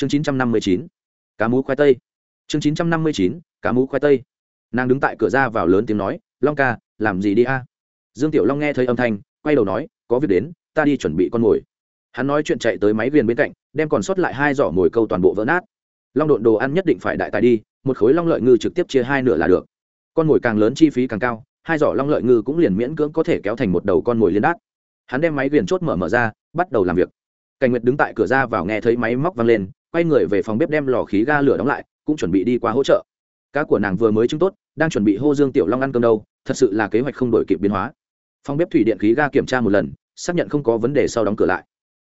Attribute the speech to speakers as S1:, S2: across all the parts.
S1: chương chín trăm năm mươi chín, cá mú khoai tây. Chương chín trăm năm mươi chín, cá mú khoai tây. Nàng đứng tại cửa ra vào lớn tiếng nói, long ca, làm gì đi a? Dương tiểu long nghe thấy âm thanh, quay đầu nói, có việc đến, ta đi chuẩn bị con mồi. Hắn nói chuyện chạy tới máy viền bên cạnh, đem còn sót lại hai giỏ mồi câu toàn bộ vỡ nát. Long độn đồ ăn nhất định phải đại tài đi, một khối long lợi ngư trực tiếp chia hai nửa là được. Con mồi càng lớn chi phí càng cao, hai giỏ long lợi ngư cũng liền miễn cưỡng có thể kéo thành một đầu con mồi liên đát. Hắn đem máy viền chốt mở mở ra, bắt đầu làm việc. Cảnh nguyệt đứng tại cửa ra vào nghe thấy máy móc văng lên quay người về phòng bếp đem lò khí ga lửa đóng lại, cũng chuẩn bị đi qua hỗ trợ. Cá của nàng vừa mới trưng tốt, đang chuẩn bị hô dương tiểu long ăn cơm đâu, thật sự là kế hoạch không đổi kịp biến hóa. Phòng bếp thủy điện khí ga kiểm tra một lần, xác nhận không có vấn đề sau đóng cửa lại.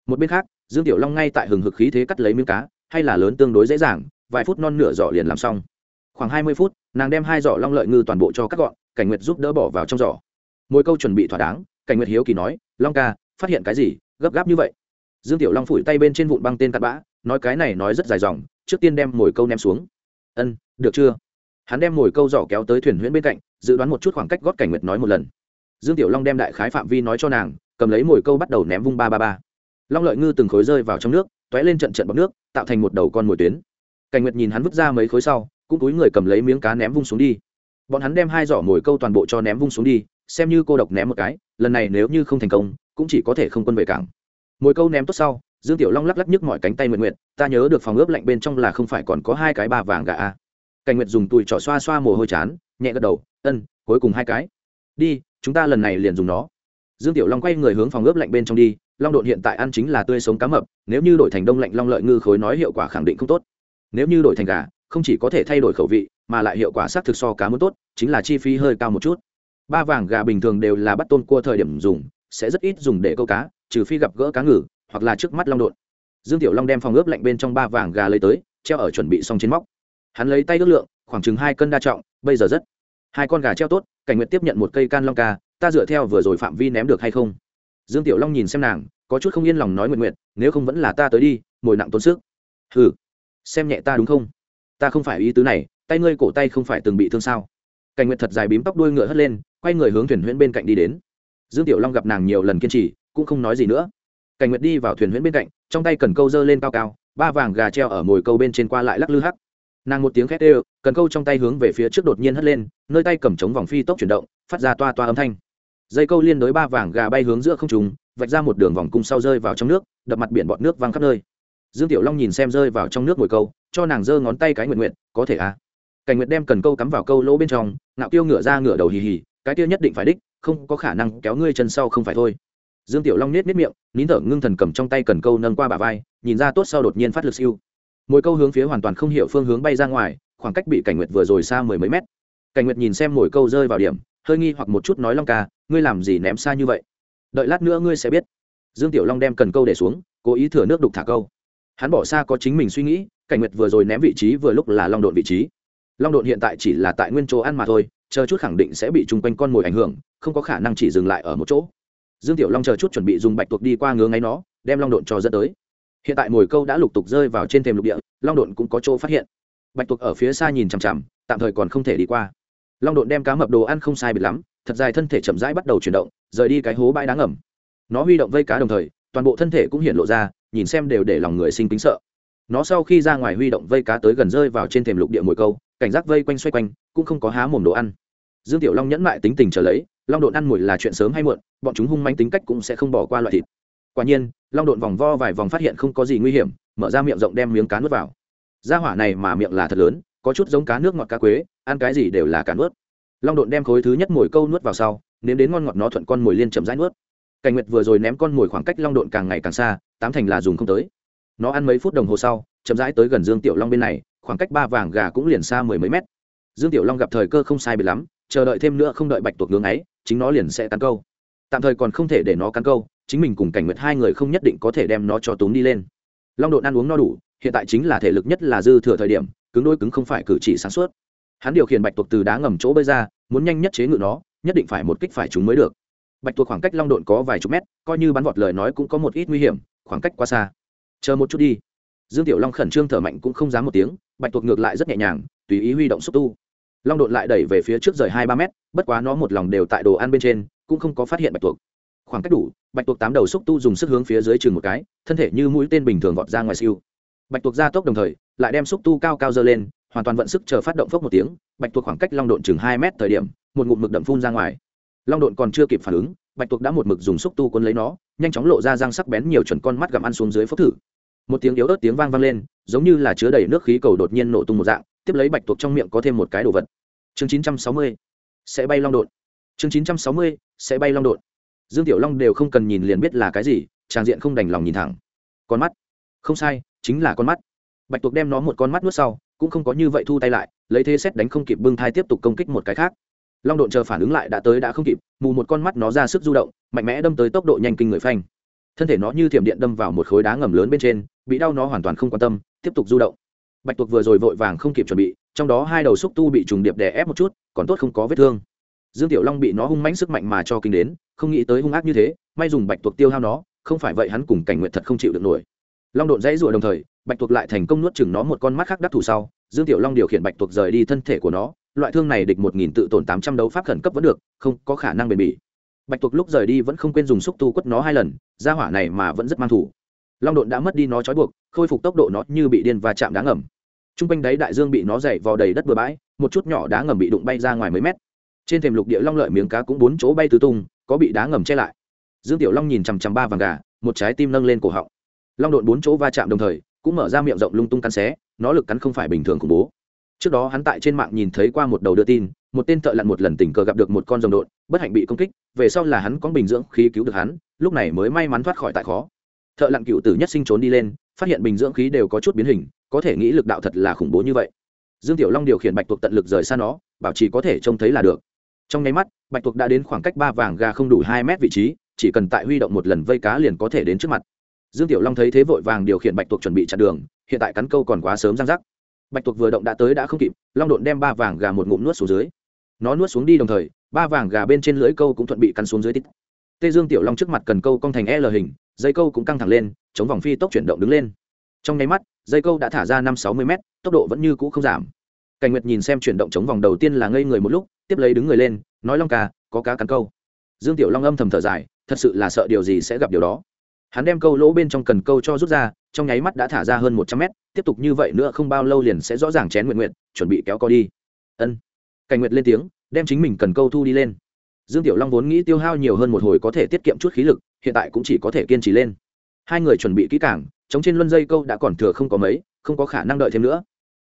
S1: Một bên khác, dương tiểu long ngay tại hừng hực khí thế cắt lấy miếng cá, hay là lớn tương đối dễ dàng, vài phút non nửa giỏ liền làm xong. Khoảng hai mươi phút, nàng đem hai giỏ long lợi ngư toàn bộ cho các gọn, cảnh nguyệt giúp đỡ bỏ vào trong giỏ. Mỗi câu chuẩn bị thỏa đáng, cảnh nguyệt hiếu kỳ nói, long ca, phát hiện cái gì? Gấp gáp như vậy. Dương tiểu long phủi tay bên trên vụn băng tên cắt bã nói cái này nói rất dài dòng, trước tiên đem mồi câu ném xuống. Ân, được chưa? Hắn đem mồi câu giỏ kéo tới thuyền huyễn bên cạnh, dự đoán một chút khoảng cách gót cảnh nguyệt nói một lần. Dương tiểu long đem đại khái phạm vi nói cho nàng, cầm lấy mồi câu bắt đầu ném vung ba ba ba. Long lợi ngư từng khối rơi vào trong nước t ó é lên trận trận bọc nước, tạo thành một đầu con mồi tuyến. Cảnh nguyệt nhìn hắn vứt ra mấy khối sau, cũng túi người cầm lấy miếng cá ném vung xuống đi. Bọn hắn đem hai giỏ mồi câu toàn bộ cho ném vung xuống đi, xem như cô độc ném một cái, lần này nếu như không thành công, cũng chỉ có thể không quân về cảng. Mồi câu ném tốt sau dương tiểu long lắc lắc nhức mọi cánh tay nguyện nguyện, ta nhớ được phòng ướp lạnh bên trong là không phải còn có hai cái ba vàng gà a. Cảnh nguyệt dùng tùi trỏ xoa xoa mồ hôi chán, nhẹ gật đầu, ân, cuối cùng hai cái. Đi, chúng ta lần này liền dùng nó. Dương tiểu long quay người hướng phòng ướp lạnh bên trong đi, long độn hiện tại ăn chính là tươi sống cá mập, nếu như đổi thành đông lạnh long lợi ngư khối nói hiệu quả khẳng định không tốt. Nếu như đổi thành gà, không chỉ có thể thay đổi khẩu vị, mà lại hiệu quả xác thực so cá muốn tốt, chính là chi phí hơi cao một chút. Ba vàng gà bình thường đều là bắt tôn cua thời điểm dùng, sẽ rất ít dùng để câu cá, trừ phi gặp gỡ cá ngừ hoặc là trước mắt long đột. Dương tiểu long đem phòng ướp lạnh bên trong ba vàng gà lấy tới, treo ở chuẩn bị xong trên móc. Hắn lấy tay ước lượng, khoảng chừng hai cân đa trọng, bây giờ rất. Hai con gà treo tốt, cảnh nguyện tiếp nhận một cây can long ca, ta dựa theo vừa rồi phạm vi ném được hay không? Dương tiểu long nhìn xem nàng, có chút không yên lòng nói nguyện nguyện, nếu không vẫn là ta tới đi mồi nặng tốn sức. Hừ, xem nhẹ ta đúng không? Ta không phải ý tứ này, tay ngươi cổ tay không phải từng bị thương sao? Cảnh nguyện thật dài bím tóc đuôi ngựa hất lên, quay người hướng thuyền huyễn bên cạnh đi đến. Dương tiểu long gặp nàng nhiều lần kiên trì, cũng không nói gì nữa cảnh nguyệt đi vào thuyền huyễn bên cạnh, trong tay cần câu dơ lên cao cao, ba vàng gà treo ở mồi câu bên trên qua lại lắc lư hắc. Nàng một tiếng khét ê cần câu trong tay hướng về phía trước đột nhiên hất lên, nơi tay cầm trống vòng phi tốc chuyển động, phát ra toa toa âm thanh. Dây câu liên đối ba vàng gà bay hướng giữa không trùng vạch ra một đường vòng cung sau rơi vào trong nước, đập mặt biển bọt nước văng khắp nơi. Dương tiểu long nhìn xem rơi vào trong nước mồi câu, cho nàng giơ ngón tay cái nguyện nguyện có thể à? Cảnh nguyệt đem cần câu cắm vào câu lỗ bên trong, ngạo tiêu ngửa ra ngửa đầu hì hì, cái tiêu nhất định phải đích, không có khả năng kéo ngươi chân sau không phải thôi dương tiểu long nết nết miệng, nín thở ngưng thần cầm trong tay cần câu nâng qua bả vai, nhìn ra tốt sau đột nhiên phát lực siêu. Mỗi câu hướng phía hoàn toàn không hiểu phương hướng bay ra ngoài, khoảng cách bị cảnh nguyệt vừa rồi xa mười mấy mét. Cảnh nguyệt nhìn xem mỗi câu rơi vào điểm, hơi nghi hoặc một chút nói long ca, ngươi làm gì ném xa như vậy? Đợi lát nữa ngươi sẽ biết. Dương tiểu long đem cần câu để xuống, cố ý thừa nước đục thả câu. Hắn bỏ xa có chính mình suy nghĩ, cảnh nguyệt vừa rồi ném vị trí vừa lúc là long độn vị trí. Long độn hiện tại chỉ là tại nguyên chỗ ăn mà thôi, chờ chút khẳng định sẽ bị chung quanh con mồi ảnh hưởng, không có khả năng chỉ dừng lại ở một chỗ dương tiểu long chờ chút chuẩn bị dùng bạch tuộc đi qua ngứa ngáy nó, đem long độn cho dẫn tới. Hiện tại mồi câu đã lục tục rơi vào trên thềm lục địa, long độn cũng có chỗ phát hiện. Bạch tuộc ở phía xa nhìn chằm chằm, tạm thời còn không thể đi qua. Long độn đem cá mập đồ ăn không sai biệt lắm, thật dài thân thể chậm rãi bắt đầu chuyển động, rời đi cái hố bãi đá ngầm. Nó huy động vây cá đồng thời, toàn bộ thân thể cũng hiện lộ ra, nhìn xem đều để lòng người sinh tính sợ. Nó sau khi ra ngoài huy động vây cá tới gần rơi vào trên thềm lục địa mồi câu, cảnh giác vây quanh xoay quanh, cũng không có há mồm đồ ăn. Dương tiểu long nhẫn mại tính tình trở lấy long độn ăn mùi là chuyện sớm hay muộn, bọn chúng hung manh tính cách cũng sẽ không bỏ qua loại thịt. Quả nhiên, long độn vòng vo vài vòng phát hiện không có gì nguy hiểm, mở ra miệng rộng đem miếng cá nuốt vào. Ra hỏa này mà miệng là thật lớn, có chút giống cá nước ngọt cá quế, ăn cái gì đều là cá nuốt. Long độn đem khối thứ nhất mồi câu nuốt vào sau, nếm đến ngon ngọt nó thuận con mồi liên chậm rãi nuốt. Cảnh nguyệt vừa rồi ném con mồi khoảng cách long độn càng ngày càng xa, tám thành là dùng không tới. Nó ăn mấy phút đồng hồ sau, chậm rãi tới gần dương tiểu long bên này, khoảng cách ba vàng gà cũng liền xa mười mấy mét. Dương tiểu long gặp thời cơ không sai biệt lắm, chờ đợi thêm nữa không đợi bạch tuộc ngưỡng ấy chính nó liền sẽ cắn câu. Tạm thời còn không thể để nó cắn câu, chính mình cùng cảnh nguyệt hai người không nhất định có thể đem nó cho túm đi lên. Long độn ăn uống no đủ, hiện tại chính là thể lực nhất là dư thừa thời điểm, cứng đôi cứng không phải cử chỉ sáng suốt. Hắn điều khiển bạch tuộc từ đá ngầm chỗ bơi ra, muốn nhanh nhất chế ngự nó, nhất định phải một kích phải chúng mới được. Bạch tuộc khoảng cách long độn có vài chục mét, coi như bắn vọt lời nói cũng có một ít nguy hiểm, khoảng cách quá xa. Chờ một chút đi. Dương tiểu long khẩn trương thở mạnh cũng không dám một tiếng, bạch tuộc ngược lại rất nhẹ nhàng, tùy ý huy động xúc tu long đột lại đẩy về phía trước rời hai ba mét, bất quá nó một lòng đều tại đồ ăn bên trên, cũng không có phát hiện bạch tuộc. Khoảng cách đủ, bạch tuộc tám đầu xúc tu dùng sức hướng phía dưới chừng một cái, thân thể như mũi tên bình thường vọt ra ngoài siêu. Bạch tuộc ra tốc đồng thời, lại đem xúc tu cao cao dơ lên, hoàn toàn vận sức chờ phát động phốc một tiếng, bạch tuộc khoảng cách long độn chừng hai mét thời điểm, một ngụm mực đậm phun ra ngoài. Long độn còn chưa kịp phản ứng, bạch tuộc đã một mực dùng xúc tu quân lấy nó, nhanh chóng lộ ra răng sắc bén nhiều chuẩn con mắt gặm ăn xuống dưới phốc thử. Một tiếng yếu ớt tiếng vang vang lên, giống như là chứa đầy nước khí cầu đột nhiên nổ tung một dạng tiếp lấy bạch tuộc trong miệng có thêm một cái đồ vật. Chương chín trăm sáu mươi, sẽ bay long đột. Chương chín trăm sáu mươi, sẽ bay long đột. Dương tiểu long đều không cần nhìn liền biết là cái gì, tràng diện không đành lòng nhìn thẳng. Con mắt. Không sai, chính là con mắt. Bạch tuộc đem nó một con mắt nuốt sau, cũng không có như vậy thu tay lại, lấy thế xét đánh không kịp bưng thai tiếp tục công kích một cái khác. Long độn chờ phản ứng lại đã tới đã không kịp, mù một con mắt nó ra sức du động, mạnh mẽ đâm tới tốc độ nhanh kinh người phanh. Thân thể nó như thiểm điện đâm vào một khối đá ngầm lớn bên trên, bị đau nó hoàn toàn không quan tâm, tiếp tục du động bạch tuộc vừa rồi vội vàng không kịp chuẩn bị, trong đó hai đầu xúc tu bị trùng điệp đè ép một chút, còn tốt không có vết thương. Dương tiểu long bị nó hung mãnh sức mạnh mà cho kinh đến, không nghĩ tới hung ác như thế, may dùng bạch tuộc tiêu hao nó, không phải vậy hắn cùng cảnh nguyện thật không chịu được nổi. Long độn dãy rụa đồng thời, bạch tuộc lại thành công nuốt chừng nó một con mắt khác đắc thủ sau, dương tiểu long điều khiển bạch tuộc rời đi thân thể của nó, loại thương này địch một nghìn tự tổn tám trăm đấu pháp khẩn cấp vẫn được, không có khả năng bền bỉ. Bạch tuộc lúc rời đi vẫn không quên dùng xúc tu quất nó hai lần ra hỏa này mà vẫn rất mang thủ long độn đã mất đi nó trói buộc, khôi phục tốc độ nó như bị điên và chạm đá ngầm. T r u n g quanh đáy đại dương bị nó dày vào đầy đất bừa bãi, một chút nhỏ đá ngầm bị đụng bay ra ngoài mấy mét. Trên thềm lục địa long lợi miếng cá cũng bốn chỗ bay tứ tung, có bị đá ngầm che lại. Dương tiểu long nhìn chằm chằm ba vàng gà, một trái tim nâng lên cổ họng. Long độn bốn chỗ va chạm đồng thời, cũng mở ra miệng rộng lung tung cắn xé, nó lực cắn không phải bình thường khủng bố. Trước đó hắn tại trên mạng nhìn thấy qua một đầu đưa tin, một tên thợ lặn một lần tình cờ gặp được một con rồng độn, bất hạnh bị công kích, về sau là hắn có bình dưỡng khí cứu được hắn, lúc này mới may mắn thoát khỏi tại khó thợ lặn cựu tử nhất sinh trốn đi lên, phát hiện bình dưỡng khí đều có chút biến hình, có thể nghĩ lực đạo thật là khủng bố như vậy. Dương tiểu long điều khiển bạch tuộc tận lực rời xa nó, bảo trì có thể trông thấy là được. Trong nháy mắt, bạch tuộc đã đến khoảng cách ba vàng gà không đủ hai mét vị trí, chỉ cần tại huy động một lần vây cá liền có thể đến trước mặt. Dương tiểu long thấy thế vội vàng điều khiển bạch tuộc chuẩn bị chặn đường, hiện tại cắn câu còn quá sớm răng rắc. Bạch tuộc vừa động đã tới đã không kịp, long đột đem ba vàng gà một ngụm nuốt xuống dưới. Nó nuốt xuống đi đồng thời, ba vàng gà bên trên lưới câu cũng thuận bị cắn xuống dưới tít. Tê dương tiểu long trước mặt cần câu cong thành l hình dây câu cũng căng thẳng lên, chống vòng phi tốc chuyển động đứng lên. Trong nháy mắt, dây câu đã thả ra năm sáu mươi m tốc độ vẫn như cũ không giảm. Cảnh nguyệt nhìn xem chuyển động chống vòng đầu tiên là ngây người một lúc, tiếp lấy đứng người lên, nói long ca, có cá cắn câu. Dương tiểu long âm thầm thở dài, thật sự là sợ điều gì sẽ gặp điều đó. Hắn đem câu lỗ bên trong cần câu cho rút ra, trong nháy mắt đã thả ra hơn một trăm mét, tiếp tục như vậy nữa không bao lâu liền sẽ rõ ràng chén nguyện nguyện chuẩn bị kéo co đi. Ân. Cảnh nguyệt lên tiếng, đem chính mình cần câu thu đi lên. Dương tiểu long vốn nghĩ tiêu hao nhiều hơn một hồi có thể tiết kiệm chút khí lực hiện tại cũng chỉ có thể kiên trì lên. Hai người chuẩn bị kỹ càng, chống trên luân dây câu đã còn thừa không có mấy không có khả năng đợi thêm nữa.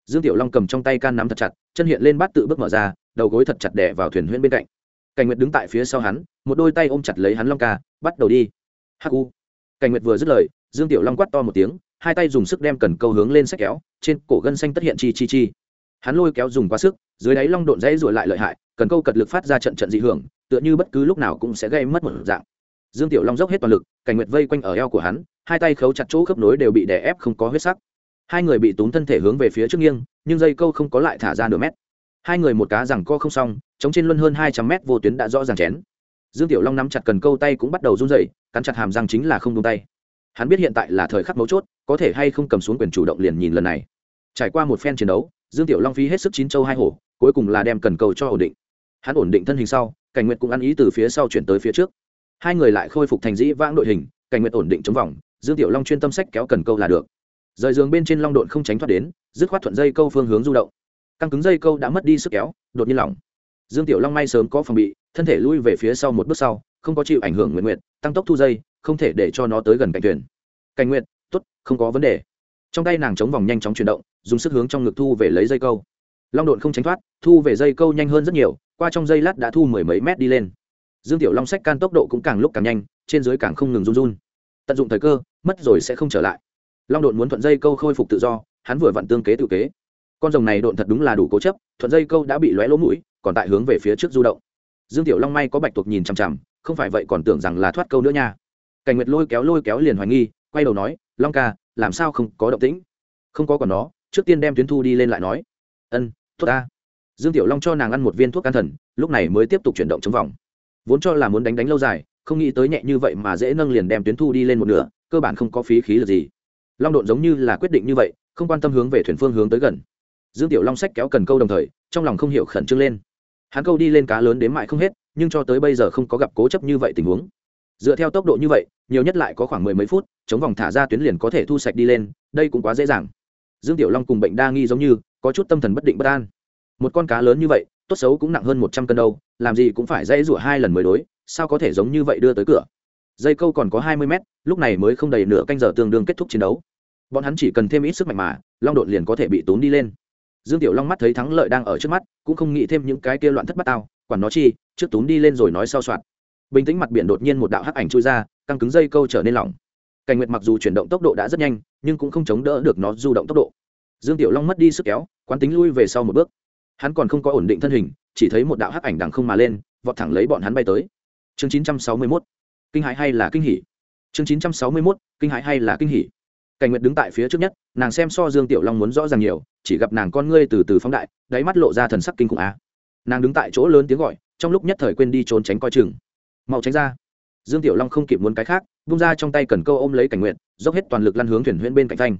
S1: Dương tiểu long cầm trong tay can nắm thật chặt chân hiện lên bát tự bước mở ra đầu gối thật chặt đẻ vào thuyền huyễn bên cạnh. Cảnh nguyệt đứng tại phía sau hắn một đôi tay ôm chặt lấy hắn long ca bắt đầu đi. Hắc u cảnh nguyệt vừa dứt lời dương tiểu long quát to một tiếng hai tay dùng sức đem cần câu hướng lên sách kéo trên cổ gân xanh tất hiện chi chi chi. Hắn lôi kéo dùng quá sức dưới đáy long độn dãy ruổi lại lợi hại cần câu cật lực phát ra trận trận dị hưởng tựa như bất cứ lúc nào cũng sẽ gây mất một dạng dương tiểu long dốc hết toàn lực, cảnh nguyệt vây quanh ở eo của hắn, hai tay khấu chặt chỗ khớp nối đều bị đè ép không có huyết sắc. Hai người bị túm thân thể hướng về phía trước nghiêng, nhưng dây câu không có lại thả ra nửa mét. Hai người một cá rằng co không xong, chống trên luân hơn hai trăm mét vô tuyến đã rõ ràng chén. Dương tiểu long nắm chặt cần câu tay cũng bắt đầu run dậy cắn chặt hàm răng chính là không tung tay. Hắn biết hiện tại là thời khắc mấu chốt, có thể hay không cầm xuống quyền chủ động liền nhìn lần này. Trải qua một phen chiến đấu, dương tiểu long phí hết sức chín châu hai hổ, cuối cùng là đem cần cầu cho ổn định. Hắn ổn định thân hình sau, cảnh nguyệt cũng ăn ý từ phía sau chuyển tới phía trước hai người lại khôi phục thành dĩ vãng đội hình, cảnh nguyện ổn định chống vòng, dương tiểu long chuyên tâm sách kéo cần câu là được. Rời giường bên trên long độn không tránh thoát đến, dứt khoát thuận dây câu phương hướng du động. Căng cứng dây câu đã mất đi sức kéo, đột nhiên lỏng. Dương tiểu long may sớm có phòng bị, thân thể lui về phía sau một bước sau, không có chịu ảnh hưởng nguyện nguyện tăng tốc thu dây, không thể để cho nó tới gần cạnh thuyền. Cảnh nguyện t ố t không có vấn đề. Trong tay nàng chống vòng nhanh chóng chuyển động, dùng sức hướng trong ngực thu về lấy dây câu. Long độn không tránh thoát, thu về dây câu nhanh hơn rất nhiều, qua trong dây lát đã thu mười mấy mét đi lên dương tiểu long sách can tốc độ cũng càng lúc càng nhanh, trên dưới càng không ngừng run run. Tận dụng thời cơ, mất rồi sẽ không trở lại. Long đột muốn thuận dây câu khôi phục tự do, hắn vừa vặn tương kế tự kế. Con rồng này độn thật đúng là đủ cố chấp, thuận dây câu đã bị lóe lỗ mũi, còn tại hướng về phía trước du động. Dương tiểu long may có bạch tuộc nhìn chằm chằm, không phải vậy còn tưởng rằng là thoát câu nữa nha. Cảnh nguyệt lôi kéo lôi kéo liền hoài nghi, quay đầu nói, long ca, làm sao không có động tĩnh? Không có còn nó, trước tiên đem tuyến thu đi lên lại nói. Ân thuốc ta. Dương tiểu long cho nàng ăn một viên thuốc can thần, lúc này mới tiếp tục chuyển động chống vòng vốn cho là muốn đánh đánh lâu dài, không nghĩ tới nhẹ như vậy mà dễ nâng liền đem tuyến thu đi lên một nửa, cơ bản không có phí khí lực gì. Long độn giống như là quyết định như vậy, không quan tâm hướng về thuyền phương hướng tới gần. Dương tiểu long sách kéo cần câu đồng thời, trong lòng không hiểu khẩn trương lên. Hắn câu đi lên cá lớn đến mại không hết, nhưng cho tới bây giờ không có gặp cố chấp như vậy tình huống. Dựa theo tốc độ như vậy, nhiều nhất lại có khoảng mười mấy phút, chống vòng thả ra tuyến liền có thể thu sạch đi lên, đây cũng quá dễ dàng. Dương tiểu long cùng bệnh đa nghi giống như, có chút tâm thần bất định bất an. Một con cá lớn như vậy tốt xấu cũng nặng hơn một trăm cân đâu, làm gì cũng phải dây rủa hai lần mới đối, sao có thể giống như vậy đưa tới cửa? Dây câu còn có hai mươi mét, lúc này mới không đầy nửa canh giờ tương đương kết thúc chiến đấu. Bọn hắn chỉ cần thêm ít sức mạnh mà, long đột liền có thể bị tốn đi lên. Dương tiểu long mắt thấy thắng lợi đang ở trước mắt, cũng không nghĩ thêm những cái kia loạn thất bát tao, quản nó chi, trước tốn đi lên rồi nói sau soạn. Bình tĩnh mặt biển đột nhiên một đạo hắc ảnh trôi ra, căng cứng dây câu trở nên lỏng. Cảnh nguyệt mặc dù chuyển động tốc độ đã rất nhanh, nhưng cũng không chống đỡ được nó du động tốc độ. Dương tiểu long mất đi sức kéo, quán tính lui về sau một bước hắn còn không có ổn định thân hình, chỉ thấy một đạo hắc ảnh đằng không mà lên, vọt thẳng lấy bọn hắn bay tới. Chương 961 kinh hãi hay là kinh hỉ? Chương 961 kinh hãi hay là kinh hỉ? Cảnh nguyệt đứng tại phía trước nhất, nàng xem so dương tiểu long muốn rõ ràng nhiều, chỉ gặp nàng con ngươi từ từ phóng đại, đáy mắt lộ ra thần sắc kinh khủng á nàng đứng tại chỗ lớn tiếng gọi, trong lúc nhất thời quên đi trốn tránh coi chừng. Mau tránh ra. Dương tiểu long không kịp muốn cái khác bung ra trong tay cần câu ôm lấy cảnh nguyện dốc hết toàn lực lăn hướng thuyền huyễn bên cạnh thanh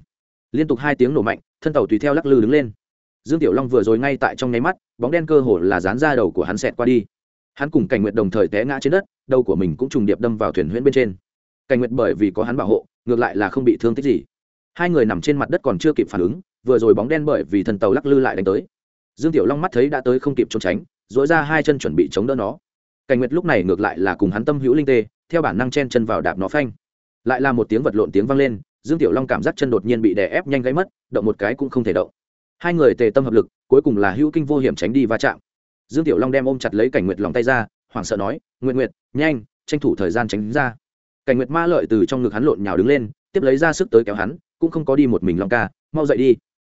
S1: liên tục hai tiếng nổ mạnh, thân tàu tùy theo lắc lư đứng lên dương tiểu long vừa rồi ngay tại trong nháy mắt, bóng đen cơ hồ là dán ra đầu của hắn xẹt qua đi. Hắn cùng cảnh nguyện đồng thời té ngã trên đất, đầu của mình cũng trùng điệp đâm vào thuyền huyễn bên trên. Cảnh nguyện bởi vì có hắn bảo hộ, ngược lại là không bị thương tích gì. Hai người nằm trên mặt đất còn chưa kịp phản ứng, vừa rồi bóng đen bởi vì thần tàu lắc lư lại đánh tới. Dương tiểu long mắt thấy đã tới không kịp trốn tránh dỗi ra hai chân chuẩn bị chống đỡ nó. Cảnh nguyệt lúc này ngược lại là cùng hắn tâm hữu linh tê, theo bản năng chen chân vào đạp nó phanh. Lại là một tiếng vật lộn tiếng vang lên, dương tiểu long cảm giác chân đột nhiên bị đè ép nhanh gáy mất, động một cái cũng không thể động hai người tề tâm hợp lực, cuối cùng là hữu kinh vô hiểm tránh đi va chạm. Dương tiểu long đem ôm chặt lấy cảnh nguyệt lòng tay ra, hoảng sợ nói nguyện nguyệt, nhanh, tranh thủ thời gian tránh ra. Cảnh nguyệt ma lợi từ trong ngực hắn lộn nhào đứng lên, tiếp lấy ra sức tới kéo hắn, cũng không có đi một mình long ca, mau dậy đi.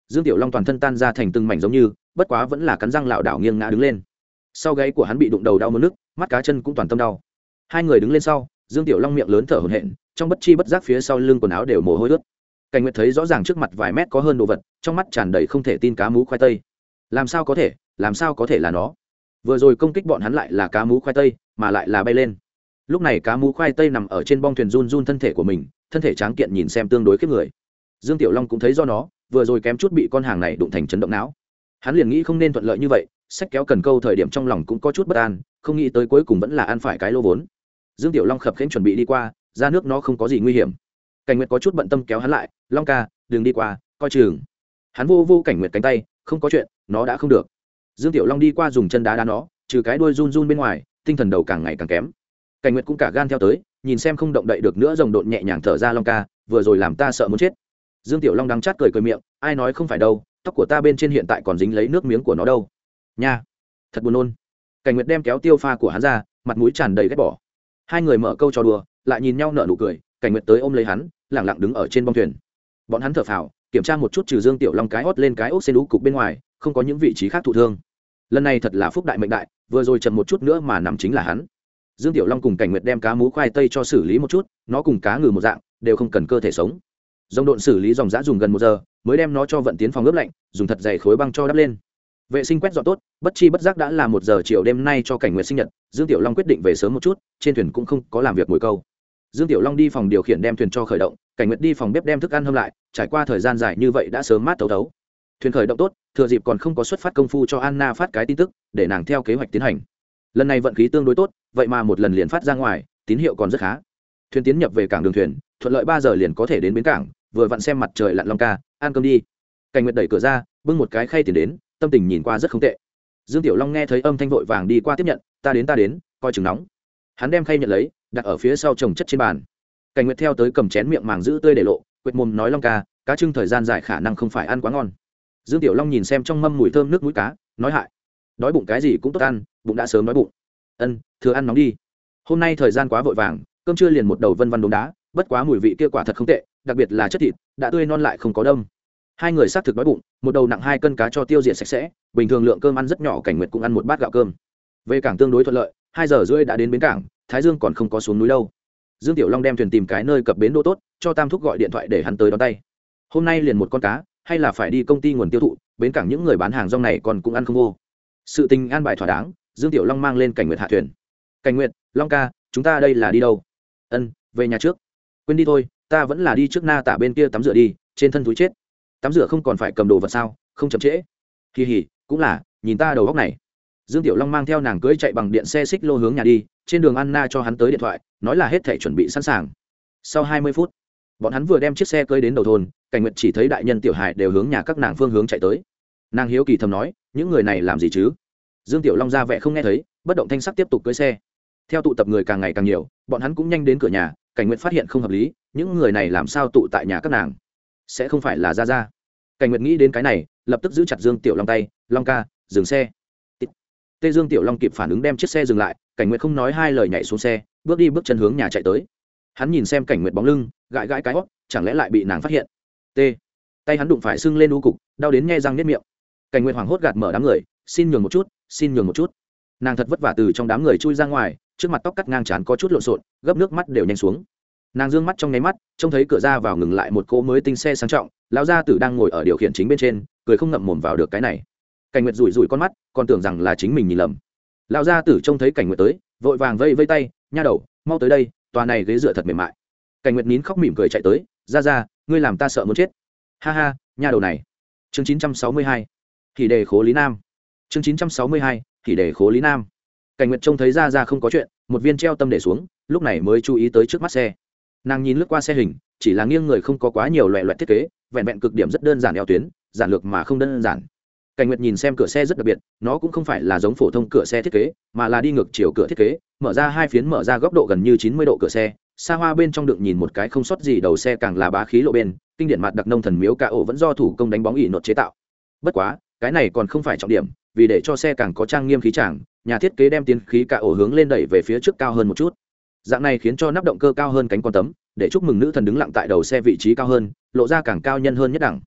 S1: Dương tiểu long toàn thân tan ra thành từng mảnh giống như, bất quá vẫn là cắn răng lảo đảo nghiêng ngã đứng lên. Sau gáy của hắn bị đụng đầu đau mất nước, mắt cá chân cũng toàn tâm đau. Hai người đứng lên sau, dương tiểu long miệng lớn thở hổn hển, trong bất chi bất giác phía sau lưng quần áo đều mồ hôi ướt cảnh nguyệt thấy rõ ràng trước mặt vài mét có hơn đồ vật, trong mắt tràn đầy không thể tin cá mú khoai tây. Làm sao có thể? Làm sao có thể là nó? Vừa rồi công kích bọn hắn lại là cá mú khoai tây, mà lại là bay lên. Lúc này cá mú khoai tây nằm ở trên bong thuyền run run thân thể của mình, thân thể tráng kiện nhìn xem tương đối khiếp người. Dương tiểu long cũng thấy do nó, vừa rồi kém chút bị con hàng này đụng thành chấn động não. Hắn liền nghĩ không nên thuận lợi như vậy, sách kéo cần câu thời điểm trong lòng cũng có chút bất an, không nghĩ tới cuối cùng vẫn là ăn phải cái lô vốn. Dương tiểu long khập khiễng chuẩn bị đi qua, ra nước nó không có gì nguy hiểm cảnh nguyệt có chút bận tâm kéo hắn lại, long ca, đừng đi qua, coi chừng. Hắn vô vô cảnh nguyệt cánh tay, không có chuyện, nó đã không được. Dương tiểu long đi qua dùng chân đá đá nó, trừ cái đuôi run run bên ngoài, tinh thần đầu càng ngày càng kém. Cảnh nguyệt cũng cả gan theo tới, nhìn xem không động đậy được nữa, rồng độn nhẹ nhàng thở ra, long ca, vừa rồi làm ta sợ muốn chết. Dương tiểu long đang chát cười cười miệng, ai nói không phải đâu, tóc của ta bên trên hiện tại còn dính lấy nước miếng của nó đâu. Nha. Thật buồn nôn. Cảnh nguyệt đem kéo tiêu pha của hắn ra, mặt mũi tràn đầy ghét bỏ. Hai người mở câu trò đùa, lại nhìn nhau nở nụ cười cảnh nguyệt tới ôm lấy hắn, lẳng lặng đứng ở trên bông thuyền. Bọn hắn thở phào, kiểm tra một chút trừ dương tiểu long cái hót lên cái ốc xên lũ cục bên ngoài, không có những vị trí khác thụ thương. Lần này thật là phúc đại mệnh đại, vừa rồi chậm một chút nữa mà nằm chính là hắn. Dương tiểu long cùng cảnh nguyệt đem cá mú khoai tây cho xử lý một chút, nó cùng cá ngừ một dạng, đều không cần cơ thể sống. Dòng độn xử lý dòng giã dùng gần một giờ, mới đem nó cho vận tiến phòng ướp lạnh, dùng thật dày khối băng cho đắp lên. Vệ sinh quét dọn tốt, bất chi bất giác đã là một giờ chiều đêm nay cho cảnh nguyệt sinh nhật, dương tiểu long quyết định về sớm một chút, trên thuyền cũng không có làm việc mồi câu dương tiểu long đi phòng điều khiển đem thuyền cho khởi động, cảnh nguyệt đi phòng bếp đem thức ăn hâm lại, trải qua thời gian dài như vậy đã sớm mát thấu thấu. Thuyền khởi động tốt, thừa dịp còn không có xuất phát công phu cho anna phát cái tin tức, để nàng theo kế hoạch tiến hành. Lần này vận khí tương đối tốt, vậy mà một lần liền phát ra ngoài, tín hiệu còn rất khá. Thuyền tiến nhập về cảng đường thuyền, thuận lợi ba giờ liền có thể đến bến cảng, vừa vặn xem mặt trời lặn long ca, ăn cơm đi. Cảnh nguyệt đẩy cửa ra, bưng một cái khay tiền đến, tâm tình nhìn qua rất không tệ. Dương tiểu long nghe thấy âm thanh vội vàng đi qua tiếp nhận, ta đến ta đến, coi chừng nóng. Hắn đem khay nhận lấy đặt ở phía sau trồng chất trên bàn. Cảnh nguyệt theo tới cầm chén miệng màng giữ tươi để lộ, quệt mồm nói long ca, cá trưng thời gian dài khả năng không phải ăn quá ngon. Dương tiểu long nhìn xem trong mâm mùi thơm nước mũi cá, nói hại. Đói bụng cái gì cũng tốt ăn, bụng đã sớm đói bụng. Ân, thừa ăn nóng đi. Hôm nay thời gian quá vội vàng, cơm chưa liền một đầu vân vân đống đá, bất quá mùi vị kia quả thật không tệ, đặc biệt là chất thịt, đã tươi non lại không có đông hai người xác thực đói bụng, một đầu nặng hai cân cá cho tiêu diệt sạch sẽ, bình thường lượng cơm ăn rất nhỏ, cảnh nguyệt cũng ăn một bát gạo cơm. Về cảng tương đối thuận lợi, hai giờ rưỡi đã đến bến cảng thái dương còn không có xuống núi đâu. Dương tiểu long đem thuyền tìm cái nơi cập bến đỗ tốt, cho tam thúc gọi điện thoại để hắn tới đón tay. Hôm nay liền một con cá, hay là phải đi công ty nguồn tiêu thụ, bến cảng những người bán hàng rong này còn cũng ăn không vô. Sự tình an bài thỏa đáng, dương tiểu long mang lên cảnh nguyệt hạ thuyền. Cảnh nguyệt, long ca, chúng ta đây là đi đâu? Ân, về nhà trước. Quên đi thôi, ta vẫn là đi trước na tả bên kia tắm rửa đi, trên thân túi chết. Tắm rửa không còn phải cầm đồ vật sao, không chậm trễ. Kỳ hỉ cũng là, nhìn ta đầu góc này dương tiểu long mang theo nàng cưới chạy bằng điện xe xích lô hướng nhà đi, trên đường anna cho hắn tới điện thoại, nói là hết thể chuẩn bị sẵn sàng. Sau hai mươi phút, bọn hắn vừa đem chiếc xe cưới đến đầu thôn, cảnh nguyệt chỉ thấy đại nhân tiểu hải đều hướng nhà các nàng phương hướng chạy tới. Nàng hiếu kỳ thầm nói, những người này làm gì chứ? Dương tiểu long ra vẻ không nghe thấy, bất động thanh sắc tiếp tục cưới xe. Theo tụ tập người càng ngày càng nhiều, bọn hắn cũng nhanh đến cửa nhà, cảnh nguyệt phát hiện không hợp lý, những người này làm sao tụ tại nhà các nàng? Sẽ không phải là ra ra cảnh nguyệt nghĩ đến cái này, lập tức giữ chặt dương tiểu long tay, long ca, dừng xe tê dương tiểu long kịp phản ứng đem chiếc xe dừng lại, cảnh nguyệt không nói hai lời nhảy xuống xe, bước đi bước chân hướng nhà chạy tới. Hắn nhìn xem cảnh nguyệt bóng lưng, gãi gãi cái hót chẳng lẽ lại bị nàng phát hiện? T. Tay hắn đụng phải sưng lên u cục, đau đến nghe răng nếp miệng. Cảnh nguyệt hoảng hốt gạt mở đám người, xin nhường một chút, xin nhường một chút. Nàng thật vất vả từ trong đám người chui ra ngoài, trước mặt tóc cắt ngang trán có chút lộn xộn, gấp nước mắt đều nhanh xuống. Nàng d ư ơ n g mắt trong nháy mắt, trông thấy cửa ra vào ngừng lại một cỗ mới tinh xe sang trọng, lão gia tử đang ngồi ở điều khiển chính bên trên, cười không ngậm mồm vào được cái này cảnh nguyệt rủi rủi con mắt, còn tưởng rằng là chính mình nhìn lầm. Lão gia tử trông thấy cảnh nguyệt tới, vội vàng vây vây tay, nha đầu, mau tới đây, tòa này ghế dựa thật mềm mại. Cảnh nguyệt nín khóc mỉm cười chạy tới, ra ra, ngươi làm ta sợ muốn chết. Ha ha, nha đầu này. Chương chín trăm sáu mươi hai. Thì đề khố lý nam. Chương chín trăm sáu mươi hai. Thì đề khố lý nam. Cảnh nguyệt trông thấy ra ra không có chuyện, một viên treo tâm để xuống, lúc này mới chú ý tới trước mắt xe. Nàng nhìn lướt qua xe hình, chỉ là nghiêng người không có quá nhiều loại loại thiết kế, vẹn vẹn cực điểm rất đơn giản eo tuyến, giản lược mà không đơn giản cảnh nguyệt nhìn xem cửa xe rất đặc biệt, nó cũng không phải là giống phổ thông cửa xe thiết kế, mà là đi ngược chiều cửa thiết kế, mở ra hai phiến mở ra góc độ gần như chín mươi độ cửa xe, xa hoa bên trong đựng nhìn một cái không sót gì đầu xe càng là bá khí lộ bên, kinh điển mặt đặc nông thần miếu ca ổ vẫn do thủ công đánh bóng ỉ nột chế tạo. Bất quá, cái này còn không phải trọng điểm, vì để cho xe càng có trang nghiêm khí tràng, nhà thiết kế đem tiến khí ca ổ hướng lên đẩy về phía trước cao hơn một chút. Dạng này khiến cho nắp động cơ cao hơn cánh con tấm, để chúc mừng nữ thần đứng lặng tại đầu xe vị trí cao hơn, lộ ra càng cao nhân hơn nhất đẳng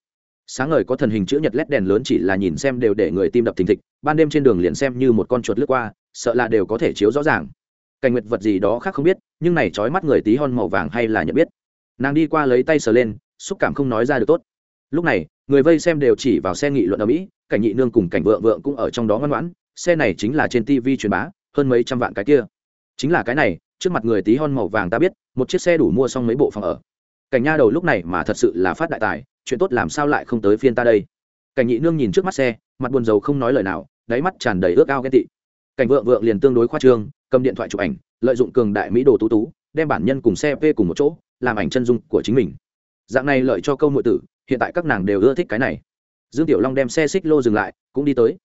S1: sáng ngời có thần hình chữ nhật lét đèn lớn chỉ là nhìn xem đều để người tim đập thình thịch, ban đêm trên đường liền xem như một con chuột lướt qua, sợ là đều có thể chiếu rõ ràng. Cảnh nguyệt vật gì đó khác không biết, nhưng này trói mắt người tí hon màu vàng hay là nhận biết. Nàng đi qua lấy tay sờ lên, xúc cảm không nói ra được tốt. Lúc này, người vây xem đều chỉ vào xe nghị luận ở mỹ, cảnh nhị nương cùng cảnh vượng vượng cũng ở trong đó ngoan ngoãn, xe này chính là trên tv truyền bá, hơn mấy trăm vạn cái kia. Chính là cái này, trước mặt người tí hon màu vàng ta biết, một chiếc xe đủ mua xong mấy bộ phòng ở. Cảnh nha đầu lúc này mà thật sự là phát đại tài chuyện tốt làm sao lại không tới phiên ta đây? Cảnh nhị nương nhìn trước mắt xe, mặt buồn rầu không nói lời nào, đáy mắt tràn đầy ước ao ghen tị. Cảnh vượng vượng liền tương đối khoa trương, cầm điện thoại chụp ảnh, lợi dụng cường đại mỹ đồ tú tú, đem bản nhân cùng xe p cùng một chỗ, làm ảnh chân dung của chính mình. Dạng này lợi cho câu nội tử, hiện tại các nàng đều ưa thích cái này. Dương tiểu long đem xe xích lô dừng lại, cũng đi tới.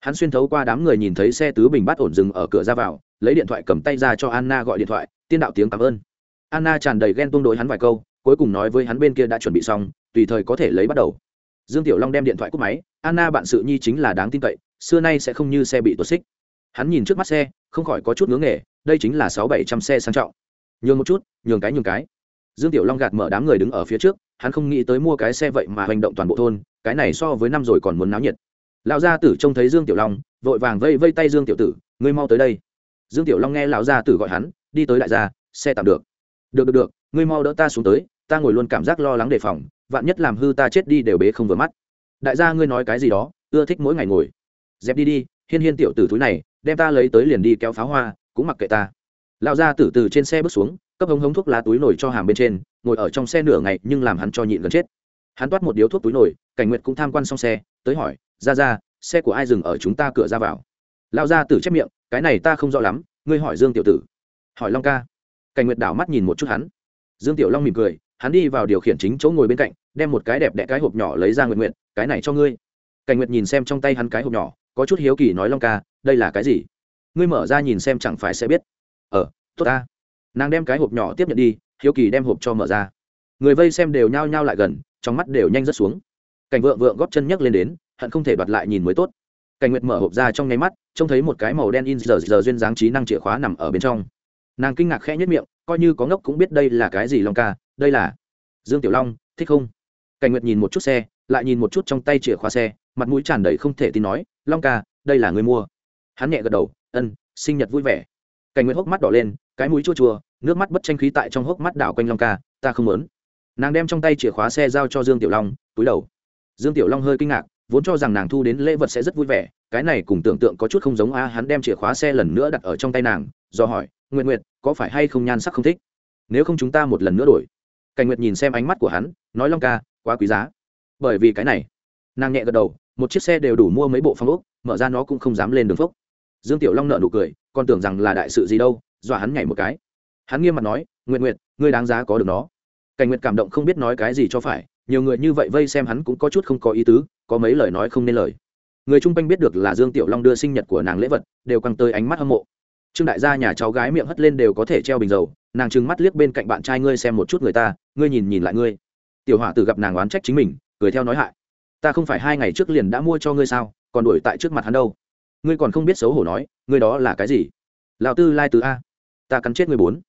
S1: Hắn xuyên thấu qua đám người nhìn thấy xe tứ bình bát ổn dừng ở cửa ra vào, lấy điện thoại cầm tay ra cho anna gọi điện thoại, tiên đạo tiếng cảm ơn. Anna tràn đầy ghen tuông đối hắn vài câu, cuối cùng nói với hắn bên kia đã chuẩn bị xong tùy thời có thể lấy bắt đầu. Dương tiểu long đem điện thoại cúp máy, anna bạn sự nhi chính là đáng tin cậy, xưa nay sẽ không như xe bị tuột xích. Hắn nhìn trước mắt xe, không khỏi có chút ngưỡng nghề, đây chính là sáu bảy trăm xe sang trọng. Nhường một chút, nhường cái nhường cái. Dương tiểu long gạt mở đám người đứng ở phía trước, hắn không nghĩ tới mua cái xe vậy mà hành động toàn bộ thôn, cái này so với năm rồi còn muốn náo nhiệt. Lão gia tử trông thấy dương tiểu long, vội vàng vây vây tay dương tiểu tử, ngươi mau tới đây. Dương tiểu long nghe lão gia tử gọi hắn, đi tới đại gia, xe tạm được. Được được được, ngươi mau đỡ ta xuống tới, ta ngồi luôn cảm giác lo lắng đề phòng vạn nhất làm hư ta chết đi đều bế không vừa mắt. Đại gia ngươi nói cái gì đó, ưa thích mỗi ngày ngồi. Dẹp đi đi, hiên hiên tiểu tử túi này, đem ta lấy tới liền đi kéo pháo hoa, cũng mặc kệ ta. Lão gia tử từ trên xe bước xuống, cấp hống hống thuốc lá túi nổi cho hàm bên trên, ngồi ở trong xe nửa ngày nhưng làm hắn cho nhịn gần chết. Hắn toát một điếu thuốc túi nổi, cảnh nguyệt cũng tham quan xong xe, tới hỏi ra ra xe của ai dừng ở chúng ta cửa ra vào? Lão gia tử chép miệng, cái này ta không rõ lắm, ngươi hỏi dương tiểu tử. Hỏi long ca. Cảnh nguyệt đảo mắt nhìn một chút hắn. Dương tiểu long mỉm cười hắn đi vào điều khiển chính chỗ ngồi bên cạnh, đem một cái đẹp đẽ cái hộp nhỏ lấy ra nguyện nguyện cái này cho ngươi. Cảnh nguyệt nhìn xem trong tay hắn cái hộp nhỏ, có chút hiếu kỳ nói, long ca, đây là cái gì? Ngươi mở ra nhìn xem chẳng phải sẽ biết. Ờ tốt ta. Nàng đem cái hộp nhỏ tiếp nhận đi, hiếu kỳ đem hộp cho mở ra. Người vây xem đều nhao nhao lại gần, trong mắt đều nhanh rất xuống. Cảnh vượng vượng góp chân nhấc lên đến, hận không thể đoạt lại nhìn mới tốt. Cảnh nguyệt mở hộp ra trong nháy mắt, trông thấy một cái màu đen in giờ giờ duyên dáng trí năng chìa khóa nằm ở bên trong. Nàng kinh ngạc khẽ nhất miệng, coi như có ngốc cũng biết đây là cái gì, long ca đây là dương tiểu long thích không cảnh nguyệt nhìn một chút xe lại nhìn một chút trong tay chìa khóa xe mặt mũi tràn đầy không thể tin nói long ca đây là người mua hắn nhẹ gật đầu ân sinh nhật vui vẻ cảnh nguyệt hốc mắt đỏ lên cái mũi chua chua nước mắt bất tranh khí tại trong hốc mắt đảo quanh long ca ta không muốn nàng đem trong tay chìa khóa xe giao cho dương tiểu long túi đầu dương tiểu long hơi kinh ngạc vốn cho rằng nàng thu đến lễ vật sẽ rất vui vẻ cái này cùng tưởng tượng có chút không giống a hắn đem chìa khóa xe lần nữa đặt ở trong tay nàng do hỏi nguyện nguyện có phải hay không nhan sắc không thích nếu không chúng ta một lần nữa đổi cảnh nguyệt nhìn xem ánh mắt của hắn, nói long ca, quá quý giá. Bởi vì cái này, nàng nhẹ gật đầu, một chiếc xe đều đủ mua mấy bộ phong ốc, mở ra nó cũng không dám lên đường phốc. Dương tiểu long nợ nụ cười còn tưởng rằng là đại sự gì đâu, dọa hắn nhảy một cái. Hắn nghiêm mặt nói nguyện nguyện ngươi đáng giá có được nó. Cảnh nguyện cảm động không biết nói cái gì cho phải, nhiều người như vậy vây xem hắn cũng có chút không có ý tứ, có mấy lời nói không nên lời. Người chung quanh biết được là dương tiểu long đưa sinh nhật của nàng lễ vật, đều căng tới ánh mắt hâm mộ. Trương đại gia nhà cháu gái miệng hất lên đều có thể treo bình dầu nàng trừng mắt liếc bên cạnh bạn trai ngươi xem một chút người ta, ngươi nhìn nhìn lại ngươi. Tiểu hỏa tử gặp nàng oán trách chính mình, cười theo nói hại. Ta không phải hai ngày trước liền đã mua cho ngươi sao, còn đuổi tại trước mặt hắn đâu. Ngươi còn không biết xấu hổ nói, ngươi đó là cái gì? Lão tư lai tứ a. Ta cắn chết ngươi bốn.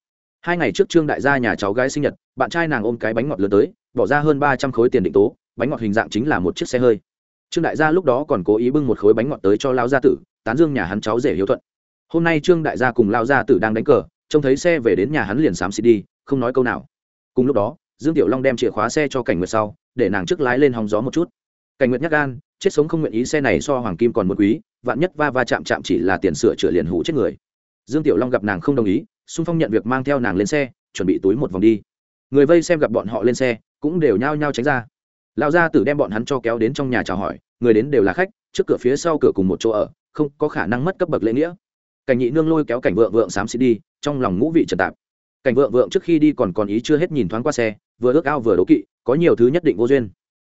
S1: Hai ngày trước trương đại gia nhà cháu gái sinh nhật, bạn trai nàng ôm cái bánh ngọt lớn tới, bỏ ra hơn ba trăm khối tiền định tố, bánh ngọt hình dạng chính là một chiếc xe hơi. Trương đại gia lúc đó còn cố ý bưng một khối bánh ngọt tới cho lao gia tử, tán dương nhà hắn cháu rể hiếu thuận. Hôm nay trương đại gia cùng lao gia tử đang đánh cờ trông thấy xe về đến nhà hắn liền xám xịt đi, không nói câu nào. Cùng lúc đó, dương tiểu long đem chìa khóa xe cho cảnh nguyệt sau, để nàng trước lái lên hòng gió một chút. Cảnh nguyệt nhắc gan, chết sống không nguyện ý xe này so hoàng kim còn một quý, vạn nhất va va chạm chạm chỉ là tiền sửa chữa liền hủ chết người. Dương tiểu long gặp nàng không đồng ý, xung phong nhận việc mang theo nàng lên xe, chuẩn bị túi một vòng đi. Người vây xem gặp bọn họ lên xe, cũng đều nhao nhao tránh ra. Lão gia tử đem bọn hắn cho kéo đến trong nhà chào hỏi, người đến đều là khách, trước cửa phía sau cửa cùng một chỗ ở, không có khả năng mất cấp bậc lễ nghĩa cảnh nhị nương lôi kéo cảnh vượng vượng xám xịt đi, trong lòng ngũ vị trần tạp. Cảnh vượng vượng trước khi đi còn còn ý chưa hết nhìn thoáng qua xe, vừa ước ao vừa đố kỵ, có nhiều thứ nhất định vô duyên.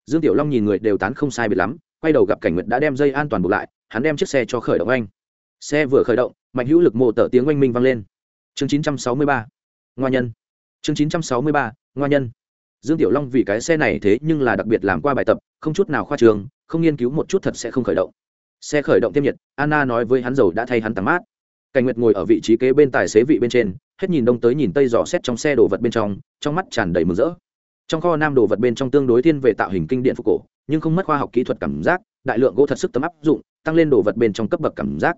S1: Dương tiểu long nhìn người đều tán không sai biệt lắm, quay đầu gặp cảnh nguyệt đã đem dây an toàn buộc lại, hắn đem chiếc xe cho khởi động anh. Xe vừa khởi động, mạnh hữu lực mộ tở tiếng oanh minh vang lên. Chương 963. ngoa nhân. Chương 963. ngoa nhân. Dương tiểu long vì cái xe này thế nhưng là đặc biệt làm qua bài tập, không chút nào khoa trường, không nghiên cứu một chút thật sẽ không khởi động. Xe khởi động thêm nhiệt, anna nói với hắn dầu đã thay hắn tắm mát cảnh nguyệt ngồi ở vị trí kế bên tài xế vị bên trên, hết nhìn đông tới nhìn tây dò xét trong xe đồ vật bên trong trong mắt tràn đầy mừng rỡ. Trong kho nam đồ vật bên trong tương đối thiên về tạo hình kinh điện phục cổ, nhưng không mất khoa học kỹ thuật cảm giác, đại lượng gỗ thật sức tấm áp dụng, tăng lên đồ vật bên trong cấp bậc cảm giác.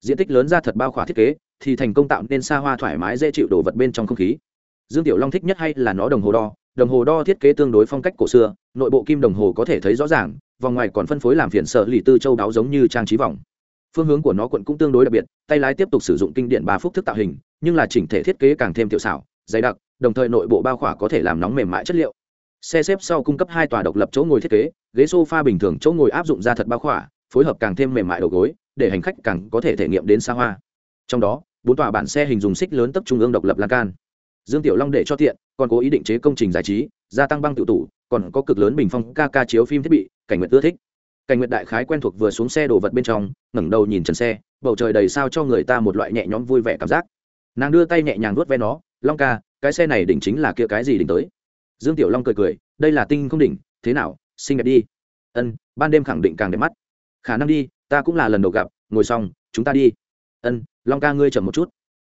S1: Diện tích lớn ra thật bao khỏa thiết kế, thì thành công tạo nên xa hoa thoải mái dễ chịu đồ vật bên trong không khí. Dương tiểu long thích nhất hay là nó đồng hồ đo? Đồng hồ đo thiết kế tương đối phong cách cổ xưa, nội bộ kim đồng hồ có thể thấy rõ ràng, vòng ngoài còn phân phối làm phiền sợ lì tư châu đáo giống như trang trí vòng phương hướng của nó quận cũng tương đối đặc biệt, tay lái tiếp tục sử dụng kinh điện ba phúc thức tạo hình, nhưng là chỉnh thể thiết kế càng thêm tiểu xảo, dày đặc, đồng thời nội bộ bao khỏa có thể làm nóng mềm mại chất liệu. Xe xếp sau cung cấp hai tòa độc lập chỗ ngồi thiết kế, ghế s o f a bình thường chỗ ngồi áp dụng ra thật bao khỏa, phối hợp càng thêm mềm mại đầu gối, để hành khách càng có thể thể nghiệm đến xa hoa. Trong đó, bốn tòa bản xe hình dùng xích lớn tập trung ương độc lập lan can. Dương tiểu long để cho tiện, còn cố ý định chế công trình giải trí, gia tăng băng tự tủ, còn có cực lớn bình phong ca ca chiếu phim thiết bị, cảnh nguyện ưa thích cảnh Nguyệt đại khái quen thuộc vừa xuống xe đồ vật bên trong, ngẩng đầu nhìn trần xe, bầu trời đầy sao cho người ta một loại nhẹ nhõm vui vẻ cảm giác. Nàng đưa tay nhẹ nhàng nuốt ve nó, long ca, cái xe này đỉnh chính là kia cái gì đỉnh tới? Dương tiểu long cười cười, đây là tinh không đỉnh, thế nào, xinh đẹp đi. Ân, ban đêm khẳng định càng đẹp mắt. Khả năng đi, ta cũng là lần đầu gặp, ngồi xong, chúng ta đi. Ân, long ca ngươi chậm một chút.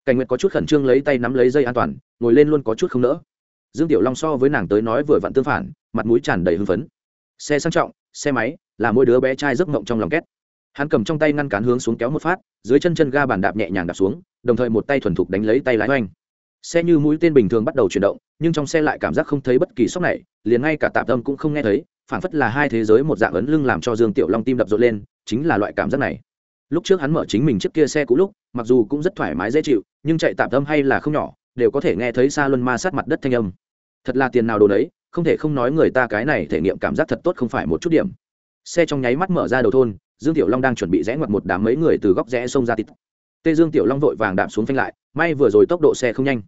S1: Cảnh nguyệt có chút khẩn trương lấy tay nắm lấy dây an toàn, ngồi lên luôn có chút không nỡ. Dương tiểu long so với nàng tới nói vừa vặn tương phản, mặt mũi tràn đầy hưng phấn. Xe sang trọng, xe máy là mỗi đứa bé trai giấc mộng trong lòng két. Hắn cầm trong tay ngăn cán hướng xuống kéo một phát, dưới chân chân ga bàn đạp nhẹ nhàng đạp xuống, đồng thời một tay thuần thục đánh lấy tay lái oanh. Xe như mũi tên bình thường bắt đầu chuyển động, nhưng trong xe lại cảm giác không thấy bất kỳ sốc này, liền ngay cả tạm tâm cũng không nghe thấy phản phất là hai thế giới một dạng ấn lưng làm cho dương tiểu long tim đập rộn lên, chính là loại cảm giác này. Lúc trước hắn mở chính mình chiếc kia xe cũ lúc, mặc dù cũng rất thoải mái dễ chịu, nhưng chạy tạm tâm hay là không nhỏ, đều có thể nghe thấy xa luân ma sát mặt đất thanh âm. Thật là tiền nào đồ đấy, không thể không nói người ta cái này thể nghiệm cảm giác thật tốt không phải một chút điểm xe trong nháy mắt mở ra đầu thôn, dương tiểu long đang chuẩn bị rẽ ngoặt một đám mấy người từ góc rẽ xông ra tít tê dương tiểu long vội vàng đạp xuống phanh lại, may vừa rồi tốc độ xe không nhanh.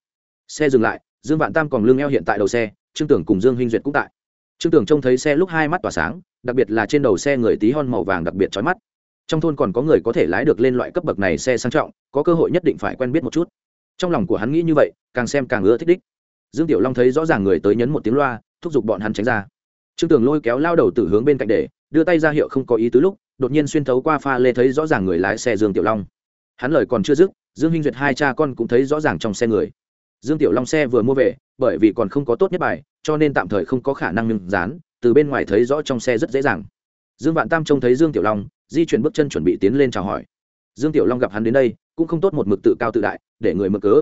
S1: Xe dừng lại, dương vạn tam còn lưng eo hiện tại đầu xe, trương tưởng cùng dương huynh duyệt cũng tại. Trương tưởng trông thấy xe lúc hai mắt tỏa sáng, đặc biệt là trên đầu xe người tí hon màu vàng đặc biệt trói mắt. Trong thôn còn có người có thể lái được lên loại cấp bậc này xe sang trọng, có cơ hội nhất định phải quen biết một chút. Trong lòng của hắn nghĩ như vậy, càng xem càng ưa thích đích. Dương tiểu long thấy rõ ràng người tới nhấn một tiếng loa, thúc giục bọn hắn tránh ra. Trương Tưởng lôi kéo lao đầu từ hướng bên cạnh để đưa tay ra hiệu không có ý tứ lúc, đột nhiên xuyên thấu qua pha lê thấy rõ ràng người lái xe dương tiểu long. Hắn lời còn chưa dứt, dương hinh duyệt hai cha con cũng thấy rõ ràng trong xe người. Dương tiểu long xe vừa mua về, bởi vì còn không có tốt nhất bài, cho nên tạm thời không có khả năng ngừng dán, từ bên ngoài thấy rõ trong xe rất dễ dàng. Dương vạn tam trông thấy dương tiểu long, di chuyển bước chân chuẩn bị tiến lên chào hỏi. Dương tiểu long gặp hắn đến đây, cũng không tốt một mực tự cao tự đại, để người mở cớ.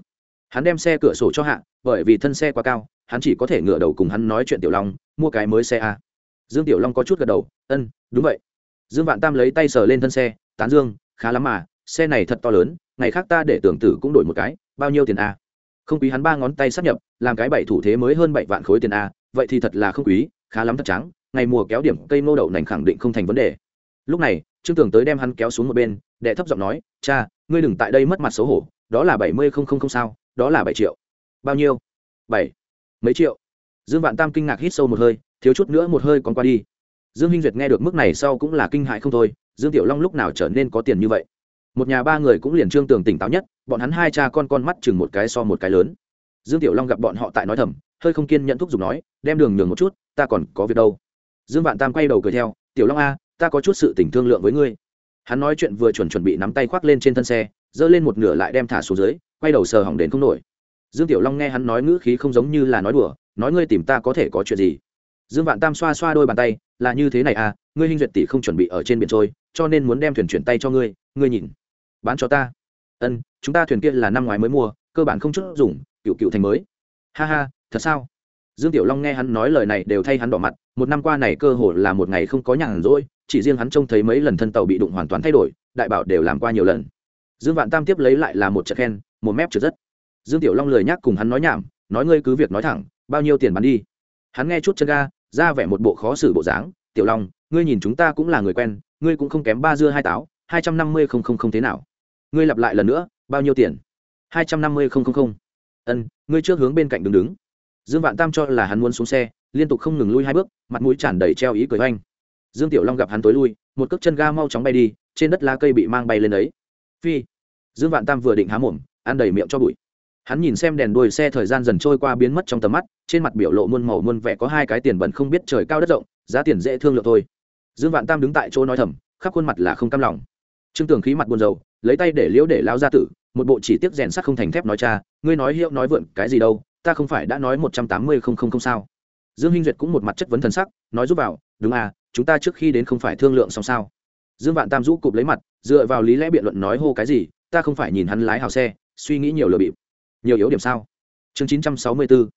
S1: Hắn đem xe cửa sổ cho hạ, bởi vì thân xe quá cao, hắn chỉ có thể ngửa đầu cùng hắn nói chuyện tiểu long, mua cái mới xe a dương tiểu long có chút gật đầu, ân, đúng vậy. Dương vạn tam lấy tay sờ lên thân xe, tán dương, khá lắm mà, xe này thật to lớn, ngày khác ta để tưởng tử cũng đổi một cái, bao nhiêu tiền a? Không quý hắn ba ngón tay sắp nhập, làm cái bảy thủ thế mới hơn bảy vạn khối tiền a, vậy thì thật là không quý, khá lắm thật trắng, ngày mùa kéo điểm cây ngô đậu nành khẳng định không thành vấn đề. Lúc này, trương tưởng tới đem hắn kéo xuống một bên, đệ thấp giọng nói, cha, ngươi đừng tại đây mất mặt xấu hổ, đó là bảy mươi không không không sao, đó là bảy triệu. Bao nhiêu? Bảy, mấy triệu. Dương vạn tam kinh ngạc hít sâu một hơi thiếu chút nữa một hơi còn qua đi. Dương hinh duyệt nghe được mức này sau cũng là kinh hại không thôi, dương tiểu long lúc nào trở nên có tiền như vậy? Một nhà ba người cũng liền trương tường tỉnh táo nhất, bọn hắn hai cha con con mắt chừng một cái so một cái lớn. Dương tiểu long gặp bọn họ tại nói thầm, hơi không kiên nhận thúc giục nói, đem đường nhường một chút, ta còn có việc đâu. Dương vạn tam quay đầu cười theo, tiểu long a, ta có chút sự tình thương lượng với ngươi. Hắn nói chuyện vừa chuẩn chuẩn bị nắm tay khoác lên trên thân xe, giơ lên một nửa lại đem thả xuống dưới, quay đầu sờ hỏng đến không nổi. Dương tiểu long nghe hắn nói ngữ khí không giống như là nói đùa, nói ngươi tìm ta có thể có chuyện gì? Dương vạn tam xoa xoa đôi bàn tay, là như thế này à ngươi hinh duyệt tỷ không chuẩn bị ở trên biển trôi, cho nên muốn đem thuyền chuyển tay cho ngươi ngươi nhìn, bán cho ta. Ân, chúng ta thuyền kia là năm ngoái mới mua, cơ bản không chút dùng, cựu cựu thành mới. Ha ha, thật sao? Dương tiểu long nghe hắn nói lời này đều thay hắn đỏ mặt, một năm qua này cơ hồ là một ngày không có nhàn rỗi, chỉ riêng hắn trông thấy mấy lần thân tàu bị đụng hoàn toàn thay đổi, đại bảo đều làm qua nhiều lần. Dương vạn tam tiếp lấy lại là một trận khen, một mép trượt rất. Dương tiểu long lời nhắc cùng hắn nói nhảm, nói ngươi cứ việc nói thẳng, bao nhiêu tiền bán đi? Hắn nghe chút chân ga, ra vẻ một bộ khó xử bộ dáng, tiểu long, ngươi nhìn chúng ta cũng là người quen, ngươi cũng không kém ba dưa hai táo, hai trăm năm mươi không không không thế nào. Ngươi lặp lại lần nữa, bao nhiêu tiền? Hai trăm năm mươi không không không. Ân, ngươi trước hướng bên cạnh đứng đứng. Dương vạn tam cho là hắn muốn xuống xe, liên tục không ngừng lui hai bước, mặt mũi tràn đầy treo ý cười oanh. Dương tiểu long gặp hắn tối lui, một cước chân ga mau chóng bay đi, trên đất lá cây bị mang bay lên đấy. Phi! Dương vạn tam vừa định há mồm, ăn đầy miệng cho bụi hắn nhìn xem đèn đuôi xe thời gian dần trôi qua biến mất trong tầm mắt, trên mặt biểu lộ muôn màu muôn vẻ có hai cái tiền bẩn không biết trời cao đất rộng, giá tiền dễ thương lượng thôi. Dương vạn tam đứng tại chỗ nói thầm, khắp khuôn mặt là không cam lòng. Trương tường khí mặt buồn rầu, lấy tay để liễu để lao ra tử, một bộ chỉ tiếc rèn sắt không thành thép nói cha, ngươi nói hiệu nói vượn cái gì đâu, ta không phải đã nói một trăm tám mươi không không không sao. Dương hinh duyệt cũng một mặt chất vấn thần sắc, nói giúp vào, đúng à chúng ta trước khi đến không phải thương lượng xong sao. Dương vạn tam rũ cụp lấy mặt, dựa vào lý lẽ biện luận nói hô cái gì, ta không phải nhìn hắn lái hào xe, suy nghĩ nhiều lừa bịp nhiều yếu điểm sao? Chương 964.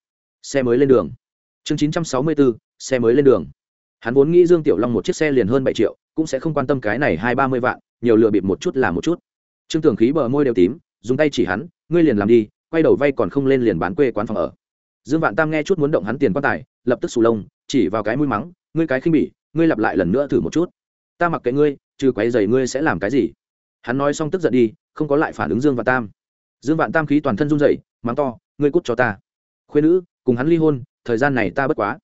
S1: xe mới lên đường. Chương 964. xe mới lên đường. Hắn vốn nghĩ dương tiểu long một chiếc xe liền hơn bảy triệu, cũng sẽ không quan tâm cái này hai ba mươi vạn, nhiều lừa bịp một chút là một chút. Trương tưởng khí bờ môi đều tím, dùng tay chỉ hắn, ngươi liền làm đi, quay đầu vay còn không lên liền bán quê quán phòng ở. Dương vạn tam nghe chút muốn động hắn tiền quan tài, lập tức sù lông, chỉ vào cái mũi mắng, ngươi cái khinh bỉ, ngươi lặp lại lần nữa thử một chút. Ta mặc kệ ngươi, trừ quấy giày ngươi sẽ làm cái gì. Hắn nói xong tức giận đi, không có lại phản ứng dương vạn tam dương vạn tam khí toàn thân run rẩy, mắng to, ngươi cút cho ta. Khuyên nữ, cùng hắn ly hôn, thời gian này ta bất quá.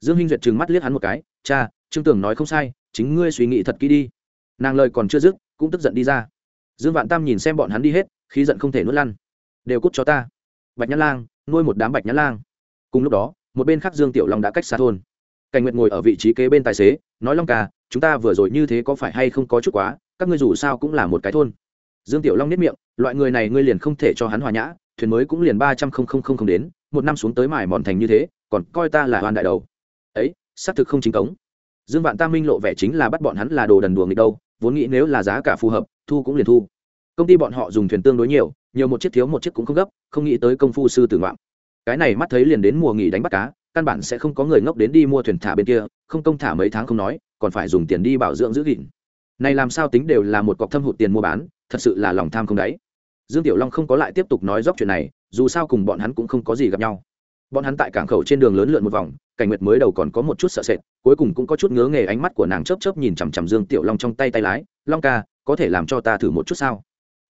S1: Dương hinh duyệt trừng mắt liếc hắn một cái, cha, trương tưởng nói không sai, chính ngươi suy nghĩ thật kỹ đi. Nàng lời còn chưa dứt, cũng tức giận đi ra. Dương vạn tam nhìn xem bọn hắn đi hết, khí giận không thể nuốt lăn. Đều cút cho ta. Bạch nhã lang, nuôi một đám bạch nhã lang. Cùng lúc đó, một bên khác dương tiểu long đã cách xa thôn. Cảnh nguyệt ngồi ở vị trí kế bên tài xế, nói, long ca, chúng ta vừa rồi như thế có phải hay không có chút quá, các ngươi dù sao cũng là một cái thôn dương tiểu long nếp miệng, loại người này ngươi liền không thể cho hắn hòa nhã, thuyền mới cũng liền ba trăm không không không không đến, một năm xuống tới mải mòn thành như thế, còn coi ta là hoàn đại đầu. Ấy, xác thực không chính cống. Dương vạn tam minh lộ vẻ chính là bắt bọn hắn là đồ đần đùa nghịch đâu, vốn nghĩ nếu là giá cả phù hợp, thu cũng liền thu. Công ty bọn họ dùng thuyền tương đối nhiều nhiều một chiếc thiếu một chiếc cũng không gấp, không nghĩ tới công phu sư tử ngoạm. Cái này mắt thấy liền đến mùa nghỉ đánh bắt cá, căn bản sẽ không có người ngốc đến đi mua thuyền thả bên kia, không công thả mấy tháng không nói, còn phải dùng tiền đi bảo dưỡng giữ gìn. Này làm sao tính đều là một cọc thâm hụt tiền mua bán thật sự là lòng tham không đáy. Dương tiểu long không có lại tiếp tục nói dóc chuyện này, dù sao cùng bọn hắn cũng không có gì gặp nhau. Bọn hắn tại cảng khẩu trên đường lớn lượn một vòng, cảnh nguyệt mới đầu còn có một chút sợ sệt, cuối cùng cũng có chút ngớ nghề ánh mắt của nàng chớp chớp nhìn chằm chằm dương tiểu long trong tay tay lái, long ca, có thể làm cho ta thử một chút sao?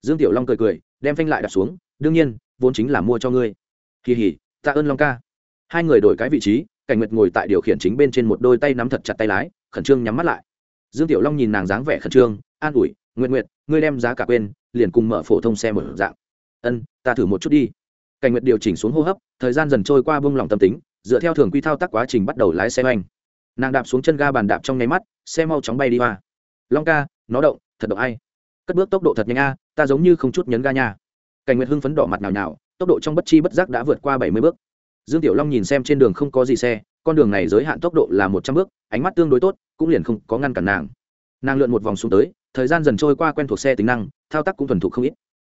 S1: Dương tiểu long cười cười, đem phanh lại đặt xuống, đương nhiên, vốn chính là mua cho ngươi. Kỳ hỉ tạ ơn long ca. Hai người đổi cái vị trí, cảnh nguyệt ngồi tại điều khiển chính bên trên một đôi tay nắm thật chặt tay lái, khẩn trương nhắm mắt lại. Dương tiểu long nhìn nàng dáng vẻ khẩn trương, an ủi nguyện nguyện ngươi đem giá cả quên, liền cùng mở phổ thông xe mở dạng. Ân, ta thử một chút đi. Cảnh nguyệt điều chỉnh xuống hô hấp, thời gian dần trôi qua bông lòng tâm tính, dựa theo thường quy thao tác quá trình bắt đầu lái xe oanh. Nàng đạp xuống chân ga bàn đạp trong nháy mắt, xe mau chóng bay đi hoa. Long ca, nó động, thật động ai? Cất bước tốc độ thật nhanh a, ta giống như không chút nhấn ga nha. Cảnh nguyệt hưng phấn đỏ mặt nào nào tốc độ trong bất chi bất giác đã vượt qua bảy mươi bước. Dương tiểu long nhìn xem trên đường không có gì xe, con đường này giới hạn tốc độ là một trăm bước, ánh mắt tương đối tốt, cũng liền không có ngăn cản nàng. Nàng lượn một vòng xuống tới thời gian dần trôi qua quen thuộc xe tính năng, thao tác cũng thuần thục không ít.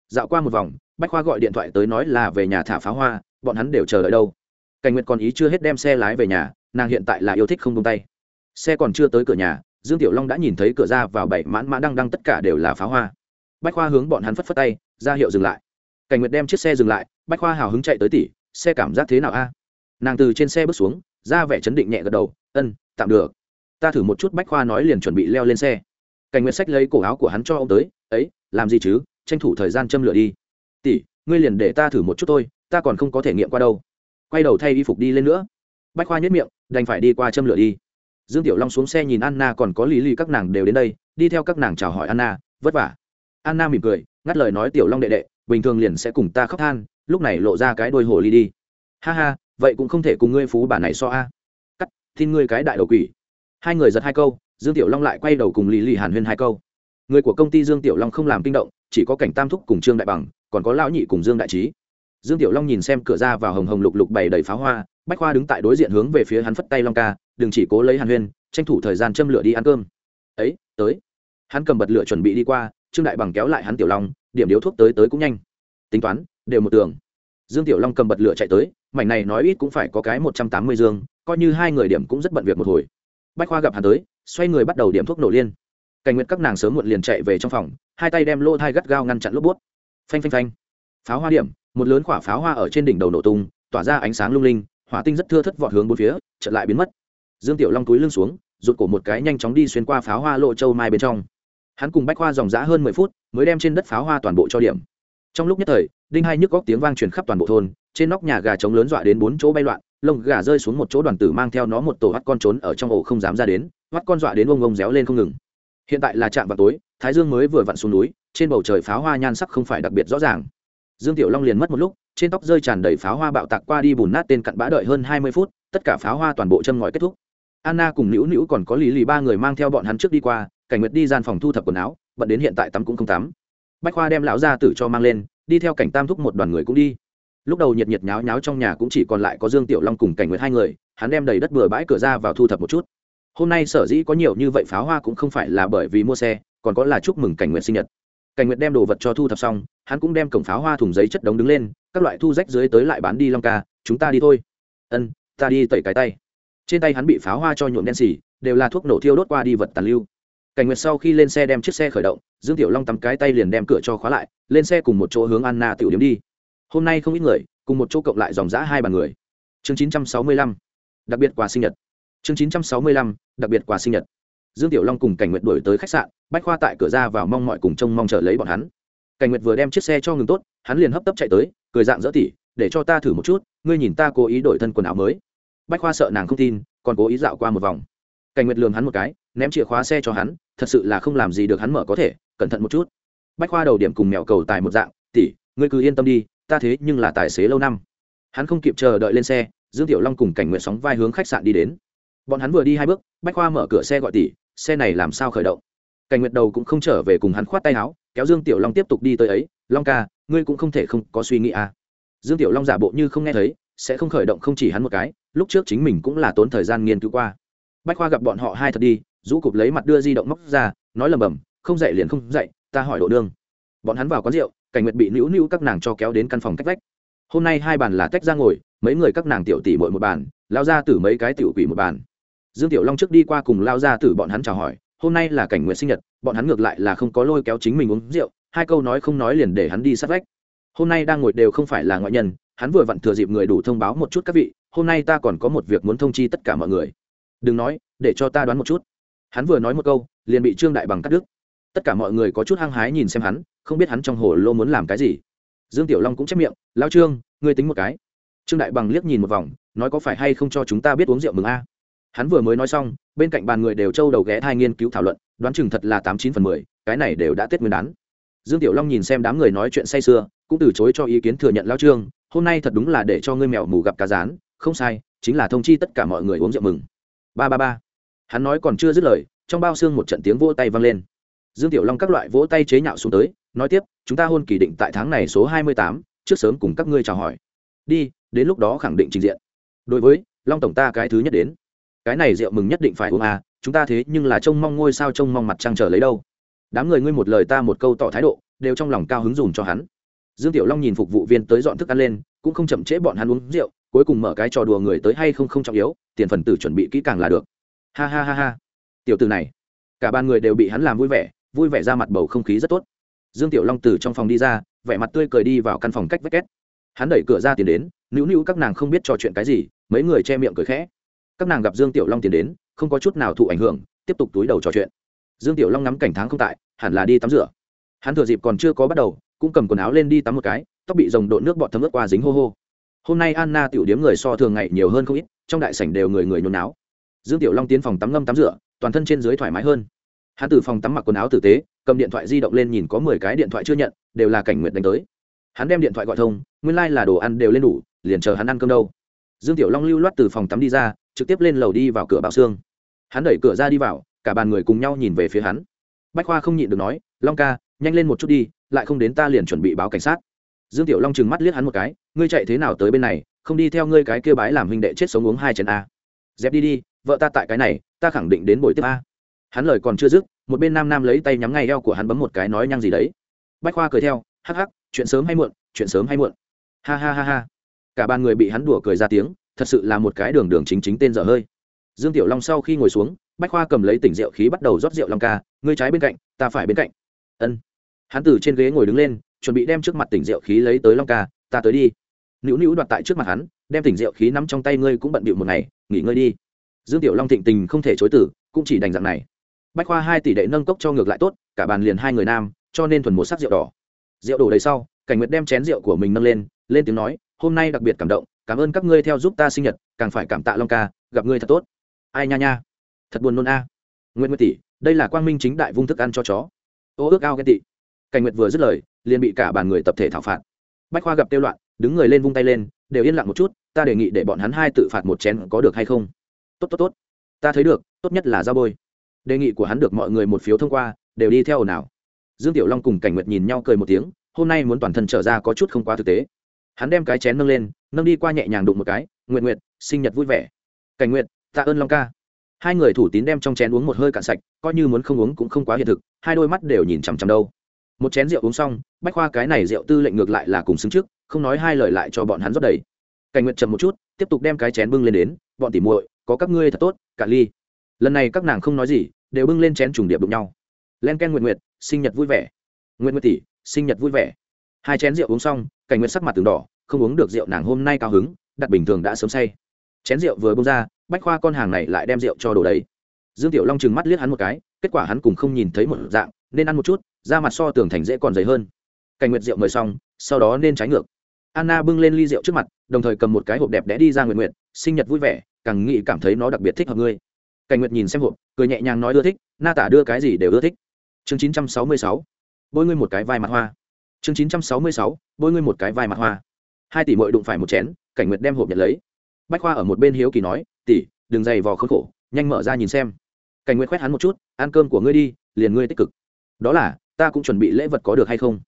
S1: Dạo qua một vòng, bách khoa gọi điện thoại tới nói là về nhà thả pháo hoa, bọn hắn đều chờ đợi đâu. Cảnh nguyệt còn ý chưa hết đem xe lái về nhà, nàng hiện tại là yêu thích không tung tay. Xe còn chưa tới cửa nhà, dương tiểu long đã nhìn thấy cửa ra vào bảy mãn mã đăng đăng tất cả đều là pháo hoa. Bách khoa hướng bọn hắn phất phất tay, ra hiệu dừng lại. Cảnh nguyệt đem chiếc xe dừng lại, bách khoa hào hứng chạy tới tỉ xe cảm giác thế nào a? Nàng từ trên xe bước xuống, ra vẻ chấn định nhẹ gật đầu, ân, tạm được. Ta thử một chút. Bách khoa nói liền chuẩn bị leo lên xe cảnh nguyệt sách lấy cổ áo của hắn cho ông tới, ấy, làm gì chứ? Tranh thủ thời gian châm lửa đi. Tỷ, ngươi liền để ta thử một chút thôi, ta còn không có thể nghiệm qua đâu. Quay đầu thay y phục đi lên nữa. Bách khoa nhất miệng, đành phải đi qua châm lửa đi. Dương tiểu long xuống xe nhìn anna còn có lý lý các nàng đều đến đây, đi theo các nàng chào hỏi anna, vất vả. Anna mỉm cười, ngắt lời nói, tiểu long đệ đệ, bình thường liền sẽ cùng ta khóc than, lúc này lộ ra cái đôi hồ ly đi. Ha ha, vậy cũng không thể cùng ngươi phú bà này so a. Cắt, tin ngươi cái đại đầu quỷ. Hai người giật hai câu dương tiểu long lại quay đầu cùng lý lì hàn huyên hai câu. Người của công ty dương tiểu long không làm kinh động, chỉ có cảnh tam thúc cùng trương đại bằng, còn có lão nhị cùng dương đại trí. Dương tiểu long nhìn xem cửa ra vào hồng hồng lục lục bày đầy pháo hoa, bách khoa đứng tại đối diện hướng về phía hắn phất tay long ca, đừng chỉ cố lấy hàn huyên, tranh thủ thời gian châm lửa đi ăn cơm. Ấy, tới. Hắn cầm bật lửa chuẩn bị đi qua, trương đại bằng kéo lại hắn tiểu long, điểm điếu thuốc tới tới cũng nhanh. Tính toán, đều một tường. Dương tiểu long cầm bật lửa chạy tới, mảnh này nói ít cũng phải có cái một trăm tám mươi dương, coi như hai người điểm cũng rất bận việc một hồi. Bách khoa gặp hắn tới xoay người bắt đầu điểm thuốc nổ liên. Cảnh nguyện các nàng sớm muộn liền chạy về trong phòng, hai tay đem lô thai gắt gao ngăn chặn lốp bút. Phanh phanh phanh. Pháo hoa điểm, một lớn quả pháo hoa ở trên đỉnh đầu nổ tung, tỏa ra ánh sáng lung linh, hỏa tinh rất thưa thất vọt hướng bốn phía, chợt lại biến mất. Dương tiểu long túi lưng xuống, rụt cổ một cái nhanh chóng đi xuyên qua pháo hoa lộ châu mai bên trong. Hắn cùng bách hoa dòng dã hơn mười phút, mới đem trên đất pháo hoa toàn bộ cho điểm. Trong lúc nhất thời, đinh hai nhức góc tiếng vang truyền khắp toàn bộ thôn, trên nóc nhà gà trống lớn dọa đến bốn chỗ bay loạn, lông gà rơi xuống một chỗ đoàn tử mang theo nó một tổ hắt con trốn ở trong ổ không dám ra đến mắt con dọa đến ông ông réo lên không ngừng. Hiện tại là trạm vào tối, thái dương mới vừa vặn xuống núi, trên bầu trời pháo hoa nhan sắc không phải đặc biệt rõ ràng. Dương tiểu long liền mất một lúc, trên tóc rơi tràn đầy pháo hoa bạo tạc qua đi bùn nát tên cặn bã đợi hơn hai mươi phút, tất cả pháo hoa toàn bộ châm ngòi kết thúc. Anna cùng nữu nữu còn có lý lì ba người mang theo bọn hắn trước đi qua, cảnh nguyệt đi gian phòng thu thập quần áo, bận đến hiện tại tắm cũng không tắm. Bách khoa đem lão gia tử cho mang lên, đi theo cảnh tam thúc một đoàn người cũng đi. Lúc đầu nhiệt nhiệt nháo nháo trong nhà cũng chỉ còn lại có dương tiểu long cùng cảnh nguyệt hai người, hắn đem đầy đất bừa bãi cửa ra vào thu thập một chút hôm nay sở dĩ có nhiều như vậy pháo hoa cũng không phải là bởi vì mua xe còn có là chúc mừng cảnh nguyệt sinh nhật. Cảnh nguyệt đem đồ vật cho thu thập xong hắn cũng đem cổng pháo hoa thùng giấy chất đống đứng lên các loại thu rách dưới tới lại bán đi long ca chúng ta đi thôi. Ân ta đi tẩy cái tay. Trên tay hắn bị pháo hoa cho nhuộm đen xì đều là thuốc nổ thiêu đốt qua đi vật tàn lưu. Cảnh nguyệt sau khi lên xe đem chiếc xe khởi động dương tiểu long tắm cái tay liền đem cửa cho khóa lại lên xe cùng một chỗ hướng anna tiểu điếm đi. Hôm nay không ít người cùng một chỗ cộng lại dòng giã hai bàn người. Chương 965, đặc biệt quà sinh nhật chương 965, đặc biệt quà sinh nhật. Dương tiểu long cùng cảnh nguyệt đuổi tới khách sạn bách khoa tại cửa ra vào mong mọi cùng trông mong chờ lấy bọn hắn. Cảnh nguyệt vừa đem chiếc xe cho ngừng tốt hắn liền hấp tấp chạy tới cười dạng dỡ tỉ để cho ta thử một chút ngươi nhìn ta cố ý đổi thân quần áo mới. Bách khoa sợ nàng không tin còn cố ý dạo qua một vòng. Cảnh nguyệt lường hắn một cái ném chìa khóa xe cho hắn thật sự là không làm gì được hắn mở có thể cẩn thận một chút. Bách khoa đầu điểm cùng mèo cầu tài một dạng tỉ ngươi cứ yên tâm đi ta thế nhưng là tài xế lâu năm. Hắn không kịp chờ đợi lên xe dương tiểu long cùng cảnh Nguyệt sóng vai hướng khách sạn đi đến bọn hắn vừa đi hai bước, bách khoa mở cửa xe gọi tỉ xe này làm sao khởi động? Cảnh nguyệt đầu cũng không trở về cùng hắn khoát tay áo, kéo dương tiểu long tiếp tục đi tới ấy, long ca, ngươi cũng không thể không có suy nghĩ à. dương tiểu long giả bộ như không nghe thấy, sẽ không khởi động không chỉ hắn một cái, lúc trước chính mình cũng là tốn thời gian nghiên cứu qua. Bách khoa gặp bọn họ hai thật đi, rũ cụp lấy mặt đưa di động móc ra, nói lầm bầm, không dậy liền không dậy, ta hỏi độ đương bọn hắn vào quán rượu, cảnh nguyệt bị nữu nữu các nàng cho kéo đến căn phòng cách vách. Hôm nay hai bàn là tách ra ngồi, mấy người các nàng tiểu tỷ mỗi một bàn lao ra từ mấy cái tiểu quỷ một bàn dương tiểu long trước đi qua cùng lao ra từ bọn hắn chào hỏi, hôm nay là cảnh nguyện sinh nhật, bọn hắn ngược lại là không có lôi kéo chính mình uống rượu, hai câu nói không nói liền để hắn đi sát vách. Hôm nay đang ngồi đều không phải là ngoại nhân, hắn vừa vặn thừa dịp người đủ thông báo một chút các vị, hôm nay ta còn có một việc muốn thông chi tất cả mọi người. Đừng nói, để cho ta đoán một chút. Hắn vừa nói một câu, liền bị trương đại bằng cắt đứt. Tất cả mọi người có chút hăng hái nhìn xem hắn, không biết hắn trong hồ lô muốn làm cái gì. Dương tiểu long cũng chép miệng lao trương, ngươi tính một cái. Trương đại bằng liếc nhìn một vòng, nói có phải hay không cho chúng ta biết uống rượu mừng a? Hắn vừa mới nói xong, bên cạnh bàn người đều trâu đầu ghé thai nghiên cứu thảo luận, đoán chừng thật là tám chín phần mười, cái này đều đã tết nguyên đán. Dương tiểu long nhìn xem đám người nói chuyện say sưa, cũng từ chối cho ý kiến thừa nhận lao trương, hôm nay thật đúng là để cho ngươi mèo mù gặp cá rán, không sai, chính là thông chi tất cả mọi người uống rượu mừng. Ba ba ba. Hắn nói còn chưa dứt lời, trong bao xương một trận tiếng vỗ tay vang lên. Dương tiểu long các loại vỗ tay chế nhạo xuống tới, nói tiếp, chúng ta hôn kỳ định tại tháng này số hai mươi tám, trước sớm cùng các ngươi chào hỏi. Đi, đến lúc đó khẳng định trình diện. Đối với, long tổng ta cái thứ nhất đến cái này rượu mừng nhất định phải uống à chúng ta thế nhưng là trông mong ngôi sao trông mong mặt trăng trở lấy đâu. Đám người ngươi một lời ta một câu tỏ thái độ, đều trong lòng cao hứng dùm cho hắn. Dương tiểu long nhìn phục vụ viên tới dọn thức ăn lên, cũng không chậm trễ bọn hắn uống rượu, cuối cùng mở cái trò đùa người tới hay không không trọng yếu, tiền phần tử chuẩn bị kỹ càng là được. Ha ha ha ha. Tiểu từ này. Cả ba người đều bị hắn làm vui vẻ vui vẻ ra mặt bầu không khí rất tốt. Dương tiểu long từ trong phòng đi ra, vẻ mặt tươi cười đi vào căn phòng cách vách két. Hắn đẩy cửa ra tiền đến nữu nữu các nàng không biết trò chuyện cái gì, mấy người che miệng cười khẽ các nàng gặp dương tiểu long tiến đến, không có chút nào thụ ảnh hưởng, tiếp tục túi đầu trò chuyện. Dương tiểu long ngắm cảnh tháng không tại, hẳn là đi tắm rửa. Hắn thừa dịp còn chưa có bắt đầu, cũng cầm quần áo lên đi tắm một cái, tóc bị dòng độn nước bọt thấm ướt qua dính hô hô. Hôm nay anna tiểu điếm người so thường ngày nhiều hơn không ít, trong đại sảnh đều người người nhốn náo. Dương tiểu long tiến phòng tắm ngâm tắm rửa, toàn thân trên dưới thoải mái hơn. Hắn từ phòng tắm mặc quần áo tử tế, cầm điện thoại di động lên nhìn có mười cái điện thoại chưa nhận, đều là cảnh nguyện đánh tới. Hắn đem điện thoại gọi thông, nguyên lai、like、là đồ ăn đều lên đủ, liền chờ hắn ăn cơm đâu. Dương tiểu long lưu loát từ phòng tắm đi ra trực tiếp lên lầu đi vào cửa bảo xương. Hắn đẩy cửa ra đi vào, cả bàn người cùng nhau nhìn về phía hắn. Bách khoa không nhịn được nói, long ca, nhanh lên một chút đi, lại không đến ta liền chuẩn bị báo cảnh sát. Dương tiểu long trừng mắt liếc hắn một cái, ngươi chạy thế nào tới bên này, không đi theo ngươi cái kia bái làm huynh đệ chết sống uống hai chén a. Dẹp đi đi, vợ ta tại cái này, ta khẳng định đến buổi tiếp a. Hắn lời còn chưa dứt, một bên nam nam lấy tay nhắm ngay eo của hắn bấm một cái nói nhăng gì đấy. Bách khoa cười theo, hắc hắc, chuyện sớm hay muộn, chuyện sớm hay muộn. Ha ha ha ha. Cả ba người bị hắn đùa cười ra tiếng thật sự là một cái đường đường chính chính tên dở hơi. Dương tiểu long sau khi ngồi xuống, bách khoa cầm lấy tỉnh rượu khí bắt đầu rót rượu long ca, ngươi trái bên cạnh, ta phải bên cạnh. Ân. Hắn từ trên ghế ngồi đứng lên, chuẩn bị đem trước mặt tỉnh rượu khí lấy tới long ca, ta tới đi. Nữu nữu đoạt tại trước mặt hắn, đem tỉnh rượu khí nắm trong tay ngươi cũng bận bịu một ngày, nghỉ ngơi đi. Dương tiểu long thịnh tình không thể chối tử cũng chỉ đành dạng này. Bách khoa hai tỷ đệ nâng cốc cho ngược lại tốt, cả bàn liền hai người nam, cho nên thuần một sắc rượu đỏ. Rượu đổ đầy sau, cảnh nguyệt đem chén rượu của mình nâng lên lên tiếng nói, hôm nay đặc biệt cảm động cảm ơn các ngươi theo giúp ta sinh nhật, càng phải cảm tạ long ca, gặp ngươi thật tốt. Ai nha nha. Thật buồn nôn a. À. nguyệt nguyệt tỷ, đây là quang minh chính đại vung thức ăn cho chó. Ô ước ao ghen tị. Cảnh nguyệt vừa dứt lời, liền bị cả bàn người tập thể thảo phạt. Bách khoa gặp tiêu loạn, đứng người lên vung tay lên, đều yên lặng một chút, ta đề nghị để bọn hắn hai tự phạt một chén có được hay không? Tốt tốt tốt. Ta thấy được, tốt nhất là giao bôi. Đề nghị của hắn được mọi người một phiếu thông qua, đều đi theo ồn ào. Dương tiểu long cùng cảnh nguyệt nhìn nhau cười một tiếng, hôm nay muốn toàn thân trở ra có chút không quá thực tế. Hắn đem cái chén nâng lên nâng đi qua nhẹ nhàng đụng một cái nguyện nguyện sinh nhật vui vẻ. Cảnh nguyện tạ ơn long ca. Hai người thủ tín đem trong chén uống một hơi cạn sạch, coi như muốn không uống cũng không quá hiện thực, hai đôi mắt đều nhìn chằm chằm đâu. Một chén rượu uống xong, bách khoa cái này rượu tư lệnh ngược lại là cùng xứng trước, không nói hai lời lại cho bọn hắn rót đầy. Cảnh nguyện chậm một chút, tiếp tục đem cái chén bưng lên đến, bọn tỉ muội, có các ngươi thật tốt, cả ly. Lần này các nàng không nói gì, đều bưng lên chén trùng điệp đụng nhau. Len ken nguyện nguyện sinh nhật vui vẻ. Nguyện nguyện tỷ, sinh nhật vui vẻ. Hai chén rượu uống xong, cảnh nguyện sắc mặt từng đỏ không uống được rượu nàng hôm nay cao hứng, đặt bình thường đã sớm say. Chén rượu vừa bông ra, bách khoa con hàng này lại đem rượu cho đồ đấy. Dương tiểu long chừng mắt liếc hắn một cái, kết quả hắn cùng không nhìn thấy một dạng, nên ăn một chút, da mặt so tường thành dễ còn dày hơn. Cảnh nguyệt rượu mời xong, sau đó nên trái ngược. Anna bưng lên ly rượu trước mặt, đồng thời cầm một cái hộp đẹp đẽ đi ra nguyện nguyện sinh nhật vui vẻ, càng nghĩ cảm thấy nó đặc biệt thích hợp ngươi. Cảnh nguyệt nhìn xem hộp, cười nhẹ nhàng nói ưa thích, na tả đưa cái gì đều ưa thích. Chương chín trăm sáu mươi sáu, bôi ngươi một cái vai mặt hoa. Chương chín trăm sáu mươi sáu, bôi ngươi một cái vai mặt hoa hai tỷ mội đụng phải một chén, cảnh nguyệt đem hộp nhận lấy. Bách khoa ở một bên hiếu kỳ nói, tỷ, đừng dày vò khốn khổ, nhanh mở ra nhìn xem. Cảnh nguyệt khoét hắn một chút, ăn cơm của ngươi đi, liền ngươi tích cực. Đó là, ta cũng chuẩn bị lễ vật có được hay không?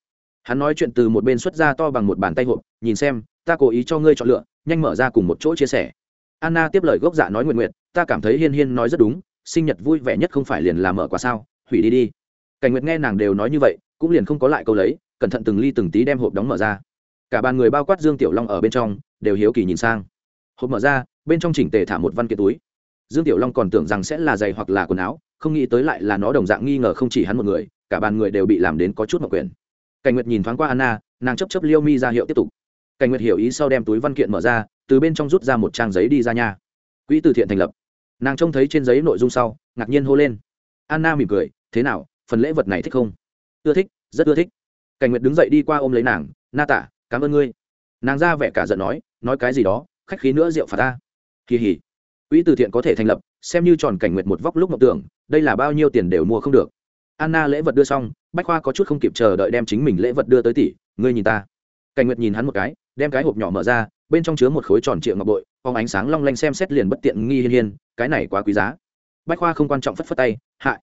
S1: Hắn nói chuyện từ một bên xuất ra to bằng một bàn tay hộp, nhìn xem, ta cố ý cho ngươi chọn lựa, nhanh mở ra cùng một chỗ chia sẻ. Anna tiếp lời gốc dạ nói nguyện nguyện ta cảm thấy hiên hiên nói rất đúng, sinh nhật vui vẻ nhất không phải liền là mở quà sao, hủy đi đi. Cảnh nguyệt nghe nàng đều nói như vậy, cũng liền không có lại câu lấy, cẩn thận từng ly từng tí đem hộp đóng mở ra cả bàn người bao quát dương tiểu long ở bên trong, đều hiếu kỳ nhìn sang. Hộp mở ra, bên trong chỉnh tề thả một văn kiện túi. Dương tiểu long còn tưởng rằng sẽ là giày hoặc là quần áo, không nghĩ tới lại là nó đồng dạng nghi ngờ không chỉ hắn một người, cả bàn người đều bị làm đến có chút mặc quyền cảnh nguyệt nhìn thoáng qua anna, nàng chấp chấp liêu mi ra hiệu tiếp tục. Cảnh nguyệt hiểu ý sau đem túi văn kiện mở ra, từ bên trong rút ra một trang giấy đi ra nha. Quỹ từ thiện thành lập. Nàng trông thấy trên giấy nội dung sau, ngạc nhiên hô lên. Anna mỉm cười, thế nào, phần lễ vật này thích không? Ưa thích, rất ưa thích. Cảnh nguyệt đứng dậy đi qua ôm lấy nàng, na tả cảm ơn ngươi. Nàng ra vẻ cả giận nói nói cái gì đó, khách khí nữa rượu phạt ta. Kỳ hỉ. Quỹ từ thiện có thể thành lập, xem như tròn cảnh nguyệt một vóc lúc mộng tưởng, đây là bao nhiêu tiền đều mua không được. Anna lễ vật đưa xong, bách khoa có chút không kịp chờ đợi đem chính mình lễ vật đưa tới tỷ, ngươi nhìn ta. Cảnh nguyệt nhìn hắn một cái, đem cái hộp nhỏ mở ra, bên trong chứa một khối tròn triệu ngọc bội, phóng ánh sáng long lanh xem xét liền bất tiện nghi hiên hiên, cái này quá quý giá. Bách khoa không quan trọng phất phất tay hại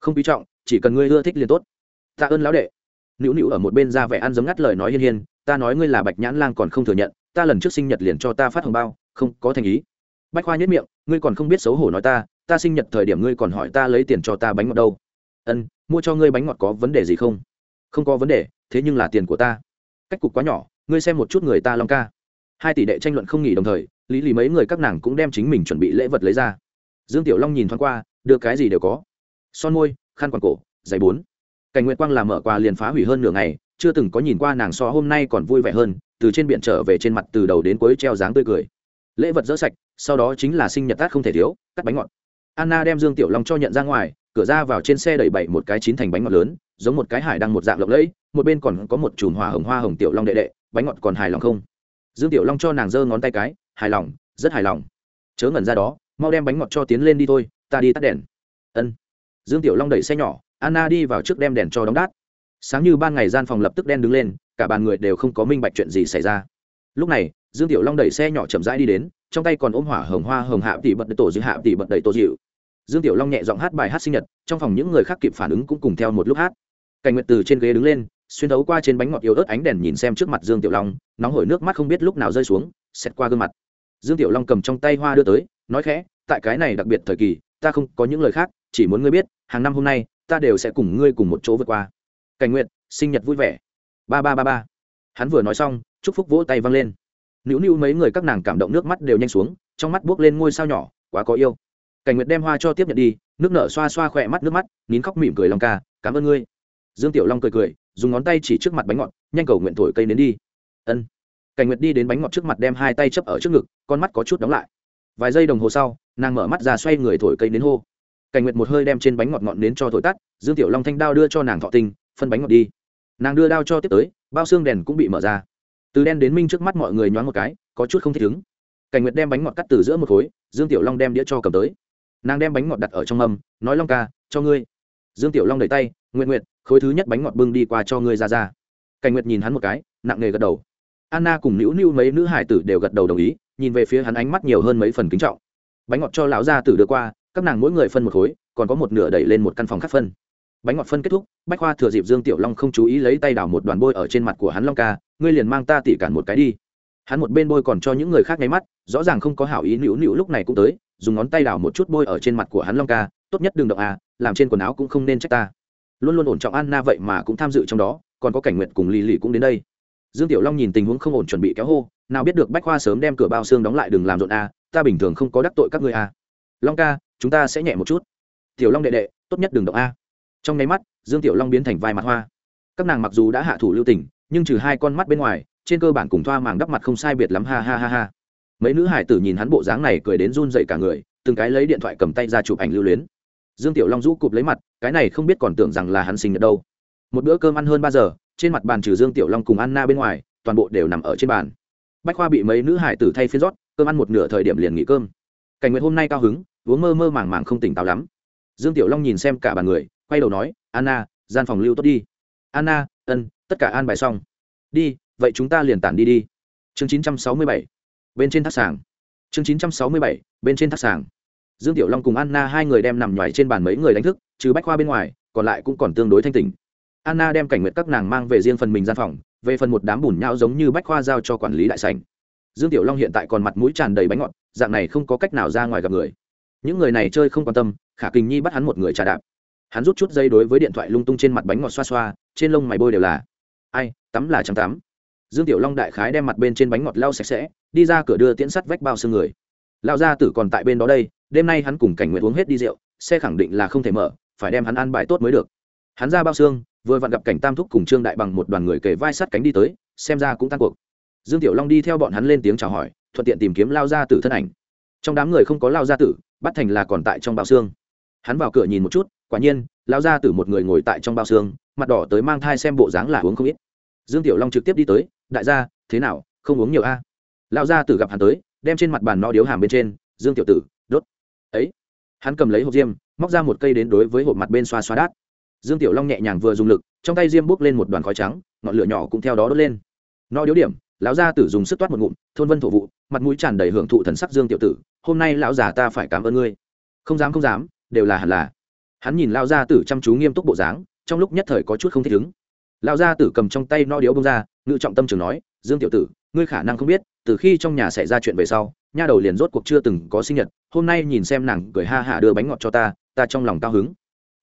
S1: không quý trọng, chỉ cần ngươi ưa thích liền tốt. Tạ ơn lão đệ. Nữu nữu ở một bên ra vẻ ăn giấm ngắt lời nói hiên hiên ta nói ngươi là bạch nhãn lang còn không thừa nhận, ta lần trước sinh nhật liền cho ta phát hồng bao, không, có thành ý. Bách khoa nhất miệng, ngươi còn không biết xấu hổ nói ta ta sinh nhật thời điểm ngươi còn hỏi ta lấy tiền cho ta bánh ngọt đâu. Ân, mua cho ngươi bánh ngọt có vấn đề gì không? Không có vấn đề, thế nhưng là tiền của ta. Cách cục quá nhỏ, ngươi xem một chút người ta long ca. Hai tỷ đệ tranh luận không nghỉ đồng thời, lý lý mấy người các nàng cũng đem chính mình chuẩn bị lễ vật lấy ra. Dương tiểu long nhìn thoáng qua, đưa cái gì đều có. Son môi, khăn quàng cổ, giày bốn cảnh nguyệt quang làm mở quà liền phá hủy hơn nửa ngày chưa từng có nhìn qua nàng so hôm nay còn vui vẻ hơn, từ trên biển trở về trên mặt từ đầu đến cuối treo dáng tươi cười. Lễ vật dỡ sạch, sau đó chính là sinh nhật tát không thể thiếu cắt bánh ngọt. Anna đem dương tiểu long cho nhận ra ngoài, cửa ra vào trên xe đẩy bảy một cái chín thành bánh ngọt lớn, giống một cái hải đăng một dạng lộng lẫy, một bên còn có một chùm hoa hồng hoa hồng tiểu long đệ đệ, bánh ngọt còn hài lòng không? Dương tiểu long cho nàng giơ ngón tay cái, hài lòng, rất hài lòng. Chớ ngẩn ra đó, mau đem bánh ngọt cho tiến lên đi thôi, ta đi tắt đèn. Ân. Dương tiểu long đẩy xe nhỏ, anna đi vào trước đem đèn cho đóng đát sáng như ban ngày gian phòng lập tức đen đứng lên, cả bàn người đều không có minh bạch chuyện gì xảy ra. Lúc này, dương tiểu long đẩy xe nhỏ chậm rãi đi đến, trong tay còn ôm hỏa hồng hoa hồng hạ tỷ bật tổ dịu hạ tỷ bật đầy tổ dịu. Dương tiểu long nhẹ giọng hát bài hát sinh nhật, trong phòng những người khác kịp phản ứng cũng cùng theo một lúc hát. Cảnh nguyệt từ trên ghế đứng lên, xuyên thấu qua trên bánh ngọt yếu ớt ánh đèn nhìn xem trước mặt dương tiểu long, nóng hổi nước mắt không biết lúc nào rơi xuống xét qua gương mặt. Dương tiểu long cầm trong tay hoa đưa tới, nói khẽ, tại cái này đặc biệt thời kỳ, ta không có những lời khác, chỉ muốn ngươi biết, hàng năm hôm nay, ta đều sẽ cùng ngươi cùng một chỗ vượt qua cảnh nguyện sinh nhật vui vẻ. Ba ba ba ba. Hắn vừa nói xong, chúc phúc vỗ tay văng lên. Nữu nữu mấy người các nàng cảm động nước mắt đều nhanh xuống, trong mắt buốc lên ngôi sao nhỏ, quá có yêu. Cảnh nguyệt đem hoa cho tiếp nhận đi, nước nở xoa xoa khỏe mắt nước mắt, nín khóc mỉm cười long ca, cảm ơn ngươi. Dương tiểu long cười cười, dùng ngón tay chỉ trước mặt bánh ngọt, nhanh cầu nguyện thổi cây đến đi. Ân. Cảnh nguyệt đi đến bánh ngọt trước mặt đem hai tay chấp ở trước ngực, con mắt có chút đóng lại. Vài giây đồng hồ sau, nàng mở mắt ra xoay người thổi cây đến hô. Cảnh nguyệt một hơi đem trên bánh ngọt ngọt đến cho thổi tắt, dương tiểu long thanh đao đưa cho nàng thọ tinh phân bánh ngọt đi. Nàng đưa đao cho tiếp tới, bao xương đèn cũng bị mở ra. Từ đen đến minh trước mắt mọi người nhoáng một cái, có chút không thích ứng. Cảnh nguyệt đem bánh ngọt cắt từ giữa một khối, dương tiểu long đem đĩa cho cầm tới. Nàng đem bánh ngọt đặt ở trong mâm, nói long ca, cho ngươi. Dương tiểu long đẩy tay nguyện nguyện khối thứ nhất bánh ngọt bưng đi qua cho ngươi ra ra. Cảnh nguyệt nhìn hắn một cái, nặng nề gật đầu. Anna cùng nữu nữu mấy nữ hải tử đều gật đầu đồng ý, nhìn về phía hắn ánh mắt nhiều hơn mấy phần kính trọng. Bánh ngọt cho lão gia tử đưa qua, các nàng mỗi người phân một khối, còn có một nửa đẩy lên một căn phòng khác phân bánh ngọt phân kết thúc bách khoa thừa dịp dương tiểu long không chú ý lấy tay đảo một đoàn bôi ở trên mặt của hắn long ca ngươi liền mang ta tỉ cản một cái đi. Hắn một bên bôi còn cho những người khác nháy mắt rõ ràng không có hảo ý nữu nữu lúc này cũng tới dùng ngón tay đảo một chút bôi ở trên mặt của hắn long ca tốt nhất đừng động à làm trên quần áo cũng không nên trách ta. Luôn luôn ổn trọng anna vậy mà cũng tham dự trong đó còn có cảnh nguyện cùng lì lì cũng đến đây. Dương tiểu long nhìn tình huống không ổn chuẩn bị kéo hô nào biết được bách khoa sớm đem cửa bao xương đóng lại đừng làm rộn à, ta bình thường không có đắc tội các ngươi à. long ca chúng ta sẽ nhẹ một chút. Tiểu long đệ đệ tốt nhất đừng động a trong nháy mắt, dương tiểu long biến thành vai mặt hoa. Các nàng mặc dù đã hạ thủ lưu tình, nhưng trừ hai con mắt bên ngoài, trên cơ bản cùng thoa màng đắp mặt không sai biệt lắm, ha ha ha ha. Mấy nữ hải tử nhìn hắn bộ dáng này cười đến run dậy cả người, từng cái lấy điện thoại cầm tay ra chụp ảnh lưu luyến. Dương tiểu long rũ cụp lấy mặt, cái này không biết còn tưởng rằng là hắn sinh nhật đâu. Một bữa cơm ăn hơn ba giờ, trên mặt bàn trừ dương tiểu long cùng anna bên ngoài, toàn bộ đều nằm ở trên bàn. Bách khoa bị mấy nữ hải tử thay phiên rót, cơm ăn một nửa thời điểm liền nghỉ cơm. Cảnh nguyệt hôm nay cao hứng, uống mơ mơ màng màng không tỉnh táo lắm. Dương tiểu long nhìn xem cả bàn người quay đầu nói, anna, gian phòng lưu tốt đi. Anna, ân, tất cả an bài xong. Đi, vậy chúng ta liền tản đi đi. Chương 967. bên trên thác sàng. Chương 967. bên trên thác sàng. Dương tiểu long cùng anna hai người đem nằm nhoài trên bàn mấy người đánh thức, trừ bách khoa bên ngoài, còn lại cũng còn tương đối thanh tỉnh. Anna đem cảnh nguyện các nàng mang về riêng phần mình gian phòng, về phần một đám bùn nhau giống như bách khoa giao cho quản lý đại sành dương tiểu long hiện tại còn mặt mũi tràn đầy bánh ngọt, dạng này không có cách nào ra ngoài gặp người. Những người này chơi không quan tâm, khả kình nhi bắt hắn một người trà đạp hắn rút chút dây đối với điện thoại lung tung trên mặt bánh ngọt xoa xoa, trên lông mày bôi đều là, ai, tắm là chẳng tắm. Dương tiểu long đại khái đem mặt bên trên bánh ngọt lau sạch sẽ, đi ra cửa đưa tiễn sắt vách bao xương người. Lao gia tử còn tại bên đó đây, đêm nay hắn cùng cảnh nguyện uống hết đi rượu, xe khẳng định là không thể mở, phải đem hắn ăn bài tốt mới được. Hắn ra bao xương, vừa vặn gặp cảnh tam thúc cùng trương đại bằng một đoàn người kề vai sắt cánh đi tới, xem ra cũng tan cuộc. Dương tiểu long đi theo bọn hắn lên tiếng chào hỏi, thuận tiện tìm kiếm lao gia tử thân ảnh. Trong đám người không có lao gia tử, bắt thành là còn tại trong bao xương. Hắn vào cửa nhìn một chút quả nhiên lao gia tử một người ngồi tại trong bao xương, mặt đỏ tới mang thai xem bộ dáng là uống không ít. Dương tiểu long trực tiếp đi tới, đại gia, thế nào, không uống nhiều a? À? lao gia tử gặp hắn tới, đem trên mặt bàn no điếu hàm bên trên, dương tiểu tử, đốt. Ấy. Hắn cầm lấy hộp diêm, móc ra một cây đến đối với hộp mặt bên xoa xoa đát. Dương tiểu long nhẹ nhàng vừa dùng lực, trong tay diêm bốc lên một đoàn khói trắng, ngọn lửa nhỏ cũng theo đó đốt lên. No điếu điểm, lão gia tử dùng sức toát một ngụm, thôn vân thổ vụ, mặt mũi tràn đầy hưởng thụ thần sắc dương tiểu tử, hôm nay lão già ta phải cảm ơn ngươi. Không dám không dám, đều là hẳn là hắn nhìn lão gia tử chăm chú nghiêm túc bộ dáng, trong lúc nhất thời có chút không thích ứng. Lão gia tử cầm trong tay no điếu bông ra, ngự trọng tâm trường nói, dương tiểu tử, ngươi khả năng không biết, từ khi trong nhà xảy ra chuyện về sau, nha đầu liền rốt cuộc chưa từng có sinh nhật, hôm nay nhìn xem nàng cười ha hả đưa bánh ngọt cho ta ta trong lòng cao hứng.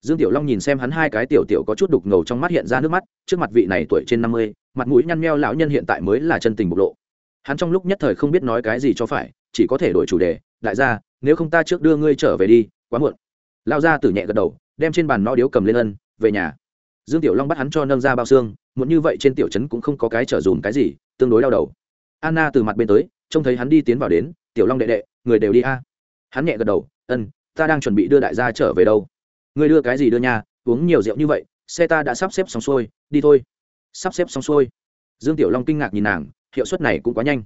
S1: Dương tiểu long nhìn xem hắn hai cái tiểu tiểu có chút đục ngầu trong mắt hiện ra nước mắt, trước mặt vị này tuổi trên năm mươi, mặt mũi nhăn meo lão nhân hiện tại mới là chân tình bộc lộ. Hắn trong lúc nhất thời không biết nói cái gì cho phải, chỉ có thể đổi chủ đề, đại gia, nếu không ta trước đưa ngươi trở về đi, quá muộn lao ra tử nhẹ gật đầu, đem trên bàn no điếu cầm lên ân, về nhà. Dương tiểu long bắt hắn cho nâng ra bao xương muộn như vậy trên tiểu trấn cũng không có cái trở dùm cái gì, tương đối đau đầu. Anna từ mặt bên tới, trông thấy hắn đi tiến vào đến, tiểu long đệ đệ, người đều đi a. Hắn nhẹ gật đầu, ân, ta đang chuẩn bị đưa đại gia trở về đâu. Người đưa cái gì đưa nhà uống nhiều rượu như vậy, xe ta đã sắp xếp xong xuôi, đi thôi. Sắp xếp xong xuôi. Dương tiểu long kinh ngạc nhìn nàng, hiệu suất này cũng quá nhanh.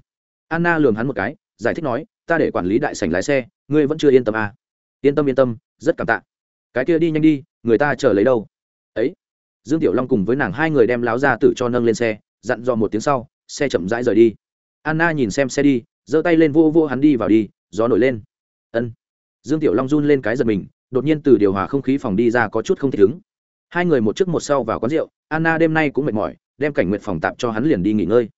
S1: Anna lường hắn một cái, giải thích nói, ta để quản lý đại sảnh lái xe, ngươi vẫn chưa yên tâm à. yên tâm yên tâm rất cảm tạ. Cái kia đi nhanh đi, người ta chờ lấy đâu? Ấy, dương tiểu long cùng với nàng hai người đem láo ra tử cho nâng lên xe, dặn dò một tiếng sau, xe chậm rãi rời đi. Anna nhìn xem xe đi, giơ tay lên vô vô hắn đi vào đi, gió nổi lên. Ân. Dương tiểu long run lên cái giật mình, đột nhiên từ điều hòa không khí phòng đi ra có chút không thích ứng. Hai người một trước một sau vào quán rượu, anna đêm nay cũng mệt mỏi, đem cảnh nguyện phòng tạm cho hắn liền đi nghỉ ngơi.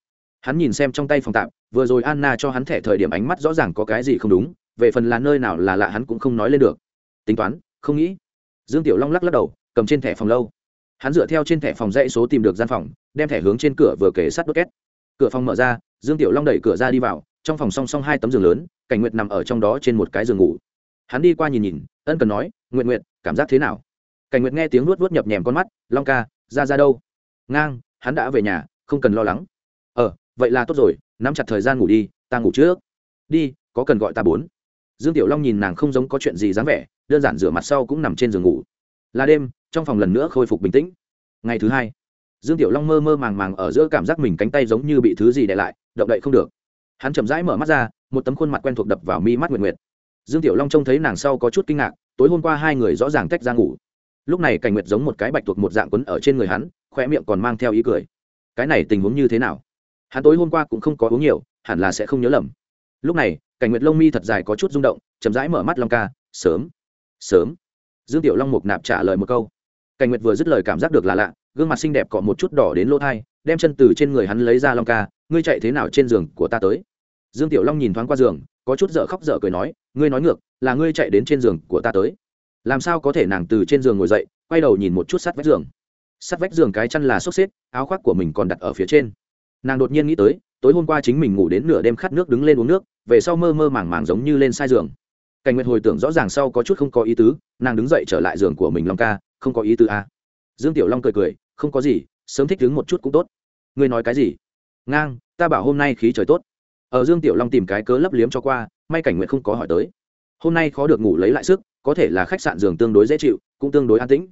S1: Hắn nhìn xem trong tay phòng tạm, vừa rồi anna cho hắn thẻ thời điểm ánh mắt rõ ràng có cái gì không đúng, về phần là nơi nào là lạ hắn cũng không nói lên được tính toán, không nghĩ. Dương tiểu long lắc lắc đầu, cầm trên thẻ phòng lâu. Hắn dựa theo trên thẻ phòng dãy số tìm được gian phòng, đem thẻ hướng trên cửa vừa kể sát đốt két. Cửa phòng mở ra, dương tiểu long đẩy cửa ra đi vào, trong phòng song song hai tấm giường lớn, cảnh nguyệt nằm ở trong đó trên một cái giường ngủ. Hắn đi qua nhìn nhìn, ân cần nói nguyện nguyện cảm giác thế nào? Cảnh nguyệt nghe tiếng nuốt nuốt nhập nhèm con mắt, long ca, ra ra đâu? Ngang, hắn đã về nhà, không cần lo lắng. Ờ vậy là tốt rồi, nắm chặt thời gian ngủ đi, ta ngủ trước. Đi, có cần gọi ta bốn? Dương tiểu long nhìn nàng không giống có chuyện gì dáng vẻ đơn giản rửa mặt sau cũng nằm trên giường ngủ. Là đêm, trong phòng lần nữa khôi phục bình tĩnh. Ngày thứ hai, dương tiểu long mơ mơ màng màng ở giữa cảm giác mình cánh tay giống như bị thứ gì đè lại, động đậy không được. Hắn chậm rãi mở mắt ra, một tấm khuôn mặt quen thuộc đập vào mi mắt nguyệt nguyệt. Dương tiểu long trông thấy nàng sau có chút kinh ngạc, tối hôm qua hai người rõ ràng tách ra ngủ. Lúc này cảnh nguyệt giống một cái bạch thuộc một dạng quấn ở trên người hắn khoe miệng còn mang theo ý cười. Cái này tình huống như thế nào? Hắn tối hôm qua cũng không có uống nhiều, hẳn là sẽ không nhớ lầm. Lúc này, cảnh nguyệt lông mi thật dài có chút rung động, chậm rãi mở mắt long ca, sớm sớm. Dương tiểu long mục nạp trả lời một câu. Cảnh nguyệt vừa dứt lời cảm giác được là lạ, gương mặt xinh đẹp cọ một chút đỏ đến lỗ thai, đem chân từ trên người hắn lấy ra long ca, ngươi chạy thế nào trên giường của ta tới? Dương tiểu long nhìn thoáng qua giường, có chút dở khóc dở cười nói, ngươi nói ngược, là ngươi chạy đến trên giường của ta tới. Làm sao có thể nàng từ trên giường ngồi dậy, quay đầu nhìn một chút sát vách giường? Sát vách giường cái chăn là xốc xếp, áo khoác của mình còn đặt ở phía trên. Nàng đột nhiên nghĩ tới, tối hôm qua chính mình ngủ đến nửa đêm khát nước đứng lên uống nước, về sau mơ mơ màng màng giống như lên sai giường cảnh nguyệt hồi tưởng rõ ràng sau có chút không có ý tứ, nàng đứng dậy trở lại giường của mình, long ca, không có ý tứ à. dương tiểu long cười cười, không có gì, sớm thích đứng một chút cũng tốt. Ngươi nói cái gì? Ngang, ta bảo hôm nay khí trời tốt. Ở dương tiểu long tìm cái cớ lấp liếm cho qua, may cảnh nguyện không có hỏi tới. Hôm nay khó được ngủ lấy lại sức, có thể là khách sạn giường tương đối dễ chịu, cũng tương đối an tĩnh.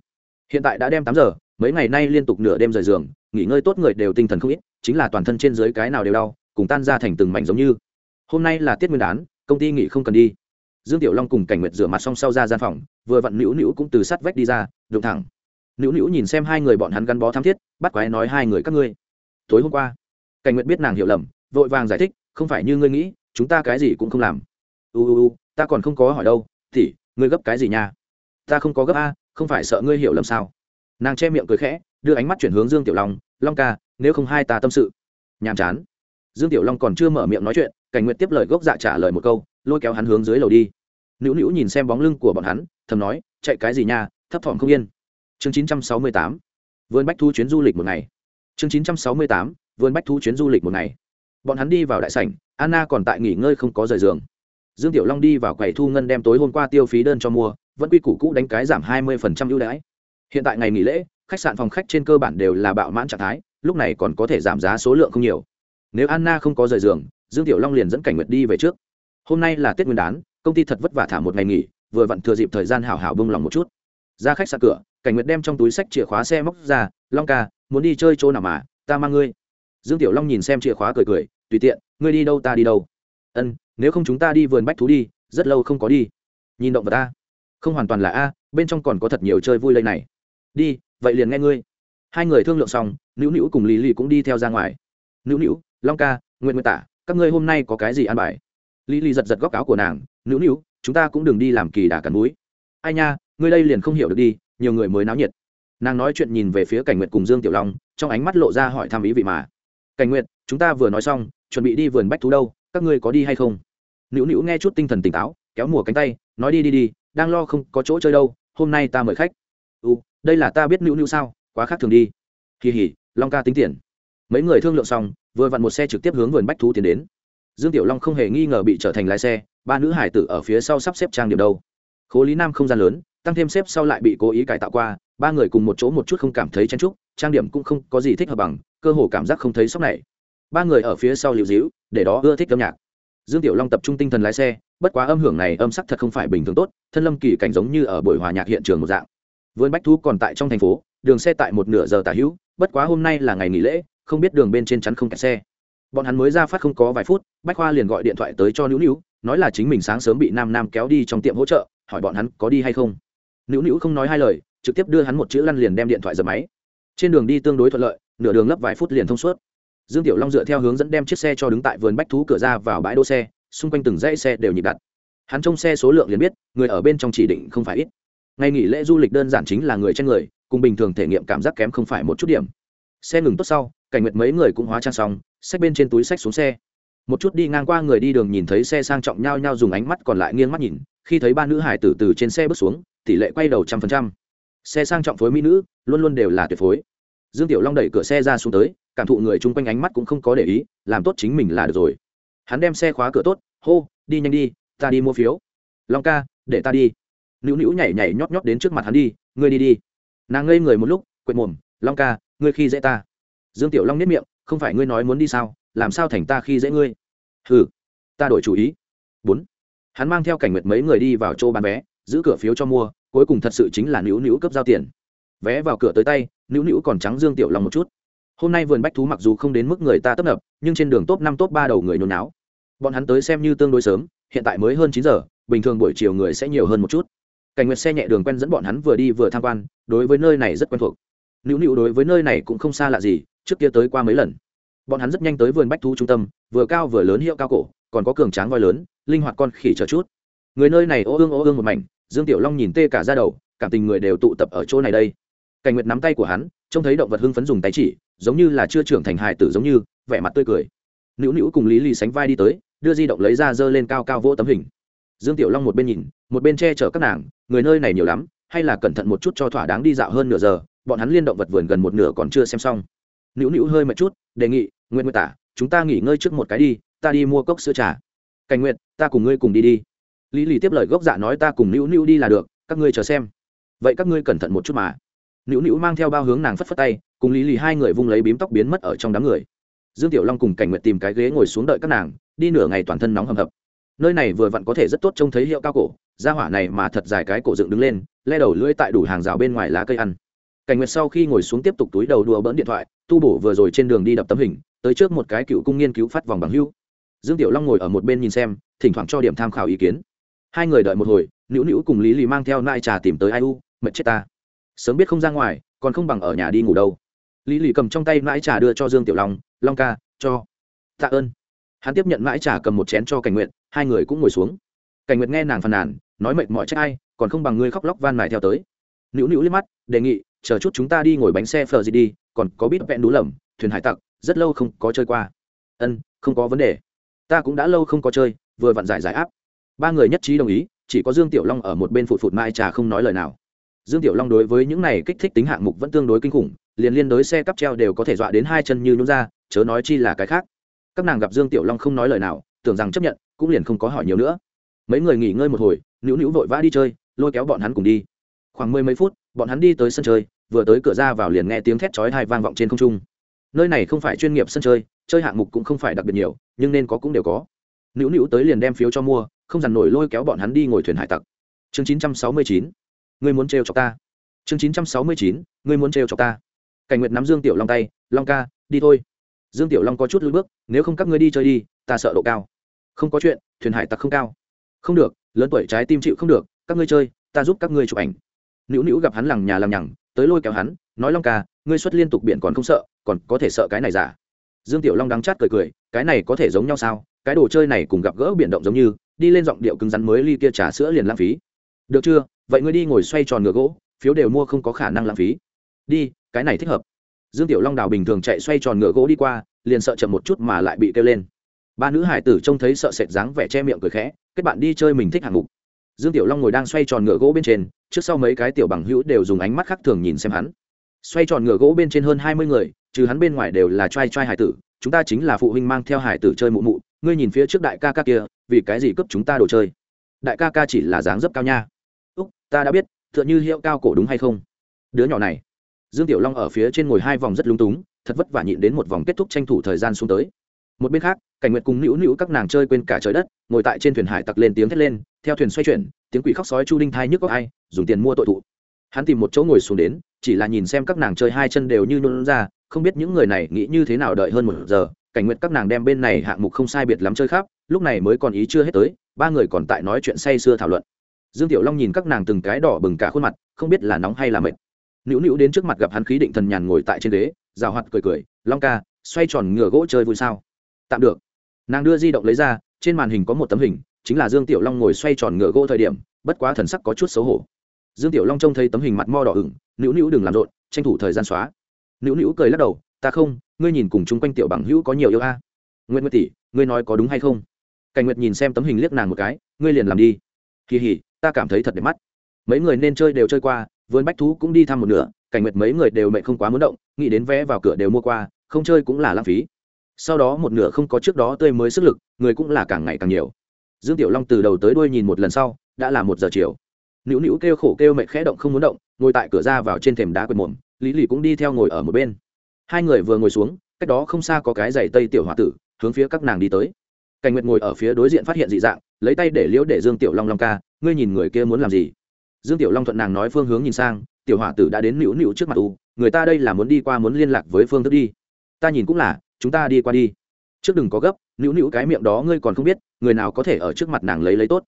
S1: Hiện tại đã đem tám giờ, mấy ngày nay liên tục nửa đêm rời giường, nghỉ ngơi tốt người đều tinh thần không ít, chính là toàn thân trên dưới cái nào đều đau, cùng tan ra thành từng mảnh giống như. Hôm nay là tiết nguyên đán, công ty nghỉ không cần đi dương tiểu long cùng cảnh nguyệt rửa mặt xong sau ra gian phòng, vừa vặn nữu nữu cũng từ sát vách đi ra, đụng thẳng. Nữu nữu nhìn xem hai người bọn hắn gắn bó tham thiết, bắt quái nói hai người các ngươi, tối hôm qua. Cảnh nguyệt biết nàng hiểu lầm, vội vàng giải thích, không phải như ngươi nghĩ, chúng ta cái gì cũng không làm. U u u, ta còn không có hỏi đâu thì ngươi gấp cái gì nha? Ta không có gấp a, không phải sợ ngươi hiểu lầm sao? Nàng che miệng cười khẽ, đưa ánh mắt chuyển hướng dương tiểu long long ca, nếu không hai ta tâm sự. Nhàm chán. Dương tiểu long còn chưa mở miệng nói chuyện, cảnh nguyện tiếp lời gốc dạ trả lời một câu, lôi kéo hắn hướng dưới lầu đi nữu nữu nhìn xem bóng lưng của bọn hắn, thầm nói, chạy cái gì nha, thấp thỏm không yên. Chương chín trăm sáu mươi tám. Vườn bách thu chuyến du lịch một ngày. Chương chín trăm sáu mươi tám, vườn bách thu chuyến du lịch một ngày. Bọn hắn đi vào đại sảnh, anna còn tại nghỉ ngơi không có rời giường. Dương tiểu long đi vào quầy thu ngân đem tối hôm qua tiêu phí đơn cho mua, vẫn quy củ cũ đánh cái giảm hai mươi ưu đãi. Hiện tại ngày nghỉ lễ, khách sạn phòng khách trên cơ bản đều là bạo mãn trạng thái, lúc này còn có thể giảm giá số lượng không nhiều. Nếu anna không có rời giường, dương tiểu long liền dẫn cảnh nguyệt đi về trước. Hôm nay là tết nguyên đán công ty thật vất vả thả một ngày nghỉ vừa vặn thừa dịp thời gian hảo hảo bông lòng một chút. Ra khách sạn cửa cảnh nguyệt đem trong túi sách chìa khóa xe móc ra long ca muốn đi chơi chỗ nào mà ta mang ngươi. Dương tiểu long nhìn xem chìa khóa cười cười tùy tiện ngươi đi đâu ta đi đâu. Ân nếu không chúng ta đi vườn bách thú đi rất lâu không có đi. Nhìn động vật ta, không hoàn toàn là a bên trong còn có thật nhiều chơi vui lây này. Đi vậy liền nghe ngươi. Hai người thương lượng xong nữu nữu cùng lì lì cũng đi theo ra ngoài. Nữu nữu long ca nguyện nguyện tả các ngươi hôm nay có cái gì ăn bài? Lì lì giật giật góc áo của nàng nữu nữu, chúng ta cũng đừng đi làm kỳ đà cắn núi ai nha, ngươi đây liền không hiểu được đi, nhiều người mới náo nhiệt. Nàng nói chuyện nhìn về phía cảnh nguyệt cùng dương tiểu long, trong ánh mắt lộ ra hỏi thăm ý vị mà. Cảnh nguyệt, chúng ta vừa nói xong, chuẩn bị đi vườn bách thú đâu, các ngươi có đi hay không? Nữu nữu nghe chút tinh thần tỉnh táo, kéo mùa cánh tay, nói đi đi đi, đang lo không có chỗ chơi đâu, hôm nay ta mời khách. U đây là ta biết nữu nữu sao, quá khác thường đi. Kỳ hỉ, long ca tính tiền. Mấy người thương lượng xong, vừa vặn một xe trực tiếp hướng vườn bách thú tiến đến dương tiểu long không hề nghi ngờ bị trở thành lái xe, ba nữ hải tử ở phía sau sắp xếp trang điểm đâu. Khố lý nam không gian lớn, tăng thêm xếp sau lại bị cố ý cải tạo qua, ba người cùng một chỗ một chút không cảm thấy chen trúc trang điểm cũng không có gì thích hợp bằng, cơ hồ cảm giác không thấy sốc này. Ba người ở phía sau liều dĩu để đó ưa thích âm nhạc. Dương tiểu long tập trung tinh thần lái xe, bất quá âm hưởng này âm sắc thật không phải bình thường tốt, thân lâm kỳ cảnh giống như ở buổi hòa nhạc hiện trường một dạng. Vườn bách thú còn tại trong thành phố, đường xe tại một nửa giờ tả hữu, bất quá hôm nay là ngày nghỉ lễ, không biết đường bên trên chắn không kẹt xe bọn hắn mới ra phát không có vài phút, bách khoa liền gọi điện thoại tới cho nữu nữu, nói là chính mình sáng sớm bị nam nam kéo đi trong tiệm hỗ trợ, hỏi bọn hắn có đi hay không. Nữu nữu không nói hai lời, trực tiếp đưa hắn một chữ lăn liền đem điện thoại dập máy. Trên đường đi tương đối thuận lợi, nửa đường lấp vài phút liền thông suốt. Dương tiểu long dựa theo hướng dẫn đem chiếc xe cho đứng tại vườn bách thú cửa ra vào bãi đỗ xe, xung quanh từng dãy xe đều nhịp đặt hắn trông xe số lượng liền biết, người ở bên trong chỉ định không phải ít. Ngày nghỉ lễ du lịch đơn giản chính là người trên người, cùng bình thường thể nghiệm cảm giác kém không phải một chút điểm. Xe ngừng tốt sau cảnh nguyệt mấy người cũng hóa trang xong, xách bên trên túi xách xuống xe. Một chút đi ngang qua người đi đường nhìn thấy xe sang trọng nhau nhau dùng ánh mắt còn lại nghiêng mắt nhìn, khi thấy ba nữ hải tử từ trên xe bước xuống, tỷ lệ quay đầu trăm phần trăm. Xe sang trọng phối mỹ nữ, luôn luôn đều là tuyệt phối. Dương tiểu long đẩy cửa xe ra xuống tới, cảm thụ người chung quanh ánh mắt cũng không có để ý, làm tốt chính mình là được rồi. Hắn đem xe khóa cửa tốt, hô, đi nhanh đi, ta đi mua phiếu. Long ca, để ta đi. Nữu nữu nhảy nhảy nhót nhót đến trước mặt hắn đi, ngươi đi đi. Nàng ngây người một lúc, quệt mồm, long ca, ngươi khi dễ ta dương tiểu long nếp miệng, không phải ngươi nói muốn đi sao? Làm sao thành ta khi dễ ngươi? Hừ, ta đổi chủ ý. Bốn, hắn mang theo cảnh nguyệt mấy người đi vào chỗ bán vé, giữ cửa phiếu cho mua, cuối cùng thật sự chính là nữu nữu cấp giao tiền. Vé vào cửa tới tay, nữu nữu còn trắng dương tiểu long một chút. Hôm nay vườn bách thú mặc dù không đến mức người ta tấp nập, nhưng trên đường top năm, top ba đầu người nhốn náo. Bọn hắn tới xem như tương đối sớm, hiện tại mới hơn chín giờ, bình thường buổi chiều người sẽ nhiều hơn một chút. Cảnh nguyệt xe nhẹ đường quen dẫn bọn hắn vừa đi vừa tham quan, đối với nơi này rất quen thuộc. Nữu nữu đối với nơi này cũng không xa lạ gì trước kia tới qua mấy lần. Bọn hắn rất nhanh tới vườn bách thú trung tâm, vừa cao vừa lớn hiệu cao cổ, còn có cường tráng voi lớn, linh hoạt con khỉ chờ chút. Người nơi này ô ương ô ương một mảnh, dương tiểu long nhìn tê cả ra đầu, cảm tình người đều tụ tập ở chỗ này đây. Cảnh nguyệt nắm tay của hắn, trông thấy động vật hưng phấn dùng tay chỉ, giống như là chưa trưởng thành hài tử giống như, vẻ mặt tươi cười. Nữu nữu cùng lý lì sánh vai đi tới, đưa di động lấy ra dơ lên cao cao vỗ tấm hình. Dương tiểu long một bên nhìn, một bên che chở các nàng, người nơi này nhiều lắm, hay là cẩn thận một chút cho thỏa đáng đi dạo hơn nửa giờ, bọn hắn liên động vật vườn gần một nửa còn chưa xem xong nữu nữu hơi mệt chút, đề nghị nguyện nguyện tả, chúng ta nghỉ ngơi trước một cái đi, ta đi mua cốc sữa trà. Cảnh nguyện ta cùng ngươi cùng đi đi. Lý lì tiếp lời gốc dạ nói, ta cùng nữu nữu đi là được, các ngươi chờ xem. Vậy các ngươi cẩn thận một chút mà. Nữu nữu mang theo bao hướng nàng phất phất tay, cùng lý lì hai người vung lấy bím tóc biến mất ở trong đám người. Dương tiểu long cùng cảnh nguyện tìm cái ghế ngồi xuống đợi các nàng, đi nửa ngày toàn thân nóng hầm hập. Nơi này vừa vặn có thể rất tốt trông thấy hiệu cao cổ ra hỏa này mà thật dài cái cổ dựng đứng lên, le đầu lưỡi tại đủ hàng rào bên ngoài lá cây ăn cảnh nguyệt sau khi ngồi xuống tiếp tục túi đầu đùa bỡn điện thoại, tu bổ vừa rồi trên đường đi đập tấm hình, tới trước một cái cựu cung nghiên cứu phát vòng bằng hưu. Dương tiểu long ngồi ở một bên nhìn xem, thỉnh thoảng cho điểm tham khảo ý kiến. Hai người đợi một hồi, nữu nữu cùng lý lì mang theo nai trà tìm tới ai u, mệt chết ta. Sớm biết không ra ngoài, còn không bằng ở nhà đi ngủ đâu. Lý lì cầm trong tay nãi trà đưa cho dương tiểu long long ca, cho. Tạ ơn. Hắn tiếp nhận nãi trà cầm một chén cho cảnh nguyện hai người cũng ngồi xuống. Cảnh nguyện nghe nàng phàn nàn, nói mệt mỏi trách ai, còn không bằng ngươi khóc lóc van mài theo tới. Nữu nữu liếc mắt, đề nghị chờ chút chúng ta đi ngồi bánh xe phờ gì đi, còn có bít vẹn đú lầm, thuyền hải tặc, rất lâu không có chơi qua. Ân, không có vấn đề. Ta cũng đã lâu không có chơi, vừa vặn giải giải áp. Ba người nhất trí đồng ý, chỉ có dương tiểu long ở một bên phụt phụt mai trà không nói lời nào. Dương tiểu long đối với những này kích thích tính hạng mục vẫn tương đối kinh khủng, liền liên đối xe cắp treo đều có thể dọa đến hai chân như nhún ra, chớ nói chi là cái khác. Các nàng gặp dương tiểu long không nói lời nào, tưởng rằng chấp nhận, cũng liền không có hỏi nhiều nữa. Mấy người nghỉ ngơi một hồi, nữu nữu vội vã đi chơi, lôi kéo bọn hắn cùng đi. Khoảng mười mấy phút bọn hắn đi tới sân chơi, vừa tới cửa ra vào liền nghe tiếng thét chói hai vang vọng trên không trung. Nơi này không phải chuyên nghiệp sân chơi chơi hạng mục cũng không phải đặc biệt nhiều, nhưng nên có cũng đều có. Nữu nữu tới liền đem phiếu cho mua, không dằn nổi lôi kéo bọn hắn đi ngồi thuyền hải tặc. Chương chín trăm sáu mươi chín người muốn trêu chọc ta. Chương chín trăm sáu mươi chín người muốn trêu chọc ta. Cảnh nguyệt nắm dương tiểu long tay, long ca, đi thôi. Dương tiểu long có chút lùi bước, nếu không các ngươi đi chơi đi, ta sợ độ cao. Không có chuyện, thuyền hải tặc không cao. Không được, lớn tuổi trái tim chịu không được, các ngươi chơi, ta giúp các ngươi chụp ảnh nữu nữu gặp hắn lằng nhà lằng nhằng, tới lôi kéo hắn, nói long ca, ngươi xuất liên tục biển còn không sợ, còn có thể sợ cái này giả. Dương tiểu long đắng chát cười cười, cái này có thể giống nhau sao? Cái đồ chơi này cùng gặp gỡ biển động giống như, đi lên giọng điệu cứng rắn mới ly kia trà sữa liền lãng phí. Được chưa? Vậy ngươi đi ngồi xoay tròn ngựa gỗ, phiếu đều mua không có khả năng lãng phí. Đi, cái này thích hợp. Dương tiểu long đào bình thường chạy xoay tròn ngựa gỗ đi qua, liền sợ chậm một chút mà lại bị kêu lên. Ba nữ hải tử trông thấy sợ sệt dáng vẻ che miệng cười khẽ, kết bạn đi chơi mình thích hạng mục dương tiểu long ngồi đang xoay tròn ngựa gỗ bên trên, trước sau mấy cái tiểu bằng hữu đều dùng ánh mắt khác thường nhìn xem hắn. Xoay tròn ngựa gỗ bên trên hơn hai mươi người, trừ hắn bên ngoài đều là t r a i t r a i hải tử, chúng ta chính là phụ huynh mang theo hải tử chơi mụ mụ, ngươi nhìn phía trước đại ca ca kia, vì cái gì cấp chúng ta đồ chơi? Đại ca ca chỉ là dáng dấp cao nha. Úc, ta đã biết t h ư ợ n h ư hiệu cao cổ đúng hay không? Đứa nhỏ này. Dương tiểu long ở phía trên ngồi hai vòng rất lúng túng, thật vất vả nhịn đến một vòng kết thúc tranh thủ thời gian xuống tới một bên khác, cảnh nguyệt cùng nữu nữu các nàng chơi quên cả trời đất, ngồi tại trên thuyền hải tặc lên tiếng thét lên, theo thuyền xoay chuyển, tiếng quỷ khóc sói chu đinh thai nhức có ai, dùng tiền mua tội thụ. Hắn tìm một chỗ ngồi xuống đến, chỉ là nhìn xem các nàng chơi hai chân đều như nôn ra, không biết những người này nghĩ như thế nào đợi hơn một giờ, cảnh Nguyệt các nàng đem bên này hạng mục không sai biệt lắm chơi khắp, lúc này mới còn ý chưa hết tới, ba người còn tại nói chuyện say sưa thảo luận. Dương tiểu long nhìn các nàng từng cái đỏ bừng cả khuôn mặt, không biết là nóng hay là mệt. Nữu nữu đến trước mặt gặp hắn khí định thần nhàn ngồi tại trên ghế rào hoạt cười cười, long ca, xoay tròn ngựa gỗ chơi vui sao? Tạm được. Nàng đưa di động lấy ra, trên màn hình có một tấm hình, chính là dương tiểu long ngồi xoay tròn ngựa gỗ thời điểm, bất quá thần sắc có chút xấu hổ. Dương tiểu long trông thấy tấm hình mặt mo đỏ ửng, nữu nữu đừng làm rộn, tranh thủ thời gian xóa. Nữu nữu cười lắc đầu, ta không, ngươi nhìn cùng chung quanh tiểu bằng hữu có nhiều yêu a. À. nguyện nguyệt tỷ, ngươi nói có đúng hay không? Cảnh nguyệt nhìn xem tấm hình liếc nàng một cái, ngươi liền làm đi. Kỳ hỉ ta cảm thấy thật đẹp mắt. Mấy người nên chơi đều chơi qua, vườn bách thú cũng đi thăm một nửa, cảnh nguyệt mấy người đều mẹ không quá muốn động, nghĩ đến vé vào cửa đều mua qua, không chơi cũng là lãng phí sau đó một nửa không có trước đó tươi mới sức lực, người cũng là càng ngày càng nhiều. Dương tiểu long từ đầu tới đuôi nhìn một lần sau, đã là một giờ chiều. Nữu nữu kêu khổ kêu mệt khẽ động không muốn động, ngồi tại cửa ra vào trên thềm đá quệt mồm, lý lì cũng đi theo ngồi ở một bên. Hai người vừa ngồi xuống, cách đó không xa có cái giày tây tiểu h o a tử, hướng phía các nàng đi tới. Cảnh nguyệt ngồi ở phía đối diện phát hiện dị dạng, lấy tay để liễu để dương tiểu long long ca, ngươi nhìn người kia muốn làm gì? Dương tiểu long thuận nàng nói phương hướng nhìn sang, tiểu hỏa tử đã đến nữu nữu trước mặt u, người ta đây là muốn đi qua muốn liên lạc với phương thức đi. Ta nhìn cũng là chúng ta đi qua đi. Trước đừng có gấp, nữu nữu cái miệng đó ngươi còn không biết, người nào có thể ở trước mặt nàng lấy lấy tốt.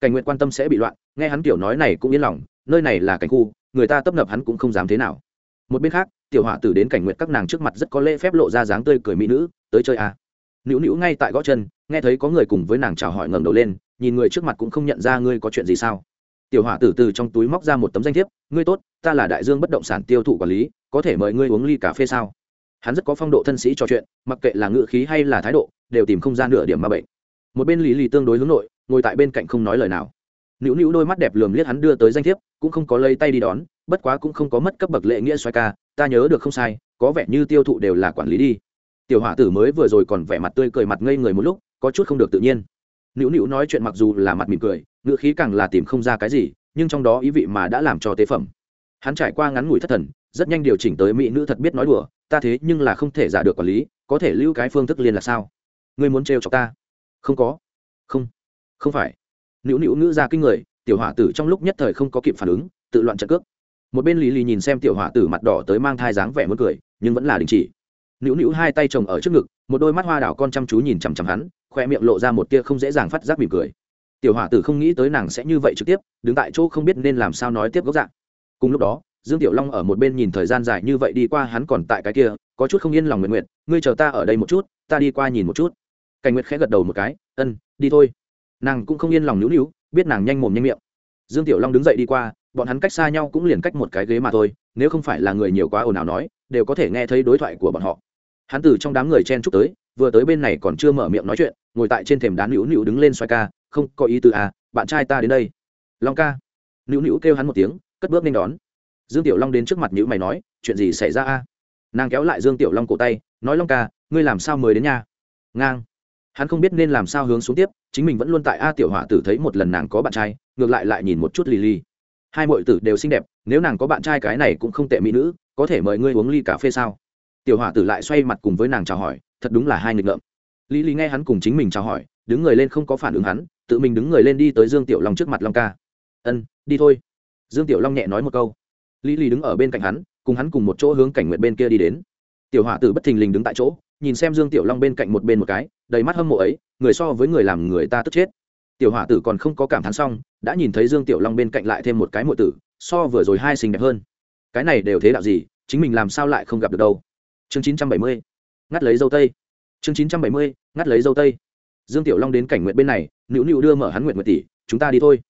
S1: Cảnh nguyện quan tâm sẽ bị loạn, nghe hắn kiểu nói này cũng yên lòng, nơi này là cảnh khu, người ta tấp nập hắn cũng không dám thế nào. Một bên khác, tiểu họa tử đến cảnh nguyện các nàng trước mặt rất có lễ phép lộ ra dáng tươi cười mỹ nữ, tới chơi à. nữu nữu ngay tại gõ chân, nghe thấy có người cùng với nàng chào hỏi ngẩng đầu lên, nhìn người trước mặt cũng không nhận ra ngươi có chuyện gì sao. Tiểu hỏa tử từ trong túi móc ra một tấm danh thiếp, ngươi tốt, ta là đại dương bất động sản tiêu thụ quản lý, có thể mời ngươi uống ly cà phê sao? Hắn rất có phong độ thân sĩ trò chuyện, mặc kệ là ngự khí hay là thái độ, đều tìm không gian nửa điểm ma bệnh. Một bên lý lì tương đối hướng nội, ngồi tại bên cạnh không nói lời nào. Nữu nữu đôi mắt đẹp lườm liếc hắn đưa tới danh thiếp, cũng không có lấy tay đi đón, bất quá cũng không có mất cấp bậc lệ nghĩa xoay ca, ta nhớ được không sai, có vẻ như tiêu thụ đều là quản lý đi. Tiểu hỏa tử mới vừa rồi còn vẻ mặt tươi cười mặt ngây người một lúc, có chút không được tự nhiên. Nữu nữu nói chuyện mặc dù là mặt mỉm cười, ngữ khí càng là tìm không ra cái gì, nhưng trong đó ý vị mà đã làm cho tế phẩm. Hắn trải qua ngắn ngủi thất thần, rất nhanh điều chỉnh tới mỹ nữ thật biết nói đùa ta thế nhưng là không thể giả được quản lý, có thể lưu cái phương thức liên là sao? Ngươi muốn trêu chọc ta? Không có. Không. Không phải. Nữu nữu ngữ ra kinh người, tiểu hỏa tử trong lúc nhất thời không có kịp phản ứng, tự loạn trận cước. Một bên lý lý nhìn xem tiểu hỏa tử mặt đỏ tới mang thai dáng vẻ muốn cười, nhưng vẫn là đình chỉ. Nữu nữu hai tay chồng ở trước ngực, một đôi mắt hoa đảo con chăm chú nhìn chằm chằm hắn, khoe miệng lộ ra một tia không dễ dàng phát giác mỉm cười. Tiểu hỏa tử không nghĩ tới nàng sẽ như vậy trực tiếp, đứng tại chỗ không biết nên làm sao nói tiếp gốc dạng. Cùng lúc đó dương tiểu long ở một bên nhìn thời gian dài như vậy đi qua, hắn còn tại cái kia, có chút không yên lòng nguyện nguyện ngươi chờ ta ở đây một chút, ta đi qua nhìn một chút. Cảnh nguyệt khẽ gật đầu một cái, ân, đi thôi. Nàng cũng không yên lòng nữu nữu biết nàng nhanh mồm nhanh miệng. Dương tiểu long đứng dậy đi qua, bọn hắn cách xa nhau cũng liền cách một cái ghế mà thôi, nếu không phải là người nhiều quá ồn ào nói, đều có thể nghe thấy đối thoại của bọn họ. Hắn từ trong đám người chen chúc tới, vừa tới bên này còn chưa mở miệng nói chuyện, ngồi tại trên thềm đá nữu nữu đứng lên xoay ca, không có ý từ à bạn trai ta đến đây. Long ca. Nữu nữu kêu hắn một tiếng, cất bước nên đón dương tiểu long đến trước mặt nhữ mày nói, chuyện gì xảy ra a? Nàng kéo lại dương tiểu long cổ tay, nói long ca, ngươi làm sao mới đến nhà? Ngang. Hắn không biết nên làm sao hướng xuống tiếp, chính mình vẫn luôn tại a tiểu hỏa tử thấy một lần nàng có bạn trai, ngược lại lại nhìn một chút lì lì hai mọi tử đều xinh đẹp, nếu nàng có bạn trai cái này cũng không tệ mỹ nữ, có thể mời ngươi uống ly cà phê sao? Tiểu hỏa tử lại xoay mặt cùng với nàng chào hỏi, thật đúng là hai nghịch ngợm. Lý lý nghe hắn cùng chính mình chào hỏi, đứng người lên không có phản ứng hắn, tự mình đứng người lên đi tới dương tiểu long trước mặt long ca. Ân, đi thôi. Dương tiểu long nhẹ nói một câu lý lý đứng ở bên cạnh hắn, cùng hắn cùng một chỗ hướng cảnh nguyện bên kia đi đến. Tiểu hỏa tử bất thình lình đứng tại chỗ, nhìn xem dương tiểu long bên cạnh một bên một cái, đầy mắt hâm mộ ấy, người so với người làm người ta tức chết. Tiểu hỏa tử còn không có cảm thán xong, đã nhìn thấy dương tiểu long bên cạnh lại thêm một cái mộ tử, so vừa rồi hai xinh đẹp hơn. Cái này đều thế đạo gì, chính mình làm sao lại không gặp được đâu. Chương chín trăm bảy mươi, ngắt lấy dâu tây. Chương chín trăm bảy mươi, ngắt lấy dâu tây. Dương tiểu long đến cảnh nguyện bên này, nữu nữu đưa mở hắn nguyện nguyện tỷ, chúng ta đi thôi.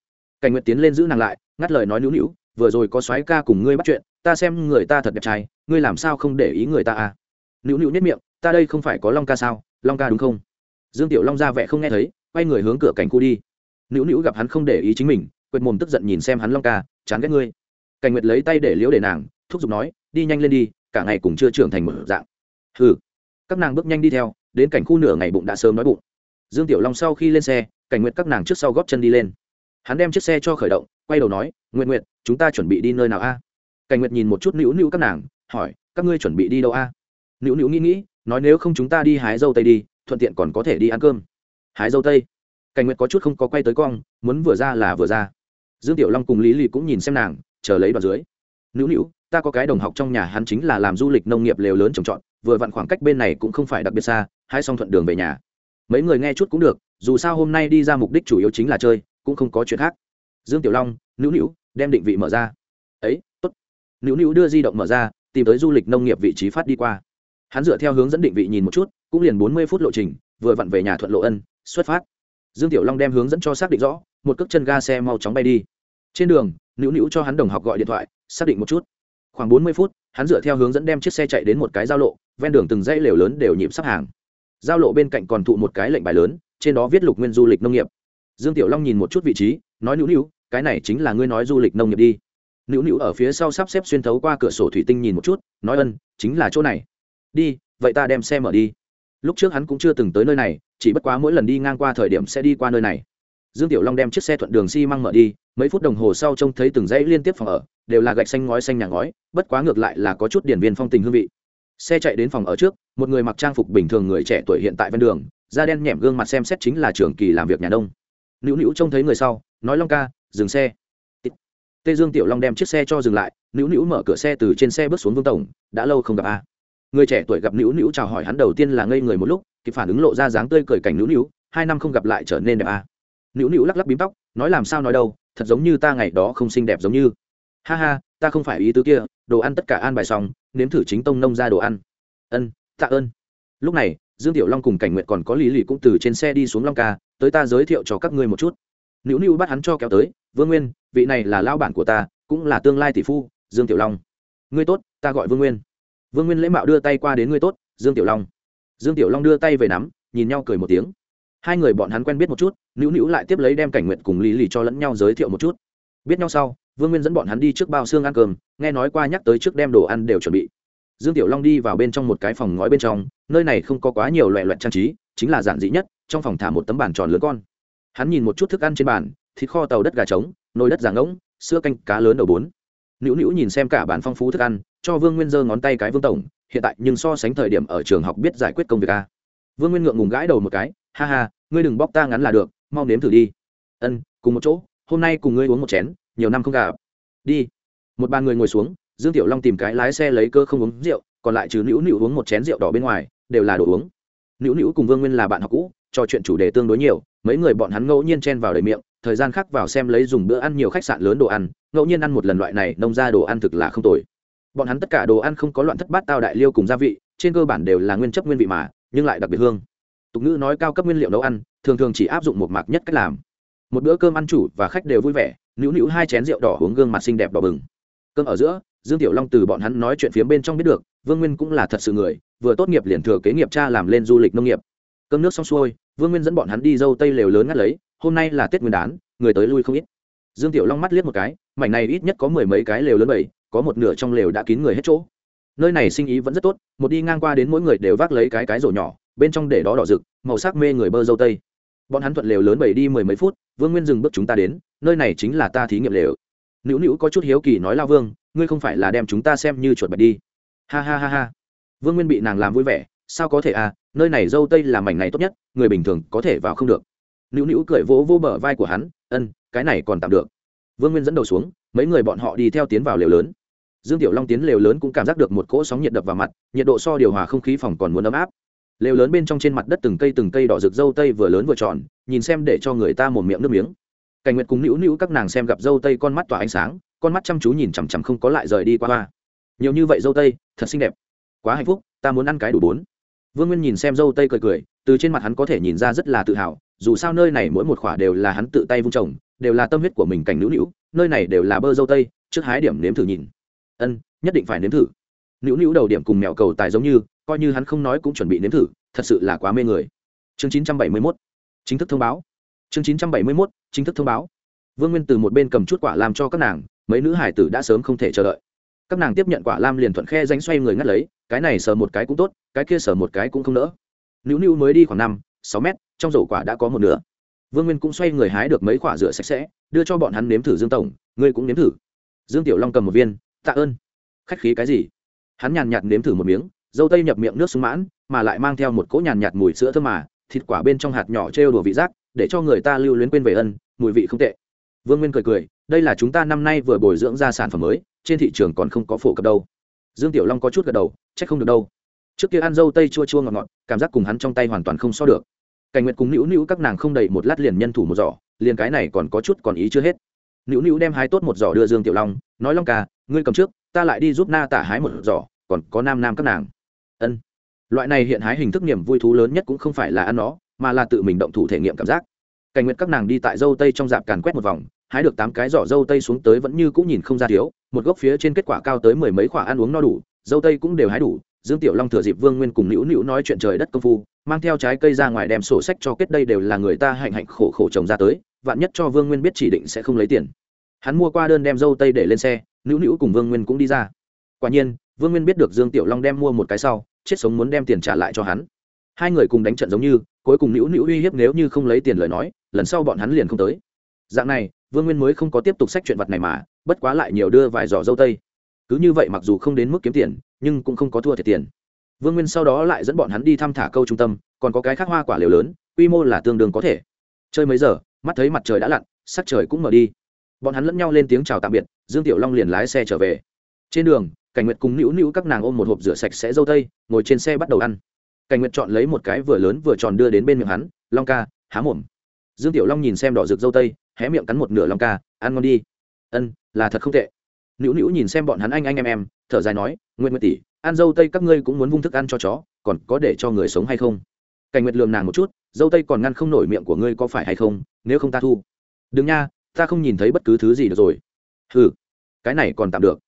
S1: Cảnh nguyện tiến lên giữ nàng lại, ngắt lời nói nữu nữu vừa rồi có soái ca cùng ngươi bắt chuyện, ta xem người ta thật đẹp trai, ngươi làm sao không để ý người ta à? Nữu nữu nhất miệng, ta đây không phải có long ca sao? Long ca đúng không? Dương tiểu long ra vẻ không nghe thấy, quay người hướng cửa cảnh khu đi. Nữu nữu gặp hắn không để ý chính mình, quệt mồm tức giận nhìn xem hắn long ca, chán ghét ngươi. Cảnh nguyệt lấy tay để liễu để nàng, thúc giục nói, đi nhanh lên đi, cả ngày cùng chưa trưởng thành một dạng. Hừ. Các nàng bước nhanh đi theo, đến cảnh khu nửa ngày bụng đã sớm nói bụng. Dương tiểu long sau khi lên xe, cảnh nguyệt các nàng trước sau góp chân đi lên. Hắn đem chiếc xe cho khởi động quay đầu nói nguyện nguyện chúng ta chuẩn bị đi nơi nào a? Cảnh nguyệt nhìn một chút nữu nữu các nàng, hỏi, các ngươi chuẩn bị đi đâu a? Nữu nữu nghĩ nghĩ, nói, nếu không chúng ta đi hái dâu tây đi, thuận tiện còn có thể đi ăn cơm. Hái dâu tây? Cảnh nguyệt có chút không có quay tới cong, muốn vừa ra là vừa ra. Dương tiểu long cùng lý lì cũng nhìn xem nàng, chờ lấy đoạn dưới. Nữu nữu, ta có cái đồng học trong nhà hắn chính là làm du lịch nông nghiệp lều lớn trồng trọt, vừa vặn khoảng cách bên này cũng không phải đặc biệt xa hai xong thuận đường về nhà. Mấy người nghe chút cũng được, dù sao hôm nay đi ra mục đích chủ yếu chính là chơi, cũng không có chuyện khác dương tiểu long, nữu nữu, đem định vị mở ra. Ấy, tốt. Nữu nữu đưa di động mở ra, tìm tới du lịch nông nghiệp vị trí phát đi qua. Hắn dựa theo hướng dẫn định vị nhìn một chút, cũng liền bốn mươi phút lộ trình, vừa vặn về nhà thuận lộ ân, xuất phát. Dương tiểu long đem hướng dẫn cho xác định rõ, một cước chân ga xe mau chóng bay đi. Trên đường, nữu nữu cho hắn đồng học gọi điện thoại, xác định một chút. Khoảng bốn mươi phút, hắn dựa theo hướng dẫn đem chiếc xe chạy đến một cái giao lộ, ven đường từng dãy lều lớn đều nhịp sắp hàng. Giao lộ bên cạnh còn thụ một cái lệnh bài lớn, trên đó viết lục nguyên du lịch nông nghiệp. Dương tiểu long nhìn một chút vị trí nói nữu nữu, cái này chính là ngươi nói du lịch nông nghiệp đi. Nữu nữu ở phía sau sắp xếp xuyên thấu qua cửa sổ thủy tinh nhìn một chút, nói ân, chính là chỗ này. Đi, vậy ta đem xe mở đi. Lúc trước hắn cũng chưa từng tới nơi này, chỉ bất quá mỗi lần đi ngang qua thời điểm sẽ đi qua nơi này. Dương tiểu long đem chiếc xe thuận đường xi、si、măng mở đi, mấy phút đồng hồ sau trông thấy từng dãy liên tiếp phòng ở, đều là gạch xanh ngói xanh nhà ngói, bất quá ngược lại là có chút điển viên phong tình hương vị. Xe chạy đến phòng ở trước, một người mặc trang phục bình thường người trẻ tuổi hiện tại ven đường, da đen nhẹm gương mặt xem xét chính là trường kỳ làm việc nhà đông nữu nữu trông thấy người sau nói long ca, dừng xe. Tê dương tiểu long đem chiếc xe cho dừng lại, nữu nữu mở cửa xe từ trên xe bước xuống vương tổng, đã lâu không gặp a. Người trẻ tuổi gặp nữu nữu chào hỏi hắn đầu tiên là ngây người một lúc, kịp phản ứng lộ ra dáng tươi cười cảnh nữu nữu, hai năm không gặp lại trở nên đẹp a. Nữu nữu lắc lắc bím tóc, nói làm sao nói đâu, thật giống như ta ngày đó không xinh đẹp giống như. Ha ha, ta không phải ý tứ kia, đồ ăn tất cả an bài xong, nếm thử chính tông nông ra đồ ăn. Ân, tạ ơn. Lúc này, dương tiểu long cùng cảnh nguyện còn có lý lì cũng từ trên xe đi xuống long ca, tới ta giới thiệu cho các ngươi một chút nữu nữu bắt hắn cho kéo tới, vương nguyên, vị này là lao bản của ta, cũng là tương lai tỷ phu, dương tiểu long. Ngươi tốt, ta gọi vương nguyên. Vương nguyên lễ mạo đưa tay qua đến ngươi tốt, dương tiểu long. Dương tiểu long đưa tay về nắm, nhìn nhau cười một tiếng. Hai người bọn hắn quen biết một chút, nữu nữu lại tiếp lấy đem cảnh nguyện cùng lý lì cho lẫn nhau giới thiệu một chút. Biết nhau sau, vương nguyên dẫn bọn hắn đi trước bao xương ăn cơm, nghe nói qua nhắc tới trước đem đồ ăn đều chuẩn bị. Dương tiểu long đi vào bên trong một cái phòng ngói bên trong, nơi này không có quá nhiều loại loại trang trí, chính là giản dị nhất, trong phòng thả một tấm bàn tròn lớn con hắn nhìn một chút thức ăn trên bàn, thịt kho tàu đất gà trống, nồi đất giả ngỗng, sữa canh cá lớn đầu bốn. Nữu nữu nhìn xem cả bản phong phú thức ăn, cho vương nguyên giơ ngón tay cái vương tổng, hiện tại nhưng so sánh thời điểm ở trường học biết giải quyết công việc a. Vương nguyên ngượng ngùng gãi đầu một cái, ha ha, ngươi đừng bóc ta ngắn là được, mau nếm thử đi. Ân, cùng một chỗ, hôm nay cùng ngươi uống một chén, nhiều năm không gặp. Đi. Một bàn người ngồi xuống, dương tiểu long tìm cái lái xe lấy cơ không uống rượu, còn lại trừ nữu nữu uống một chén rượu đỏ bên ngoài, đều là đồ uống nữu nữu cùng vương nguyên là bạn học cũ, trò chuyện chủ đề tương đối nhiều, mấy người bọn hắn ngẫu nhiên chen vào đầy miệng, thời gian khác vào xem lấy dùng bữa ăn nhiều khách sạn lớn đồ ăn, ngẫu nhiên ăn một lần loại này, nông ra đồ ăn thực là không tồi. Bọn hắn tất cả đồ ăn không có loạn thất bát tao đại liêu cùng gia vị, trên cơ bản đều là nguyên chất nguyên vị mà, nhưng lại đặc biệt hương. Tục ngữ nói cao cấp nguyên liệu nấu ăn, thường thường chỉ áp dụng một mạc nhất cách làm. Một bữa cơm ăn chủ và khách đều vui vẻ, nữu nữu hai chén rượu đỏ uống gương mặt xinh đẹp đỏ bừng. Cơm ở giữa dương tiểu long từ bọn hắn nói chuyện phía bên trong biết được, vương nguyên cũng là thật sự người, vừa tốt nghiệp liền thừa kế nghiệp cha làm lên du lịch nông nghiệp. Cơm nước xong xuôi, vương nguyên dẫn bọn hắn đi dâu tây lều lớn ngắt lấy, hôm nay là tết nguyên đán, người tới lui không ít. Dương tiểu long mắt liếc một cái, mảnh này ít nhất có mười mấy cái lều lớn bảy, có một nửa trong lều đã kín người hết chỗ. Nơi này sinh ý vẫn rất tốt, một đi ngang qua đến mỗi người đều vác lấy cái cái rổ nhỏ, bên trong để đó đỏ rực, màu sắc mê người bơ dâu tây. Bọn hắn thuận lều lớn bảy đi mười mấy phút, vương nguyên dừng bước chúng ta đến, nơi này chính là ta thí nghiệm lều. Nữu nữu có chút hiếu kỳ nói lao vương ngươi không phải là đem chúng ta xem như chuột bạch đi. Ha ha ha ha. Vương nguyên bị nàng làm vui vẻ, sao có thể à nơi này dâu tây là mảnh này tốt nhất, người bình thường có thể vào không được. Nữu nữu cười vỗ vỗ bờ vai của hắn, ân, cái này còn tạm được. Vương nguyên dẫn đầu xuống, mấy người bọn họ đi theo tiến vào lều lớn. Dương tiểu long tiến lều lớn cũng cảm giác được một cỗ sóng nhiệt đập vào mặt, nhiệt độ so điều hòa không khí phòng còn muốn ấm áp. Lều lớn bên trong trên mặt đất từng cây từng cây đỏ rực dâu tây vừa lớn vừa tròn, nhìn xem để cho người ta một miệng nước miếng. Cảnh nguyệt cùng nữu nữu các nàng xem gặp dâu tây con mắt tỏa ánh sáng con mắt chăm chú nhìn chằm chằm không có lại rời đi qua hoa. Nhiều như vậy dâu tây, thật xinh đẹp. Quá hạnh phúc, ta muốn ăn cái đủ bốn. Vương nguyên nhìn xem dâu tây cười cười, từ trên mặt hắn có thể nhìn ra rất là tự hào, dù sao nơi này mỗi một khỏa đều là hắn tự tay vung trồng, đều là tâm huyết của mình cảnh nữu nữu, nơi này đều là bơ dâu tây, trước hái điểm nếm thử nhìn. Ân, nhất định phải nếm thử. Nữu nữu đầu điểm cùng mèo cầu tài giống như, coi như hắn không nói cũng chuẩn bị nếm thử, thật sự là quá mê người. Chương chín trăm bảy mươi 971 chính thức thông báo. Chương chín trăm bảy mươi 971 chính thức thông báo. Vương nguyên từ một bên cầm chút quả làm cho các nàng mấy nữ hải tử đã sớm không thể chờ đợi. Các nàng tiếp nhận quả lam liền thuận khe danh xoay người ngắt lấy, cái này sờ một cái cũng tốt, cái kia sờ một cái cũng không nỡ. Nữu nữu mới đi khoảng năm, sáu mét, trong rổ quả đã có một nửa. Vương nguyên cũng xoay người hái được mấy quả rửa sạch sẽ, đưa cho bọn hắn nếm thử dương tổng, ngươi cũng nếm thử. Dương tiểu long cầm một viên, tạ ơn. Khách khí cái gì? Hắn nhàn nhạt nếm thử một miếng, dâu tây nhập miệng nước súng mãn, mà lại mang theo một cỗ nhàn nhạt mùi sữa thơm mà, thịt quả bên trong hạt nhỏ trêu đùa vị giác, để cho người ta lưu luyến quên về ân, mùi vị không tệ. Vương nguyên cười cười đây là chúng ta năm nay vừa bồi dưỡng ra sản phẩm mới, trên thị trường còn không có phổ cập đâu. Dương tiểu long có chút gật đầu, chắc không được đâu. Trước kia ăn dâu tây chua chua ngọt ngọt, cảm giác cùng hắn trong tay hoàn toàn không so được. Cảnh nguyệt cùng nữu nữu các nàng không đầy một lát liền nhân thủ một giỏ, liền cái này còn có chút còn ý chưa hết. Nữu nữu đem hái tốt một giỏ đưa dương tiểu long, nói, long ca, ngươi cầm trước, ta lại đi giúp na tả hái một giỏ, còn có nam nam các nàng. Ân. Loại này hiện hái hình thức niềm vui thú lớn nhất cũng không phải là ăn nó, mà là tự mình động thủ thể nghiệm cảm giác. Cảnh nguyệt các nàng đi tại dâu tây trong dạp càn quét một vòng hái được tám cái giỏ dâu tây xuống tới vẫn như cũng nhìn không ra thiếu, một gốc phía trên kết quả cao tới mười mấy quả ăn uống no đủ, dâu tây cũng đều hái đủ, dương tiểu long thừa dịp vương nguyên cùng nữu nữu nói chuyện trời đất công phu, mang theo trái cây ra ngoài đem sổ sách cho kết đây đều là người ta hạnh hạnh khổ khổ trồng ra tới, vạn nhất cho vương nguyên biết chỉ định sẽ không lấy tiền. Hắn mua qua đơn đem dâu tây để lên xe, nữu nữu cùng vương nguyên cũng đi ra. Quả nhiên, vương nguyên biết được dương tiểu long đem mua một cái sau, chết sống muốn đem tiền trả lại cho hắn. Hai người cùng đánh trận giống như, cuối cùng nữu nữu uy hiếp nếu như không lấy tiền lời nói, lần sau bọn hắn liền không tới. Dạng này vương nguyên mới không có tiếp tục sách chuyện vật này mà, bất quá lại nhiều đưa vài giỏ dâu tây. Cứ như vậy mặc dù không đến mức kiếm tiền, nhưng cũng không có thua thiệt tiền. Vương nguyên sau đó lại dẫn bọn hắn đi thăm thả câu trung tâm, còn có cái khác hoa quả liều lớn, quy mô là tương đương có thể. Chơi mấy giờ, mắt thấy mặt trời đã lặn, sắc trời cũng mở đi. Bọn hắn lẫn nhau lên tiếng chào tạm biệt, dương tiểu long liền lái xe trở về. Trên đường, cảnh nguyệt cùng nữu nữu các nàng ôm một hộp rửa sạch sẽ dâu tây, ngồi trên xe bắt đầu ăn. Cảnh nguyệt chọn lấy một cái vừa lớn vừa tròn đưa đến bên miệng hắn, long ca, há mồm. Dương tiểu long nhìn xem đỏ rực dâu tây hé miệng cắn một nửa lòng ca, ăn ngon đi. Ân, là thật không tệ. Nữu nữu nhìn xem bọn hắn anh anh em em, thở dài nói nguyện nguyện tỷ, ăn dâu tây các ngươi cũng muốn vung thức ăn cho chó, còn có để cho người sống hay không? Cảnh nguyệt lườm nàng một chút, dâu tây còn ngăn không nổi miệng của ngươi có phải hay không? Nếu không ta thu. Đừng nha, ta không nhìn thấy bất cứ thứ gì được rồi. Ừ cái này còn tạm được.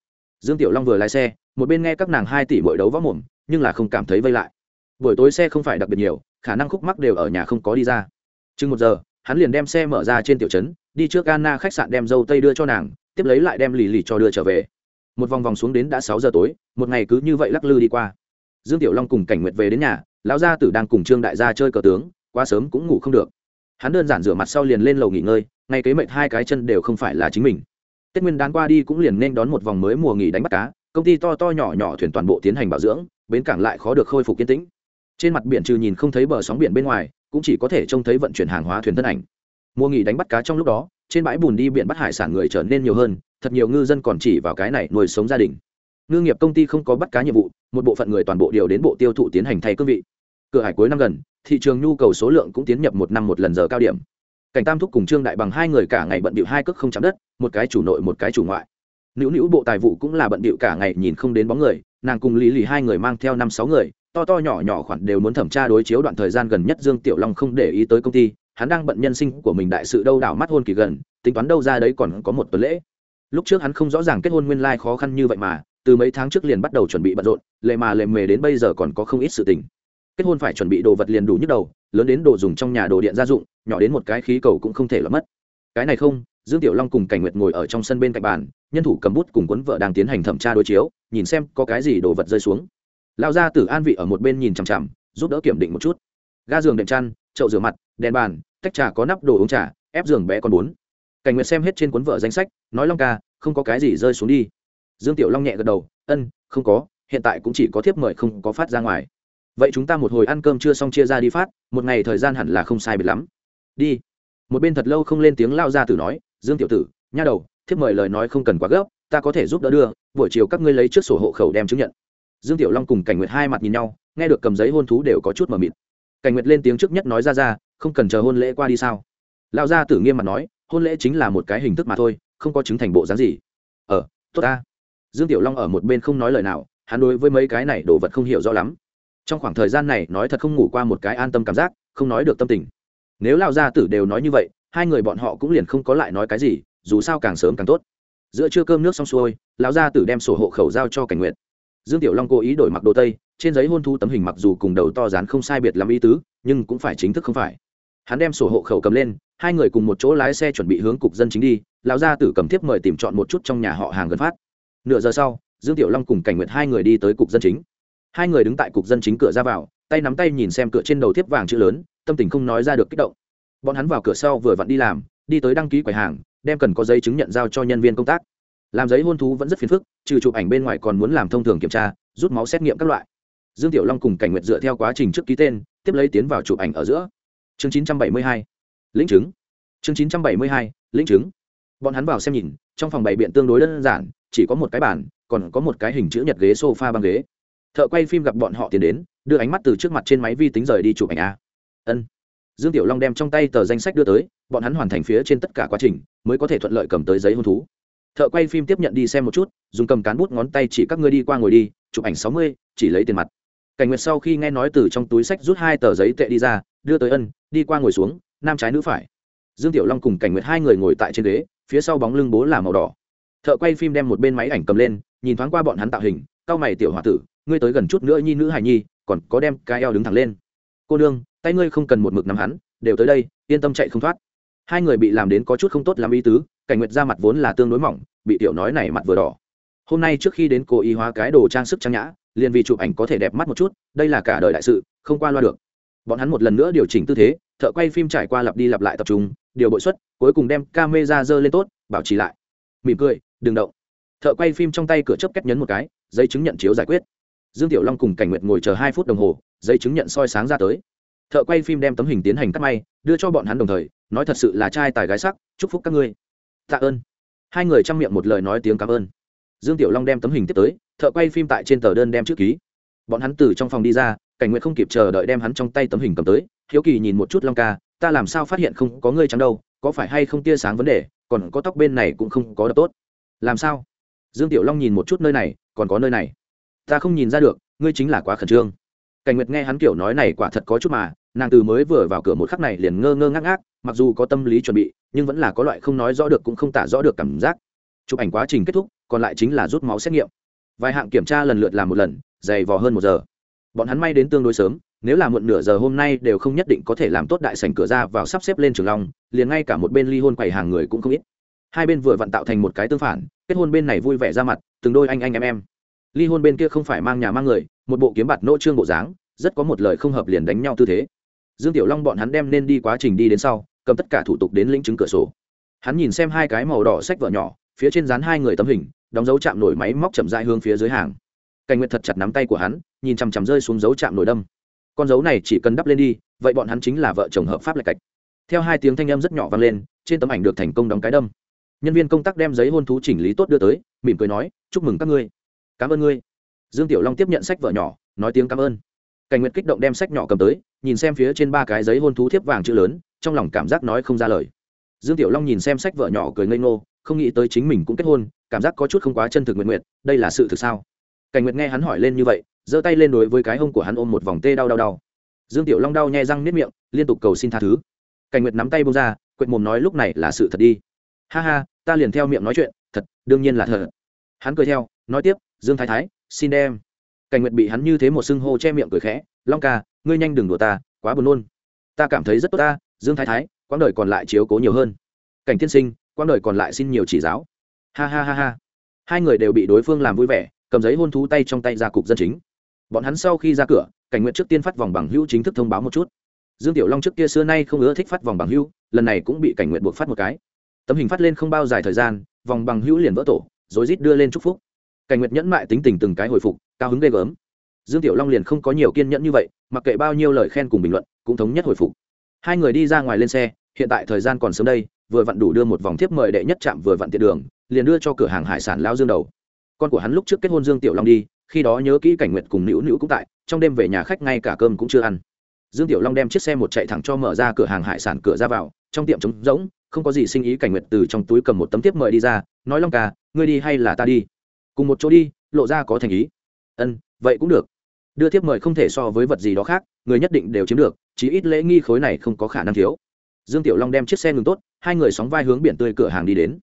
S1: Dương tiểu long vừa lái xe, một bên nghe các nàng hai tỷ bội đấu võ mồm, nhưng là không cảm thấy vây lại. Buổi tối xe không phải đặc biệt nhiều, khả năng khúc mắc đều ở nhà không có đi ra. Chừng một giờ hắn liền đem xe mở ra trên tiểu trấn, đi trước Anna khách sạn đem dâu tây đưa cho nàng, tiếp lấy lại đem lì lì cho đưa trở về. Một vòng vòng xuống đến đã sáu giờ tối, một ngày cứ như vậy lắc lư đi qua. Dương tiểu long cùng cảnh nguyệt về đến nhà, lão gia tử đang cùng trương đại gia chơi cờ tướng, quá sớm cũng ngủ không được. Hắn đơn giản rửa mặt sau liền lên lầu nghỉ ngơi, ngay kế mệt hai cái chân đều không phải là chính mình. Tết nguyên đán qua đi cũng liền nên đón một vòng mới mùa nghỉ đánh bắt cá, công ty to to nhỏ nhỏ thuyền toàn bộ tiến hành bảo dưỡng, bến cảng lại khó được khôi phục kiên tĩnh. Trên mặt biển trừ nhìn không thấy bờ sóng biển bên ngoài cũng chỉ có thể trông thấy vận chuyển hàng hóa thuyền thân ảnh. Mùa nghỉ đánh bắt cá trong lúc đó, trên bãi bùn đi biển bắt hải sản người trở nên nhiều hơn, thật nhiều ngư dân còn chỉ vào cái này nuôi sống gia đình. Ngư nghiệp công ty không có bắt cá nhiệm vụ, một bộ phận người toàn bộ điều đến bộ tiêu thụ tiến hành thay cương vị. Cửa hải cuối năm gần, thị trường nhu cầu số lượng cũng tiến nhập một năm một lần giờ cao điểm. Cảnh tam thúc cùng trương đại bằng hai người cả ngày bận bịu hai cước không chạm đất, một cái chủ nội một cái chủ ngoại. Nữu nữu bộ tài vụ cũng là bận bịu cả ngày nhìn không đến bóng người, nàng cùng lý lì hai người mang theo năm sáu người to to nhỏ nhỏ khoản đều muốn thẩm tra đối chiếu đoạn thời gian gần nhất dương tiểu long không để ý tới công ty, hắn đang bận nhân sinh của mình đại sự đâu đảo mắt hôn kỳ gần, tính toán đâu ra đấy còn có một tuần lễ. Lúc trước hắn không rõ ràng kết hôn nguyên lai khó khăn như vậy mà, từ mấy tháng trước liền bắt đầu chuẩn bị bận rộn, lệ mà lệ mề đến bây giờ còn có không ít sự tình. Kết hôn phải chuẩn bị đồ vật liền đủ nhức đầu, lớn đến đồ dùng trong nhà đồ điện gia dụng, nhỏ đến một cái khí cầu cũng không thể là mất. Cái này không, dương tiểu long cùng cảnh nguyệt ngồi ở trong sân bên cạnh bàn, nhân thủ cầm bút cùng cuốn vợ đang tiến hành thẩm tra đối chiếu, nhìn xem có cái gì đồ vật rơi xuống lao ra tử an vị ở một bên nhìn chằm chằm, giúp đỡ kiểm định một chút. Ga giường đệm chăn, chậu rửa mặt, đèn bàn, tách trà có nắp đồ uống trà, ép giường bé con bốn. Cảnh nguyệt xem hết trên cuốn vợ danh sách, nói long ca, không có cái gì rơi xuống đi. Dương tiểu long nhẹ gật đầu, ân, không có, hiện tại cũng chỉ có thiếp mời không có phát ra ngoài. Vậy chúng ta một hồi ăn cơm chưa xong chia ra đi phát, một ngày thời gian hẳn là không sai biệt lắm. Đi. Một bên thật lâu không lên tiếng lao ra tử nói, dương tiểu tử, nha đầu, thiếp mời lời nói không cần quá gấp, ta có thể giúp đỡ đưa, buổi chiều các ngươi lấy trước sổ hộ khẩu đem chứng nhận dương tiểu long cùng cảnh nguyệt hai mặt nhìn nhau, nghe được cầm giấy hôn thú đều có chút mờ mịt. Cảnh nguyệt lên tiếng trước nhất nói ra ra, không cần chờ hôn lễ qua đi sao? Lão gia tử nghiêm mặt nói, hôn lễ chính là một cái hình thức mà thôi, không có chứng thành bộ dáng gì. Ờ tốt ta. Dương tiểu long ở một bên không nói lời nào, hắn đối với mấy cái này đồ vật không hiểu rõ lắm. Trong khoảng thời gian này nói thật không ngủ qua một cái an tâm cảm giác, không nói được tâm tình. Nếu Lão gia tử đều nói như vậy, hai người bọn họ cũng liền không có lại nói cái gì, dù sao càng sớm càng tốt. Giữa trưa cơm nước xong xuôi, lão gia tử đem sổ hộ khẩu giao cho cảnh Nguyệt dương tiểu long cố ý đổi mặc đồ tây, trên giấy hôn thu tấm hình mặc dù cùng đầu to dán không sai biệt làm ý tứ, nhưng cũng phải chính thức không phải. Hắn đem sổ hộ khẩu cầm lên, hai người cùng một chỗ lái xe chuẩn bị hướng cục dân chính đi, lão gia tử cầm tiếp mời tìm chọn một chút trong nhà họ hàng gần phát. Nửa giờ sau, dương tiểu long cùng cảnh nguyện hai người đi tới cục dân chính. Hai người đứng tại cục dân chính cửa ra vào, tay nắm tay nhìn xem cửa trên đầu tiếp vàng chữ lớn, tâm tình không nói ra được kích động. Bọn hắn vào cửa sau vừa vặn đi làm, đi tới đăng ký quầy hàng, đem cần có giấy chứng nhận giao cho nhân viên công tác làm giấy hôn thú vẫn rất phiền phức trừ chụp ảnh bên ngoài còn muốn làm thông thường kiểm tra rút máu xét nghiệm các loại. Dương tiểu long cùng cảnh nguyệt dựa theo quá trình trước ký tên tiếp lấy tiến vào chụp ảnh ở giữa. Chương 972. lĩnh chứng. Chương 972, lĩnh chứng. Bọn hắn vào xem nhìn trong phòng bày biện tương đối đơn giản chỉ có một cái bàn còn có một cái hình chữ nhật ghế sofa băng ghế. Thợ quay phim gặp bọn họ tiến đến đưa ánh mắt từ trước mặt trên máy vi tính rời đi chụp ảnh a. Ân. Dương tiểu long đem trong tay tờ danh sách đưa tới bọn hắn hoàn thành phía trên tất cả quá trình mới có thể thuận lợi cầm tới giấy hôn thú thợ quay phim tiếp nhận đi xem một chút, dùng cầm cán bút ngón tay chỉ các ngươi đi qua ngồi đi, chụp ảnh sáu mươi, chỉ lấy tiền mặt. Cảnh nguyệt sau khi nghe nói từ trong túi sách rút hai tờ giấy tệ đi ra, đưa tới ân, đi qua ngồi xuống, nam trái nữ phải. Dương tiểu long cùng cảnh nguyệt hai người ngồi tại trên ghế, phía sau bóng lưng bố là màu đỏ. Thợ quay phim đem một bên máy ảnh cầm lên, nhìn thoáng qua bọn hắn tạo hình cao mày tiểu h o a tử, ngươi tới gần chút nữa nhi nữ hài nhi, còn có đem cái eo đứng thẳng lên. Cô nương, tay ngươi không cần một mực nắm hắn, đều tới đây, yên tâm chạy không thoát. Hai người bị làm đến có chút không tốt làm ý tứ cảnh nguyệt ra mặt vốn là tương đối mỏng, bị tiểu nói này mặt vừa đỏ. Hôm nay trước khi đến cô y hóa cái đồ trang sức trang nhã, liền vì chụp ảnh có thể đẹp mắt một chút, đây là cả đời đại sự, không qua loa được. Bọn hắn một lần nữa điều chỉnh tư thế, thợ quay phim trải qua lặp đi lặp lại tập trung, điều bội xuất cuối cùng đem ca mê ra dơ lên tốt, bảo trì lại. Mỉm cười, đừng động. Thợ quay phim trong tay cửa chấp kết nhấn một cái, giấy chứng nhận chiếu giải quyết. Dương tiểu long cùng cảnh nguyệt ngồi chờ hai phút đồng hồ, giấy chứng nhận soi sáng ra tới. Thợ quay phim đem tấm hình tiến hành cắt may, đưa cho bọn hắn đồng thời, nói thật sự là trai tài gái sắc, chúc phúc các ngươi tạ ơn. Hai người chăm miệng một lời nói tiếng cảm ơn. Dương tiểu long đem tấm hình tiếp tới, thợ quay phim tại trên tờ đơn đem chữ ký. Bọn hắn từ trong phòng đi ra, cảnh nguyện không kịp chờ đợi đem hắn trong tay tấm hình cầm tới. Hiếu kỳ nhìn một chút long ca, ta làm sao phát hiện không có ngươi trắng đâu, có phải hay không tia sáng vấn đề, còn có tóc bên này cũng không có đập tốt. Làm sao? Dương tiểu long nhìn một chút nơi này, còn có nơi này. Ta không nhìn ra được, ngươi chính là quá khẩn trương cảnh nguyệt nghe hắn kiểu nói này quả thật có chút mà, nàng từ mới vừa vào cửa một khắc này liền ngơ ngơ ngác ngác, mặc dù có tâm lý chuẩn bị, nhưng vẫn là có loại không nói rõ được cũng không tả rõ được cảm giác. Chụp ảnh quá trình kết thúc, còn lại chính là rút máu xét nghiệm. Vài hạng kiểm tra lần lượt làm một lần, dày vò hơn một giờ. Bọn hắn may đến tương đối sớm, nếu là muộn nửa giờ hôm nay đều không nhất định có thể làm tốt đại sảnh cửa ra vào sắp xếp lên trường long, liền ngay cả một bên ly hôn quầy hàng người cũng không ít. Hai bên vừa vặn tạo thành một cái tương phản, kết hôn bên này vui vẻ ra mặt, từng đôi anh anh em em ly hôn bên kia không phải mang nhà mang người, một bộ kiếm bạt nỗ trương bộ dáng, rất có một lời không hợp liền đánh nhau tư thế. Dương tiểu long bọn hắn đem nên đi quá trình đi đến sau, cầm tất cả thủ tục đến lĩnh chứng cửa sổ. Hắn nhìn xem hai cái màu đỏ sách vợ nhỏ, phía trên dán hai người tấm hình, đóng dấu chạm nổi máy móc chậm dại hướng phía dưới hàng. Cảnh nguyệt thật chặt nắm tay của hắn, nhìn chằm chằm rơi xuống dấu chạm nổi đâm. Con dấu này chỉ cần đắp lên đi, vậy bọn hắn chính là vợ chồng hợp pháp lạch cạch. Theo hai tiếng thanh âm rất nhỏ vang lên, trên tấm ảnh được thành công đóng cái đâm. Nhân viên công tác đem giấy hôn thú chỉnh lý tốt đưa tới, mỉm cười nói, chúc mừng các ngươi cảm ơn ngươi. Dương tiểu long tiếp nhận sách vợ nhỏ, nói tiếng cảm ơn. Cảnh nguyệt kích động đem sách nhỏ cầm tới, nhìn xem phía trên ba cái giấy hôn thú thiếp vàng chữ lớn, trong lòng cảm giác nói không ra lời. Dương tiểu long nhìn xem sách vợ nhỏ cười ngây ngô, không nghĩ tới chính mình cũng kết hôn, cảm giác có chút không quá chân thực nguyện nguyện đây là sự thực sao? Cảnh nguyệt nghe hắn hỏi lên như vậy, giơ tay lên đối với cái hông của hắn ôm một vòng tê đau đau đau. Dương tiểu long đau nhai răng nếp miệng, liên tục cầu xin tha thứ. Cảnh nguyệt nắm tay bông ra, quệt mồm nói lúc này là sự thật đi. Ha ha, ta liền theo miệng nói chuyện, thật, đương nhiên là thật. Hắn cười theo, nói tiếp dương thái thái, xin đem. Cảnh nguyệt bị hắn như thế một xưng hô che miệng cười khẽ, long ca, ngươi nhanh đừng đùa ta, quá buồn nôn. Ta cảm thấy rất tốt ta, dương thái thái, quãng đời còn lại chiếu cố nhiều hơn. Cảnh tiên sinh, quãng đời còn lại xin nhiều chỉ giáo. Ha ha ha ha. Hai người đều bị đối phương làm vui vẻ, cầm giấy hôn thú tay trong tay ra cục dân chính. Bọn hắn sau khi ra cửa, cảnh nguyện trước tiên phát vòng bằng hữu chính thức thông báo một chút. Dương tiểu long trước kia xưa nay không ưa thích phát vòng bằng hữu, lần này cũng bị cảnh nguyện buộc phát một cái. Tấm hình phát lên không bao dài thời gian, vòng bằng hữu liền vỡ tổ rồi rít đưa lên chúc phúc cảnh nguyệt nhẫn mại tính tình từng cái hồi phục, cao hứng ghê gớm. Dương tiểu long liền không có nhiều kiên nhẫn như vậy, mặc kệ bao nhiêu lời khen cùng bình luận, cũng thống nhất hồi phục. Hai người đi ra ngoài lên xe, hiện tại thời gian còn sớm đây, vừa vặn đủ đưa một vòng thiếp mời đệ nhất trạm vừa vặn tiện đường, liền đưa cho cửa hàng hải sản lao dương đầu. Con của hắn lúc trước kết hôn dương tiểu long đi, khi đó nhớ kỹ cảnh nguyệt cùng nữu nữu cũng tại, trong đêm về nhà khách ngay cả cơm cũng chưa ăn. Dương tiểu long đem chiếc xe một chạy thẳng cho mở ra cửa hàng hải sản cửa ra vào, trong tiệm trống rỗng, không có gì sinh ý cảnh nguyệt từ trong túi cầm một tấm tiếp mời đi ra, nói long ca, ngươi đi hay là ta đi? Cùng một chỗ đi, lộ ra có thành ý. Ân, vậy cũng được. Đưa tiếp mời không thể so với vật gì đó khác, người nhất định đều chiếm được, chí ít lễ nghi khối này không có khả năng thiếu. Dương tiểu long đem chiếc xe ngừng tốt, hai người sóng vai hướng biển tươi cửa hàng đi đến.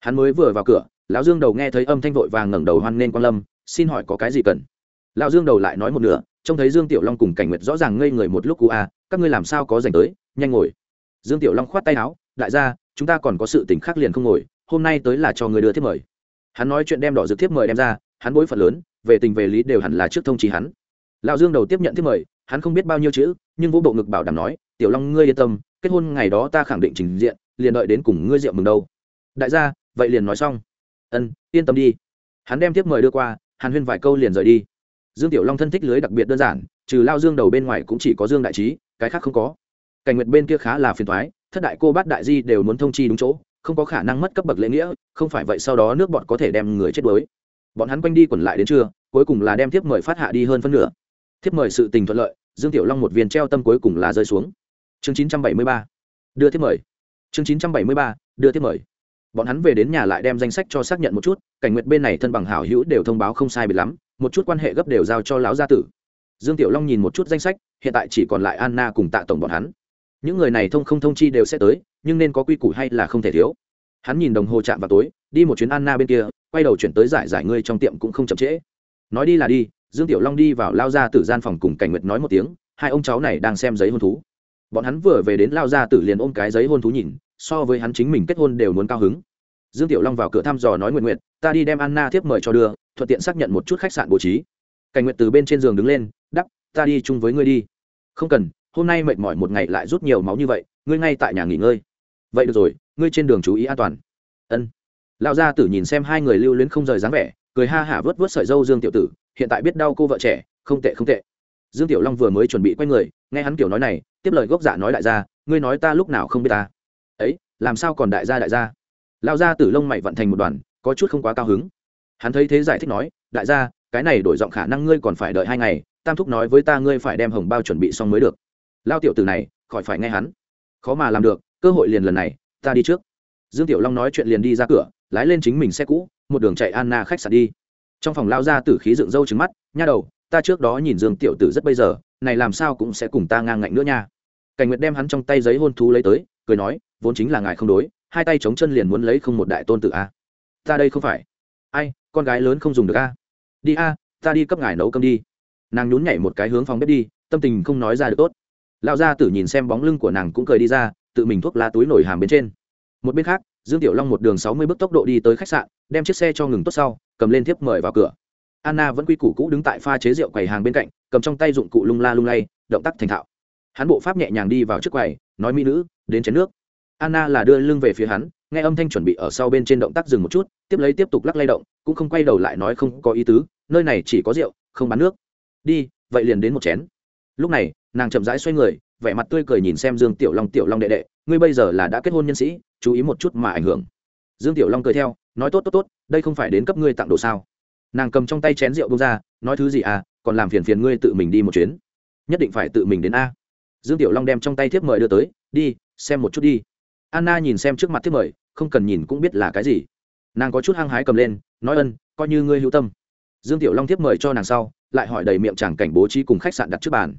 S1: Hắn mới vừa vào cửa, lão dương đầu nghe thấy âm thanh vội vàng ngẩng đầu hoan nghênh quan lâm, xin hỏi có cái gì cần? Lão dương đầu lại nói một nửa, trông thấy dương tiểu long cùng cảnh nguyệt rõ ràng ngây người một lúc cụ a, các ngươi làm sao có dành tới, nhanh ngồi. Dương tiểu long khoát tay áo, đại gia, chúng ta còn có sự tình khác liền không ngồi, hôm nay tới là cho người đưa thiếp mời hắn nói chuyện đem đỏ dược thiếp mời đem ra, hắn bối phận lớn, về tình về lý đều hẳn là trước thông trí hắn. Lão dương đầu tiếp nhận thiếp mời, hắn không biết bao nhiêu chữ, nhưng vũ bộ ngực bảo đảm nói, tiểu long, ngươi yên tâm, kết hôn ngày đó ta khẳng định trình diện, liền đợi đến cùng ngươi rượu mừng đâu. Đại gia, vậy liền nói xong. Ân, yên tâm đi. Hắn đem tiếp mời đưa qua, hàn huyên vài câu liền rời đi. Dương tiểu long thân thích lưới đặc biệt đơn giản, trừ lao dương đầu bên ngoài cũng chỉ có dương đại trí, cái khác không có. Cảnh nguyệt bên kia khá là phiền thoái thất đại cô bát đại di đều muốn thông chi đúng chỗ không có khả năng mất cấp bậc lễ nghĩa, không phải vậy sau đó nước bọn có thể đem người chết đuối. Bọn hắn quanh đi quẩn lại đến trưa, cuối cùng là đem thiếp mời phát hạ đi hơn phân nửa. Thiếp mời sự tình thuận lợi, dương tiểu long một viên treo tâm cuối cùng là rơi xuống. Chương 973. đưa thiếp mời. Chương 973. đưa thiếp mời. Bọn hắn về đến nhà lại đem danh sách cho xác nhận một chút, cảnh nguyệt bên này thân bằng hảo hữu đều thông báo không sai bị lắm, một chút quan hệ gấp đều giao cho lão gia tử. Dương tiểu long nhìn một chút danh sách, hiện tại chỉ còn lại anna cùng tạ tổng bọn hắn những người này thông không thông chi đều sẽ tới, nhưng nên có quy củ hay là không thể thiếu. Hắn nhìn đồng hồ chạm vào tối, đi một chuyến anna bên kia, quay đầu chuyển tới giải giải ngươi trong tiệm cũng không chậm trễ. Nói đi là đi, dương tiểu long đi vào lao ra từ gian phòng cùng cảnh nguyệt nói một tiếng, hai ông cháu này đang xem giấy hôn thú. Bọn hắn vừa về đến lao ra tử liền ôm cái giấy hôn thú nhìn, so với hắn chính mình kết hôn đều muốn cao hứng. Dương tiểu long vào cửa thăm dò nói nguyện nguyện ta đi đem anna tiếp mời cho đưa, thuận tiện xác nhận một chút khách sạn bố trí. Cảnh nguyện từ bên trên giường đứng lên, đắp, ta đi chung với ngươi đi. Không cần hôm nay mệt mỏi một ngày lại rút nhiều máu như vậy, ngươi ngay tại nhà nghỉ ngơi. Vậy được rồi, ngươi trên đường chú ý an toàn. Ân. Lão gia tử nhìn xem hai người lưu luyến không rời dáng vẻ, cười ha hả vớt vớt sợi dâu dương tiểu tử, hiện tại biết đau cô vợ trẻ, không tệ không tệ. Dương tiểu long vừa mới chuẩn bị quay người, nghe hắn kiểu nói này, tiếp lời gốc dạ nói đại gia, ngươi nói ta lúc nào không biết ta. Ấy, làm sao còn đại gia đại gia? Lão gia tử lông mày vận thành một đoàn, có chút không quá cao hứng. Hắn thấy thế giải thích nói, đại gia, cái này đổi giọng khả năng ngươi còn phải đợi hai ngày, tam thúc nói với ta ngươi phải đem hồng bao chuẩn bị xong mới được lao tiểu tử này, khỏi phải nghe hắn. Khó mà làm được, cơ hội liền lần này, ta đi trước. Dương tiểu long nói chuyện liền đi ra cửa, lái lên chính mình xe cũ, một đường chạy anna khách sạn đi. Trong phòng lao ra tử khí dựng râu trứng mắt, nha đầu, ta trước đó nhìn dương tiểu tử rất bây giờ, này làm sao cũng sẽ cùng ta ngang ngạnh nữa nha. Cảnh nguyệt đem hắn trong tay giấy hôn thú lấy tới, cười nói, vốn chính là ngài không đối, hai tay chống chân liền muốn lấy không một đại tôn tử a. Ta đây không phải. Ai, con gái lớn không dùng được a. Đi a, ta đi cấp ngài nấu cơm đi. Nàng nhún nhảy một cái hướng phòng bếp đi, tâm tình không nói ra được tốt lão gia tử nhìn xem bóng lưng của nàng cũng cười đi ra, tự mình thuốc lá túi nổi hàm bên trên. Một bên khác, dương tiểu long một đường sáu mươi bước tốc độ đi tới khách sạn, đem chiếc xe cho ngừng tốt sau, cầm lên thiếp mời vào cửa. Anna vẫn quy củ cũ đứng tại pha chế rượu quầy hàng bên cạnh, cầm trong tay dụng cụ lung la lung lay, động tác thành thạo. Hắn bộ pháp nhẹ nhàng đi vào trước quầy, nói mỹ nữ, đến chén nước. Anna là đưa lưng về phía hắn, nghe âm thanh chuẩn bị ở sau bên trên động tác dừng một chút, tiếp lấy tiếp tục lắc lay động, cũng không quay đầu lại nói không có ý tứ, nơi này chỉ có rượu, không bán nước. Đi, vậy liền đến một chén lúc này, nàng chậm rãi xoay người, vẻ mặt tươi cười nhìn xem dương tiểu long tiểu long đệ đệ, ngươi bây giờ là đã kết hôn nhân sĩ, chú ý một chút mà ảnh hưởng. Dương tiểu long cười theo, nói tốt tốt tốt, đây không phải đến cấp ngươi tặng đồ sao? Nàng cầm trong tay chén rượu bông ra, nói thứ gì à còn làm phiền phiền ngươi tự mình đi một chuyến. Nhất định phải tự mình đến a. Dương tiểu long đem trong tay thiếp mời đưa tới, đi, xem một chút đi. Anna nhìn xem trước mặt thiếp mời, không cần nhìn cũng biết là cái gì. Nàng có chút hăng hái cầm lên, nói ân, coi như ngươi hữu tâm. Dương tiểu long thiếp mời cho nàng sau, lại hỏi đầy miệng chàng cảnh bố trí cùng khách sạn đặt trước bàn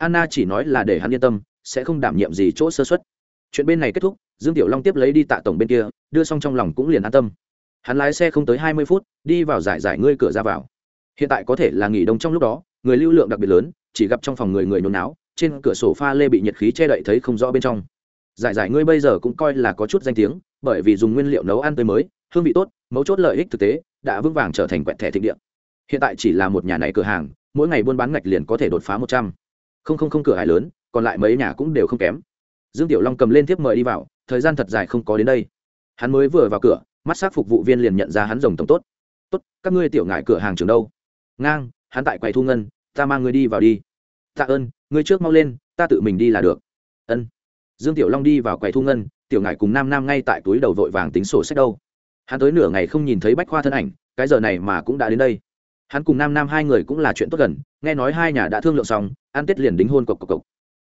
S1: anna chỉ nói là để hắn yên tâm, sẽ không đảm nhiệm gì chỗ sơ xuất chuyện bên này kết thúc, dương tiểu long tiếp lấy đi tạ tổng bên kia, đưa xong trong lòng cũng liền an tâm. Hắn lái xe không tới hai mươi phút, đi vào giải giải ngươi cửa ra vào. Hiện tại có thể là nghỉ đông trong lúc đó, người lưu lượng đặc biệt lớn, chỉ gặp trong phòng người người nôn náo, trên cửa sổ pha lê bị nhiệt khí che đậy thấy không rõ bên trong. Giải giải ngươi bây giờ cũng coi là có chút danh tiếng, bởi vì dùng nguyên liệu nấu ăn tươi mới, hương vị tốt, mấu chốt lợi ích thực tế, đã vững vàng trở thành quẹt thẻ thịnh địa. hiện tại chỉ là một nhà này cửa hàng, mỗi ngày buôn bán ngạch liền có thể đột phá một trăm không không không cửa hải lớn, còn lại mấy nhà cũng đều không kém. Dương tiểu long cầm lên tiếp mời đi vào, thời gian thật dài không có đến đây. Hắn mới vừa vào cửa, mắt s á c phục vụ viên liền nhận ra hắn rồng tổng tốt. Tốt, các ngươi tiểu ngại cửa hàng trường đâu? Ngang, hắn tại quầy thu ngân, ta mang ngươi đi vào đi. Tạ ơn, ngươi trước mau lên, ta tự mình đi là được. Ân. Dương tiểu long đi vào quầy thu ngân, tiểu ngại cùng nam nam ngay tại túi đầu vội vàng tính sổ sách đâu. Hắn tới nửa ngày không nhìn thấy bách khoa thân ảnh, cái giờ này mà cũng đã đến đây. Hắn cùng nam nam hai người cũng là chuyện tốt gần nghe nói hai nhà đã thương lượng xong, ăn tết liền đính hôn cộc cộc cộc.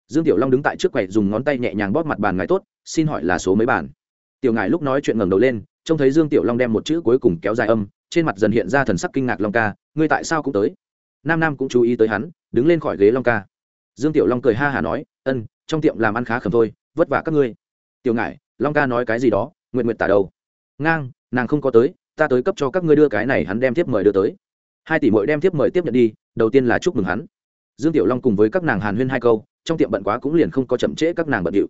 S1: Dương tiểu long đứng tại trước quầy dùng ngón tay nhẹ nhàng bóp mặt bàn ngài tốt, xin hỏi là số mấy bàn tiểu ngài lúc nói chuyện ngẩng đầu lên, trông thấy dương tiểu long đem một chữ cuối cùng kéo dài âm, trên mặt dần hiện ra thần sắc kinh ngạc long ca, ngươi tại sao cũng tới? Nam nam cũng chú ý tới hắn, đứng lên khỏi ghế long ca. Dương tiểu long cười ha hả nói, ân, trong tiệm làm ăn khá khẩm thôi, vất vả các ngươi. Tiểu ngài, long ca nói cái gì đó nguyện nguyện tả đâu? Ngang, nàng không có tới, ta tới cấp cho các ngươi đưa cái này hắn đem tiếp mời đưa tới. Hai tỷ mội đem tiếp mời tiếp nhận đi đầu tiên là chúc mừng hắn. Dương tiểu long cùng với các nàng hàn huyên hai câu, trong tiệm bận quá cũng liền không có chậm trễ các nàng bận điệu.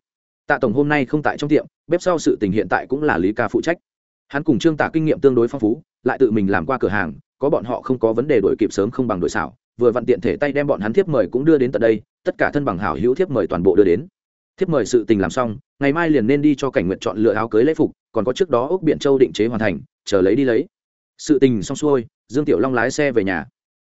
S1: Tạ tổng hôm nay không tại trong tiệm, bếp sau sự tình hiện tại cũng là lý ca phụ trách. Hắn cùng trương tạ kinh nghiệm tương đối phong phú, lại tự mình làm qua cửa hàng, có bọn họ không có vấn đề đổi kịp sớm không bằng đổi xảo, vừa vặn tiện thể tay đem bọn hắn thiếp mời cũng đưa đến tận đây, tất cả thân bằng hảo hữu thiếp mời toàn bộ đưa đến. Thiếp mời sự tình làm xong, ngày mai liền nên đi cho cảnh nguyện chọn lựa áo cưới lễ phục, còn có trước đó ốc biện châu định chế hoàn thành, chờ lấy đi lấy. Sự tình xong xuôi, dương tiểu long lái xe về nhà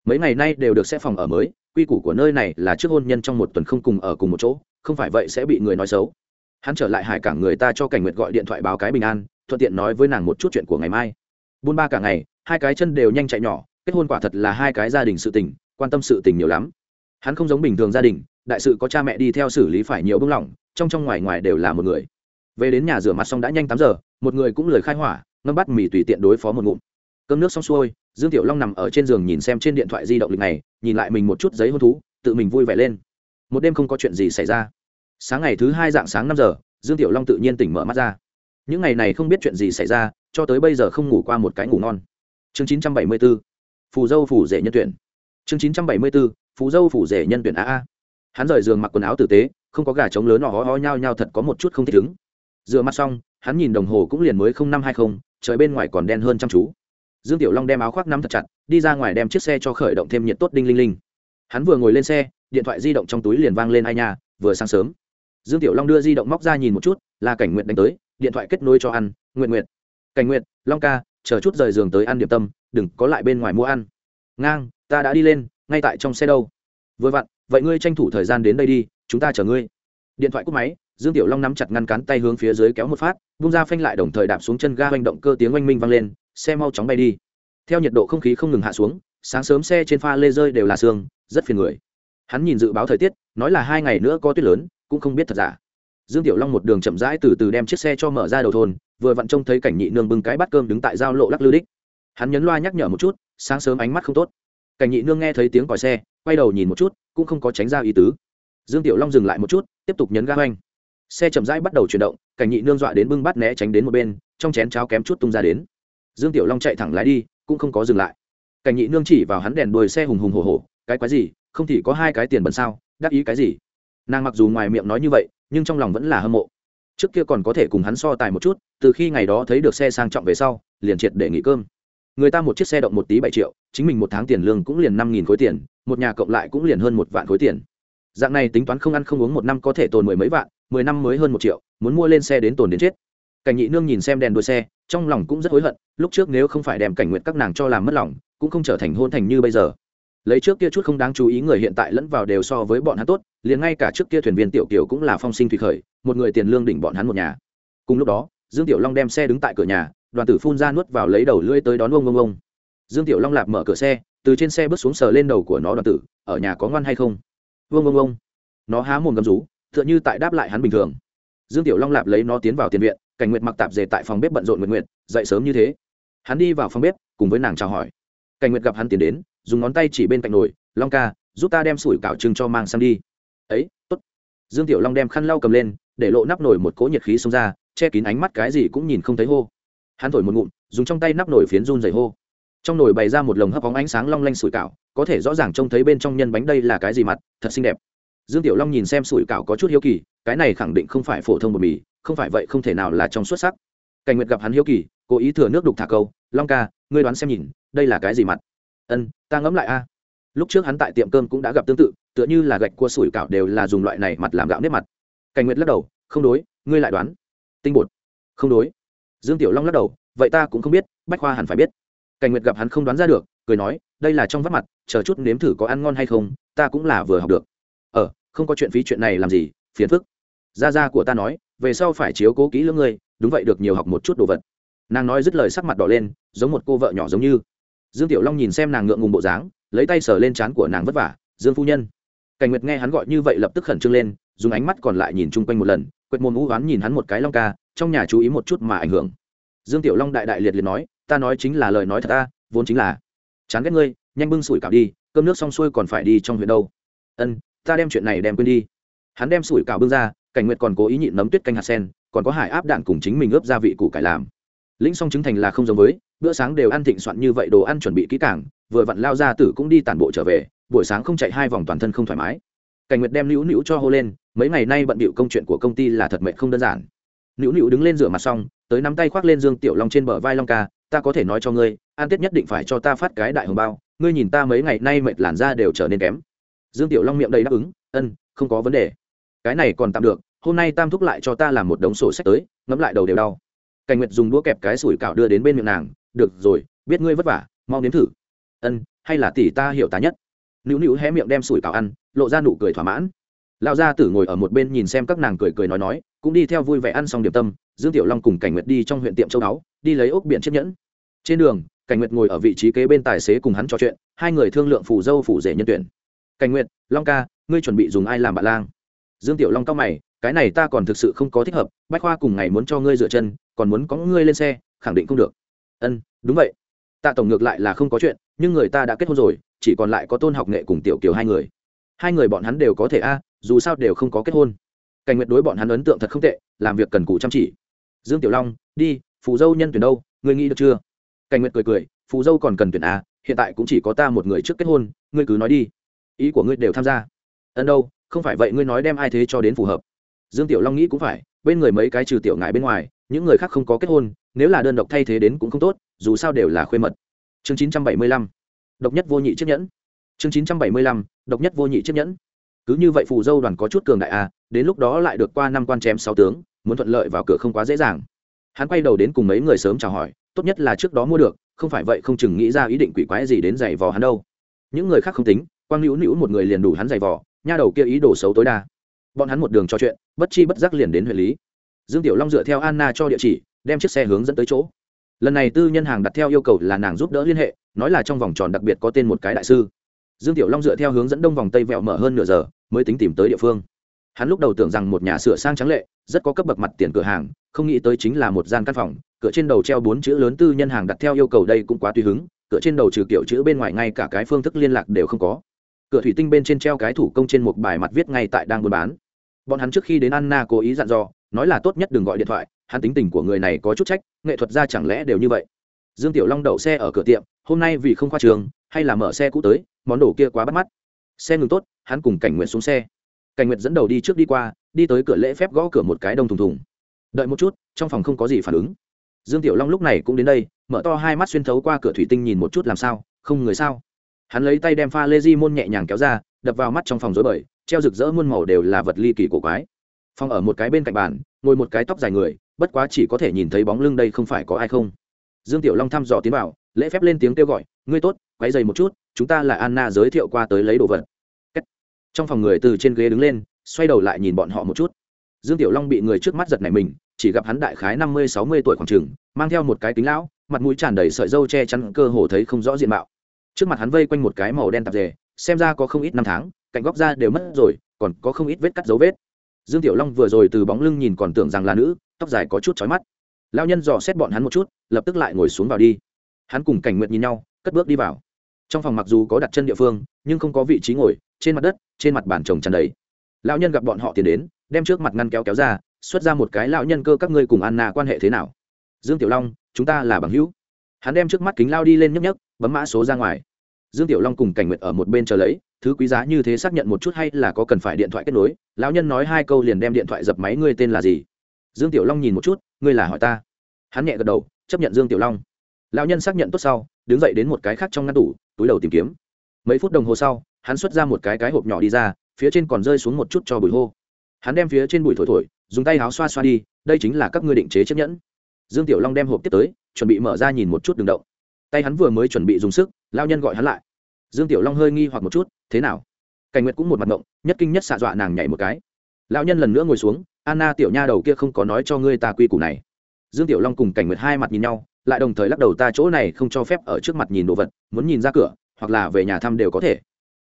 S1: mấy ngày nay đều được sẽ phòng ở mới, quy củ của nơi này là trước hôn nhân trong một tuần không cùng ở cùng một chỗ, không phải vậy sẽ bị người nói xấu. Hắn trở lại hải cảng người ta cho cảnh nguyệt gọi điện thoại báo cái bình an, thuận tiện nói với nàng một chút chuyện của ngày mai. Buôn ba cả ngày, hai cái chân đều nhanh chạy nhỏ, kết hôn quả thật là hai cái gia đình sự tình, quan tâm sự tình nhiều lắm. Hắn không giống bình thường gia đình, đại sự có cha mẹ đi theo xử lý phải nhiều bưng lỏng, trong trong ngoài ngoài đều là một người. Về đến nhà rửa mặt xong đã nhanh tám giờ, một người cũng lời khai hỏa, ngâm bắt mì tùy tiện đối phó một ngụm. Cơm nước xong xuôi dương tiểu long nằm ở trên giường nhìn xem trên điện thoại di động lịch này, nhìn lại mình một chút giấy hôn thú, tự mình vui vẻ lên. Một đêm không có chuyện gì xảy ra. Sáng ngày thứ hai dạng sáng năm giờ, dương tiểu long tự nhiên tỉnh mở mắt ra. Những ngày này không biết chuyện gì xảy ra, cho tới bây giờ không ngủ qua một cái ngủ ngon. Chương chín trăm bảy mươi 974 phù dâu phủ rể nhân tuyển. Chương chín trăm bảy mươi 974 phù dâu phủ rể nhân tuyển a a. Hắn rời giường mặc quần áo tử tế, không có gà trống lớn ho ho nhao nhao thật có một chút không thích ứng rửa mặt xong, hắn nhìn đồng hồ cũng liền mới không năm hai không, trời bên ngoài còn đen hơn chăm chú dương tiểu long đem áo khoác nắm thật chặt, đi ra ngoài đem chiếc xe cho khởi động thêm nhiệt tốt đinh linh linh. Hắn vừa ngồi lên xe, điện thoại di động trong túi liền vang lên ai nhà vừa sáng sớm. Dương tiểu long đưa di động móc ra nhìn một chút, là cảnh nguyện đánh tới, điện thoại kết nối cho ăn nguyện nguyện cảnh nguyện long ca, chờ chút rời giường tới ăn điểm tâm, đừng có lại bên ngoài mua ăn. Ngang, ta đã đi lên, ngay tại trong xe đâu. Vừa vặn, vậy ngươi tranh thủ thời gian đến đây đi, chúng ta chờ ngươi. Điện thoại cúp máy, dương tiểu long nắm chặt ngăn cán tay hướng phía dưới kéo một phát, bung ra phanh lại đồng thời đạp xuống chân ga oanh động cơ tiếng oanh minh vang lên xe mau chóng bay đi. Theo nhiệt độ không khí không ngừng hạ xuống, sáng sớm xe trên pha lê rơi đều là sương rất phiền người. Hắn nhìn dự báo thời tiết, nói là hai ngày nữa có tuyết lớn, cũng không biết thật giả. Dương tiểu long một đường chậm rãi từ từ đem chiếc xe cho mở ra đầu thôn, vừa vặn trông thấy cảnh nhị nương bưng cái bát cơm đứng tại giao lộ lắc lư đích. Hắn nhấn loa nhắc nhở một chút, sáng sớm ánh mắt không tốt. Cảnh nhị nương nghe thấy tiếng còi xe, quay đầu nhìn một chút, cũng không có tránh ra ý tứ. Dương tiểu long dừng lại một chút, tiếp tục nhấn ga hoành. Xe chậm rãi bắt đầu chuyển động, cảnh nhị nương dọa đến bưng bát né tránh đến một bên, trong chén cháo kém chút tung ra đến dương tiểu long chạy thẳng lái đi, cũng không có dừng lại. Cảnh nhị nương chỉ vào hắn đèn đuôi xe hùng hùng hổ hổ, cái quái gì? Không thì có hai cái tiền bẩn sao? Đắc ý cái gì? Nàng mặc dù ngoài miệng nói như vậy, nhưng trong lòng vẫn là hâm mộ. Trước kia còn có thể cùng hắn so tài một chút, từ khi ngày đó thấy được xe sang trọng về sau, liền triệt để nghỉ cơm. Người ta một chiếc xe động một tí bảy triệu, chính mình một tháng tiền lương cũng liền năm nghìn khối tiền, một nhà cộng lại cũng liền hơn một vạn khối tiền. Dạng này tính toán không ăn không uống một năm có thể tồn mười mấy vạn, mười năm mới hơn một triệu, muốn mua lên xe đến tồn đến chết. Cảnh nhị nương nhìn xem đèn đuôi xe trong lòng cũng rất hối hận, lúc trước nếu không phải đem cảnh nguyện các nàng cho làm mất lòng, cũng không trở thành hôn thành như bây giờ. Lấy trước kia chút không đáng chú ý người hiện tại lẫn vào đều so với bọn hắn tốt, liền ngay cả trước kia thuyền viên tiểu kiều cũng là phong sinh thủy khởi, một người tiền lương đỉnh bọn hắn một nhà. Cùng lúc đó, dương tiểu long đem xe đứng tại cửa nhà, đoàn tử phun ra nuốt vào lấy đầu lưỡi tới đón ông ông ông. Dương tiểu long lạp mở cửa xe, từ trên xe bước xuống sờ lên đầu của nó đoàn tử, ở nhà có ngoan hay không? Vương ông ông. Nó há mồm gầm rú, tựa như tại đáp lại hắn bình thường. Dương tiểu long lạp lấy nó tiến vào tiền viện cảnh nguyệt mặc tạp dề tại phòng bếp bận rộn Nguyệt Nguyệt, dậy sớm như thế. Hắn đi vào phòng bếp, cùng với nàng chào hỏi. Cảnh nguyệt gặp hắn tiến đến, dùng ngón tay chỉ bên cạnh nồi, long ca, giúp ta đem sủi cảo trưng cho mang sang đi. Ấy, tốt. Dương tiểu long đem khăn lau cầm lên, để lộ nắp nồi một cỗ nhiệt khí xông ra, che kín ánh mắt cái gì cũng nhìn không thấy hô. Hắn thổi một ngụm, dùng trong tay nắp nồi phiến run dày hô. Trong nồi bày ra một lồng hấp bóng ánh sáng long lanh sủi cảo, có thể rõ ràng trông thấy bên trong nhân bánh đây là cái gì mặt, thật xinh đẹp. Dương tiểu long nhìn xem sủi cảo có chút hiếu kỳ, cái này khẳng định không phải phổ thông bột mì không phải vậy không thể nào là trong xuất sắc. Cảnh nguyệt gặp hắn hiếu kỳ, cố ý thừa nước đục thả câu, long ca, ngươi đoán xem nhìn, đây là cái gì mặt? Ân, ta ngẫm lại a. Lúc trước hắn tại tiệm cơm cũng đã gặp tương tự, tựa như là gạch cua sủi cảo đều là dùng loại này mặt làm gạo nếp mặt. Cảnh nguyệt lắc đầu, không đối, ngươi lại đoán. Tinh bột. Không đối. Dương tiểu long lắc đầu, vậy ta cũng không biết, bách khoa hẳn phải biết. Cảnh nguyệt gặp hắn không đoán ra được, cười nói, đây là trong vắt mặt, chờ chút nếm thử có ăn ngon hay không, ta cũng là vừa học được. Ờ không có chuyện phí chuyện này làm gì, phiền phức gia gia của ta nói, về sau phải chiếu cố kỹ lưỡng ngươi, đúng vậy được nhiều học một chút đồ vật. Nàng nói dứt lời sắc mặt đỏ lên, giống một cô vợ nhỏ giống như. Dương tiểu long nhìn xem nàng ngượng ngùng bộ dáng, lấy tay sờ lên trán của nàng vất vả, dương phu nhân. Cảnh nguyệt nghe hắn gọi như vậy lập tức khẩn trương lên, dùng ánh mắt còn lại nhìn chung quanh một lần, quệt mồm ngũ oán nhìn hắn một cái long ca, trong nhà chú ý một chút mà ảnh hưởng. Dương tiểu long đại đại liệt liệt nói, ta nói chính là lời nói thật ta, vốn chính là chán ghét ngươi, nhanh bưng sủi cảo đi, cơm nước xong xuôi còn phải đi trong huyện đâu. Ân, ta đem chuyện này đem quên đi. Hắn đem sủi cảo bưng ra cảnh nguyệt còn cố ý nhịn nấm tuyết canh hạt sen, còn có hải áp đạn cùng chính mình ướp gia vị củ cải làm. Lĩnh xong chứng thành là không giống với, bữa sáng đều ăn thịnh soạn như vậy, đồ ăn chuẩn bị kỹ càng, vừa vặn lao ra tử cũng đi tản bộ trở về, buổi sáng không chạy hai vòng toàn thân không thoải mái. Cảnh nguyệt đem nữu nữu cho hô lên, mấy ngày nay bận bịu công chuyện của công ty là thật mệnh không đơn giản. Nữu nữu đứng lên rửa mặt xong, tới nắm tay khoác lên dương tiểu long trên bờ vai long ca, ta có thể nói cho ngươi an tết nhất định phải cho ta phát cái đại hồng bao, ngươi nhìn ta mấy ngày nay mệt làn da đều trở nên kém. Dương tiểu long miệng đầy đáp ứng, ân, không có vấn đề cái này còn tạm được, hôm nay tam thúc lại cho ta làm một đống sổ sách tới, ngẫm lại đầu đều đau. Cảnh nguyệt dùng đũa kẹp cái sủi cảo đưa đến bên miệng nàng, được rồi, biết ngươi vất vả, mau nếm thử. Ân, hay là tỷ ta hiểu ta nhất. Nữu nữu hé miệng đem sủi cảo ăn, lộ ra nụ cười thỏa mãn. Lão gia tử ngồi ở một bên nhìn xem các nàng cười cười nói nói, cũng đi theo vui vẻ ăn xong điểm tâm, dương tiểu long cùng cảnh nguyệt đi trong huyện tiệm châu đáo, đi lấy ốc biển chiếc nhẫn. Trên đường, cảnh nguyệt ngồi ở vị trí kế bên tài xế cùng hắn trò chuyện, hai người thương lượng phủ dâu phủ rể nhân tuyển. Cảnh nguyệt, long ca, ngươi chuẩn bị dùng ai làm bạn lang? Dương tiểu long cao mày, cái này ta còn thực sự không có thích hợp, bách khoa cùng ngày muốn cho ngươi dựa chân, còn muốn có ngươi lên xe, khẳng định không được. Ân, đúng vậy. Tạ tổng ngược lại là không có chuyện, nhưng người ta đã kết hôn rồi, chỉ còn lại có tôn học nghệ cùng tiểu kiều hai người. Hai người bọn hắn đều có thể a, dù sao đều không có kết hôn. Cảnh nguyệt đối bọn hắn ấn tượng thật không tệ, làm việc cần cù chăm chỉ. Dương tiểu long, đi, phù dâu nhân tuyển đâu, ngươi nghĩ được chưa? Cảnh nguyệt cười cười, phù dâu còn cần tuyển a hiện tại cũng chỉ có ta một người trước kết hôn, ngươi cứ nói đi. Ý của ngươi đều tham gia. Ân đâu? Không phải vậy ngươi nói đem ai thế cho đến phù hợp. Dương tiểu long nghĩ cũng phải, bên người mấy cái trừ tiểu ngại bên ngoài, những người khác không có kết hôn, nếu là đơn độc thay thế đến cũng không tốt, dù sao đều là khuê mật. Chương chín trăm bảy mươi lăm, độc nhất vô nhị chiếc nhẫn. Chương chín trăm bảy mươi lăm, độc nhất vô nhị chiếc nhẫn. Cứ như vậy phù dâu đoàn có chút cường đại à đến lúc đó lại được qua năm quan chém sáu tướng, muốn thuận lợi vào cửa không quá dễ dàng. Hắn quay đầu đến cùng mấy người sớm chào hỏi, tốt nhất là trước đó mua được, không phải vậy không chừng nghĩ ra ý định quỷ quái gì đến giày vò hắn đâu. Những người khác không tính, quang hữu nữu một người liền đủ hắn giày vò nha đầu kia ý đồ xấu tối đa. Bọn hắn một đường trò chuyện, bất chi bất giác liền đến huyện lý. Dương tiểu long dựa theo anna cho địa chỉ, đem chiếc xe hướng dẫn tới chỗ. Lần này tư nhân hàng đặt theo yêu cầu là nàng giúp đỡ liên hệ, nói là trong vòng tròn đặc biệt có tên một cái đại sư. Dương tiểu long dựa theo hướng dẫn đông vòng tây vẹo mở hơn nửa giờ, mới tính tìm tới địa phương. Hắn lúc đầu tưởng rằng một nhà sửa sang trắng lệ, rất có cấp bậc mặt tiền cửa hàng, không nghĩ tới chính là một gian căn phòng, cửa trên đầu treo bốn chữ lớn tư nhân hàng đặt theo yêu cầu đây cũng quá tùy hứng, cửa trên đầu trừ kiểu chữ bên ngoài ngay cả cái phương thức liên lạc đều không có cửa thủy tinh bên trên treo cái thủ công trên một bài mặt viết ngay tại đang buôn bán. Bọn hắn trước khi đến anna cố ý dặn dò, nói là tốt nhất đừng gọi điện thoại, hắn tính tình của người này có chút trách, nghệ thuật ra chẳng lẽ đều như vậy? Dương tiểu long đậu xe ở cửa tiệm, hôm nay vì không khoa trường, hay là mở xe cũ tới, món đồ kia quá bắt mắt. Xe ngừng tốt, hắn cùng cảnh nguyện xuống xe. Cảnh nguyện dẫn đầu đi trước đi qua, đi tới cửa lễ phép gõ cửa một cái đông thùng thùng. Đợi một chút, trong phòng không có gì phản ứng. Dương tiểu long lúc này cũng đến đây, mở to hai mắt xuyên thấu qua cửa thủy tinh nhìn một chút làm sao, không người sao? Hắn lấy tay đem pha lê di môn nhẹ nhàng kéo ra, đập vào mắt trong phòng rối bời, treo rực rỡ muôn màu đều là vật ly kỳ cổ quái. Phòng ở một cái bên cạnh bàn, ngồi một cái tóc dài người, bất quá chỉ có thể nhìn thấy bóng lưng đây không phải có ai không. Dương tiểu long thăm dò tiến vào, lễ phép lên tiếng kêu gọi, ngươi tốt quay dày một chút, chúng ta là anna giới thiệu qua tới lấy đồ vật. Trong phòng người từ trên ghế đứng lên, xoay đầu lại nhìn bọn họ một chút. Dương tiểu long bị người trước mắt giật này mình, chỉ gặp hắn đại khái năm mươi, sáu mươi tuổi khoảng trường mang theo một cái kính lão, mặt mũi tràn đầy sợi dâu che chắn, cơ hồ thấy không rõ diện mạo trước mặt hắn vây quanh một cái màu đen tạp dề, xem ra có không ít năm tháng, cạnh góc da đều mất rồi, còn có không ít vết cắt dấu vết. Dương tiểu long vừa rồi từ bóng lưng nhìn còn tưởng rằng là nữ, tóc dài có chút chói mắt. Lao nhân dò xét bọn hắn một chút, lập tức lại ngồi xuống vào đi. Hắn cùng cảnh nguyệt nhìn nhau, cất bước đi vào. Trong phòng mặc dù có đặt chân địa phương, nhưng không có vị trí ngồi, trên mặt đất, trên mặt bàn trồng tràn đầy. Lão nhân gặp bọn họ tiến đến, đem trước mặt ngăn kéo kéo ra, xuất ra một cái lão nhân cơ các ngươi cùng anna quan hệ thế nào? Dương tiểu long, chúng ta là bằng hữu. Hắn đem trước mắt kính lao đi lên nhấp nhấp bấm mã số ra ngoài. Dương tiểu long cùng cảnh nguyệt ở một bên chờ lấy, thứ quý giá như thế xác nhận một chút hay là có cần phải điện thoại kết nối, lão nhân nói hai câu liền đem điện thoại dập máy, ngươi tên là gì? Dương tiểu long nhìn một chút, ngươi là hỏi ta. Hắn nhẹ gật đầu, chấp nhận dương tiểu long. Lão nhân xác nhận tốt sau, đứng dậy đến một cái khác trong ngăn tủ, túi đầu tìm kiếm. Mấy phút đồng hồ sau, hắn xuất ra một cái cái hộp nhỏ đi ra, phía trên còn rơi xuống một chút cho bụi hô. Hắn đem phía trên bụi thổi thổi, dùng tay áo xoa xoa đi, đây chính là các ngươi định chế chấp nhẫn. Dương tiểu long đem hộp tiếp tới, chuẩn bị mở ra nhìn một chút đường động tay hắn vừa mới chuẩn bị dùng sức lao nhân gọi hắn lại. Dương tiểu long hơi nghi hoặc một chút, thế nào? Cảnh nguyệt cũng một mặt ngộng, nhất kinh nhất xạ dọa nàng nhảy một cái. Lão nhân lần nữa ngồi xuống, anna tiểu nha đầu kia không có nói cho ngươi ta quy củ này. Dương tiểu long cùng cảnh nguyệt hai mặt nhìn nhau, lại đồng thời lắc đầu, ta chỗ này không cho phép ở trước mặt nhìn đồ vật, muốn nhìn ra cửa, hoặc là về nhà thăm đều có thể.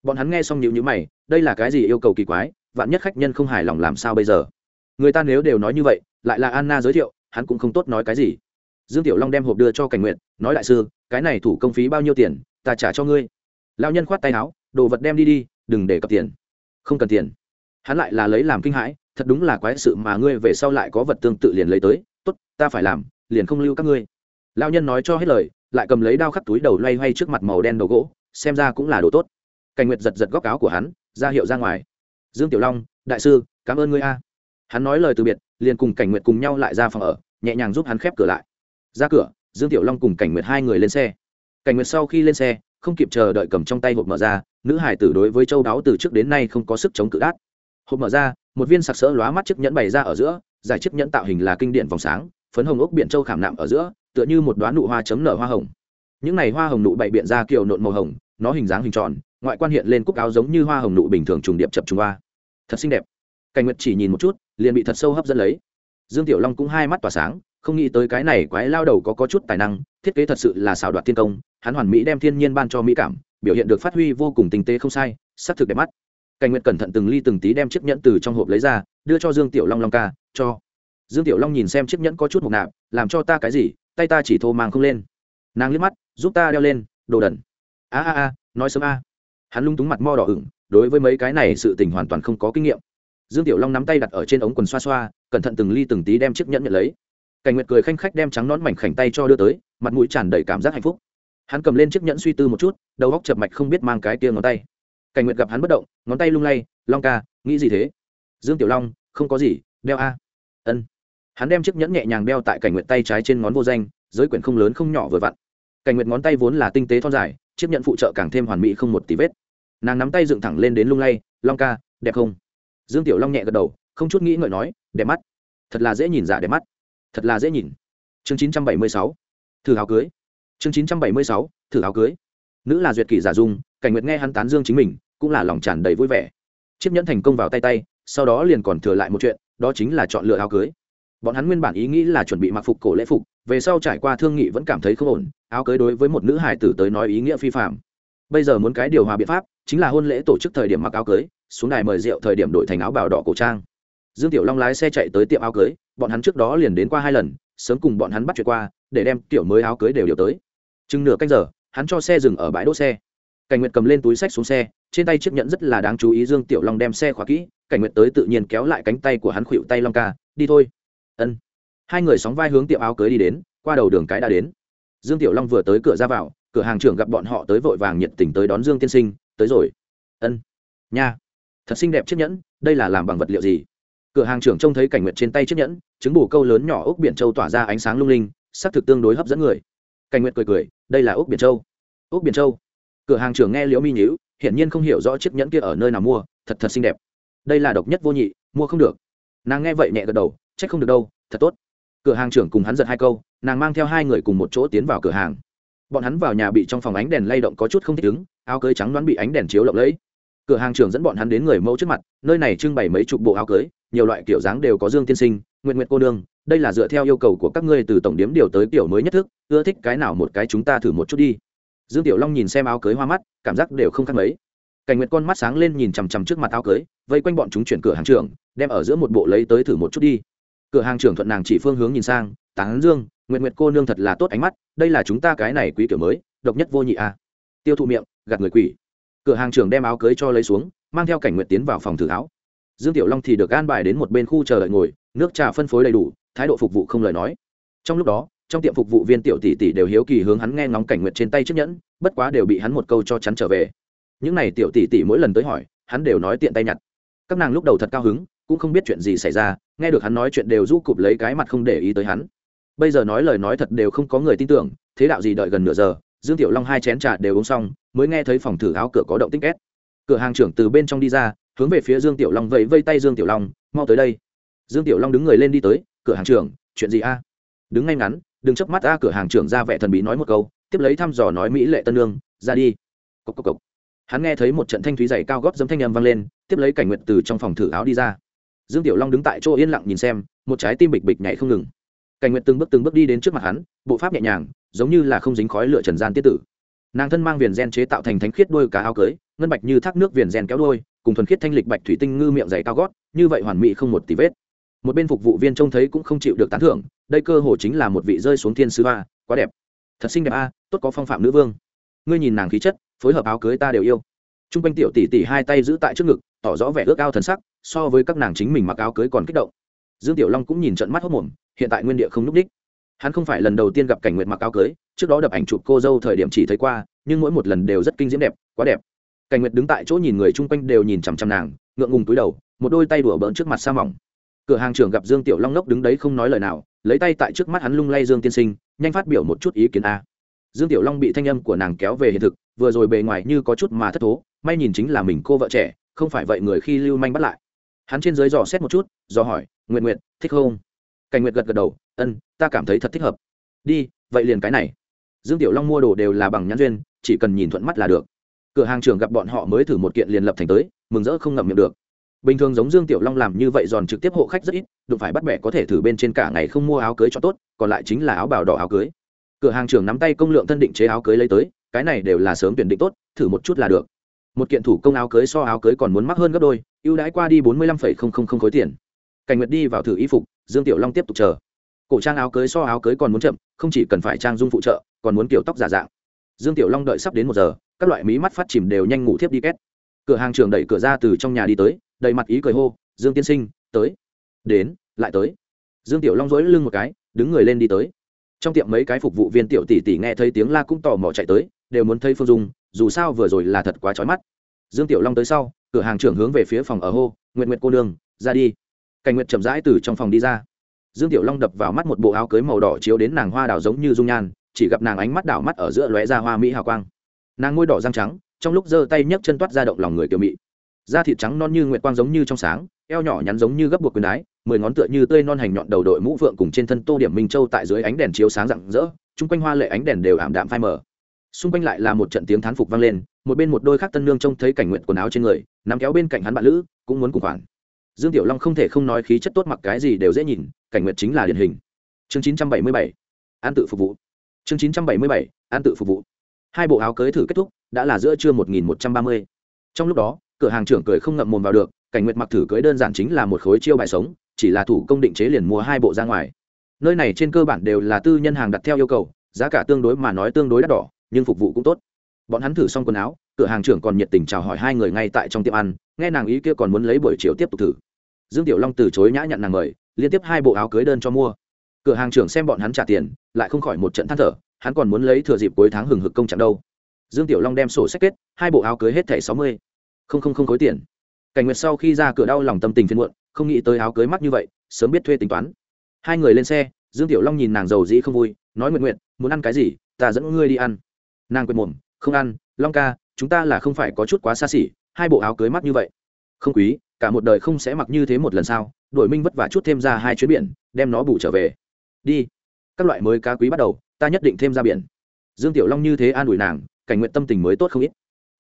S1: Bọn hắn nghe xong nhịu nhữ mày, đây là cái gì yêu cầu kỳ quái, vạn nhất khách nhân không hài lòng làm sao bây giờ? Người ta nếu đều nói như vậy, lại là anna giới thiệu, hắn cũng không tốt nói cái gì. Dương tiểu long đem hộp đưa cho cảnh nguyện nói, đại sư cái này thủ công phí bao nhiêu tiền, ta trả cho ngươi. Lao nhân khoát tay áo, đồ vật đem đi đi, đừng để cặp tiền. Không cần tiền. Hắn lại là lấy làm kinh hãi, thật đúng là quái sự mà ngươi về sau lại có vật tương tự liền lấy tới, tốt, ta phải làm, liền không lưu các ngươi. Lao nhân nói cho hết lời, lại cầm lấy đao khắc túi đầu loay hoay trước mặt màu đen đầu gỗ, xem ra cũng là đồ tốt. Cảnh nguyệt giật giật góc áo của hắn, ra hiệu ra ngoài. Dương tiểu long, đại sư, cảm ơn ngươi a. Hắn nói lời từ biệt, liền cùng cảnh nguyệt cùng nhau lại ra phòng ở, nhẹ nhàng giúp hắn khép cửa lại. Ra cửa dương tiểu long cùng cảnh nguyệt hai người lên xe. Cảnh nguyệt sau khi lên xe, không kịp chờ đợi cầm trong tay hộp mở ra, nữ hải tử đối với châu đáo từ trước đến nay không có sức chống cự đát. Hộp mở ra, một viên sặc sỡ lóa mắt chiếc nhẫn bày ra ở giữa, giải chiếc nhẫn tạo hình là kinh điển vòng sáng, phấn hồng ốc biển châu khảm nạm ở giữa, tựa như một đoán nụ hoa chấm nở hoa hồng. Những này hoa hồng nụ bày biện ra kiểu nộn màu hồng, nó hình dáng hình tròn, ngoại quan hiện lên cúc áo giống như hoa hồng nụ bình thường trùng điệp chập trùng hoa. Thật xinh đẹp. Cảnh nguyệt chỉ nhìn một chút, liền bị thật sâu hấp dẫn lấy. Dương tiểu long cũng hai mắt tỏa sáng không nghĩ tới cái này quái lao đầu có có chút tài năng, thiết kế thật sự là xảo đoạt thiên công, hắn hoàn mỹ đem thiên nhiên ban cho mỹ cảm, biểu hiện được phát huy vô cùng tinh tế không sai, sắc thực đẹp mắt. Cảnh nguyệt cẩn thận từng ly từng tí đem chiếc nhẫn từ trong hộp lấy ra, đưa cho dương tiểu long long ca, cho. Dương tiểu long nhìn xem chiếc nhẫn có chút mộc nạp làm cho ta cái gì? Tay ta chỉ thô mang không lên. Nàng liếc mắt, giúp ta đeo lên, đồ đần a a a, nói sớm a. Hắn lung túng mặt mo đỏ ửng, đối với mấy cái này sự tình hoàn toàn không có kinh nghiệm. Dương tiểu long nắm tay đặt ở trên ống quần xoa xoa, cẩn thận từng ly từng tí đem chiếc nhẫn nhận lấy cảnh nguyệt cười khanh khách đem trắng nón mảnh khảnh tay cho đưa tới, mặt mũi tràn đầy cảm giác hạnh phúc. Hắn cầm lên chiếc nhẫn suy tư một chút, đầu góc chập mạch không biết mang cái tia ngón tay. Cảnh nguyệt gặp hắn bất động, ngón tay lung lay, long ca, nghĩ gì thế? Dương tiểu long, không có gì, đeo a. Ân. Hắn đem chiếc nhẫn nhẹ nhàng đeo tại cảnh nguyệt tay trái trên ngón vô danh, giới quyển không lớn không nhỏ vừa vặn. Cảnh nguyệt ngón tay vốn là tinh tế thon dài, chiếc nhẫn phụ trợ càng thêm hoàn mỹ không một tí vết. Nàng nắm tay dựng thẳng lên đến lung lay, long ca, đẹp không? Dương tiểu long nhẹ gật đầu, không chút nghĩ ngợi nói, đẹp mắt. Thật là dễ nhìn giả đẹp mắt thật là dễ nhìn. Chương chín trăm bảy mươi sáu, thử áo cưới. Chương chín trăm bảy mươi sáu, thử áo cưới. Nữ là duyệt kỷ giả dung, cảnh nguyệt nghe hắn tán dương chính mình, cũng là lòng tràn đầy vui vẻ. Chiếc nhẫn thành công vào tay tay, sau đó liền còn thừa lại một chuyện, đó chính là chọn lựa áo cưới. Bọn hắn nguyên bản ý nghĩ là chuẩn bị mặc phục cổ lễ phục, về sau trải qua thương nghị vẫn cảm thấy không ổn, áo cưới đối với một nữ hải tử tới nói ý nghĩa phi phạm. Bây giờ muốn cái điều hòa biện pháp, chính là hôn lễ tổ chức thời điểm mặc áo cưới, xuống đài mời rượu thời điểm đổi thành áo bào đỏ cổ trang. Dương tiểu long lái xe chạy tới tiệm áo cưới bọn hắn trước đó liền đến qua hai lần, sớm cùng bọn hắn bắt chuyện qua, để đem tiểu mới áo cưới đều điều tới. Chừng nửa canh giờ, hắn cho xe dừng ở bãi đỗ xe. Cảnh nguyệt cầm lên túi sách xuống xe, trên tay chiếc nhẫn rất là đáng chú ý dương tiểu long đem xe khóa kỹ, cảnh nguyệt tới tự nhiên kéo lại cánh tay của hắn khuỵu tay long ca, đi thôi. Ân. Hai người sóng vai hướng tiệm áo cưới đi đến, qua đầu đường cái đã đến. Dương tiểu long vừa tới cửa ra vào, cửa hàng trưởng gặp bọn họ tới vội vàng nhiệt tình tới đón dương tiên sinh, tới rồi. Ân. Nha, thật xinh đẹp chiếc nhẫn, đây là làm bằng vật liệu gì? Cửa hàng trưởng trông thấy cảnh nguyệt trên tay chiếc nhẫn, trứng bù câu lớn nhỏ ốc biển châu tỏa ra ánh sáng lung linh, sắc thực tương đối hấp dẫn người. Cảnh nguyệt cười cười, đây là ốc biển châu. Ốc biển châu. Cửa hàng trưởng nghe liễu mi nhữ hiển nhiên không hiểu rõ chiếc nhẫn kia ở nơi nào mua, thật thật xinh đẹp. Đây là độc nhất vô nhị, mua không được. Nàng nghe vậy nhẹ gật đầu, trách không được đâu, thật tốt. Cửa hàng trưởng cùng hắn giật hai câu, nàng mang theo hai người cùng một chỗ tiến vào cửa hàng. Bọn hắn vào nhà bị trong phòng ánh đèn lay động có chút không thích ứng, áo cưới trắng đoán bị ánh đèn chiếu lộng lẫy. Cửa hàng trưởng dẫn bọn hắn đến người mẫu trước mặt, nơi này trưng bày mấy chục bộ áo cưới nhiều loại kiểu dáng đều có dương tiên sinh nguyện nguyện cô nương, đây là dựa theo yêu cầu của các ngươi từ tổng điếm điều tới kiểu mới nhất thức, ưa thích cái nào một cái chúng ta thử một chút đi. Dương tiểu long nhìn xem áo cưới hoa mắt, cảm giác đều không khác mấy. Cảnh Nguyệt con mắt sáng lên nhìn chằm chằm trước mặt áo cưới, vây quanh bọn chúng chuyển cửa hàng trưởng, đem ở giữa một bộ lấy tới thử một chút đi. Cửa hàng trưởng thuận nàng chỉ phương hướng nhìn sang, tán dương nguyện nguyện cô nương thật là tốt ánh mắt, đây là chúng ta cái này quý kiểu mới, độc nhất vô nhị a à. tiêu thụ miệng, gạt người quỷ. Cửa hàng trưởng đem áo cưới cho lấy xuống, mang theo cảnh nguyện tiến vào phòng thử áo dương tiểu long thì được an bài đến một bên khu chờ đợi ngồi, nước trà phân phối đầy đủ, thái độ phục vụ không lời nói. Trong lúc đó, trong tiệm phục vụ viên tiểu tỷ tỷ đều hiếu kỳ hướng hắn nghe ngóng cảnh nguyện trên tay chiếc nhẫn, bất quá đều bị hắn một câu cho chắn trở về. Những n à y tiểu tỷ tỷ mỗi lần tới hỏi, hắn đều nói tiện tay nhặt. Các nàng lúc đầu thật cao hứng, cũng không biết chuyện gì xảy ra, nghe được hắn nói chuyện đều rũ cụp lấy cái mặt không để ý tới hắn. Bây giờ nói lời nói thật đều không có người tin tưởng, thế đạo gì đợi gần nửa giờ, dương tiểu long hai chén trà đều uống xong, mới nghe thấy phòng thử áo cửa có động tích két. Cửa hàng trưởng từ bên trong đi ra hướng về phía dương tiểu long vẫy vây tay dương tiểu long, mau tới đây. Dương tiểu long đứng người lên đi tới, cửa hàng trưởng, chuyện gì a? Đứng ngay ngắn, đừng chớp mắt a, cửa hàng trưởng ra vẻ thần bí nói một câu, tiếp lấy thăm dò nói mỹ lệ tân lương ra đi. Cốc cốc cốc. hắn nghe thấy một trận thanh thúy dày cao góp dấm thanh âm vang lên, tiếp lấy cảnh nguyện từ trong phòng thử áo đi ra. Dương tiểu long đứng tại chỗ yên lặng nhìn xem, một trái tim bịch bịch nhảy không ngừng. Cảnh nguyện từng bước từng bước đi đến trước mặt hắn, bộ pháp nhẹ nhàng, giống như là không dính khói lửa trần gian tiết tử. Nàng thân mang viền gen chế tạo thành thánh khiết đôi cá áo cưới, ngân bạch như thác nước viền gen kéo đôi cùng thuần khiết thanh lịch bạch thủy tinh ngư miệng dày cao gót, như vậy hoàn mỹ không một tí vết. Một bên phục vụ viên trông thấy cũng không chịu được tán thưởng, đây cơ hồ chính là một vị rơi xuống thiên sứ a quá đẹp. Thật xinh đẹp a, tốt có phong phạm nữ vương. Ngươi nhìn nàng khí chất, phối hợp áo cưới ta đều yêu. T r u n g quanh tiểu tỷ tỷ hai tay giữ tại trước ngực, tỏ rõ vẻ ước ao thần sắc, so với các nàng chính mình mặc áo cưới còn kích động. Dương tiểu long cũng nhìn trận mắt hốc mồm, hiện tại nguyên địa không n ú c đích. Hắn không phải lần đầu tiên gặp cảnh nguyện mặc áo cưới, trước đó đập ảnh chụp cô dâu thời điểm chỉ thấy qua, nhưng mỗi một lần đều rất kinh diễm đẹp, quá đẹp cảnh nguyệt đứng tại chỗ nhìn người chung quanh đều nhìn chằm chằm nàng, ngượng ngùng túi đầu, một đôi tay đùa bỡn trước mặt sa mỏng. Cửa hàng trưởng gặp dương tiểu long nốc đứng đấy không nói lời nào, lấy tay tại trước mắt hắn lung lay dương tiên sinh, nhanh phát biểu một chút ý kiến a. Dương tiểu long bị thanh âm của nàng kéo về hiện thực, vừa rồi bề ngoài như có chút mà thất thố, may nhìn chính là mình cô vợ trẻ, không phải vậy người khi lưu manh bắt lại. Hắn trên dưới dò xét một chút, dò hỏi nguyện nguyện thích không? Cảnh nguyệt gật gật đầu, ân, ta cảm thấy thật thích hợp. Đi, vậy liền cái này. Dương tiểu long mua đồ đều là bằng nhãn duyên, chỉ cần nhìn thuận mắt là được cửa hàng trưởng gặp bọn họ mới thử một kiện liền lập thành tới, mừng rỡ không ngậm miệng được. Bình thường giống dương tiểu long làm như vậy giòn trực tiếp hộ khách rất ít, đụng phải bắt bẻ có thể thử bên trên cả ngày không mua áo cưới cho tốt, còn lại chính là áo bào đỏ áo cưới. Cửa hàng trưởng nắm tay công lượng thân định chế áo cưới lấy tới, cái này đều là sớm tuyển định tốt, thử một chút là được. Một kiện thủ công áo cưới so áo cưới còn muốn mắc hơn gấp đôi, ưu đãi qua đi bốn mươi lăm phẩy không không không khối tiền. Cảnh nguyệt đi vào thử y phục, dương tiểu long tiếp tục chờ. Cổ trang áo cưới so áo cưới còn muốn chậm, không chỉ cần phải trang dung phụ trợ, còn muốn kiểu tóc giả dạng. Dương tiểu long đợi sắp đến một giờ các loại mí mắt phát chìm đều nhanh ngủ thiếp đi két. Cửa hàng trường đẩy cửa ra từ trong nhà đi tới, đầy mặt ý cười hô, dương tiên sinh, tới. Đến, lại tới. Dương tiểu long dối lưng một cái, đứng người lên đi tới. Trong tiệm mấy cái phục vụ viên tiểu tỷ tỷ nghe thấy tiếng la cũng tò mò chạy tới, đều muốn thấy phương dung, dù sao vừa rồi là thật quá trói mắt. Dương tiểu long tới sau, cửa hàng trưởng hướng về phía phòng ở hô nguyện nguyện cô đường ra đi. Cảnh nguyện chậm rãi từ trong phòng đi ra. Dương tiểu long đập vào mắt một bộ áo cưới màu đỏ chiếu đến nàng hoa đào giống như dung nhan, chỉ gặp nàng ánh mắt đảo mắt ở giữa lóe ra hoa mỹ hào quang nàng ngôi đỏ răng trắng trong lúc giơ tay nhấc chân toát ra động lòng người kiểu mị. Da thịt trắng non như nguyệt quang giống như trong sáng eo nhỏ nhắn giống như gấp buộc quyền đái mười ngón tựa như tươi non hành nhọn đầu đội mũ phượng cùng trên thân tô điểm minh châu tại dưới ánh đèn chiếu sáng rạng rỡ chung quanh hoa lệ ánh đèn đều ảm đạm phai mờ. Xung quanh lại là một trận tiếng thán phục vang lên một bên một đôi khác tân nương trông thấy cảnh nguyện quần áo trên người nắm kéo bên cạnh hắn bạn lữ cũng muốn cùng khoản. Dương tiểu long không thể không nói khí chất tốt mặc cái gì đều dễ nhìn cảnh nguyện chính là điển hình. Chương 977, an tự phục vụ. Chương 977, an tự phục vụ hai bộ áo cưới thử kết thúc, đã là giữa trưa một nghìn một trăm ba mươi. Trong lúc đó, cửa hàng trưởng cười không ngậm mồm vào được, cảnh nguyệt mặc thử cưới đơn giản chính là một khối chiêu bài sống, chỉ là thủ công định chế liền mua hai bộ ra ngoài. Nơi này trên cơ bản đều là tư nhân hàng đặt theo yêu cầu, giá cả tương đối mà nói tương đối đắt đỏ, nhưng phục vụ cũng tốt. Bọn hắn thử xong quần áo, cửa hàng trưởng còn nhiệt tình chào hỏi hai người ngay tại trong tiệm ăn, nghe nàng ý kia còn muốn lấy buổi chiều tiếp tục thử. Dương tiểu long từ chối nhã nhận nàng mời, liên tiếp hai bộ áo cưới đơn cho mua. Cửa hàng trưởng xem bọn hắn trả tiền, lại không khỏi một trận than thở hắn còn muốn lấy thừa dịp cuối tháng hừng hực công chẳng đâu. Dương tiểu long đem sổ sách kết, hai bộ áo cưới hết thẻ sáu mươi. Không không không khối tiền. Cảnh nguyệt sau khi ra cửa đau lòng tâm tình phiên muộn, không nghĩ tới áo cưới mắc như vậy, sớm biết thuê tính toán. Hai người lên xe, dương tiểu long nhìn nàng giàu dĩ không vui, nói nguyện nguyện muốn ăn cái gì, ta dẫn ngươi đi ăn. Nàng quên mồm, không ăn, long ca, chúng ta là không phải có chút quá xa xỉ, hai bộ áo cưới mắc như vậy. Không quý, cả một đời không sẽ mặc như thế một lần sao? Đổi minh vất vả chút thêm ra hai chuyến biển, đem nó bù trở về. Đi. Các loại mới cá quý bắt đầu ta nhất định thêm ra biển. Dương tiểu long như thế an ủi nàng, cảnh nguyện tâm tình mới tốt không ít.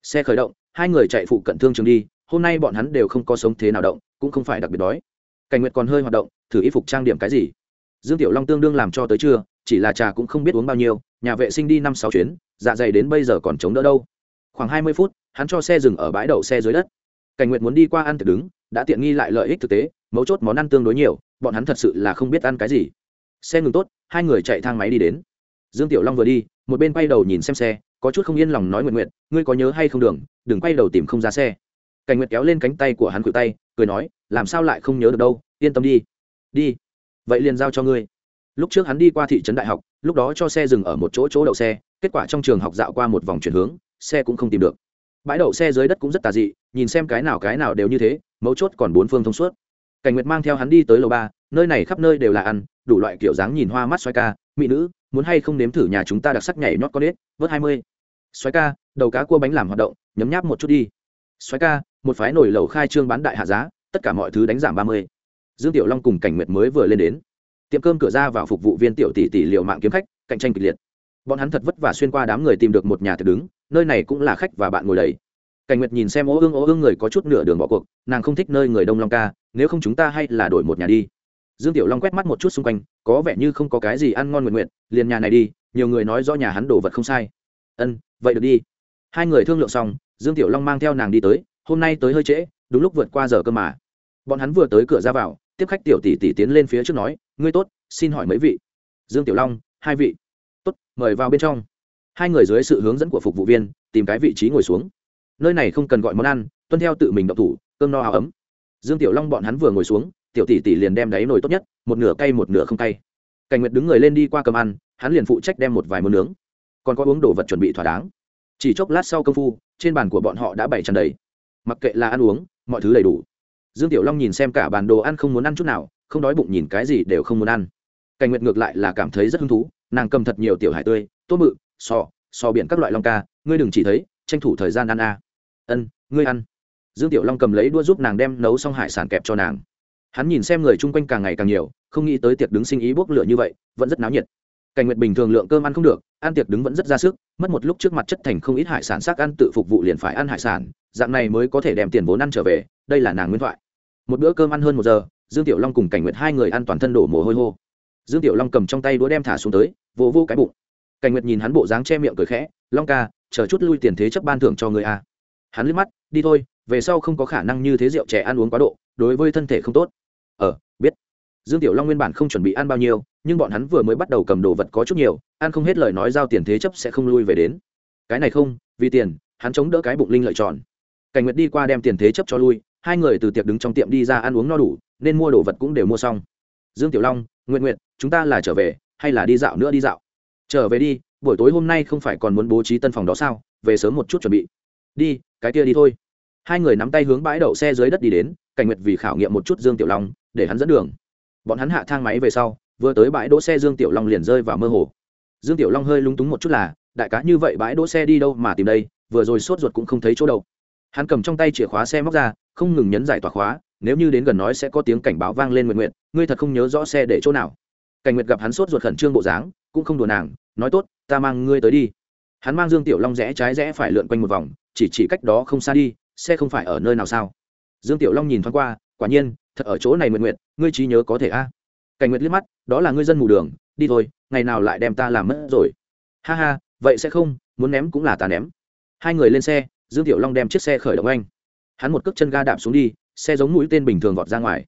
S1: Xe khởi động, hai người chạy phụ cận thương trường đi, hôm nay bọn hắn đều không có sống thế nào động, cũng không phải đặc biệt đói. Cảnh nguyệt còn hơi hoạt động, thử y phục trang điểm cái gì? Dương tiểu long tương đương làm cho tới trưa, chỉ là trà cũng không biết uống bao nhiêu, nhà vệ sinh đi năm sáu chuyến dạ dày đến bây giờ còn chống đỡ đâu. Khoảng hai mươi phút, hắn cho xe dừng ở bãi đậu xe dưới đất. Cảnh nguyệt muốn đi qua ăn thực đứng, đã tiện nghi lại lợi ích thực tế, mấu chốt món ăn tương đối nhiều, bọn hắn thật sự là không biết ăn cái gì. Xe ngừng tốt, hai người chạy thang máy đi đến dương tiểu long vừa đi, một bên quay đầu nhìn xem xe, có chút không yên lòng nói nguyện nguyện ngươi có nhớ hay không đường, đừng quay đầu tìm không ra xe. Cảnh nguyệt kéo lên cánh tay của hắn cự tay, cười nói, làm sao lại không nhớ được đâu, yên tâm đi. Đi, vậy liền giao cho ngươi. Lúc trước hắn đi qua thị trấn đại học, lúc đó cho xe dừng ở một chỗ chỗ đậu xe, kết quả trong trường học dạo qua một vòng chuyển hướng, xe cũng không tìm được. Bãi đậu xe dưới đất cũng rất tà dị, nhìn xem cái nào cái nào đều như thế, mấu chốt còn bốn phương thông suốt. Cảnh nguyệt mang theo hắn đi tới lầu ba, nơi này khắp nơi đều là ăn, đủ loại kiểu dáng nhìn hoa mắt xoay ca mỹ nữ, muốn hay không nếm thử nhà chúng ta đặc sắc nhảy nhót con ếch, vớt hai mươi. Xoáy ca, đầu cá cua bánh làm hoạt động, nhấm nháp một chút đi. Xoáy ca, một phái nổi lầu khai trương bán đại hạ giá, tất cả mọi thứ đánh giảm ba mươi. Dương tiểu long cùng cảnh nguyệt mới vừa lên đến. Tiệm cơm cửa ra vào phục vụ viên tiểu tỷ tỷ liệu mạng kiếm khách, cạnh tranh kịch liệt. Bọn hắn thật vất vả xuyên qua đám người tìm được một nhà thực đứng, nơi này cũng là khách và bạn ngồi đầy. Cảnh nguyệt nhìn xem ố ương ố ương người có chút nửa đường bỏ cuộc, nàng không thích nơi người đông long ca, nếu không chúng ta hay là đổi một nhà đi dương tiểu long quét mắt một chút xung quanh, có vẻ như không có cái gì ăn ngon nguyện nguyện, liền nhà này đi, nhiều người nói do nhà hắn đồ vật không sai. Ân, vậy được đi. Hai người thương lượng xong, dương tiểu long mang theo nàng đi tới, hôm nay tới hơi trễ, đúng lúc vượt qua giờ cơ mà. Bọn hắn vừa tới cửa ra vào, tiếp khách tiểu tỷ tỷ tiến lên phía trước nói, ngươi tốt, xin hỏi mấy vị? Dương tiểu long, hai vị. Tốt, mời vào bên trong. Hai người dưới sự hướng dẫn của phục vụ viên, tìm cái vị trí ngồi xuống. Nơi này không cần gọi món ăn, tuân theo tự mình độc thủ, cơm no áo ấm. Dương tiểu long bọn hắn vừa ngồi xuống tiểu tỷ tỷ liền đem đáy nồi tốt nhất, một nửa cay một nửa không cay. Cảnh nguyệt đứng người lên đi qua cầm ăn, hắn liền phụ trách đem một vài món nướng. Còn có uống đồ vật chuẩn bị thỏa đáng. Chỉ chốc lát sau công phu, trên bàn của bọn họ đã bày tràn đầy. Mặc kệ là ăn uống, mọi thứ đầy đủ. Dương tiểu long nhìn xem cả bàn đồ ăn không muốn ăn chút nào, không đói bụng nhìn cái gì đều không muốn ăn. Cảnh nguyệt ngược lại là cảm thấy rất hứng thú, nàng cầm thật nhiều tiểu hải tươi tôm mự, sò sò biển các loại long ca, ngươi đừng chỉ thấy, tranh thủ thời gian ăn a. Ân, ngươi ăn. Dương tiểu long cầm lấy đua giúp nàng đem nấu xong hải sản kẹp cho nàng hắn nhìn xem người chung quanh càng ngày càng nhiều, không nghĩ tới tiệc đứng sinh ý bốc lửa như vậy, vẫn rất náo nhiệt. Cảnh nguyệt bình thường lượng cơm ăn không được, ăn tiệc đứng vẫn rất ra sức, mất một lúc trước mặt chất thành không ít hải sản xác ăn tự phục vụ liền phải ăn hải sản, dạng này mới có thể đem tiền vốn ăn trở về, đây là nàng nguyên thoại. Một bữa cơm ăn hơn một giờ, dương tiểu long cùng cảnh nguyệt hai người ăn toàn thân đổ mồ hôi hô. Dương tiểu long cầm trong tay đũa đem thả xuống tới, vỗ vô cái bụng. Cảnh nguyệt nhìn hắn bộ dáng che miệng cười khẽ, long ca, chờ chút lui tiền thế chấp ban thưởng cho người a. Hắn liếc mắt, đi thôi, về sau không có khả năng như thế rượu trẻ ăn uống quá độ, đối với thân thể không tốt ờ biết. Dương tiểu long nguyên bản không chuẩn bị ăn bao nhiêu, nhưng bọn hắn vừa mới bắt đầu cầm đồ vật có chút nhiều, ăn không hết lời nói giao tiền thế chấp sẽ không lui về đến. Cái này không, vì tiền, hắn chống đỡ cái bụng linh lợi tròn. Cảnh nguyệt đi qua đem tiền thế chấp cho lui, hai người từ tiệc đứng trong tiệm đi ra ăn uống no đủ, nên mua đồ vật cũng đều mua xong. Dương tiểu long nguyện nguyện chúng ta là trở về, hay là đi dạo nữa đi dạo? Trở về đi, buổi tối hôm nay không phải còn muốn bố trí tân phòng đó sao? Về sớm một chút chuẩn bị. Đi, cái kia đi thôi. Hai người nắm tay hướng bãi đậu xe dưới đất đi đến cảnh nguyệt vì khảo nghiệm một chút dương tiểu long, để hắn dẫn đường. Bọn hắn hạ thang máy về sau, vừa tới bãi đỗ xe dương tiểu long liền rơi vào mơ hồ. Dương tiểu long hơi lúng túng một chút là, đại cá như vậy bãi đỗ xe đi đâu mà tìm đây, vừa rồi sốt ruột cũng không thấy chỗ đâu. Hắn cầm trong tay chìa khóa xe móc ra, không ngừng nhấn giải tỏa khóa, nếu như đến gần nói sẽ có tiếng cảnh báo vang lên nguyện nguyện ngươi thật không nhớ rõ xe để chỗ nào. Cảnh nguyệt gặp hắn sốt ruột khẩn trương bộ dáng, cũng không đùa nàng, nói tốt, ta mang ngươi tới đi. Hắn mang dương tiểu long rẽ trái rẽ phải lượn quanh một vòng, chỉ chỉ cách đó không xa đi, xe không phải ở nơi nào sao? Dương tiểu long nhìn thoáng qua, quả nhiên, thật ở chỗ này nguyện nguyện, ngươi trí nhớ có thể a. Cảnh nguyệt liếc mắt, đó là ngươi dân mù đường, đi thôi, ngày nào lại đem ta làm mất rồi. Ha ha, vậy sẽ không, muốn ném cũng là ta ném. Hai người lên xe, dương tiểu long đem chiếc xe khởi động anh. Hắn một cước chân ga đạp xuống đi, xe giống mũi tên bình thường vọt ra ngoài.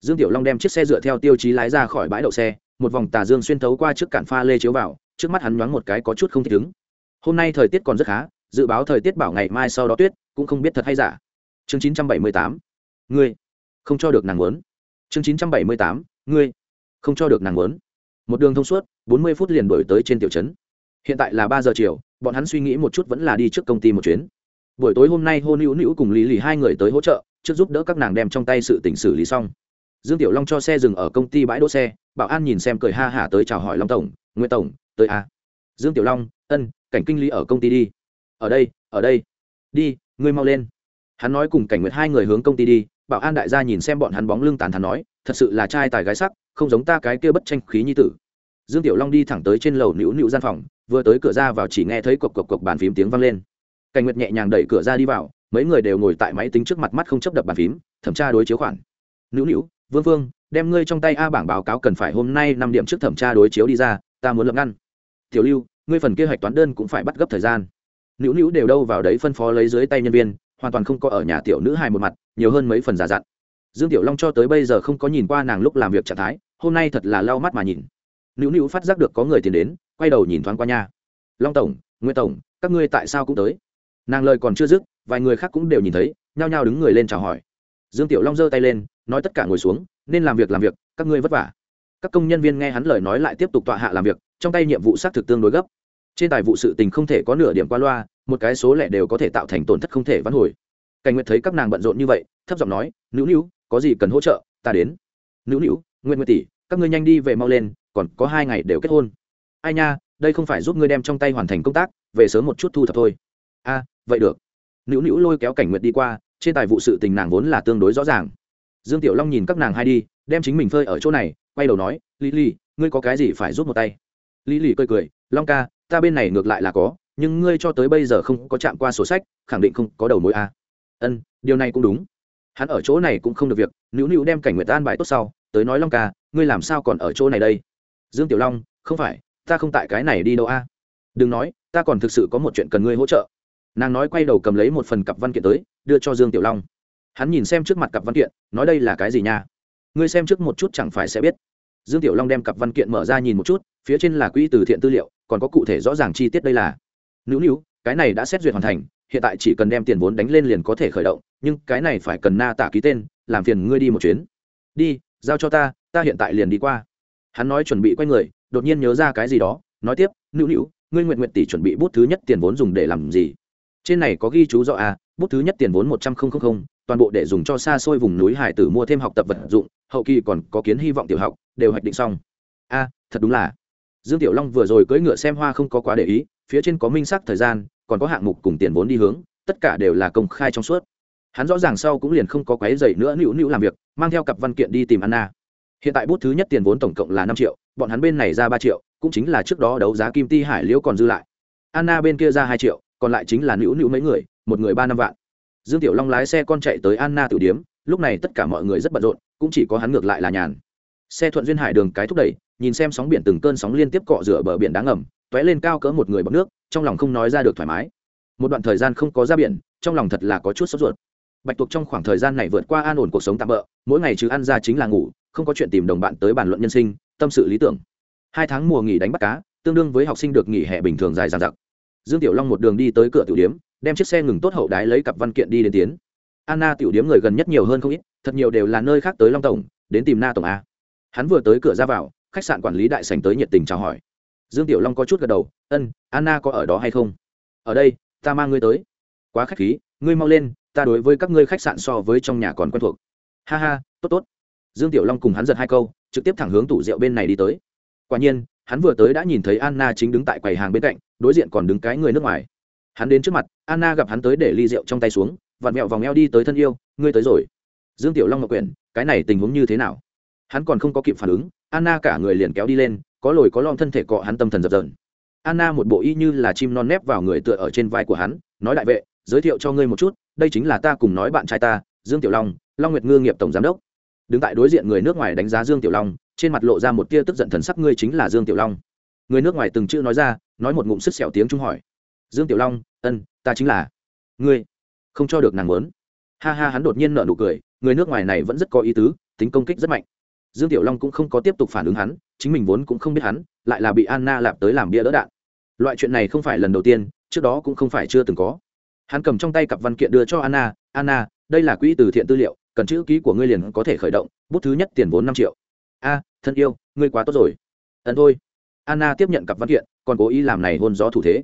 S1: Dương tiểu long đem chiếc xe dựa theo tiêu chí lái ra khỏi bãi đậu xe, một vòng tà dương xuyên thấu qua trước cản pha lê chiếu vào, trước mắt hắn nhoáng một cái có chút không thích ứng. Hôm nay thời tiết còn rất khá, dự báo thời tiết bảo ngày mai sau đó tuyết, cũng không biết thật hay giả chương 978. ngươi. Không cho được nàng muốn. Chương 978. ngươi. Không cho được nàng muốn. Một đường thông suốt 40 phút liền đổi tới trên tiểu trấn. Hiện tại là ba giờ chiều, bọn hắn suy nghĩ một chút vẫn là đi trước công ty một chuyến. Buổi tối hôm nay hôn hữu nữu cùng lý lì hai người tới hỗ trợ, trước giúp đỡ các nàng đem trong tay sự tỉnh xử lý xong. Dương tiểu long cho xe dừng ở công ty bãi đỗ xe, bảo an nhìn xem cười ha hả tới chào hỏi long tổng nguyễn tổng, tới à. dương tiểu long, ân, cảnh kinh lý ở công ty đi. Ở đây ở đây. Đi, ngươi mau lên hắn nói cùng cảnh nguyệt hai người hướng công ty đi, bảo an đại gia nhìn xem bọn hắn bóng lưng tàn thắn nói, thật sự là trai tài gái sắc, không giống ta cái kia bất tranh khí như tử. Dương tiểu long đi thẳng tới trên lầu nữu nữu gian phòng, vừa tới cửa ra vào chỉ nghe thấy cộc cộc cộc bàn phím tiếng vang lên. Cảnh nguyệt nhẹ nhàng đẩy cửa ra đi vào, mấy người đều ngồi tại máy tính trước mặt mắt không chấp đập bàn phím, thẩm tra đối chiếu khoản. Nữu nữu, vương vương, đem ngươi trong tay a bảng báo cáo cần phải hôm nay năm điểm trước thẩm tra đối chiếu đi ra, ta muốn lập ngăn. Tiểu lưu, ngươi phần kế hoạch toán đơn cũng phải bắt gấp thời gian. Nữu nữu đều đâu vào đấy phân phó lấy dưới tay nhân viên hoàn toàn không có ở nhà tiểu nữ hài một mặt, nhiều hơn mấy phần giả dặn. Dương tiểu long cho tới bây giờ không có nhìn qua nàng lúc làm việc trạng thái, hôm nay thật là lau mắt mà nhìn. Nữu nữu phát giác được có người tiền đến, quay đầu nhìn thoáng qua nha long tổng nguyễn tổng, các ngươi tại sao cũng tới? Nàng lời còn chưa dứt, vài người khác cũng đều nhìn thấy, nhao nhao đứng người lên chào hỏi. Dương tiểu long giơ tay lên, nói tất cả ngồi xuống, nên làm việc làm việc, các ngươi vất vả. Các công nhân viên nghe hắn lời nói lại tiếp tục tọa hạ làm việc, trong tay nhiệm vụ xác thực tương đối gấp trên tài vụ sự tình không thể có nửa điểm qua loa, một cái số lẻ đều có thể tạo thành tổn thất không thể vãn hồi. Cảnh nguyệt thấy các nàng bận rộn như vậy, thấp giọng nói, nữu nữu, có gì cần hỗ trợ? Ta đến. Nữu nữu nguyện nguyệt tỷ, các ngươi nhanh đi về mau lên, còn có hai ngày đều kết hôn. Ai nha, đây không phải giúp ngươi đem trong tay hoàn thành công tác, về sớm một chút thu thập thôi. A, vậy được. Nữu nữu lôi kéo cảnh nguyệt đi qua, trên tài vụ sự tình nàng vốn là tương đối rõ ràng. Dương tiểu long nhìn các nàng hai đi, đem chính mình phơi ở chỗ này, quay đầu nói lý lý ngươi có cái gì phải giúp một tay? Lý lý cười cười long ca, ta bên này ngược lại là có, nhưng ngươi cho tới bây giờ không có chạm qua sổ sách, khẳng định không có đầu mối a ân, điều này cũng đúng. Hắn ở chỗ này cũng không được việc, nữu nữu đem cảnh nguyệt an bài tốt sau, tới nói long ca, ngươi làm sao còn ở chỗ này đây? Dương tiểu long, không phải, ta không tại cái này đi đâu a đừng nói, ta còn thực sự có một chuyện cần ngươi hỗ trợ. Nàng nói quay đầu cầm lấy một phần cặp văn kiện tới, đưa cho dương tiểu long. Hắn nhìn xem trước mặt cặp văn kiện, nói đây là cái gì nha? Ngươi xem trước một chút chẳng phải sẽ biết. Dương tiểu long đem cặp văn kiện mở ra nhìn một chút phía trên là quỹ từ thiện tư liệu, còn có cụ thể rõ ràng chi tiết đây là. Nữu nữu, cái này đã xét duyệt hoàn thành, hiện tại chỉ cần đem tiền vốn đánh lên liền có thể khởi động, nhưng cái này phải cần na tả ký tên, làm phiền ngươi đi một chuyến. Đi, giao cho ta ta hiện tại liền đi qua. Hắn nói chuẩn bị quay người, đột nhiên nhớ ra cái gì đó, nói tiếp, nữu nữu, ngươi nguyện nguyện tỷ chuẩn bị bút thứ nhất tiền vốn dùng để làm gì? Trên này có ghi chú rõ à bút thứ nhất tiền vốn một trăm linh toàn bộ để dùng cho xa xôi vùng núi hải tử mua thêm học tập vật dụng, hậu kỳ còn có kiến hy vọng tiểu học, đều hoạch định xong. A thật đúng là dương tiểu long vừa rồi cưỡi ngựa xem hoa không có quá để ý, phía trên có minh xác thời gian, còn có hạng mục cùng tiền vốn đi hướng, tất cả đều là công khai trong suốt. Hắn rõ ràng sau cũng liền không có quái dày nữa nữu nữu làm việc, mang theo cặp văn kiện đi tìm anna. Hiện tại bút thứ nhất tiền vốn tổng cộng là năm triệu, bọn hắn bên này ra ba triệu, cũng chính là trước đó đấu giá kim ti hải liễu còn dư lại. Anna bên kia ra hai triệu, còn lại chính là nữu nữu mấy người, một người ba năm vạn. Dương tiểu long lái xe con chạy tới anna tử điếm, lúc này tất cả mọi người rất bận rộn, cũng chỉ có hắn ngược lại là nhàn. Xe thuận duyên hải đường cái thúc đẩy nhìn xem sóng biển từng cơn sóng liên tiếp cọ rửa bờ biển đá ngầm t ó é lên cao cỡ một người bọc nước, trong lòng không nói ra được thoải mái. Một đoạn thời gian không có ra biển, trong lòng thật là có chút sốt ruột. Bạch tuộc trong khoảng thời gian này vượt qua an ổn cuộc sống tạm bỡ mỗi ngày chứ ăn ra chính là ngủ, không có chuyện tìm đồng bạn tới bàn luận nhân sinh, tâm sự lý tưởng. Hai tháng mùa nghỉ đánh bắt cá, tương đương với học sinh được nghỉ hè bình thường dài dàn giặc dương tiểu long một đường đi tới cửa tiểu điếm, đem chiếc xe ngừng tốt hậu đái lấy cặp văn kiện đi đến tiến. Anna tiểu điếm người gần nhất nhiều hơn không ít, thật nhiều đều là nơi khác tới long tổng, đến tìm na tổng a. Hắn vừa tới cửa ra vào khách sạn quản lý đại sành tới nhiệt tình chào hỏi. Dương tiểu long có chút gật đầu, ân, anna có ở đó hay không? Ở đây, ta mang ngươi tới. Quá khách khí, ngươi mau lên, ta đối với các ngươi khách sạn so với trong nhà còn quen thuộc. Ha ha, tốt tốt. Dương tiểu long cùng hắn giật hai câu, trực tiếp thẳng hướng tủ rượu bên này đi tới. Quả nhiên, hắn vừa tới đã nhìn thấy anna chính đứng tại quầy hàng bên cạnh, đối diện còn đứng cái người nước ngoài. Hắn đến trước mặt, anna gặp hắn tới để ly rượu trong tay xuống, vặn mẹo vòng eo đi tới thân yêu, ngươi tới rồi. Dương tiểu long ngọc quyển, cái này tình huống như thế nào? Hắn còn không có kịp phản ứng anna cả người liền kéo đi lên, có lồi có lõm thân thể cọ hắn tâm thần dập dờn. Anna một bộ y như là chim non nép vào người tựa ở trên vai của hắn, nói đại vệ, giới thiệu cho ngươi một chút, đây chính là ta cùng nói bạn trai ta, dương tiểu long long nguyệt ngư nghiệp tổng giám đốc. Đứng tại đối diện người nước ngoài đánh giá dương tiểu long, trên mặt lộ ra một tia tức giận thần sắc, ngươi chính là dương tiểu long. Người nước ngoài từng chữ nói ra, nói một ngụm sức sẹo tiếng trung hỏi. Dương tiểu long, ân, ta chính là. Ngươi, không cho được nàng muốn. Ha ha, hắn đột nhiên nở nụ cười, người nước ngoài này vẫn rất có ý tứ, tính công kích rất mạnh dương tiểu long cũng không có tiếp tục phản ứng hắn, chính mình vốn cũng không biết hắn, lại là bị anna lạp tới làm bia đỡ đạn. Loại chuyện này không phải lần đầu tiên, trước đó cũng không phải chưa từng có. Hắn cầm trong tay cặp văn kiện đưa cho anna anna, đây là quỹ từ thiện tư liệu, cần chữ ký của ngươi liền có thể khởi động, bút thứ nhất tiền vốn năm triệu. A, thân yêu, ngươi quá tốt rồi. Ẩn thôi. Anna tiếp nhận cặp văn kiện, còn cố ý làm này hôn gió thủ thế.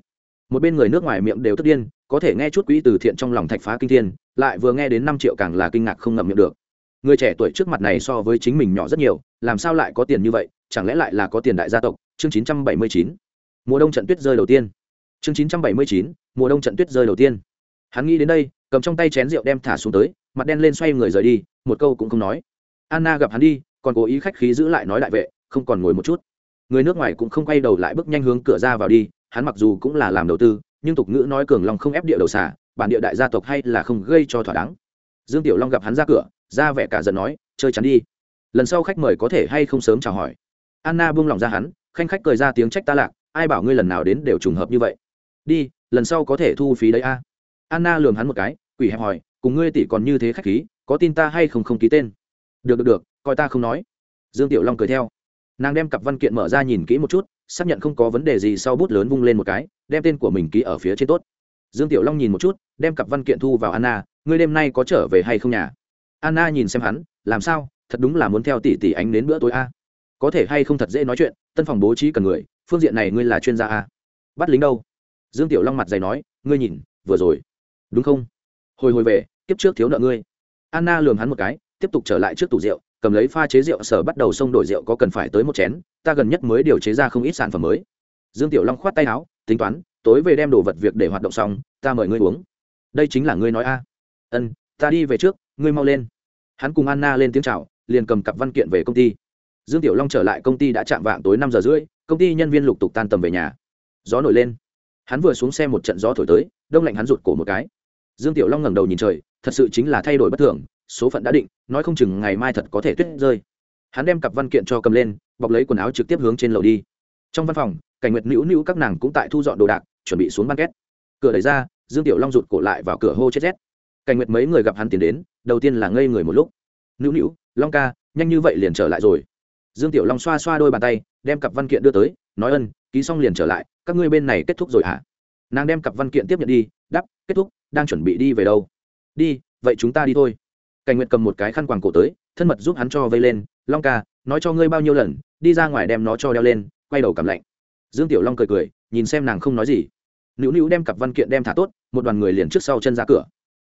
S1: Một bên người nước ngoài miệng đều tức điên, có thể nghe chút quỹ từ thiện trong lòng thạch phá kinh thiên, lại vừa nghe đến năm triệu càng là kinh ngạc không ngậm miệng được người trẻ tuổi trước mặt này so với chính mình nhỏ rất nhiều làm sao lại có tiền như vậy chẳng lẽ lại là có tiền đại gia tộc? Chương 979. mùa đông trận tuyết rơi đầu tiên. Chương 979, mùa đông trận tuyết rơi đầu tiên. Hắn nghĩ đến đây cầm trong tay chén rượu đem thả xuống tới mặt đen lên xoay người rời đi một câu cũng không nói. Anna gặp hắn đi còn cố ý khách khí giữ lại nói đại vệ không còn ngồi một chút. Người nước ngoài cũng không quay đầu lại bước nhanh hướng cửa ra vào đi hắn mặc dù cũng là làm đầu tư nhưng tục ngữ nói cường long không ép địa đầu xả bản địa đại gia tộc hay là không gây cho thỏa đáng. Dương tiểu long gặp hắn ra cửa ra vẻ cả giận nói, chơi chắn đi. Lần sau khách mời có thể hay không sớm chào hỏi. Anna buông lòng ra hắn, khanh khách cười ra tiếng trách ta lạc, ai bảo ngươi lần nào đến đều trùng hợp như vậy? Đi, lần sau có thể thu phí đấy a. Anna lườm hắn một cái, quỷ hẹp hỏi, cùng ngươi tỷ còn như thế khách khí, có tin ta hay không không ký tên? Được được được, coi ta không nói. Dương tiểu long cười theo. Nàng đem cặp văn kiện mở ra nhìn kỹ một chút, xác nhận không có vấn đề gì sau bút lớn vung lên một cái, đem tên của mình ký ở phía trên tốt. Dương tiểu long nhìn một chút, đem cặp văn kiện thu vào anna, ngươi đêm nay có trở về hay không nhà? Anna nhìn xem hắn, làm sao? Thật đúng là muốn theo tỷ tỷ ánh đến bữa tối a. Có thể hay không thật dễ nói chuyện, tân phòng bố trí cần người, phương diện này ngươi là chuyên gia a. Bắt lính đâu? Dương tiểu long mặt dày nói, ngươi nhìn, vừa rồi. Đúng không? Hồi hồi về, kiếp trước thiếu nợ ngươi. Anna lường hắn một cái, tiếp tục trở lại trước tủ rượu, cầm lấy pha chế rượu, sở bắt đầu xông đổi rượu có cần phải tới một chén, ta gần nhất mới điều chế ra không ít sản phẩm mới. Dương tiểu long khoát tay áo, tính toán, tối về đem đồ vật việc để hoạt động xong, ta mời ngươi uống. Đây chính là ngươi nói a. Ân, ta đi về trước ngươi mau lên. Hắn cùng anna lên tiếng chào, liền cầm cặp văn kiện về công ty. Dương tiểu long trở lại công ty đã chạm vạng tối năm giờ rưỡi, công ty nhân viên lục tục tan tầm về nhà. Gió nổi lên. Hắn vừa xuống xe một trận gió thổi tới, đông lạnh hắn rụt cổ một cái. Dương tiểu long ngẩng đầu nhìn trời, thật sự chính là thay đổi bất thường, số phận đã định, nói không chừng ngày mai thật có thể tuyết rơi. Hắn đem cặp văn kiện cho cầm lên, bọc lấy quần áo trực tiếp hướng trên lầu đi. Trong văn phòng, cảnh nguyệt nữu nữu các nàng cũng tại thu dọn đồ đạc, chuẩn bị xuống ban két. Cửa đẩy ra, dương tiểu long rụt cổ lại vào cửa hô chết rét cảnh nguyệt mấy người gặp hắn tiến đến, đầu tiên là ngây người một lúc. Nữu nữu, long ca, nhanh như vậy liền trở lại rồi. Dương tiểu long xoa xoa đôi bàn tay, đem cặp văn kiện đưa tới, nói ân, ký xong liền trở lại, các ngươi bên này kết thúc rồi hả? À? nàng đem cặp văn kiện tiếp nhận đi đắp kết thúc, đang chuẩn bị đi về đâu? Đi, vậy chúng ta đi thôi. Cảnh nguyệt cầm một cái khăn quàng cổ tới, thân mật giúp hắn cho vây lên, long ca, nói cho ngươi bao nhiêu lần, đi ra ngoài đem nó cho đeo lên, quay đầu cảm lạnh. Dương tiểu long cười cười, nhìn xem nàng không nói gì. Nữu nữu đem cặp văn kiện đem thả tốt, một đoàn người liền trước sau chân ra cửa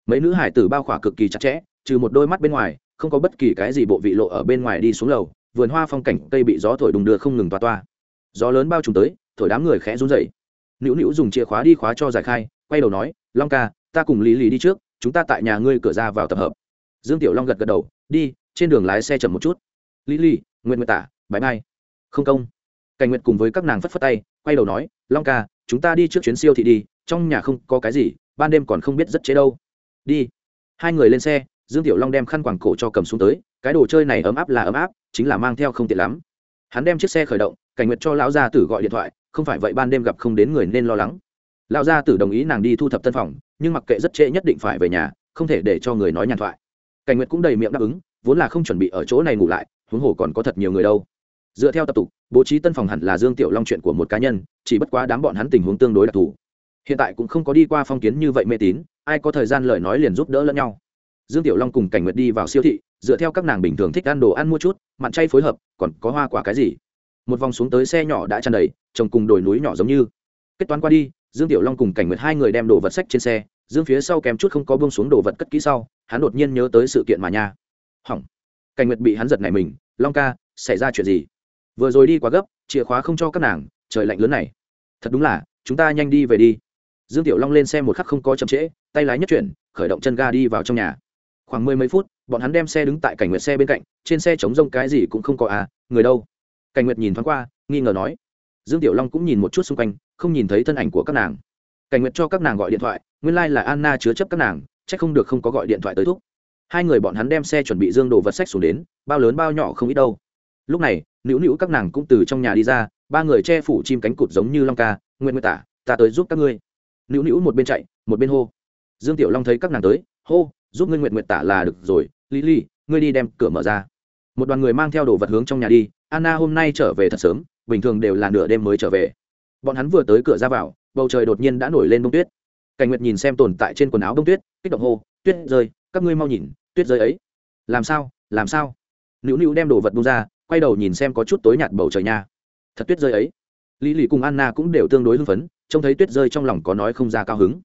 S1: mấy nữ hải tử bao khỏa cực kỳ chặt chẽ, trừ một đôi mắt bên ngoài, không có bất kỳ cái gì bộ vị lộ ở bên ngoài đi xuống lầu, vườn hoa phong cảnh cây bị gió thổi đùng đưa không ngừng toa toa gió lớn bao trùm tới, thổi đám người khẽ run rẩy. Nữu nữu dùng chìa khóa đi khóa cho giải khai, quay đầu nói, long ca, ta cùng lý lý đi trước, chúng ta tại nhà ngươi cửa ra vào tập hợp. Dương tiểu long gật gật đầu, đi, trên đường lái xe chậm một chút. Lý lý nguyện nguyện tả bãi mai không công. Cảnh nguyện cùng với các nàng phất phất tay, quay đầu nói, long ca, chúng ta đi trước chuyến siêu thị đi, trong nhà không có cái gì, ban đêm còn không biết rất chế đâu đi. Hai người lên xe, dương tiểu long đem khăn quàng cổ cho cầm xuống tới, cái đồ chơi này ấm áp là ấm áp, chính là mang theo không tiện lắm. Hắn đem chiếc xe khởi động, cảnh nguyệt cho lão gia tử gọi điện thoại, không phải vậy ban đêm gặp không đến người nên lo lắng. Lão gia tử đồng ý nàng đi thu thập tân phòng, nhưng mặc kệ rất trễ nhất định phải về nhà, không thể để cho người nói nhàn thoại. Cảnh nguyệt cũng đầy miệng đáp ứng, vốn là không chuẩn bị ở chỗ này ngủ lại, huống hồ còn có thật nhiều người đâu. Dựa theo tập tục, bố trí tân phòng hẳn là dương tiểu long chuyện của một cá nhân, chỉ bất quá đám bọn hắn tình huống tương đối đặc thù hiện tại cũng không có đi qua phong kiến như vậy mê tín, ai có thời gian lời nói liền giúp đỡ lẫn nhau. Dương tiểu long cùng cảnh nguyệt đi vào siêu thị, dựa theo các nàng bình thường thích ăn đồ ăn mua chút, mặn chay phối hợp, còn có hoa quả cái gì? Một vòng xuống tới xe nhỏ đã tràn đầy trồng cùng đồi núi nhỏ giống như. Kết toán qua đi, dương tiểu long cùng cảnh nguyệt hai người đem đồ vật sách trên xe, dương phía sau kèm chút không có bông xuống đồ vật cất kỹ sau, hắn đột nhiên nhớ tới sự kiện mà nha. Hỏng. Cảnh nguyệt bị hắn giật này mình, long ca, xảy ra chuyện gì? Vừa rồi đi quá gấp, chìa khóa không cho các nàng, trời lạnh lớn này. Thật đúng là, chúng ta nhanh đi về đi dương tiểu long lên xe một khắc không có chậm trễ, tay lái nhất chuyển, khởi động chân ga đi vào trong nhà. Khoảng mười mấy phút, bọn hắn đem xe đứng tại cảnh nguyệt xe bên cạnh, trên xe chống rông cái gì cũng không có à người đâu? Cảnh nguyệt nhìn thoáng qua, nghi ngờ nói. Dương tiểu long cũng nhìn một chút xung quanh, không nhìn thấy thân ảnh của các nàng. Cảnh nguyệt cho các nàng gọi điện thoại, nguyên lai、like、là anna chứa chấp các nàng c h ắ c không được không có gọi điện thoại tới thúc. Hai người bọn hắn đem xe chuẩn bị dương đồ vật sách xuống đến, bao lớn bao nhỏ không ít đâu. Lúc này, nữu nữu các nàng cũng từ trong nhà đi ra, ba người che phủ chim cánh cụt giống như long ca nguyện nguyên tả, ta tới giúp các ngươi nữu nữu một bên chạy, một bên hô. Dương tiểu long thấy các nàng tới, hô, giúp ngươi nguyện nguyện tả là được rồi, lý lý, ngươi đi đem cửa mở ra. Một đoàn người mang theo đồ vật hướng trong nhà đi, anna hôm nay trở về thật sớm, bình thường đều là nửa đêm mới trở về. Bọn hắn vừa tới cửa ra vào, bầu trời đột nhiên đã nổi lên bông tuyết. Cảnh nguyệt nhìn xem tồn tại trên quần áo bông tuyết, kích động hô, tuyết rơi, các ngươi mau nhìn, tuyết rơi ấy. Làm sao làm sao? Nữu nữu đem đồ vật bung ra, quay đầu nhìn xem có chút tối nhạt bầu trời nha. Thật tuyết rơi ấy. Lý lì cùng anna cũng đều tương đối hưng phấn trông thấy tuyết rơi trong lòng có nói không ra cao hứng.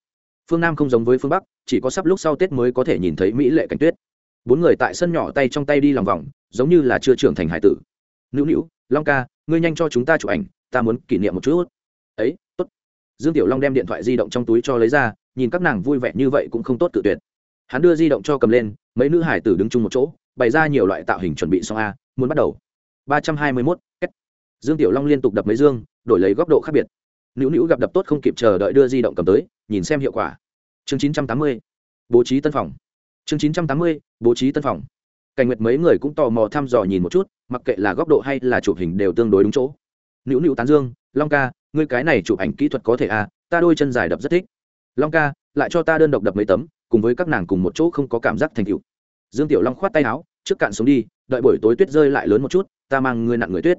S1: Phương nam không giống với phương bắc, chỉ có sắp lúc sau tết mới có thể nhìn thấy mỹ lệ cảnh tuyết. Bốn người tại sân nhỏ tay trong tay đi lòng vòng, giống như là chưa trưởng thành hải tử. Nữu nữu, long ca, ngươi nhanh cho chúng ta chụp ảnh, ta muốn kỷ niệm một chút. Ấy, tốt. Dương tiểu long đem điện thoại di động trong túi cho lấy ra, nhìn các nàng vui vẻ như vậy cũng không tốt tự tuyệt. Hắn đưa di động cho cầm lên, mấy nữ hải tử đứng chung một chỗ, bày ra nhiều loại tạo hình chuẩn bị xong a, muốn bắt đầu. Ba trăm hai mươi mốt dương tiểu long liên tục đập mấy dương, đổi lấy góc độ khác biệt nữu nữu gặp đập tốt không kịp chờ đợi đưa di động cầm tới, nhìn xem hiệu quả. Chương chín trăm tám mươi, bố trí tân phòng. Chương chín trăm tám mươi, bố trí tân phòng. Cảnh nguyệt mấy người cũng tò mò thăm dò nhìn một chút, mặc kệ là góc độ hay là chụp hình đều tương đối đúng chỗ. Nữu nữu tán dương, long ca, ngươi cái này chụp ảnh kỹ thuật có thể à ta đôi chân dài đập rất thích. Long ca, lại cho ta đơn độc đập mấy tấm, cùng với các nàng cùng một chỗ không có cảm giác thành cựu dương tiểu long khoát tay áo, trước cạn xuống đi, đợi buổi tối tuyết rơi lại lớn một chút, ta mang ngươi nặng người tuyết.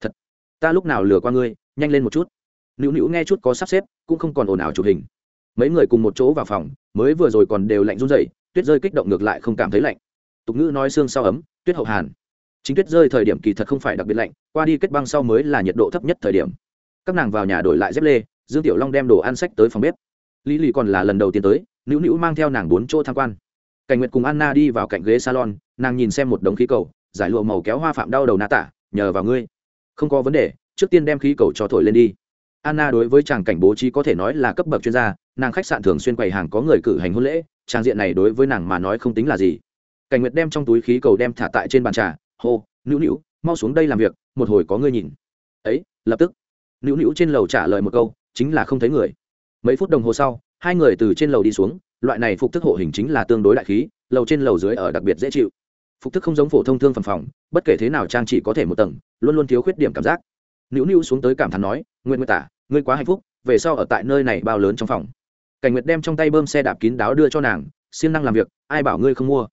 S1: Thật, ta lúc nào lừa qua ngươi, nhanh lên một chút nữu nữu nghe chút có sắp xếp, cũng không còn ồn ào chụp hình. Mấy người cùng một chỗ vào phòng, mới vừa rồi còn đều lạnh run rẩy, tuyết rơi kích động ngược lại không cảm thấy lạnh. Tục ngữ nói xương sau ấm, tuyết hậu hàn. Chính tuyết rơi thời điểm kỳ thật không phải đặc biệt lạnh, qua đi kết băng sau mới là nhiệt độ thấp nhất thời điểm. Các nàng vào nhà đổi lại dép lê, dương tiểu long đem đồ ăn sách tới phòng bếp. Lý lì còn là lần đầu tiên tới, nữu nữu mang theo nàng bốn chỗ tham quan. Cảnh nguyệt cùng anna đi vào cạnh ghế salon, nàng nhìn xem một đống khí cầu, giải lụa màu kéo hoa phạm đau đầu na tả, nhờ vào ngươi. Không có vấn đề, trước tiên đem khí cầu cho thổi lên đi anna đối với chàng cảnh bố trí có thể nói là cấp bậc chuyên gia, nàng khách sạn thường xuyên quầy hàng có người cử hành hôn lễ, trang diện này đối với nàng mà nói không tính là gì. Cảnh nguyệt đem trong túi khí cầu đem thả tại trên bàn trà, hô, nữu nữu, mau xuống đây làm việc, một hồi có người nhìn. Ấy, lập tức. Nữu nữu trên lầu trả lời một câu, chính là không thấy người. Mấy phút đồng hồ sau, hai người từ trên lầu đi xuống, loại này phục thức hộ hình chính là tương đối đại khí, lầu trên lầu dưới ở đặc biệt dễ chịu. Phục thức không giống phổ thông thương phần phòng, bất kể thế nào trang chỉ có thể một tầng, luôn luôn thiếu khuyết điểm cảm giác. Nữu nữu xuống tới cảm thán nói, "Nguyệt Nguyệt tả ngươi quá hạnh phúc, về sau ở tại nơi này bao lớn trong phòng. Cảnh nguyệt đem trong tay bơm xe đạp kín đáo đưa cho nàng, siêng năng làm việc, ai bảo ngươi không mua?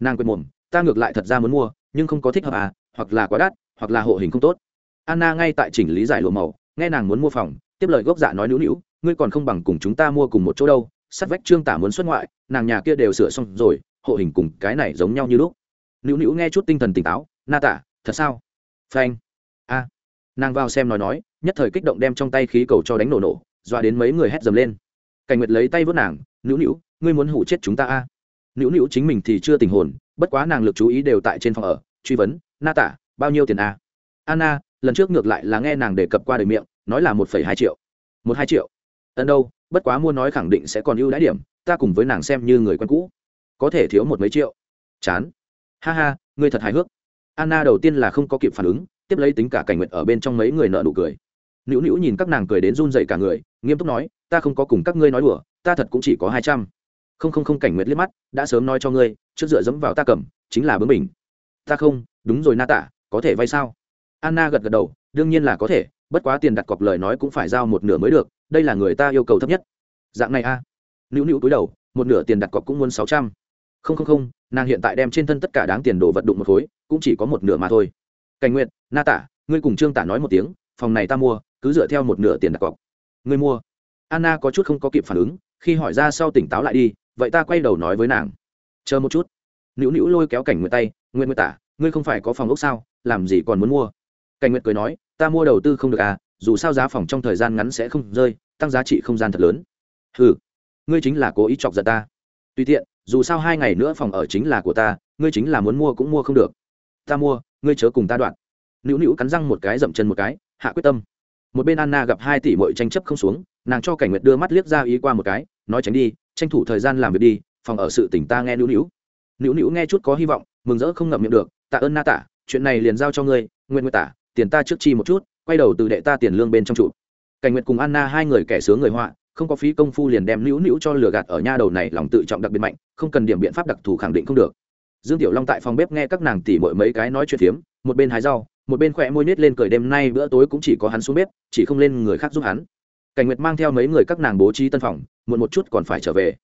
S1: Nàng quên mồm, ta ngược lại thật ra muốn mua, nhưng không có thích hợp à hoặc là quá đắt, hoặc là hộ hình không tốt. Anna ngay tại chỉnh lý giải lộ màu, nghe nàng muốn mua phòng, tiếp lời gốc dạ nói nữu nữu, ngươi còn không bằng cùng chúng ta mua cùng một chỗ đâu, sắt vách trương tả muốn xuất ngoại, nàng nhà kia đều sửa xong rồi, hộ hình cùng cái này giống nhau như lúc. Nữu nữu nghe chút tinh thần tỉnh táo, na tả, thật sao? Phanh. A nàng vào xem nói nói, nhất thời kích động đem trong tay khí cầu cho đánh nổ nổ doa đến mấy người hét dầm lên. Cảnh nguyệt lấy tay vớt nàng, nữu nữu, ngươi muốn hủ chết chúng ta a? À? nữu nữu chính mình thì chưa tình hồn, bất quá nàng lực chú ý đều tại trên phòng ở, truy vấn, na tả, bao nhiêu tiền a? Anna, lần trước ngược lại là nghe nàng đề cập qua đời miệng, nói là một phẩy hai triệu. Một hai triệu? Ân đâu, bất quá mua nói khẳng định sẽ còn ưu đãi điểm, ta cùng với nàng xem như người quen cũ. Có thể thiếu một mấy triệu. Chán. Ha ha, ngươi thật hài hước. Anna đầu tiên là không có kịp phản ứng tiếp lấy tính cả cảnh nguyện ở bên trong mấy người nợ nụ cười. Nữu nữu nhìn các nàng cười đến run dậy cả người, nghiêm túc nói, ta không có cùng các ngươi nói đùa, ta thật cũng chỉ có hai trăm. Không không không, cảnh nguyện liếc mắt, đã sớm nói cho ngươi, trước dựa dẫm vào ta cầm, chính là bướng mình ta không, đúng rồi na tạ, có thể vay sao? Anna gật gật đầu, đương nhiên là có thể, bất quá tiền đặt cọc lời nói cũng phải giao một nửa mới được, đây là người ta yêu cầu thấp nhất. Dạng này a à. nữu nữu túi đầu, một nửa tiền đặt cọc cũng muốn sáu trăm. Không không không, nàng hiện tại đem trên thân tất cả đáng tiền đồ vật đụng một khối, cũng chỉ có một nửa mà thôi cảnh nguyện na tả, ngươi cùng trương tả nói một tiếng, phòng này ta mua, cứ dựa theo một nửa tiền đặt cọc. Ngươi mua. Anna có chút không có kịp phản ứng, khi hỏi ra sau tỉnh táo lại đi, vậy ta quay đầu nói với nàng. Chờ một chút. Nữu nữu lôi kéo cảnh nguyện tay nguyện nguyện tả, ngươi không phải có phòng ốc sao, làm gì còn muốn mua? Cảnh nguyện cười nói, ta mua đầu tư không được à dù sao giá phòng trong thời gian ngắn sẽ không rơi, tăng giá trị không gian thật lớn. Ừ ngươi chính là cố ý chọc giận ta. Tùy tiện, dù sao hai ngày nữa phòng ở chính là của ta, ngươi chính là muốn mua cũng mua không được. Ta mua ngươi chớ cùng ta đoạn. Nữu nữu cắn răng một cái, dậm chân một cái, hạ quyết tâm. Một bên anna gặp hai tỷ mội tranh chấp không xuống, nàng cho cảnh nguyệt đưa mắt liếc ra ý qua một cái, nói tránh đi, tranh thủ thời gian làm việc đi, phòng ở sự tỉnh ta nghe nữu nữu. Nữu nữu nghe chút có hy vọng, mừng rỡ không ngậm miệng được, tạ ơn na tả chuyện này liền giao cho ngươi nguyện nguyện tả tiền ta trước chi một chút, quay đầu từ đệ ta tiền lương bên trong trụ. Cảnh nguyệt cùng anna hai người kẻ sướng người họa, không có phí công phu liền đem nữu nữu cho lừa gạt ở nha đầu này, lòng tự trọng đặc biệt mạnh, không cần điểm biện pháp đặc thù khẳng định không được dương tiểu long tại phòng bếp nghe các nàng tỉ muội mấy cái nói chuyện phiếm, một bên hái rau, một bên khỏe môi nết lên cười đêm nay bữa tối cũng chỉ có hắn xuống bếp, chỉ không lên người khác giúp hắn. Cảnh nguyệt mang theo mấy người các nàng bố trí tân phòng, muộn một chút còn phải trở về.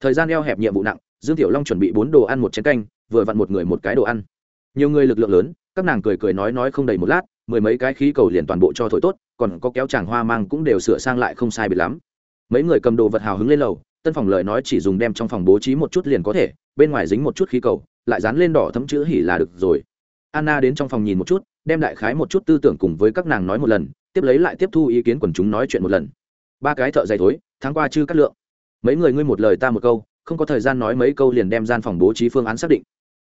S1: Thời gian eo hẹp nhiệm vụ nặng, dương tiểu long chuẩn bị bốn đồ ăn một chén canh, vừa vặn một người một cái đồ ăn. Nhiều người lực lượng lớn, các nàng cười cười nói nói không đầy một lát, mười mấy cái khí cầu liền toàn bộ cho thổi tốt, còn có kéo chàng hoa mang cũng đều sửa sang lại không sai biệt lắm. Mấy người cầm đồ vật hào hứng lên lầu, tân phòng lời nói chỉ dùng đem trong phòng bố trí một chút liền có thể, bên ngoài dính một chút khí cầu lại dán lên đỏ thấm chữ hỉ là được rồi. Anna đến trong phòng nhìn một chút, đem đại khái một chút tư tưởng cùng với các nàng nói một lần, tiếp lấy lại tiếp thu ý kiến quần chúng nói chuyện một lần. Ba cái thợ dày thối, tháng qua chưa cắt lượng. Mấy người ngươi một lời ta một câu, không có thời gian nói mấy câu liền đem gian phòng bố trí phương án xác định.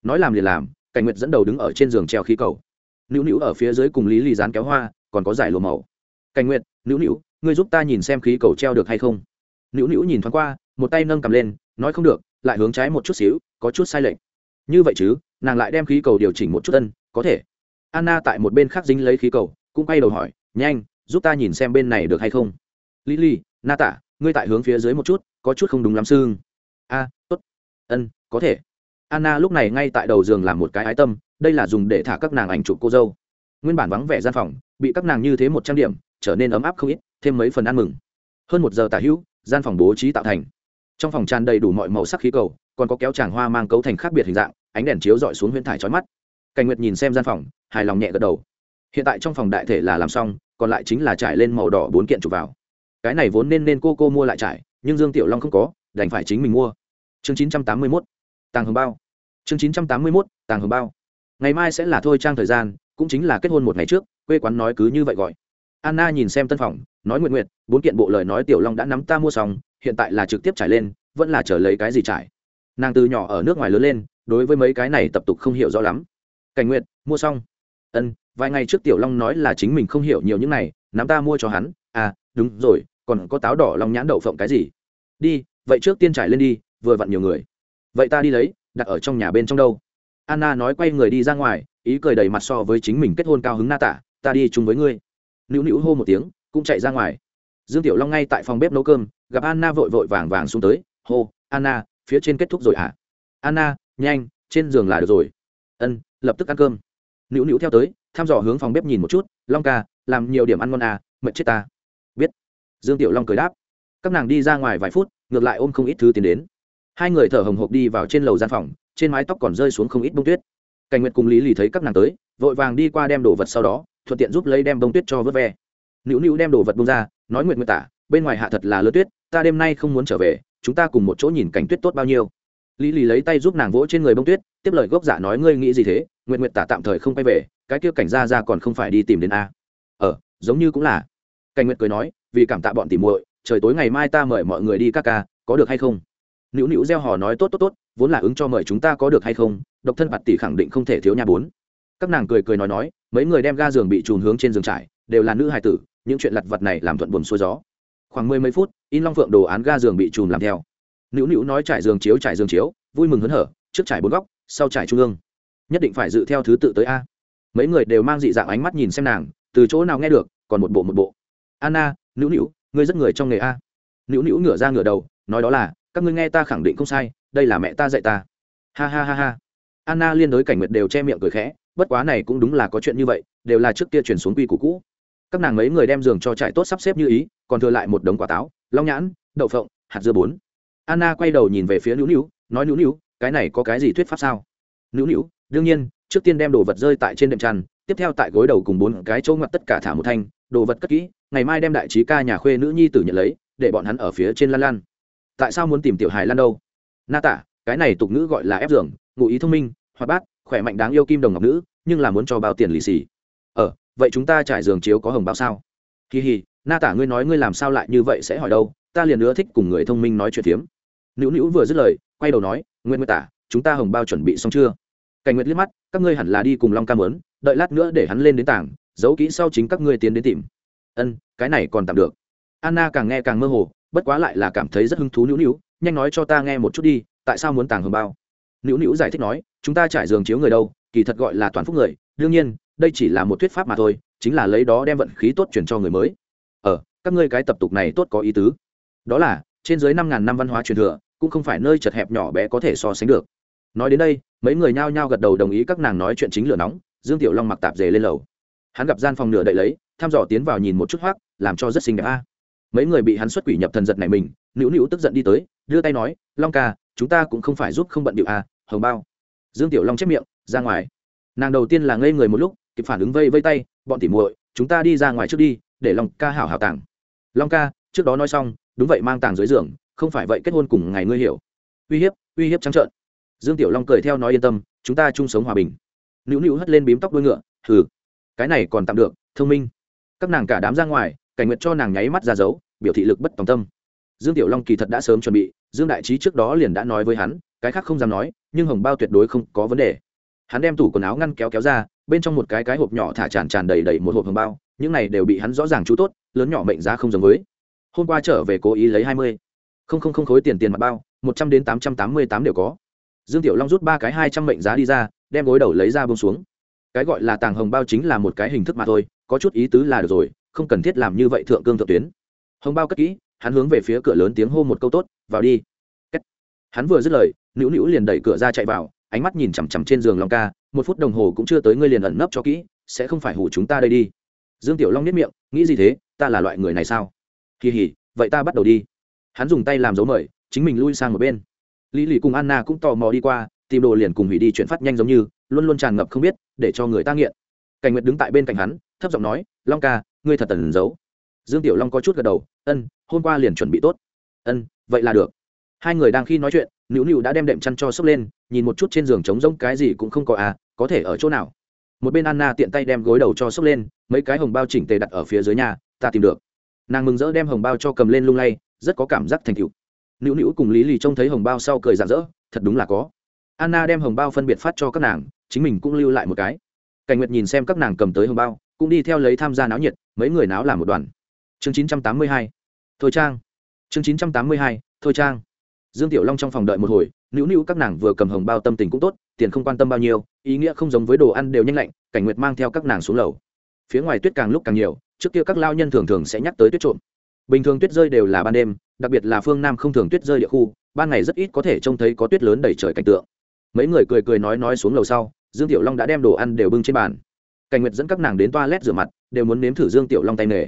S1: Nói làm liền làm, cảnh nguyệt dẫn đầu đứng ở trên giường treo khí cầu. Nữu nữu ở phía dưới cùng lý lì dán kéo hoa, còn có giải lùa màu. Cảnh nguyệt, nữu nữu, ngươi giúp ta nhìn xem khí cầu treo được hay không? Nữu nữu nhìn thoáng qua, một tay nâng cầm lên, nói không được, lại hướng trái một chút xíu, có chút sai lệch như vậy chứ, nàng lại đem khí cầu điều chỉnh một chút tân có thể. Anna tại một bên khác dính lấy khí cầu, cũng quay đầu hỏi, nhanh, giúp ta nhìn xem bên này được hay không? Lily, na tả, ngươi tại hướng phía dưới một chút, có chút không đúng lắm sưng a, tốt. Ân, có thể. Anna lúc này ngay tại đầu giường làm một cái ái tâm, đây là dùng để thả các nàng ảnh chụp cô dâu. Nguyên bản vắng vẻ gian phòng, bị các nàng như thế một trang điểm, trở nên ấm áp không ít, thêm mấy phần ăn mừng. Hơn một giờ tả hữu, gian phòng bố trí tạo thành. Trong phòng tràn đầy đủ mọi màu sắc khí cầu còn có kéo tràng hoa mang cấu thành khác biệt hình dạng, ánh đèn chiếu dọi xuống huyễn thải trói mắt. Cảnh nguyệt nhìn xem gian phòng, hài lòng nhẹ gật đầu. Hiện tại trong phòng đại thể là làm xong, còn lại chính là trải lên màu đỏ bốn kiện chụp vào. Cái này vốn nên nên cô cô mua lại trải, nhưng dương tiểu long không có, đành phải chính mình mua. Chương chín trăm tám mươi mốt, tàng hồng bao. Chương chín trăm tám mươi mốt, tàng hồng bao. Ngày mai sẽ là thôi trang thời gian, cũng chính là kết hôn một ngày trước, quê quán nói cứ như vậy gọi. Anna nhìn xem tân phòng, nói nguyện nguyện bốn kiện bộ lời nói tiểu long đã nắm ta mua xong, hiện tại là trực tiếp trải lên, vẫn là chờ lấy cái gì trải nàng từ nhỏ ở nước ngoài lớn lên, đối với mấy cái này tập tục không hiểu rõ lắm. Cảnh nguyện mua xong. Ân, vài ngày trước tiểu long nói là chính mình không hiểu nhiều những này, nắm ta mua cho hắn. À đúng rồi, còn có táo đỏ long nhãn đậu phộng cái gì? Đi, vậy trước tiên trải lên đi, vừa vặn nhiều người. Vậy ta đi lấy, đặt ở trong nhà bên trong đâu. Anna nói quay người đi ra ngoài, ý cười đầy mặt so với chính mình kết hôn cao hứng na tả, ta đi chung với ngươi. Nữu nữu hô một tiếng, cũng chạy ra ngoài. Dương tiểu long ngay tại phòng bếp nấu cơm, gặp anna vội vội vàng vàng xuống tới, hô, anna phía trên kết thúc rồi à? Anna, nhanh, trên giường là được rồi. Ân, lập tức ăn cơm. Nữu nữu theo tới, thăm dò hướng phòng bếp nhìn một chút. Long ca, làm nhiều điểm ăn ngon à mệt chết ta. Biết. Dương tiểu long cười đáp. Các nàng đi ra ngoài vài phút, ngược lại ôm không ít thứ tiến đến. Hai người thở hồng hộc đi vào trên lầu gian phòng, trên mái tóc còn rơi xuống không ít bông tuyết. Cảnh nguyệt cùng lý lì thấy các nàng tới, vội vàng đi qua đem đồ vật sau đó, thuận tiện giúp lấy đem bông tuyết cho vớt ve. Nữu nữu đem đồ vật bông ra, nói nguyện nguyện tả, bên ngoài hạ thật là lơ tuyết, ta đêm nay không muốn trở về chúng ta cùng một chỗ nhìn cảnh tuyết tốt bao nhiêu. Lý lý lấy tay giúp nàng vỗ trên người bông tuyết, tiếp lời gốc giả nói, ngươi nghĩ gì thế? Nguyện nguyện tả tạm thời không quay về, cái kia cảnh ra ra còn không phải đi tìm đến a? Ờ giống như cũng là. Cảnh nguyện cười nói, vì cảm tạ bọn tìm muội, trời tối ngày mai ta mời mọi người đi các ca, có được hay không? Nữu nữu gieo hò nói, tốt tốt tốt, vốn là ứng cho mời chúng ta có được hay không, độc thân bạt tỷ khẳng định không thể thiếu nhà bốn. Các nàng cười cười nói nói, mấy người đem ga giường bị trùn hướng trên giường trải, đều là nữ hài tử, những chuyện lặt vặt này làm thuận buồn xuôi gió khoảng mười mấy phút, in long phượng đồ án ga giường bị chùm làm theo. Nữu nữu nói trải giường chiếu, trải giường chiếu, vui mừng hớn hở, trước trải bốn góc, sau trải trung ương. Nhất định phải dự theo thứ tự tới a. Mấy người đều mang dị dạng ánh mắt nhìn xem nàng, từ chỗ nào nghe được, còn một bộ một bộ. Anna, nữu nữu, ngươi rất người trong nghề a. Nữu nữu ngửa ra ngửa đầu, nói đó là, các ngươi nghe ta khẳng định không sai, đây là mẹ ta dạy ta. Ha ha ha ha. Anna liên đối cảnh nguyệt đều che miệng cười khẽ, bất quá này cũng đúng là có chuyện như vậy, đều là trước kia chuyển xuống quy củ cũ các nàng mấy người đem giường cho trải tốt sắp xếp như ý, còn thừa lại một đống quả táo, long nhãn, đậu phộng, hạt dưa bốn. Anna quay đầu nhìn về phía nữu nữu, nói nữu nữu, cái này có cái gì thuyết pháp sao? Nữu nữu, đương nhiên, trước tiên đem đồ vật rơi tại trên đệm tràn, tiếp theo tại gối đầu cùng bốn cái chỗ ngoặt tất cả thả một thanh, đồ vật cất kỹ, ngày mai đem đại trí ca nhà khuê nữ nhi tử nhận lấy, để bọn hắn ở phía trên lan lan. Tại sao muốn tìm tiểu hài lan đâu? Na tả, cái này tục ngữ gọi là ép giường, ngụ ý thông minh, hoạt bát, khỏe mạnh đáng yêu kim đồng ngọc nữ, nhưng là muốn cho bao tiền lì xì. Ờ vậy chúng ta trải giường chiếu có hồng bao sao? Kỳ hì, na tả ngươi nói ngươi làm sao lại như vậy sẽ hỏi đâu? Ta liền nữa thích cùng người thông minh nói chuyện phiếm. Nữu nữu vừa dứt lời, quay đầu nói nguyên nguyên tả, chúng ta hồng bao chuẩn bị xong chưa? Cảnh nguyệt liếc mắt, các ngươi hẳn là đi cùng long ca mớn đợi lát nữa để hắn lên đến tảng, giấu kỹ sau chính các ngươi tiến đến tìm. Ân, cái này còn tạm được. Anna càng nghe càng mơ hồ, bất quá lại là cảm thấy rất hứng thú nữu nữu, nhanh nói cho ta nghe một chút đi, tại sao muốn tàng hồng bao? Nữu nữu giải thích nói, chúng ta trải giường chiếu người đâu kỳ thật gọi là toàn phúc người, đương nhiên, đây chỉ là một thuyết pháp mà thôi, chính là lấy đó đem vận khí tốt chuyển cho người mới. Ờ các ngươi cái tập tục này tốt có ý tứ. Đó là, trên dưới năm ngàn năm văn hóa truyền thừa, cũng không phải nơi chật hẹp nhỏ bé có thể so sánh được. Nói đến đây, mấy người nhao nhao gật đầu đồng ý các nàng nói chuyện chính lửa nóng, dương tiểu long mặc tạp dề lên lầu. Hắn gặp gian phòng nửa đậy lấy, thăm dò tiến vào nhìn một chút hoác làm cho rất xinh đẹp a. Mấy người bị hắn xuất quỷ nhập thần giật này mình, nữu nữu tức giận đi tới, đưa tay nói, long ca, chúng ta cũng không phải giúp không bận điệu a hồng bao. Dương tiểu long chép miệng ra ngoài. Nàng đầu tiên là ngây người một lúc, kịp phản ứng vây vây tay, bọn tỉ muội, chúng ta đi ra ngoài trước đi, để long ca hảo hảo tàng. Long ca, trước đó nói xong, đúng vậy mang tàng dưới giường, không phải vậy kết hôn cùng ngày ngươi hiểu. Uy hiếp uy hiếp trắng trợn. Dương tiểu long cười theo nói yên tâm, chúng ta chung sống hòa bình. Nữu nữu hất lên bím tóc đuôi ngựa, hừ, cái này còn tạm được, thông minh. Các nàng cả đám ra ngoài cảnh nguyệt cho nàng nháy mắt ra dấu, biểu thị lực bất tòng tâm. Dương tiểu long kỳ thật đã sớm chuẩn bị, dương đại trí trước đó liền đã nói với hắn, cái khác không dám nói, nhưng hồng bao tuyệt đối không có vấn đề hắn đem tủ quần áo ngăn kéo kéo ra, bên trong một cái cái hộp nhỏ thả tràn tràn đầy đầy một hộp hồng bao, những này đều bị hắn rõ ràng chú tốt, lớn nhỏ mệnh giá không giống với. Hôm qua trở về cố ý lấy hai mươi. Không không không khối tiền tiền mặt bao, một trăm đến tám trăm tám mươi tám đều có. Dương tiểu long rút ba cái hai trăm mệnh giá đi ra, đem gối đầu lấy ra bông xuống. Cái gọi là tàng hồng bao chính là một cái hình thức mà thôi, có chút ý tứ là được rồi, không cần thiết làm như vậy thượng cương thượng tuyến. Hồng bao cất kỹ, hắn hướng về phía cửa lớn tiếng hô một câu tốt, vào đi. Hắn vừa dứt lời, nữu nữu liền đẩy cửa ra chạy vào ánh mắt nhìn chằm chằm trên giường long ca, một phút đồng hồ cũng chưa tới ngươi liền ẩn nấp cho kỹ, sẽ không phải hủ chúng ta đây đi. Dương tiểu long nếp miệng, nghĩ gì thế, ta là loại người này sao? Kỳ hỉ, vậy ta bắt đầu đi. Hắn dùng tay làm dấu mời, chính mình lui sang một bên. Lý lì cùng anna cũng tò mò đi qua, tìm đồ liền cùng hủy đi chuyển phát nhanh giống như, luôn luôn tràn ngập không biết, để cho người ta nghiện. Cảnh nguyệt đứng tại bên cạnh hắn, thấp giọng nói, long ca, ngươi thật tần giấu. Dương tiểu long có chút gật đầu, ân, hôm qua liền chuẩn bị tốt. Ân, vậy là được. Hai người đang khi nói chuyện, nữu nữu đã đem đệm chăn cho sốc lên nhìn một chút trên giường trống rỗng cái gì cũng không có à có thể ở chỗ nào? Một bên anna tiện tay đem gối đầu cho sốc lên, mấy cái hồng bao chỉnh tề đặt ở phía dưới nhà, ta tìm được. Nàng mừng rỡ đem hồng bao cho cầm lên lung lay, rất có cảm giác thành cựu nữu nữu cùng lý lì trông thấy hồng bao sau cười rạng rỡ, thật đúng là có. Anna đem hồng bao phân biệt phát cho các nàng, chính mình cũng lưu lại một cái. Cảnh nguyệt nhìn xem các nàng cầm tới hồng bao, cũng đi theo lấy tham gia náo nhiệt, mấy người náo làm một đoàn. Chương chín trăm tám mươi hai, thôi trang. Chương chín trăm tám mươi hai, thôi trang dương tiểu long trong phòng đợi một hồi, nữu nữu các nàng vừa cầm hồng bao tâm tình cũng tốt, tiền không quan tâm bao nhiêu, ý nghĩa không giống với đồ ăn đều nhanh lạnh, cảnh nguyệt mang theo các nàng xuống lầu. Phía ngoài tuyết càng lúc càng nhiều, trước kia các lao nhân thường thường sẽ nhắc tới tuyết trộm. Bình thường tuyết rơi đều là ban đêm, đặc biệt là phương nam không thường tuyết rơi địa khu, ban ngày rất ít có thể trông thấy có tuyết lớn đầy trời cảnh tượng. Mấy người cười cười nói nói xuống lầu sau, dương tiểu long đã đem đồ ăn đều bưng trên bàn. Cảnh nguyệt dẫn các nàng đến toilet rửa mặt, đều muốn nếm thử dương tiểu long tay nghề.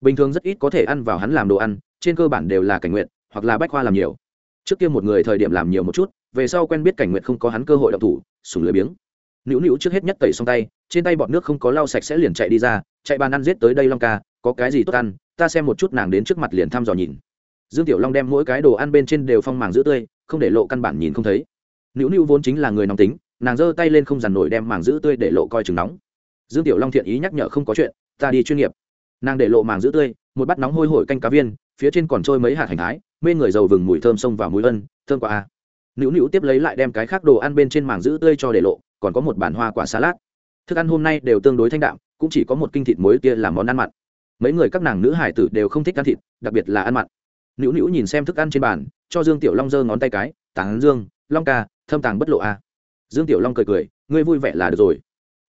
S1: Bình thường rất ít có thể ăn vào hắn làm đồ ăn, trên cơ bản đều là cảnh nguyệt, hoặc là bách khoa làm nhiều trước kia một người thời điểm làm nhiều một chút, về sau quen biết cảnh nguyện không có hắn cơ hội đọc thủ, sùng lười biếng. Nữu nữu trước hết nhất tẩy xong tay, trên tay bọt nước không có lau sạch sẽ liền chạy đi ra, chạy bàn ăn giết tới đây long ca, có cái gì tốt ăn, ta xem một chút nàng đến trước mặt liền thăm dò nhìn. Dương tiểu long đem mỗi cái đồ ăn bên trên đều phong màng giữ tươi, không để lộ căn bản nhìn không thấy. Nữu nữu vốn chính là người nóng tính, nàng giơ tay lên không dằn nổi đem màng giữ tươi để lộ coi chừng nóng. Dương tiểu long thiện ý nhắc nhở không có chuyện, ta đi chuyên nghiệp. Nàng để lộ màng giữ tươi một bát nóng hôi hổi canh cá viên, phía trên còn trôi mấy hạt hành thái, mê người dầu vừng mùi thơm xông vào mũi ân, thơm quá a. Nữu nữu tiếp lấy lại đem cái khác đồ ăn bên trên màng giữ tươi cho để lộ, còn có một bản hoa quả salad. Thức ăn hôm nay đều tương đối thanh đạm, cũng chỉ có một kinh thịt muối kia làm món ăn mặn. Mấy người các nàng nữ hải tử đều không thích ăn thịt, đặc biệt là ăn mặn. Nữu nữu nhìn xem thức ăn trên bàn, cho dương tiểu long giơ ngón tay cái tảng dương, long ca, thâm tàng bất lộ a. Dương tiểu long cười cười, ngươi vui vẻ là được rồi.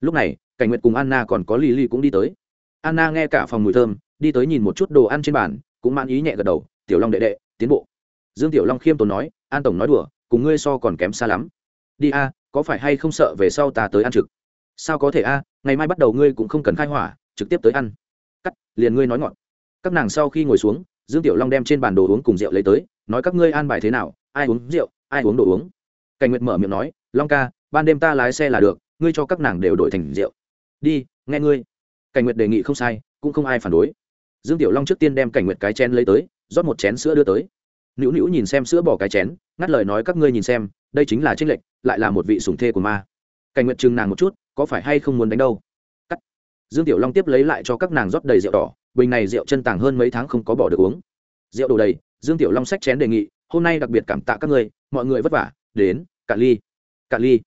S1: Lúc này, cảnh nguyệt cùng anna còn có lì lì cũng đi tới. Anna nghe cả phòng mùi thơm đi tới nhìn một chút đồ ăn trên bàn, cũng mang ý nhẹ gật đầu, tiểu long đệ đệ, tiến bộ. Dương tiểu long khiêm tốn nói, an tổng nói đùa, cùng ngươi so còn kém xa lắm. Đi a, có phải hay không sợ về sau ta tới ăn trực? Sao có thể a, ngày mai bắt đầu ngươi cũng không cần khai hỏa, trực tiếp tới ăn. Cắt, liền ngươi nói ngọn các nàng sau khi ngồi xuống, dương tiểu long đem trên bàn đồ uống cùng rượu lấy tới, nói, các ngươi an bài thế nào? Ai uống rượu, ai uống đồ uống? Cảnh nguyệt mở miệng nói, long ca, ban đêm ta lái xe là được, ngươi cho các nàng đều đổi thành rượu. Đi, nghe ngươi. Cảnh nguyệt đề nghị không sai, cũng không ai phản đối dương tiểu long trước tiên đem cảnh nguyệt cái chén lấy tới, rót một chén sữa đưa tới. Nữu nữu nhìn xem sữa bỏ cái chén, ngắt lời nói các ngươi nhìn xem, đây chính là trích lệnh lại là một vị sùng thê của ma. Cảnh nguyệt chừng nàng một chút, có phải hay không muốn đánh đâu? Cắt. Dương tiểu long tiếp lấy lại cho các nàng rót đầy rượu đỏ, bình này rượu chân tàng hơn mấy tháng không có bỏ được uống. Rượu đổ đầy, dương tiểu long xách chén đề nghị, hôm nay đặc biệt cảm tạ các người mọi người vất vả, đến, cạn ly cạn ly.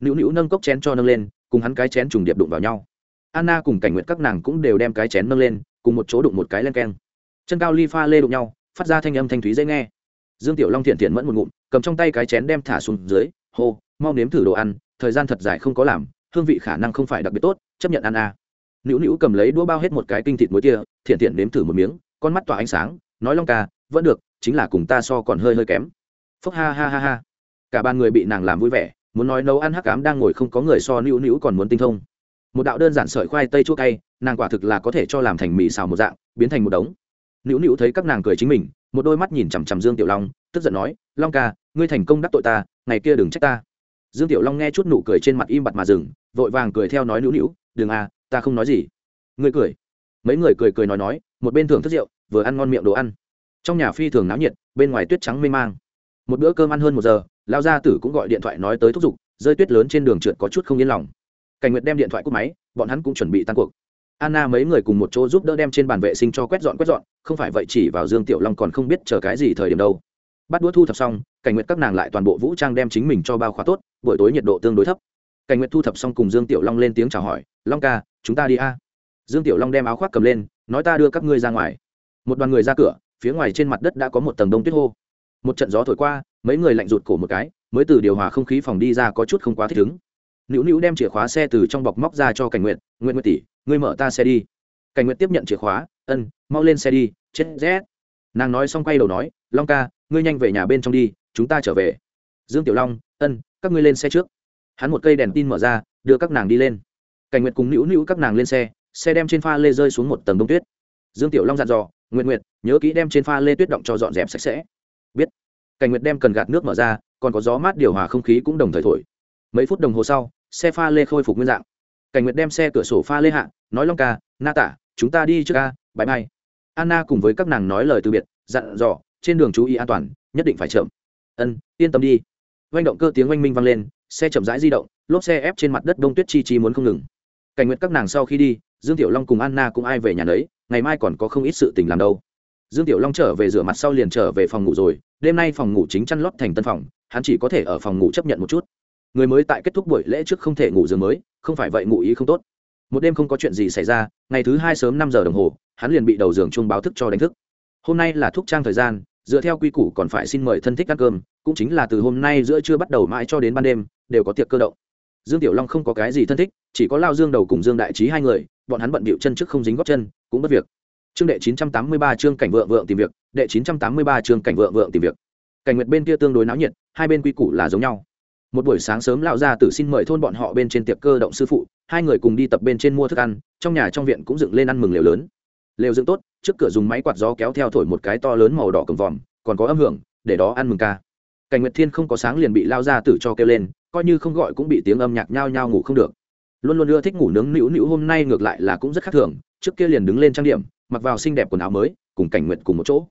S1: Nữu nữu nâng cốc chén cho nâng lên, cùng hắn cái chén trùng điệp đụng vào nhau. Anna cùng cảnh nguyện các nàng cũng đều đem cái chén nâng lên cùng một chỗ đụng một cái len keng. Chân cao ly pha lê đụng nhau, phát ra thanh âm thanh thúy dễ nghe. Dương tiểu long thiện thiện mẫn một ngụm, cầm trong tay cái chén đem thả xuống dưới, hô, mau nếm thử đồ ăn, thời gian thật dài không có làm, hương vị khả năng không phải đặc biệt tốt, chấp nhận ăn a nữu nữu cầm lấy đũa bao hết một cái kinh thịt muối kia, thiện thiện nếm thử một miếng, con mắt tỏa ánh sáng, nói, long ca, vẫn được, chính là cùng ta so còn hơi hơi kém. Phúc ha ha ha ha. Cả ba người bị nàng làm vui vẻ, muốn nói nấu ăn hắc cám đang ngồi không có người so nữu nữu còn muốn tinh thông một đạo đơn giản sợi khoai tây chua cay, nàng quả thực là có thể cho làm thành mì xào một dạng, biến thành một đống. Nữu nữu thấy các nàng cười chính mình, một đôi mắt nhìn chằm chằm dương tiểu long, tức giận nói, long ca, ngươi thành công đắc tội ta, ngày kia đừng trách ta. Dương tiểu long nghe chút nụ cười trên mặt im bặt mà dừng, vội vàng cười theo nói, nữu nữu, đừng à ta không nói gì. Ngươi cười. Mấy người cười cười nói nói, một bên thưởng thức rượu, vừa ăn ngon miệng đồ ăn. Trong nhà phi thường náo nhiệt, bên ngoài tuyết trắng mê mang. Một bữa cơm ăn hơn một giờ lao gia tử cũng gọi điện thoại nói tới thúc giục, rơi tuyết lớn trên đường trượt có chút không yên lòng cảnh nguyệt đem điện thoại cúp máy, bọn hắn cũng chuẩn bị tăng cuộc. Anna mấy người cùng một chỗ giúp đỡ đem trên bàn vệ sinh cho quét dọn quét dọn, không phải vậy chỉ vào dương tiểu long còn không biết chờ cái gì thời điểm đâu. Bắt đũa thu thập xong, cảnh nguyệt các nàng lại toàn bộ vũ trang đem chính mình cho bao khóa tốt, buổi tối nhiệt độ tương đối thấp. Cảnh nguyệt thu thập xong cùng dương tiểu long lên tiếng chào hỏi, long ca, chúng ta đi a. Dương tiểu long đem áo khoác cầm lên, nói ta đưa các ngươi ra ngoài. Một đoàn người ra cửa, phía ngoài trên mặt đất đã có một tầng đông tuyết hô. Một trận gió thổi qua, mấy người lạnh rụt cổ một cái, mới từ điều hòa không khí phòng đi ra có chút không quá thích ứng nữu nữu đem chìa khóa xe từ trong bọc móc ra cho cảnh nguyện nguyện nguyện tỷ ngươi mở ta xe đi. Cảnh nguyện tiếp nhận chìa khóa ân mau lên xe đi chết rét. Nàng nói xong quay đầu nói long ca ngươi nhanh về nhà bên trong đi chúng ta trở về. Dương tiểu long ân các ngươi lên xe trước. Hắn một cây đèn tin mở ra đưa các nàng đi lên. Cảnh Nguyệt cùng nữu nữu các nàng lên xe xe đem trên pha lê rơi xuống một tầng đông tuyết. Dương tiểu long dặn dò Nguyệt Nguyệt, nhớ kỹ đem trên pha lê tuyết động cho dọn dẹp sạch sẽ. Biết. Cảnh nguyệt đem cần gạt nước mở ra còn có gió mát điều hòa không khí cũng đồng thời thổi. Mấy phút đồng hồ sau xe pha lê khôi phục nguyên dạng. Cảnh nguyệt đem xe cửa sổ pha lê hạ, nói, long ca, na tả, chúng ta đi trước ca bãi mai. Anna cùng với các nàng nói lời từ biệt, dặn dò, trên đường chú ý an toàn, nhất định phải chậm. Ân, yên tâm đi. Oanh động cơ tiếng oanh minh vang lên, xe chậm rãi di động, lốp xe ép trên mặt đất đông tuyết chi chi muốn không ngừng. Cảnh nguyệt các nàng sau khi đi, dương tiểu long cùng anna cũng ai về nhà đấy ngày mai còn có không ít sự tình làm đâu. Dương tiểu long trở về rửa mặt sau liền trở về phòng ngủ rồi, đêm nay phòng ngủ chính chăn lót thành tân phòng, hắn chỉ có thể ở phòng ngủ chấp nhận một chút người mới tại kết thúc buổi lễ trước không thể ngủ giường mới, không phải vậy ngủ ý không tốt. Một đêm không có chuyện gì xảy ra, ngày thứ hai sớm năm giờ đồng hồ, hắn liền bị đầu giường chuông báo thức cho đánh thức. Hôm nay là thúc trang thời gian, dựa theo quy củ còn phải xin mời thân thích ăn cơm, cũng chính là từ hôm nay giữa trưa bắt đầu mãi cho đến ban đêm, đều có tiệc cơ động. Dương tiểu long không có cái gì thân thích, chỉ có lao dương đầu cùng dương đại trí hai người, bọn hắn bận bịu chân trước không dính góp chân, cũng mất việc. Chương đệ chín trăm tám mươi ba chương cảnh vượng vượng tìm việc, đệ chín trăm tám mươi ba chương cảnh vượng vượng tìm việc. Cảnh nguyệt bên kia tương đối náo nhiệt, hai bên quy củ là giống nhau một buổi sáng sớm lão gia tử xin mời thôn bọn họ bên trên tiệc cơ động sư phụ, hai người cùng đi tập bên trên mua thức ăn, trong nhà trong viện cũng dựng lên ăn mừng lều lớn. Lều dựng tốt, trước cửa dùng máy quạt gió kéo theo thổi một cái to lớn màu đỏ cầm vòm, còn có âm hưởng, để đó ăn mừng ca. Cảnh nguyệt thiên không có sáng liền bị lao gia tử cho kêu lên, coi như không gọi cũng bị tiếng âm nhạc nhao nhao ngủ không được. Luôn luôn ưa thích ngủ nướng nữu nữu, hôm nay ngược lại là cũng rất khác thường, trước kia liền đứng lên trang điểm, mặc vào xinh đẹp quần áo mới, cùng cảnh Nguyệt cùng một chỗ.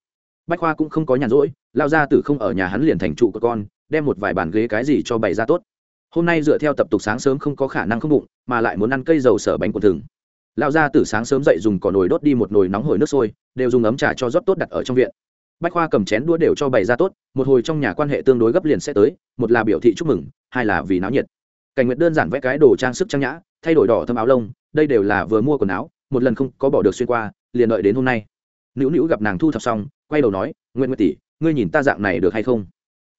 S1: Bách khoa cũng không có nhàn rỗi lao gia tử không ở nhà hắn liền thành trụ của con đem một vài bàn ghế cái gì cho bày ra tốt. Hôm nay dựa theo tập tục sáng sớm không có khả năng không bụng, mà lại muốn ăn cây dầu sở bánh của thừng. Lao ra từ sáng sớm dậy dùng cỏ nồi đốt đi một nồi nóng hổi nước sôi, đều dùng ấm trà cho rót tốt đặt ở trong viện. Bách khoa cầm chén đũa đều cho bày ra tốt, một hồi trong nhà quan hệ tương đối gấp liền sẽ tới, một là biểu thị chúc mừng, hai là vì náo nhiệt. Cảnh nguyệt đơn giản vẽ cái đồ trang sức trang nhã, thay đổi đỏ thâm áo lông, đây đều là vừa mua quần áo, một lần không có bỏ được xuyên qua, liền đợi đến hôm nay. Nữu nữu gặp nàng thu thập xong, quay đầu nói nguyện nguyệt tỷ, ngươi nhìn ta dạng này được hay không?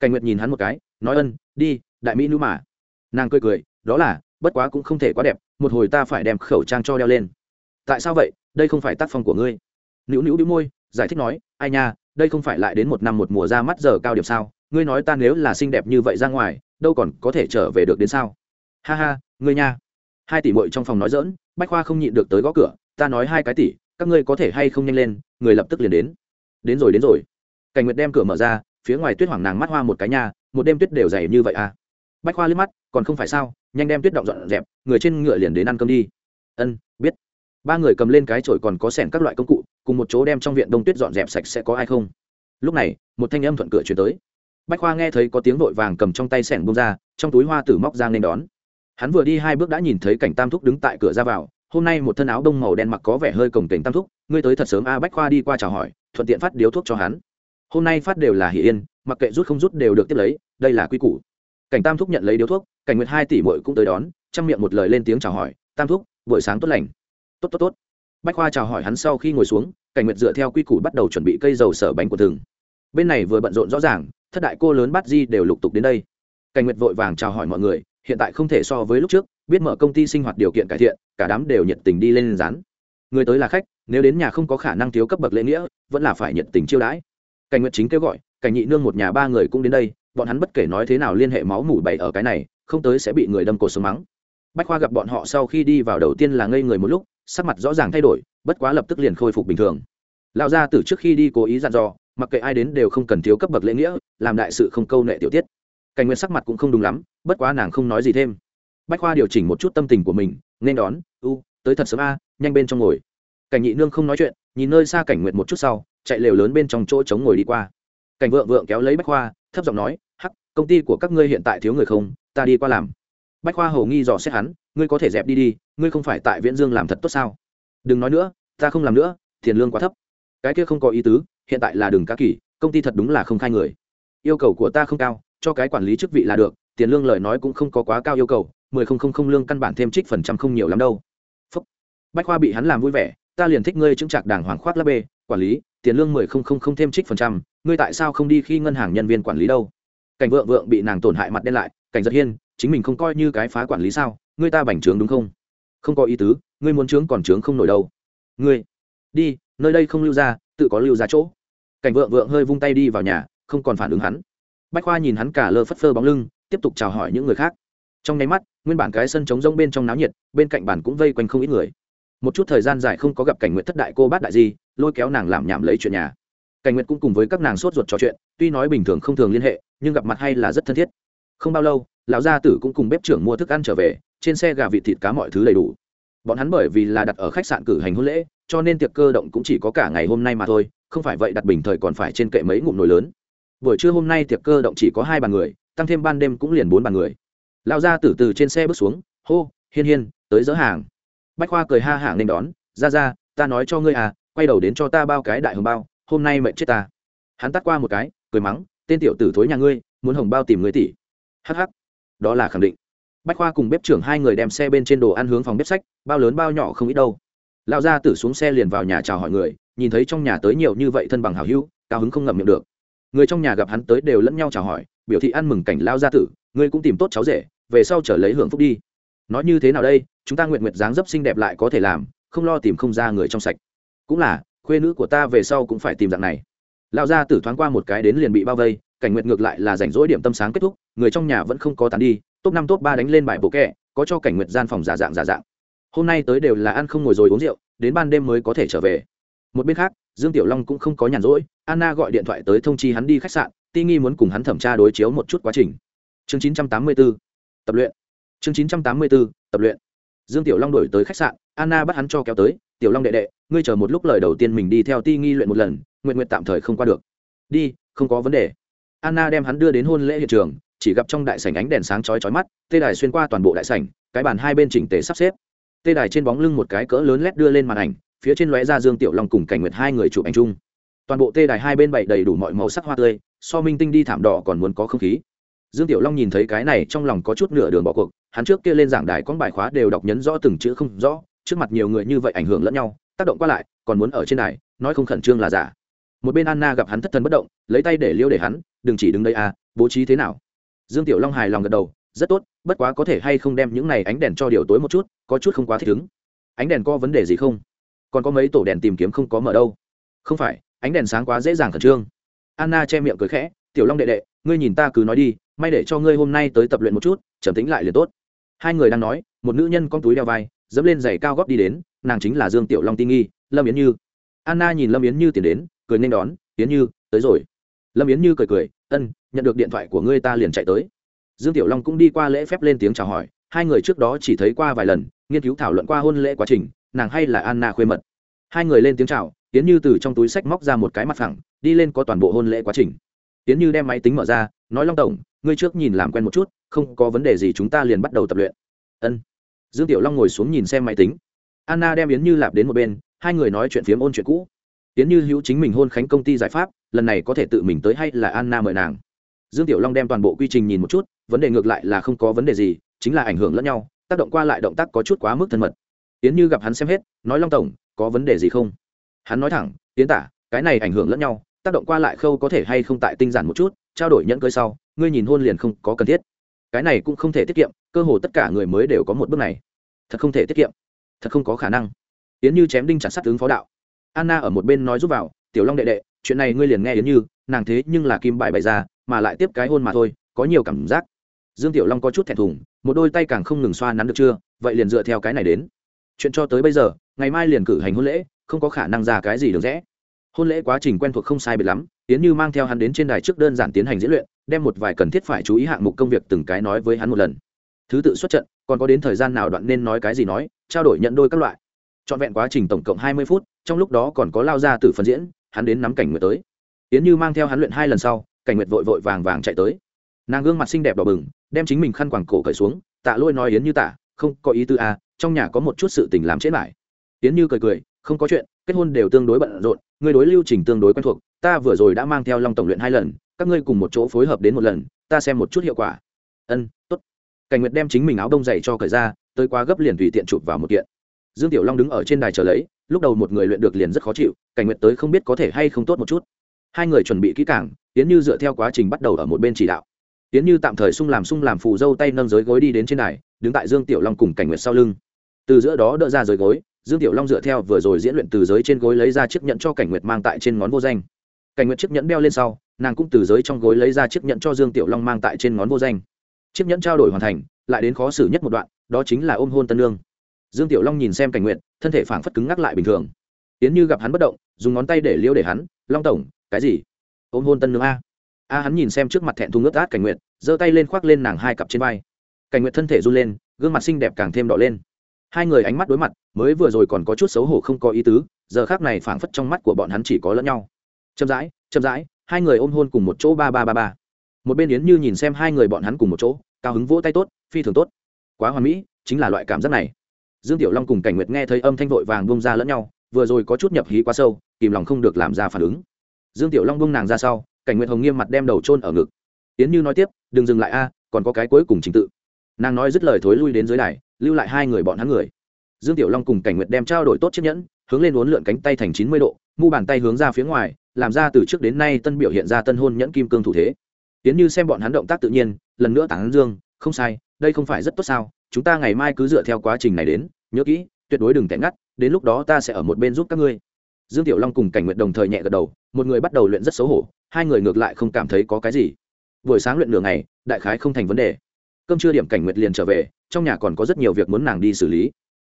S1: Cảnh nguyệt nhìn hắn một cái, nói ân, đi, đại mỹ nữ mà. Nàng cười cười, đó là, bất quá cũng không thể quá đẹp, một hồi ta phải đem khẩu trang cho đeo lên. Tại sao vậy? Đây không phải tác phong của ngươi. Nữu nữu đĩu môi, giải thích nói, ai nha, đây không phải lại đến một năm một mùa ra mắt giờ cao điểm sao? Ngươi nói ta nếu là xinh đẹp như vậy ra ngoài, đâu còn có thể trở về được đến sao? Ha ha, ngươi nha. Hai tỷ muội trong phòng nói dỡn bách khoa không nhịn được tới gõ cửa, ta nói hai cái tỷ, các ngươi có thể hay không nhanh lên, người lập tức liền đến. Đến rồi đến rồi. Cảnh nguyệt đem cửa mở ra phía ngoài tuyết hoàng nàng mắt hoa một cái nha, một đêm tuyết đều dày như vậy à. Bách khoa liếc mắt, còn không phải sao, nhanh đem tuyết động dọn dẹp, người trên ngựa liền đến ăn cơm đi. Ân, biết. Ba người cầm lên cái chổi còn có sẻn các loại công cụ, cùng một chỗ đem trong viện đông tuyết dọn dẹp sạch sẽ có ai không. Lúc này, một thanh âm thuận cửa chuyển tới. Bách khoa nghe thấy có tiếng vội vàng cầm trong tay sẻn bông ra, trong túi hoa tử móc ra nên đón. Hắn vừa đi hai bước đã nhìn thấy cảnh tam thúc đứng tại cửa ra vào, hôm nay một thân áo đông màu đen mặc có vẻ hơi cổng tỉnh tam thúc, ngươi tới thật sớm a, bách khoa đi qua chào hỏi, thuận tiện phát điếu thuốc cho hắn hôm nay phát đều là hỷ yên, mặc kệ rút không rút đều được tiếp lấy, đây là quy củ. Cảnh tam thúc nhận lấy điếu thuốc, cảnh nguyệt hai tỷ mội cũng tới đón, chăm miệng một lời lên tiếng chào hỏi, tam thúc, buổi sáng tốt lành. Tốt tốt tốt. Bách khoa chào hỏi hắn sau khi ngồi xuống, cảnh nguyệt dựa theo quy củ bắt đầu chuẩn bị cây dầu sở bánh của thường bên này vừa bận rộn rõ ràng, thất đại cô lớn bắt di đều lục tục đến đây. Cảnh nguyệt vội vàng chào hỏi mọi người, hiện tại không thể so với lúc trước, biết mở công ty sinh hoạt điều kiện cải thiện, cả đám đều nhiệt tình đi lên rán. Người tới là khách, nếu đến nhà không có khả năng thiếu cấp bậc lễ nghĩa, vẫn là phải nhiệt tình chiêu đãi cảnh nguyệt chính kêu gọi, cảnh nhị nương một nhà ba người cũng đến đây, bọn hắn bất kể nói thế nào liên hệ máu mủ bày ở cái này, không tới sẽ bị người đâm cổ sống mắng. Bách khoa gặp bọn họ sau khi đi vào đầu tiên là ngây người một lúc, sắc mặt rõ ràng thay đổi, bất quá lập tức liền khôi phục bình thường. Lão gia từ trước khi đi cố ý dặn dò, mặc kệ ai đến đều không cần thiếu cấp bậc lễ nghĩa, làm đại sự không câu nệ tiểu tiết. Cảnh nguyệt sắc mặt cũng không đúng lắm, bất quá nàng không nói gì thêm. Bách khoa điều chỉnh một chút tâm tình của mình, nên đón, u, tới thật sớm a, nhanh bên trong ngồi. Cảnh nhị nương không nói chuyện, nhìn nơi xa cảnh nguyệt một chút sau chạy lều lớn bên trong chỗ trống ngồi đi qua. Cảnh vượng vượng kéo lấy bách khoa, thấp giọng nói, hắc, công ty của các ngươi hiện tại thiếu người không? Ta đi qua làm. Bách khoa hầu nghi dò xét hắn, ngươi có thể dẹp đi đi, ngươi không phải tại viễn dương làm thật tốt sao? Đừng nói nữa, ta không làm nữa, tiền lương quá thấp. Cái kia không có ý tứ, hiện tại là đường cá kỳ công ty thật đúng là không khai người. Yêu cầu của ta không cao, cho cái quản lý chức vị là được, tiền lương lời nói cũng không có quá cao yêu cầu, mười không không không lương căn bản thêm trích phần trăm không nhiều lắm đâu. Phúc. bách khoa bị hắn làm vui vẻ, ta liền thích ngươi chứng trạc đàng hoàng khoác lắp bê, quản lý tiền lương mười không không không thêm trích phần trăm, ngươi tại sao không đi khi ngân hàng nhân viên quản lý đâu? Cảnh vượng vượng bị nàng tổn hại mặt đen lại, cảnh giật hiên, chính mình không coi như cái phá quản lý sao, ngươi ta bành trướng đúng không? Không có ý tứ, ngươi muốn trướng còn trướng không nổi đâu. Ngươi, đi, nơi đây không lưu ra, tự có lưu ra chỗ. Cảnh vượng vượng hơi vung tay đi vào nhà, không còn phản ứng hắn. Bách khoa nhìn hắn cả lơ phất phơ bóng lưng, tiếp tục chào hỏi những người khác. Trong nháy mắt, nguyên bản cái sân trống rông bên trong náo nhiệt, bên cạnh bản cũng vây quanh không ít người. Một chút thời gian dài không có gặp cảnh nguyện thất đại cô bát đại gì lôi kéo nàng làm nhảm lấy chuyện nhà. Cảnh Nguyệt cũng cùng với các nàng sốt ruột trò chuyện, tuy nói bình thường không thường liên hệ, nhưng gặp mặt hay là rất thân thiết. Không bao lâu, lão gia tử cũng cùng bếp trưởng mua thức ăn trở về, trên xe gà vịt thịt cá mọi thứ đầy đủ. Bọn hắn bởi vì là đặt ở khách sạn cử hành hôn lễ, cho nên tiệc cơ động cũng chỉ có cả ngày hôm nay mà thôi, không phải vậy đặt bình thời còn phải trên kệ mấy ngụm nồi lớn. Buổi trưa hôm nay tiệc cơ động chỉ có hai bàn người, tăng thêm ban đêm cũng liền bốn bàn người. Lão gia tử từ trên xe bước xuống, hô, hiên hiên, tới dỡ hàng. Bách khoa cười ha hạng nên đón ra ra ta nói cho ngươi à quay đầu đến cho ta bao cái đại hồng bao, hôm nay mệnh chết ta. Hắn tắt qua một cái, cười mắng, tên tiểu tử thối nhà ngươi, muốn hồng bao tìm người tỷ. Hh đó là khẳng định. Bách khoa cùng bếp trưởng hai người đem xe bên trên đồ ăn hướng phòng bếp sách, bao lớn bao nhỏ không ít đâu. Lão gia tử xuống xe liền vào nhà chào hỏi người, nhìn thấy trong nhà tới nhiều như vậy thân bằng hảo hữu, cao hứng không ngậm miệng được. Người trong nhà gặp hắn tới đều lẫn nhau chào hỏi, biểu thị ăn mừng cảnh lao gia tử, ngươi cũng tìm tốt cháu rể, về sau trở lấy hưởng phúc đi. Nói như thế nào đây, chúng ta nguyện nguyện dáng dấp xinh đẹp lại có thể làm, không lo tìm không ra người trong sạch cũng là khuê nữ của ta về sau cũng phải tìm dạng này. Lão gia tử thoáng qua một cái đến liền bị bao vây cảnh nguyện ngược lại là rảnh rỗi điểm tâm sáng kết thúc người trong nhà vẫn không có tán đi top năm top ba đánh lên bài bộ kẹ có cho cảnh nguyện gian phòng giả dạng giả dạng. Hôm nay tới đều là ăn không ngồi rồi uống rượu đến ban đêm mới có thể trở về. Một bên khác dương tiểu long cũng không có nhàn rỗi anna gọi điện thoại tới thông chi hắn đi khách sạn ti nghi muốn cùng hắn thẩm tra đối chiếu một chút quá trình. Chương 984, tập luyện. Chương 984, tập luyện. Dương tiểu long đổi tới khách sạn anna bắt hắn cho kéo tới tiểu long đệ đệ ngươi chờ một lúc lời đầu tiên mình đi theo ti nghi luyện một lần, nguyện nguyện tạm thời không qua được. Đi, không có vấn đề. Anna đem hắn đưa đến hôn lễ hiện trường, chỉ gặp trong đại sảnh ánh đèn sáng chói chói mắt, tê đài xuyên qua toàn bộ đại sảnh, cái bàn hai bên chỉnh tề sắp xếp. Tê đài trên bóng lưng một cái cỡ lớn lét đưa lên màn ảnh, phía trên lóe ra dương tiểu long cùng cảnh nguyệt hai người chụp ảnh chung. Toàn bộ tê đài hai bên bày đầy đủ mọi màu sắc hoa tươi, so minh tinh đi thảm đỏ còn muốn có không khí. Dương tiểu long nhìn thấy cái này trong lòng có chút nửa đường bỏ cuộc, hắn trước kia lên giảng đài con bài khóa đều đọc nhấn rõ từng chữ không rõ, trước mặt nhiều người như vậy ảnh hưởng lẫn nhau tác động qua lại, còn muốn ở trên này nói không khẩn trương là giả. Một bên anna gặp hắn thất thần bất động, lấy tay để liêu để hắn, đừng chỉ đứng đây à bố trí thế nào? Dương tiểu long hài lòng gật đầu, rất tốt, bất quá có thể hay không đem những này ánh đèn cho điều tối một chút, có chút không quá thích ứng. Ánh đèn có vấn đề gì không? Còn có mấy tổ đèn tìm kiếm không có mở đâu. Không phải, ánh đèn sáng quá dễ dàng khẩn trương. Anna che miệng cười khẽ, tiểu long đệ đệ, ngươi nhìn ta cứ nói đi, may để cho ngươi hôm nay tới tập luyện một chút trầm tính lại liền tốt. Hai người đang nói, một nữ nhân con túi đeo vai, dẫm lên giày cao góp đi đến nàng chính là dương tiểu long tin nghi, lâm yến như. Anna nhìn lâm yến như tiến đến, cười nên đón, yến như, tới rồi. Lâm yến như cười cười, ân, nhận được điện thoại của ngươi ta liền chạy tới. Dương tiểu long cũng đi qua lễ phép lên tiếng chào hỏi, hai người trước đó chỉ thấy qua vài lần, nghiên cứu thảo luận qua hôn lễ quá trình, nàng hay là anna khuê mật. Hai người lên tiếng chào, yến như từ trong túi sách móc ra một cái mặt phẳng, đi lên có toàn bộ hôn lễ quá trình. Yến như đem máy tính mở ra, nói, long tổng, ngươi trước nhìn làm quen một chút, không có vấn đề gì chúng ta liền bắt đầu tập luyện. Ân. Dương tiểu long ngồi xuống nhìn xem máy tính anna đem yến như lạp đến một bên, hai người nói chuyện phiếm ôn chuyện cũ. Yến như hữu chính mình hôn khánh công ty giải pháp, lần này có thể tự mình tới hay là anna mời nàng? Dương tiểu long đem toàn bộ quy trình nhìn một chút, vấn đề ngược lại là không có vấn đề gì, chính là ảnh hưởng lẫn nhau, tác động qua lại động tác có chút quá mức thân mật. Yến như gặp hắn xem hết, nói long tổng, có vấn đề gì không? Hắn nói thẳng, yến tả, cái này ảnh hưởng lẫn nhau, tác động qua lại khâu có thể hay không tại tinh giản một chút, trao đổi nhẫn cưới sau, ngươi nhìn hôn liền không có cần thiết. Cái này cũng không thể tiết kiệm, cơ hồ tất cả người mới đều có một bước này. Thật không thể tiết kiệm thật không có khả năng. Yến như chém đinh chặt sắt ứng phó đạo. Anna ở một bên nói giúp vào, tiểu long đệ đệ, chuyện này ngươi liền nghe yến như, nàng thế nhưng là kim bài bày ra, mà lại tiếp cái hôn mà thôi, có nhiều cảm giác. Dương tiểu long có chút thẹn thùng, một đôi tay càng không ngừng xoa nắn được chưa, vậy liền dựa theo cái này đến. Chuyện cho tới bây giờ, ngày mai liền cử hành hôn lễ, không có khả năng ra cái gì được rẽ. Hôn lễ quá trình quen thuộc không sai biệt lắm tiến như mang theo hắn đến trên đài trước đơn giản tiến hành diễn luyện, đem một vài cần thiết phải chú ý hạng mục công việc từng cái nói với hắn một lần. Thứ tự xuất trận, còn có đến thời gian nào đoạn nên nói cái gì nói trao đổi nhận đôi các loại. Trọn vẹn quá trình tổng cộng hai mươi phút trong lúc đó còn có lao ra từ phần diễn hắn đến nắm cảnh nguyệt tới. Yến như mang theo hắn luyện hai lần sau cảnh nguyệt vội vội vàng vàng chạy tới. Nàng gương mặt xinh đẹp đỏ bừng đem chính mình khăn quàng cổ cởi xuống tạ lôi nói yến như tạ không có ý tư a à, trong nhà có một chút sự tình làm chết lại. Yến như cười cười không có chuyện kết hôn đều tương đối bận rộn người đối lưu trình tương đối quen thuộc ta vừa rồi đã mang theo long tổng luyện hai lần các ngươi cùng một chỗ phối hợp đến một lần ta xem một chút hiệu quả. Ân tốt. Cảnh nguyệt đem chính mình áo đông dày cho cởi ra tới quá gấp liền tùy tiện chụp vào một kiện. Dương tiểu long đứng ở trên đài chờ lấy, lúc đầu một người luyện được liền rất khó chịu, cảnh nguyệt tới không biết có thể hay không tốt một chút. Hai người chuẩn bị kỹ càng tiến như dựa theo quá trình bắt đầu ở một bên chỉ đạo. Tiến như tạm thời sung làm sung làm phù dâu tay nâng giới gối đi đến trên đài, đứng tại dương tiểu long cùng cảnh nguyệt sau lưng. Từ giữa đó đỡ ra giới gối, dương tiểu long dựa theo vừa rồi diễn luyện từ giới trên gối lấy ra chiếc nhẫn cho cảnh nguyệt mang tại trên ngón vô danh. Cảnh nguyệt chiếc nhẫn đeo lên sau, nàng cũng từ giới trong gối lấy ra chiếc nhẫn cho dương tiểu long mang tại trên ngón vô danh. Chiếc nhẫn trao đổi hoàn thành, lại đến khó xử nhất một đoạn đó chính là ôm hôn tân lương. Dương tiểu long nhìn xem cảnh nguyệt, thân thể phảng phất cứng ngắc lại bình thường. Yến như gặp hắn bất động, dùng ngón tay để liêu để hắn, long tổng, cái gì? Ôm hôn tân nương a? A hắn nhìn xem trước mặt thẹn thùng ướt át cảnh nguyệt, giơ tay lên khoác lên nàng hai cặp trên vai. Cảnh nguyệt thân thể run lên, gương mặt xinh đẹp càng thêm đỏ lên. Hai người ánh mắt đối mặt, mới vừa rồi còn có chút xấu hổ không có ý tứ, giờ khác này phảng phất trong mắt của bọn hắn chỉ có lẫn nhau. Chậm rãi chậm rãi, hai người ôm hôn cùng một chỗ ba ba ba ba. Một bên yến như nhìn xem hai người bọn hắn cùng một chỗ, cao hứng vỗ tay tốt, phi thường tốt quá hoàn mỹ, chính là loại cảm giác này. Dương tiểu long cùng cảnh nguyệt nghe thấy âm thanh vội vàng bông ra lẫn nhau, vừa rồi có chút nhập hí quá sâu, kìm lòng không được làm ra phản ứng. Dương tiểu long bông nàng ra sau, cảnh nguyệt hồng nghiêm mặt đem đầu trôn ở ngực. Yến như nói tiếp, đừng dừng lại a, còn có cái cuối cùng trình tự. Nàng nói dứt lời thối lui đến dưới đài, lưu lại hai người bọn hắn người. Dương tiểu long cùng cảnh nguyệt đem trao đổi tốt chiếc nhẫn, hướng lên uốn lượn cánh tay thành chín mươi độ, mu bàn tay hướng ra phía ngoài, làm ra từ trước đến nay tân biểu hiện ra tân hôn nhẫn kim cương thủ thế. Tiến như xem bọn hắn động tác tự nhiên, lần nữa tản dương, không sai đây không phải rất tốt sao, chúng ta ngày mai cứ dựa theo quá trình này đến, nhớ kỹ, tuyệt đối đừng tẻ ngắt, đến lúc đó ta sẽ ở một bên giúp các ngươi. Dương tiểu long cùng cảnh nguyệt đồng thời nhẹ gật đầu, một người bắt đầu luyện rất xấu hổ, hai người ngược lại không cảm thấy có cái gì. Buổi sáng luyện nửa ngày, đại khái không thành vấn đề. Cơm trưa điểm cảnh nguyệt liền trở về, trong nhà còn có rất nhiều việc muốn nàng đi xử lý.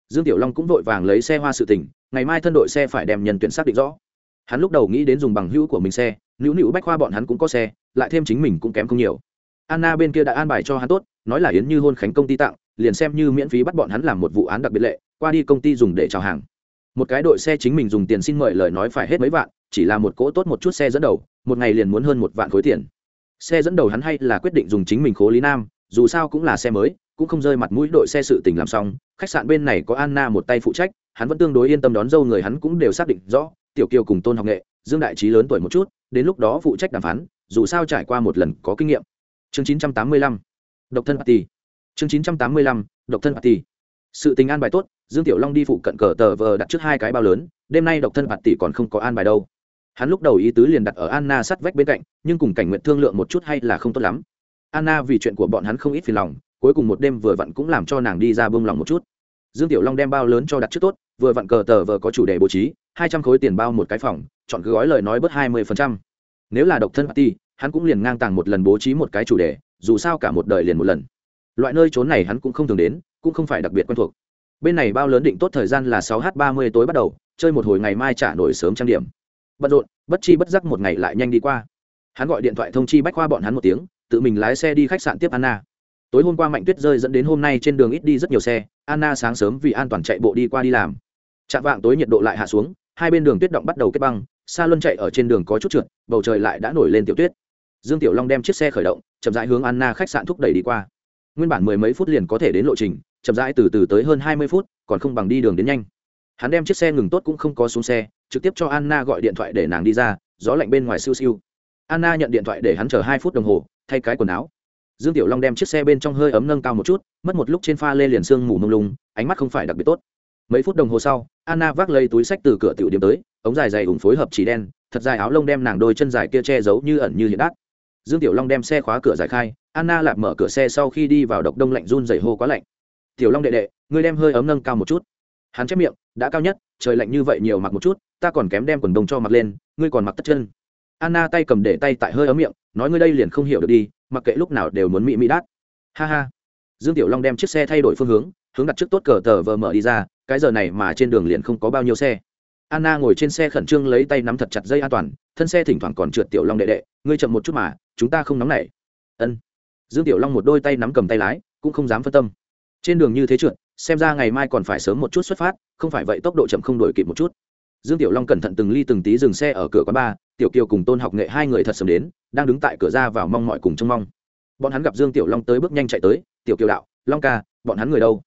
S1: Dương tiểu long cũng vội vàng lấy xe hoa sự tình, ngày mai thân đội xe phải đem nhân tuyển xác định rõ. Hắn lúc đầu nghĩ đến dùng bằng hữu của mình xe, nữu nữu bách khoa bọn hắn cũng có xe, lại thêm chính mình cũng kém không nhiều. Anna bên kia đã an bài cho hắn tốt nói là yến như hôn khánh công ty tặng, liền xem như miễn phí bắt bọn hắn làm một vụ án đặc biệt lệ, qua đi công ty dùng để chào hàng. Một cái đội xe chính mình dùng tiền xin mời lời nói phải hết mấy vạn, chỉ là một cỗ tốt một chút xe dẫn đầu, một ngày liền muốn hơn một vạn khối tiền. Xe dẫn đầu hắn hay là quyết định dùng chính mình khố lý nam, dù sao cũng là xe mới, cũng không rơi mặt mũi đội xe sự tình làm xong, khách sạn bên này có anna một tay phụ trách, hắn vẫn tương đối yên tâm đón dâu người hắn cũng đều xác định rõ, tiểu kiều cùng tôn học nghệ, dương đại trí lớn tuổi một chút, đến lúc đó phụ trách đàm phán, dù sao trải qua một lần có kinh nghiệm. Chương 985 độc thân party chương 985 độc thân party sự tình an bài tốt, dương tiểu long đi phụ cận cờ tờ vờ đặt trước hai cái bao lớn, đêm nay độc thân party còn không có an bài đâu. Hắn lúc đầu ý tứ liền đặt ở anna sát vách bên cạnh, nhưng cùng cảnh nguyện thương lượng một chút hay là không tốt lắm. Anna vì chuyện của bọn hắn không ít phiền lòng, cuối cùng một đêm vừa vặn cũng làm cho nàng đi ra bông lòng một chút. Dương tiểu long đem bao lớn cho đặt trước tốt, vừa vặn cờ tờ vờ có chủ đề bố trí, hai trăm khối tiền bao một cái phòng, chọn cứ gói lời nói bớt hai mươi phần trăm. Nếu là độc thân party hắn cũng liền ngang tàng một lần bố trí một cái chủ đề dù sao cả một đời liền một lần. Loại nơi trốn này hắn cũng không thường đến, cũng không phải đặc biệt quen thuộc. Bên này bao lớn định tốt thời gian là sáu h ba mươi tối bắt đầu, chơi một hồi ngày mai trả nổi sớm trang điểm. Bận rộn, bất chi bất giác một ngày lại nhanh đi qua. Hắn gọi điện thoại thông chi bách khoa bọn hắn một tiếng, tự mình lái xe đi khách sạn tiếp anna. Tối hôm qua mạnh tuyết rơi dẫn đến hôm nay trên đường ít đi rất nhiều xe, anna sáng sớm vì an toàn chạy bộ đi qua đi làm. Chạm vạng tối nhiệt độ lại hạ xuống, hai bên đường tuyết động bắt đầu kết băng xa luân chạy ở trên đường có chút trượt, bầu trời lại đã nổi lên tiểu tuyết. Dương tiểu long đem chiếc xe khởi động chậm rãi hướng anna khách sạn thúc đẩy đi qua. Nguyên bản mười mấy phút liền có thể đến lộ trình, chậm rãi từ từ tới hơn hai mươi phút, còn không bằng đi đường đến nhanh. Hắn đem chiếc xe ngừng tốt cũng không có xuống xe, trực tiếp cho anna gọi điện thoại để nàng đi ra, gió lạnh bên ngoài siêu siêu. Anna nhận điện thoại để hắn chờ hai phút đồng hồ, thay cái quần áo. Dương tiểu long đem chiếc xe bên trong hơi ấm nâng cao một chút, mất một lúc trên pha lê liền sương mù mông lung, ánh mắt không phải đặc biệt tốt. Mấy phút đồng hồ sau, anna vác lấy túi sách từ cửa tiểu điểm tới, ống dài dày ủng phối hợp chỉ đen, thật dài áo lông đem nàng đôi chân dài kia che giấu như ẩn như hiện đắt dương tiểu long đem xe khóa cửa giải khai, anna lạp mở cửa xe sau khi đi vào độc đông lạnh run dày hô quá lạnh. Tiểu long đệ đệ, ngươi đem hơi ấm nâng cao một chút. Hắn chép miệng, đã cao nhất, trời lạnh như vậy nhiều mặc một chút, ta còn kém đem quần đông cho mặc lên, ngươi còn mặc tất chân. Anna tay cầm để tay tại hơi ấm miệng, nói ngươi đây liền không hiểu được đi, mặc kệ lúc nào đều muốn mỹ mỹ đát. Ha ha. Dương tiểu long đem chiếc xe thay đổi phương hướng hướng đặt trước tốt cờ tờ vờ mở đi ra, cái giờ này mà trên đường liền không có bao nhiêu xe. Anna ngồi trên xe khẩn trương lấy tay nắm thật chặt dây an toàn, thân xe thỉnh thoảng còn trượt tiểu long đệ đệ, ngươi chậm một chút mà chúng ta không nóng nảy. Ân. Dương tiểu long một đôi tay nắm cầm tay lái, cũng không dám phân tâm. Trên đường như thế trượt, xem ra ngày mai còn phải sớm một chút xuất phát, không phải vậy tốc độ chậm không đổi kịp một chút. Dương tiểu long cẩn thận từng ly từng tí dừng xe ở cửa quán ba. tiểu kiều cùng tôn học nghệ hai người thật sớm đến, đang đứng tại cửa ra vào mong mọi cùng trông mong. Bọn hắn gặp dương tiểu long tới bước nhanh chạy tới, tiểu kiều đạo, long ca, bọn hắn người đâu?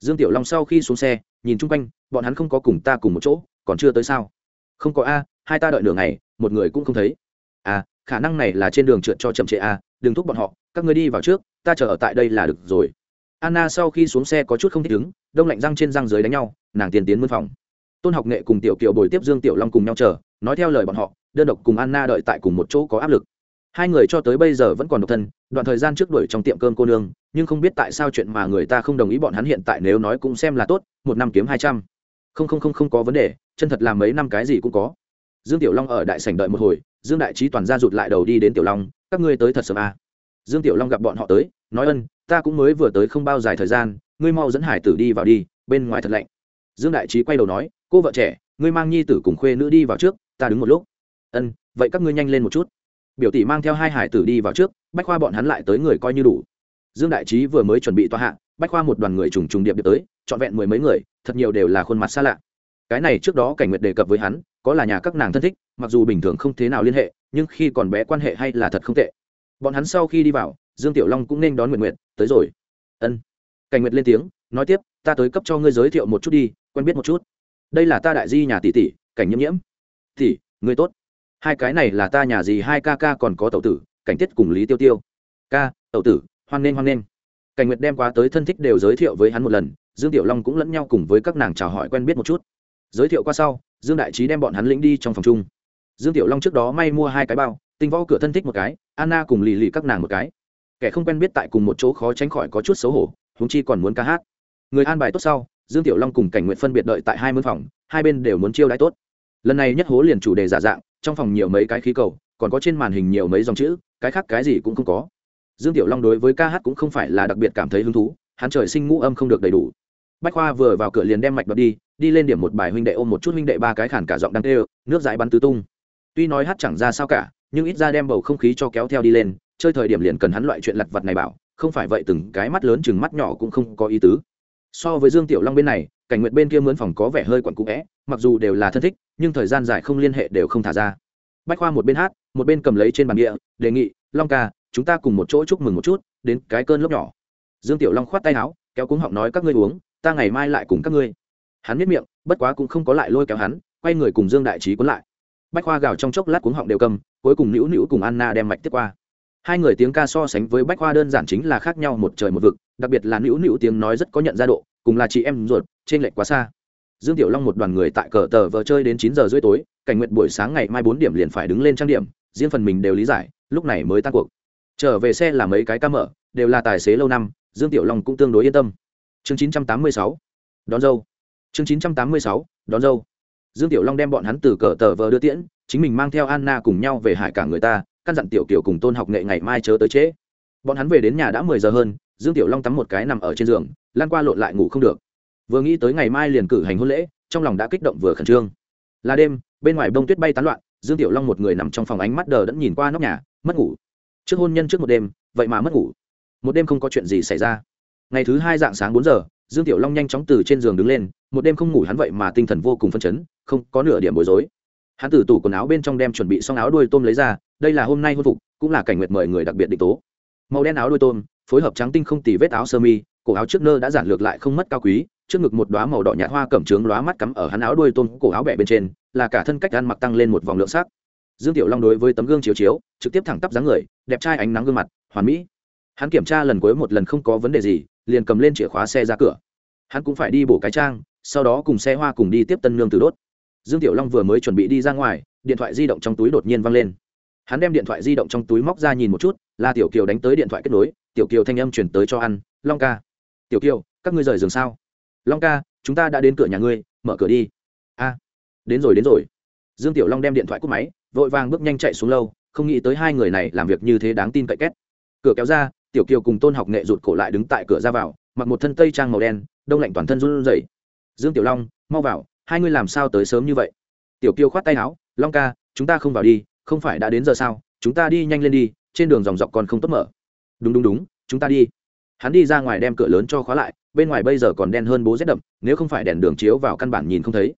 S1: Dương tiểu long sau khi xuống xe, nhìn chung quanh, bọn hắn không có cùng ta cùng một chỗ, còn chưa tới sao? Không có a, hai ta đợi nửa ngày, một người cũng không thấy. À khả năng này là trên đường trượt cho chậm trễ a đừng thúc bọn họ, các người đi vào trước, ta chờ ở tại đây là được rồi. Anna sau khi xuống xe có chút không thích ứng, đông lạnh răng trên răng dưới đánh nhau, nàng tiền tiến mân phòng. Tôn học nghệ cùng tiểu kiều bồi tiếp dương tiểu long cùng nhau chờ, nói theo lời bọn họ, đơn độc cùng anna đợi tại cùng một chỗ có áp lực. Hai người cho tới bây giờ vẫn còn độc thân, đoạn thời gian trước đuổi trong tiệm cơm cô nương, nhưng không biết tại sao chuyện mà người ta không đồng ý bọn hắn hiện tại nếu nói cũng xem là tốt, một năm kiếm hai trăm. Không không không không có vấn đề, chân thật là mấy năm cái gì cũng có. Dương tiểu long ở đại sảnh đợi một hồi dương đại trí toàn ra rụt lại đầu đi đến tiểu long, các ngươi tới thật sớm à. dương tiểu long gặp bọn họ tới, nói ân, ta cũng mới vừa tới không bao dài thời gian, ngươi mau dẫn hải tử đi vào đi, bên ngoài thật lạnh. Dương đại trí quay đầu nói, cô vợ trẻ, ngươi mang nhi tử cùng khuê nữ đi vào trước, ta đứng một lúc. Ân, vậy các ngươi nhanh lên một chút. Biểu tỷ mang theo hai hải tử đi vào trước, bách khoa bọn hắn lại tới người coi như đủ. Dương đại trí vừa mới chuẩn bị tòa hạ, bách khoa một đoàn người trùng trùng điệp điệp tới, trọn vẹn mười mấy người, thật nhiều đều là khuôn mặt xa lạ. Cái này trước đó cảnh nguyệt đề cập với hắn có là nhà các nàng thân thích, mặc dù bình thường không thế nào liên hệ, nhưng khi còn bé quan hệ hay là thật không tệ. Bọn hắn sau khi đi vào, dương tiểu long cũng nên đón nguyện nguyện tới rồi. Ân. Cảnh nguyệt lên tiếng, nói tiếp, ta tới cấp cho ngươi giới thiệu một chút đi, quen biết một chút. Đây là ta đại di nhà tỷ tỷ, cảnh nhiễm nhiễm. Tỷ, ngươi tốt. Hai cái này là ta nhà gì hai ca ca còn có tẩu tử, cảnh tiết cùng lý tiêu tiêu. Ca, tẩu tử, hoan nghênh hoan nghênh. Cảnh nguyệt đem qua tới thân thích đều giới thiệu với hắn một lần, dương tiểu long cũng lẫn nhau cùng với các nàng chào hỏi quen biết một chút. Giới thiệu qua sau dương đại trí đem bọn hắn lĩnh đi trong phòng chung. Dương tiểu long trước đó may mua hai cái bao, tinh võ cửa thân thích một cái, anna cùng lì lì các nàng một cái. Kẻ không quen biết tại cùng một chỗ khó tránh khỏi có chút xấu hổ húng chi còn muốn ca hát. Người an bài tốt sau, dương tiểu long cùng cảnh nguyện phân biệt đợi tại hai mươi phòng, hai bên đều muốn chiêu đãi tốt. Lần này nhất hố liền chủ đề giả dạng, trong phòng nhiều mấy cái khí cầu, còn có trên màn hình nhiều mấy dòng chữ, cái khác cái gì cũng không có. Dương tiểu long đối với ca hát cũng không phải là đặc biệt cảm thấy hứng thú, hắn trời sinh ngũ âm không được đầy đủ. Bách khoa vừa vào cửa liền đem mạch bật đi đi lên điểm một bài huynh đệ ôm một chút huynh đệ ba cái khản cả giọng đang tê nước dãi bắn tứ tung. Tuy nói hát chẳng ra sao cả, nhưng ít ra đem bầu không khí cho kéo theo đi lên, chơi thời điểm liền cần hắn loại chuyện lặt vặt này bảo, không phải vậy từng cái mắt lớn chừng mắt nhỏ cũng không có ý tứ. So với dương tiểu long bên này, cảnh nguyện bên kia mướn phòng có vẻ hơi quặn cũ vẽ mặc dù đều là thân thích, nhưng thời gian dài không liên hệ đều không thả ra. Bách khoa một bên hát, một bên cầm lấy trên bàn địa đề nghị, long ca, chúng ta cùng một chỗ chúc mừng một chút, đến cái cơn lốc nhỏ. Dương tiểu long khoát tay áo, kéo cuống họng nói, các ngươi uống, ta ngày mai lại cùng các ngươi hắn biết miệng, bất quá cũng không có lại lôi kéo hắn, quay người cùng dương đại trí cuốn lại. Bách khoa gào trong chốc lát cuống họng đều cầm, cuối cùng nữu nữu cùng anna đem mạch tiếp qua. Hai người tiếng ca so sánh với bách khoa đơn giản chính là khác nhau một trời một vực, đặc biệt là nữu nữu tiếng nói rất có nhận ra độ, cùng là chị em ruột, trên lệch quá xa. Dương tiểu long một đoàn người tại cờ tờ vờ chơi đến chín giờ rưỡi tối, cảnh nguyện buổi sáng ngày mai bốn điểm liền phải đứng lên trang điểm, riêng phần mình đều lý giải, lúc này mới tan cuộc. Trở về xe là mấy cái ca mở, đều là tài xế lâu năm, dương tiểu long cũng tương đối yên tâm. Chương chín trăm tám mươi sáu, đón dâu chương chín trăm tám mươi sáu, đón dâu. Dương tiểu long đem bọn hắn từ cờ tờ vờ đưa tiễn, chính mình mang theo anna cùng nhau về hải cảng người ta, căn dặn tiểu kiều cùng tôn học nghệ ngày mai chớ tới trễ. Bọn hắn về đến nhà đã mười giờ hơn, dương tiểu long tắm một cái nằm ở trên giường, lan qua lộn lại ngủ không được. Vừa nghĩ tới ngày mai liền cử hành hôn lễ, trong lòng đã kích động vừa khẩn trương. Là đêm, bên ngoài bông tuyết bay tán loạn, dương tiểu long một người nằm trong phòng ánh mắt đờ đẫn nhìn qua nóc nhà, mất ngủ. Trước hôn nhân trước một đêm, vậy mà mất ngủ. Một đêm không có chuyện gì xảy ra. Ngày thứ hai dạng sáng bốn giờ dương tiểu long nhanh chóng từ trên giường đứng lên, một đêm không ngủ hắn vậy mà tinh thần vô cùng phân chấn, không có nửa điểm bối rối. Hắn từ tủ quần áo bên trong đem chuẩn bị xong áo đuôi tôm lấy ra, đây là hôm nay hôn phục, cũng là cảnh nguyệt mời người đặc biệt định tố. Màu đen áo đuôi tôm, phối hợp trắng tinh không tì vết áo sơ mi, cổ áo trước nơ đã giản lược lại không mất cao quý, trước ngực một đoá màu đỏ nhạt hoa cẩm trướng lóa mắt cắm ở hắn áo đuôi tôm cổ áo bẻ bên trên, là cả thân cách ăn mặc tăng lên một vòng lượng sắc. Dương tiểu long đối với tấm gương chiếu chiếu, trực tiếp thẳng tắp dáng người, đẹp trai ánh nắng gương mặt, hoàn mỹ. Hắn kiểm tra lần cuối một lần không có vấn đề gì liền cầm lên chìa khóa xe ra cửa. Hắn cũng phải đi bổ cái trang, sau đó cùng xe hoa cùng đi tiếp tân nương từ đốt. Dương tiểu long vừa mới chuẩn bị đi ra ngoài, điện thoại di động trong túi đột nhiên văng lên. Hắn đem điện thoại di động trong túi móc ra nhìn một chút, là tiểu kiều đánh tới điện thoại kết nối, tiểu kiều thanh âm chuyển tới cho ăn, long ca. Tiểu kiều, các ngươi rời giường sao? Long ca, chúng ta đã đến cửa nhà ngươi, mở cửa đi. A, đến rồi đến rồi. Dương tiểu long đem điện thoại cúp máy, vội vàng bước nhanh chạy xuống lâu, không nghĩ tới hai người này làm việc như thế đáng tin cậy két. Cửa kéo ra tiểu kiều cùng tôn học nghệ rụt cổ lại đứng tại cửa ra vào, mặc một thân tây trang màu đen, đông lạnh toàn thân run rẩy. Dương tiểu long, mau vào, hai ngươi làm sao tới sớm như vậy? Tiểu kiều khoát tay áo, long ca, chúng ta không vào đi, không phải đã đến giờ sao? Chúng ta đi nhanh lên đi, trên đường dòng dọc còn không tốt mở. Đúng đúng đúng, chúng ta đi. Hắn đi ra ngoài đem cửa lớn cho khóa lại, bên ngoài bây giờ còn đen hơn bố rét đậm, nếu không phải đèn đường chiếu vào căn bản nhìn không thấy.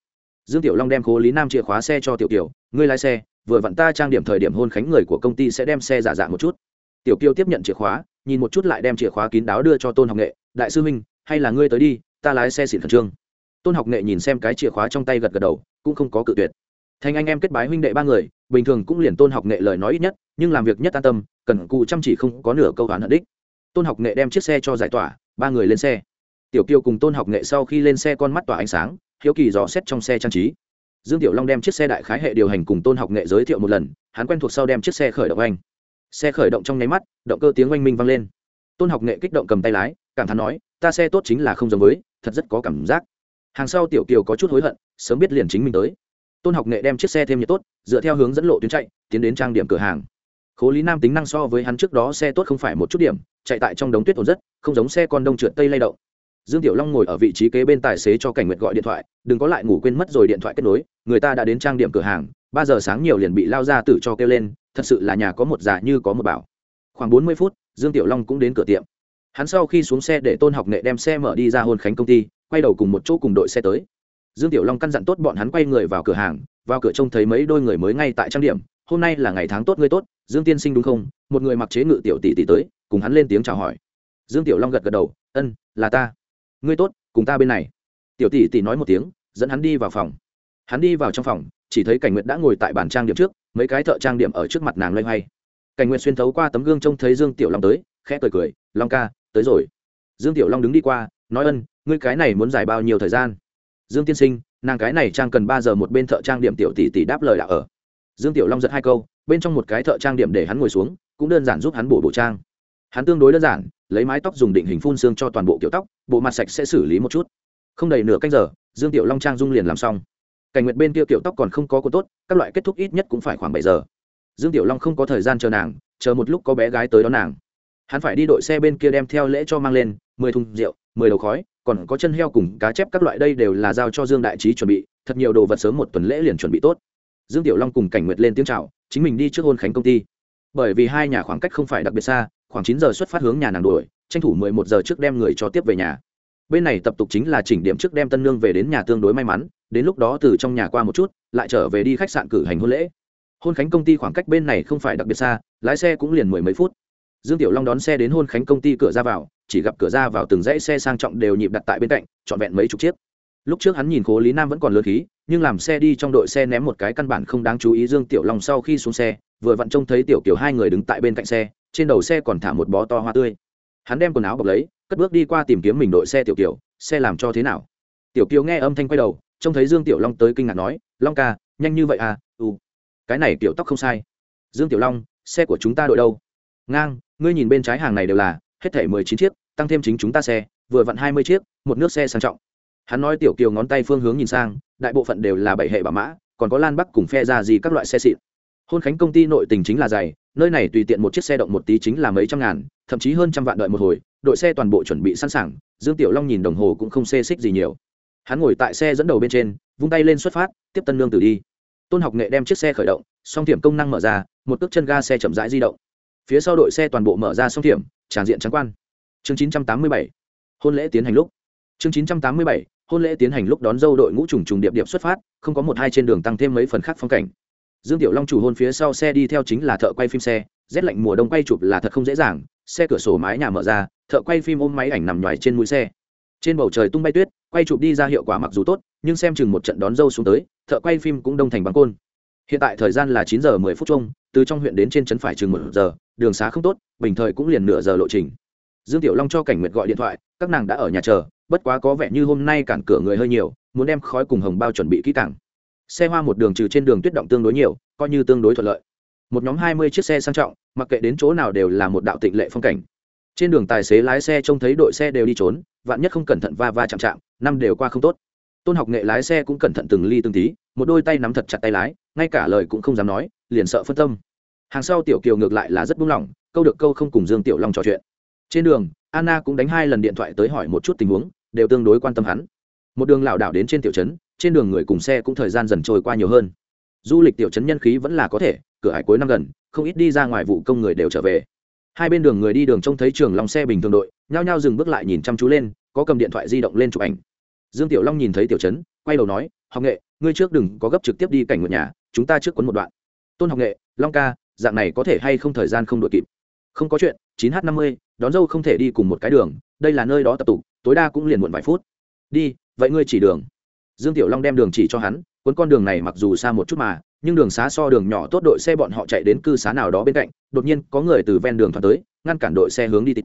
S1: Dương tiểu long đem khố lý nam chìa khóa xe cho tiểu kiều, ngươi lái xe, vừa vặn ta trang điểm thời điểm hôn khánh người của công ty sẽ đem xe giả dạng một chút. Tiểu kiều tiếp nhận chìa khóa nhìn một chút lại đem chìa khóa kín đáo đưa cho tôn học nghệ đại sư minh hay là ngươi tới đi ta lái xe xịn khẩn trương tôn học nghệ nhìn xem cái chìa khóa trong tay gật gật đầu cũng không có cự tuyệt thành anh em kết bái huynh đệ ba người bình thường cũng liền tôn học nghệ lời nói ít nhất nhưng làm việc nhất an tâm cần cù chăm chỉ không có nửa câu toán hận đích tôn học nghệ đem chiếc xe cho giải tỏa ba người lên xe tiểu kiều cùng tôn học nghệ sau khi lên xe con mắt tỏa ánh sáng hiếu kỳ dò xét trong xe trang trí dương tiểu long đem chiếc xe đại khái hệ điều hành cùng tôn học nghệ giới thiệu một lần hắn quen thuộc sau đem chiếc xe khởi động anh xe khởi động trong nháy mắt, động cơ tiếng oanh minh vang lên. Tôn học nghệ kích động cầm tay lái, cảm thán nói, ta xe tốt chính là không giống với, thật rất có cảm giác. Hàng sau tiểu kiều có chút hối hận, sớm biết liền chính mình tới. Tôn học nghệ đem chiếc xe thêm nhiệt tốt, dựa theo hướng dẫn lộ tuyến chạy, tiến đến trang điểm cửa hàng. Khố lý nam tính năng so với hắn trước đó xe tốt không phải một chút điểm, chạy tại trong đống tuyết ổn rất, không giống xe con đông trượt tây lay động. Dương tiểu long ngồi ở vị trí kế bên tài xế cho cảnh nguyệt gọi điện thoại, đừng có lại ngủ quên mất rồi điện thoại kết nối, người ta đã đến trang điểm cửa hàng ba giờ sáng nhiều liền bị lao ra tử cho kêu lên, thật sự là nhà có một già như có một bảo. Khoảng bốn mươi phút, dương tiểu long cũng đến cửa tiệm. Hắn sau khi xuống xe để tôn học nghệ đem xe mở đi ra hôn khánh công ty, quay đầu cùng một chỗ cùng đội xe tới. Dương tiểu long căn dặn tốt bọn hắn quay người vào cửa hàng, vào cửa trông thấy mấy đôi người mới ngay tại trang điểm. Hôm nay là ngày tháng tốt ngươi tốt, dương tiên sinh đúng không? Một người mặc chế ngự tiểu tỷ tỷ tới, cùng hắn lên tiếng chào hỏi. Dương tiểu long gật gật đầu, ân, là ta. Ngươi tốt, cùng ta bên này. Tiểu tỷ tỷ nói một tiếng, dẫn hắn đi vào phòng. Hắn đi vào trong phòng chỉ thấy cảnh nguyệt đã ngồi tại bàn trang điểm trước, mấy cái thợ trang điểm ở trước mặt nàng loay hoay. Cảnh nguyệt xuyên thấu qua tấm gương trông thấy dương tiểu long tới, khẽ cười cười, long ca, tới rồi. Dương tiểu long đứng đi qua, nói ân, ngươi cái này muốn dài bao nhiêu thời gian? Dương tiên sinh, nàng cái này trang cần ba giờ một bên thợ trang điểm tiểu tỷ tỷ đáp lời đã ở. Dương tiểu long giật hai câu, bên trong một cái thợ trang điểm để hắn ngồi xuống, cũng đơn giản giúp hắn bổ bộ trang. Hắn tương đối đơn giản, lấy mái tóc dùng định hình phun xương cho toàn bộ kiểu tóc, bộ mặt sạch sẽ xử lý một chút. Không đầy nửa canh giờ, dương tiểu long trang dung liền làm xong cảnh nguyệt bên kia kiểu tóc còn không có cô tốt, các loại kết thúc ít nhất cũng phải khoảng bảy giờ. Dương tiểu long không có thời gian chờ nàng, chờ một lúc có bé gái tới đón nàng. Hắn phải đi đội xe bên kia đem theo lễ cho mang lên, mười thùng rượu, mười đầu khói, còn có chân heo cùng cá chép các loại đây đều là giao cho dương đại trí chuẩn bị, thật nhiều đồ vật sớm một tuần lễ liền chuẩn bị tốt. Dương tiểu long cùng cảnh nguyệt lên tiếng c h à o chính mình đi trước hôn khánh công ty. Bởi vì hai nhà khoảng cách không phải đặc biệt xa, khoảng chín giờ xuất phát hướng nhà nàng đuổi, tranh thủ mười một giờ trước đem người cho tiếp về nhà bên này tập tục chính là chỉnh điểm trước đem tân nương về đến nhà tương đối may mắn, đến lúc đó từ trong nhà qua một chút, lại trở về đi khách sạn cử hành hôn lễ. Hôn khánh công ty khoảng cách bên này không phải đặc biệt xa, lái xe cũng liền mười mấy phút. Dương tiểu long đón xe đến hôn khánh công ty cửa ra vào, chỉ gặp cửa ra vào từng dãy xe sang trọng đều nhịp đặt tại bên cạnh, trọn vẹn mấy chục chiếc. Lúc trước hắn nhìn khố lý nam vẫn còn lơ khí, nhưng làm xe đi trong đội xe ném một cái căn bản không đáng chú ý dương tiểu long sau khi xuống xe, vừa vặn trông thấy tiểu kiểu hai người đứng tại bên cạnh xe, trên đầu xe còn thả một bó to hoa tươi. Hắn đem quần áo bọc lấy cất bước đi qua tìm kiếm mình đội xe tiểu kiều, xe làm cho thế nào? Tiểu kiều nghe âm thanh quay đầu, trông thấy dương tiểu long tới kinh ngạc nói, long ca, nhanh như vậy à? Ừ. Cái này tiểu tóc không sai. Dương tiểu long, xe của chúng ta đội đâu? Ngang, ngươi nhìn bên trái hàng này đều là, hết thể mười chín chiếc, tăng thêm chính chúng ta xe, vừa vặn hai mươi chiếc, một nước xe sang trọng. Hắn nói tiểu kiều ngón tay phương hướng nhìn sang, đại bộ phận đều là bảy hệ bà mã, còn có lan bắc cùng phe ra gì các loại xe xịn. Hôn khánh công ty nội tình chính là dày, nơi này tùy tiện một chiếc xe động một tí chính là mấy trăm ngàn, thậm chí hơn trăm vạn đợi một hồi đội xe toàn bộ chuẩn bị sẵn sàng, dương tiểu long nhìn đồng hồ cũng không xê xích gì nhiều. Hắn ngồi tại xe dẫn đầu bên trên, vung tay lên xuất phát, tiếp tân lương tử đi. Tôn học nghệ đem chiếc xe khởi động, song thiểm công năng mở ra, một cước chân ga xe chậm rãi di động. Phía sau đội xe toàn bộ mở ra song thiểm, tràn diện trắng quan. Chương 987 hôn lễ tiến hành lúc. Chương 987 hôn lễ tiến hành lúc đón dâu đội ngũ trùng trùng điệp điệp xuất phát, không có một hai trên đường tăng thêm mấy phần khác phong cảnh. Dương tiểu long chủ hôn phía sau xe đi theo chính là thợ quay phim xe, rét lạnh mùa đông quay chụp là thật không dễ dàng xe cửa sổ mái nhà mở ra, thợ quay phim ôm máy ảnh nằm nhoài trên mũi xe. Trên bầu trời tung bay tuyết, quay chụp đi ra hiệu quả mặc dù tốt, nhưng xem chừng một trận đón dâu xuống tới, thợ quay phim cũng đông thành bằng côn. Hiện tại thời gian là chín giờ mười phút chung, từ trong huyện đến trên trấn phải chừng một giờ, đường xá không tốt, bình thời cũng liền nửa giờ lộ trình. Dương tiểu long cho cảnh nguyệt gọi điện thoại, các nàng đã ở nhà chờ, bất quá có vẻ như hôm nay cản cửa người hơi nhiều, muốn đem khói cùng hồng bao chuẩn bị kỹ càng. Xe hoa một đường trừ trên đường tuyết động tương đối nhiều, coi như tương đối thuận lợi một nhóm hai mươi chiếc xe sang trọng, mặc kệ đến chỗ nào đều là một đạo tịnh lệ phong cảnh. Trên đường tài xế lái xe trông thấy đội xe đều đi trốn, vạn nhất không cẩn thận va va chạm chạm, năm đều qua không tốt. Tôn học nghệ lái xe cũng cẩn thận từng ly từng tí, một đôi tay nắm thật chặt tay lái, ngay cả lời cũng không dám nói, liền sợ phân tâm. Hàng sau tiểu kiều ngược lại là rất buông lỏng, câu được câu không cùng dương tiểu long trò chuyện. Trên đường, anna cũng đánh hai lần điện thoại tới hỏi một chút tình huống, đều tương đối quan tâm hắn. Một đường lảo đảo đến trên tiểu trấn, trên đường người cùng xe cũng thời gian dần trôi qua nhiều hơn du lịch tiểu trấn nhân khí vẫn là có thể, cửa hải cuối năm gần, không ít đi ra ngoài vụ công người đều trở về. Hai bên đường người đi đường trông thấy trường lòng xe bình thường đội, nhao nhao dừng bước lại nhìn chăm chú lên, có cầm điện thoại di động lên chụp ảnh. Dương tiểu long nhìn thấy tiểu trấn, quay đầu nói, học nghệ, ngươi trước đừng có gấp trực tiếp đi cảnh nguyện nhà, chúng ta trước quấn một đoạn. Tôn học nghệ, long ca, dạng này có thể hay không thời gian không đội kịp? Không có chuyện, chín h năm mươi, đón dâu không thể đi cùng một cái đường, đây là nơi đó tập tục tối đa cũng liền muộn vài phút. Đi, vậy ngươi chỉ đường dương tiểu long đem đường chỉ cho hắn, cuốn con đường này mặc dù xa một chút mà, nhưng đường xá so đường nhỏ tốt đội xe bọn họ chạy đến cư xá nào đó bên cạnh, đột nhiên có người từ ven đường thoát tới, ngăn cản đội xe hướng đi tít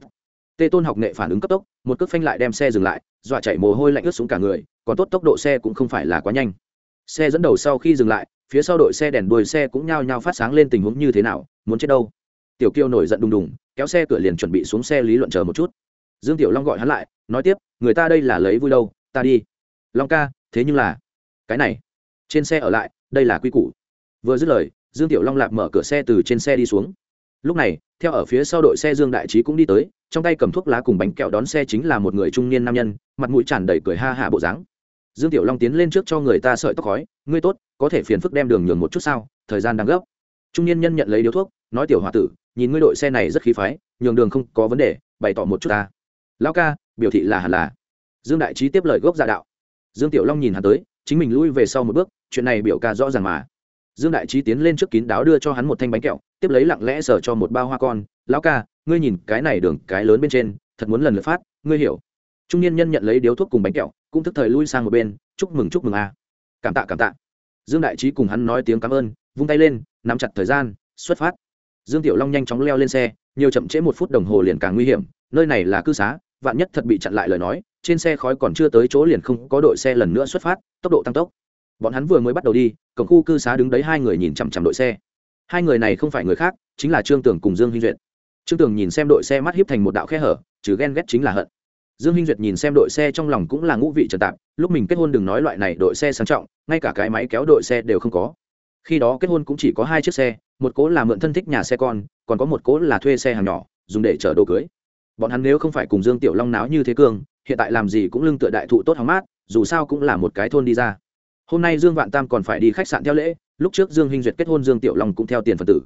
S1: tê tôn học nghệ phản ứng cấp tốc, một cước phanh lại đem xe dừng lại, dọa chạy mồ hôi lạnh ướt xuống cả người, còn tốt tốc độ xe cũng không phải là quá nhanh. Xe dẫn đầu sau khi dừng lại, phía sau đội xe đèn đuôi xe cũng nhao nhao phát sáng lên tình huống như thế nào, muốn chết đâu. Tiểu kiêu nổi giận đùng đùng, kéo xe cửa liền chuẩn bị xuống xe lý luận chờ một chút. Dương tiểu long gọi hắn lại, nói tiếp, người ta đây là lấy vui đâu, ta đi. Long ca thế nhưng là, cái này, trên xe ở lại, đây là quy củ. Vừa dứt lời, dương tiểu long lạp mở cửa xe từ trên xe đi xuống. Lúc này, theo ở phía sau đội xe dương đại trí cũng đi tới, trong tay cầm thuốc lá cùng bánh kẹo đón xe chính là một người trung niên nam nhân, mặt mũi tràn đầy cười ha hạ bộ dáng. Dương tiểu long tiến lên trước cho người ta sợi tóc khói, ngươi tốt, có thể phiền phức đem đường nhường một chút sao? Thời gian đang gấp. Trung niên nhân nhận lấy điếu thuốc, nói, tiểu h o a tử, nhìn ngươi đội xe này rất khí phái, nhường đường không có vấn đề, bày tỏ một chút ta. Lao ca, biểu thị là hẳn là. Dương đại trí tiếp lời gốc giả đạo dương tiểu long nhìn hắn tới, chính mình lui về sau một bước, chuyện này biểu ca rõ ràng mà. Dương đại trí tiến lên trước kín đáo đưa cho hắn một thanh bánh kẹo, tiếp lấy lặng lẽ sờ cho một bao hoa con. Lão ca, ngươi nhìn cái này đường, cái lớn bên trên, thật muốn lần lượt phát, ngươi hiểu. Trung niên nhân nhận lấy điếu thuốc cùng bánh kẹo, cũng thức thời lui sang một bên, chúc mừng chúc mừng a. Cảm tạ cảm tạ. Dương đại trí cùng hắn nói tiếng cảm ơn, vung tay lên, nắm chặt thời gian, xuất phát. Dương tiểu long nhanh chóng leo lên xe, nhiều chậm trễ một phút đồng hồ liền càng nguy hiểm, nơi này là cư xá vạn nhất thật bị chặn lại lời nói, trên xe khói còn chưa tới chỗ liền không có đội xe lần nữa xuất phát, tốc độ tăng tốc. Bọn hắn vừa mới bắt đầu đi, cổng khu cư xá đứng đấy hai người nhìn chằm chằm đội xe. Hai người này không phải người khác, chính là trương tường cùng dương hinh duyệt. Trương tường nhìn xem đội xe mắt hiếp thành một đạo khe hở, trừ ghen ghét chính là hận. Dương hinh duyệt nhìn xem đội xe trong lòng cũng là ngũ vị trần tạp, lúc mình kết hôn đừng nói loại này đội xe sang trọng, ngay cả cái máy kéo đội xe đều không có. Khi đó kết hôn cũng chỉ có hai chiếc xe, một cố là mượn thân thích nhà xe con, còn có một cố là thuê xe hàng nhỏ, dùng để chở đồ cưới bọn hắn nếu không phải cùng dương tiểu long náo như thế cường, hiện tại làm gì cũng lưng tựa đại thụ tốt hóng mát dù sao cũng là một cái thôn đi ra. Hôm nay dương vạn tam còn phải đi khách sạn theo lễ lúc trước dương hinh duyệt kết hôn dương tiểu long cũng theo tiền phần tử.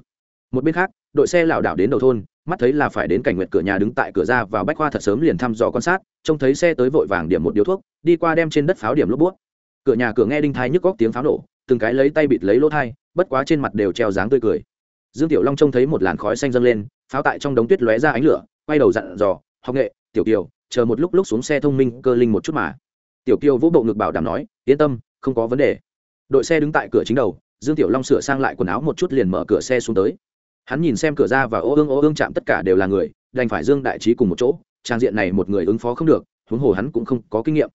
S1: Một bên khác đội xe lảo đảo đến đầu thôn mắt thấy là phải đến cảnh nguyệt cửa nhà đứng tại cửa ra vào bách khoa thật sớm liền thăm dò quan sát trông thấy xe tới vội vàng điểm một điếu thuốc đi qua đem trên đất pháo điểm lốp bút. Cửa nhà cửa nghe đinh thai nhức góc tiếng pháo nổ từng cái lấy tay bịt lấy lỗ thai bất quá trên mặt đều treo dáng tươi cười. Dương tiểu long trông thấy một làn khói xanh dâng lên pháo tại trong đống tuyết lóe ra ánh lửa quay đầu dặn dò, học nghệ, tiểu kiều, chờ một lúc lúc xuống xe thông minh cơ linh một chút mà. Tiểu kiều vũ bộ ngực bảo đảm nói, yên tâm, không có vấn đề. Đội xe đứng tại cửa chính đầu, dương tiểu long sửa sang lại quần áo một chút liền mở cửa xe xuống tới. Hắn nhìn xem cửa ra và ô ương ô ương chạm tất cả đều là người, đành phải dương đại trí cùng một chỗ, trang diện này một người ứng phó không được, huống hồ hắn cũng không có kinh nghiệm.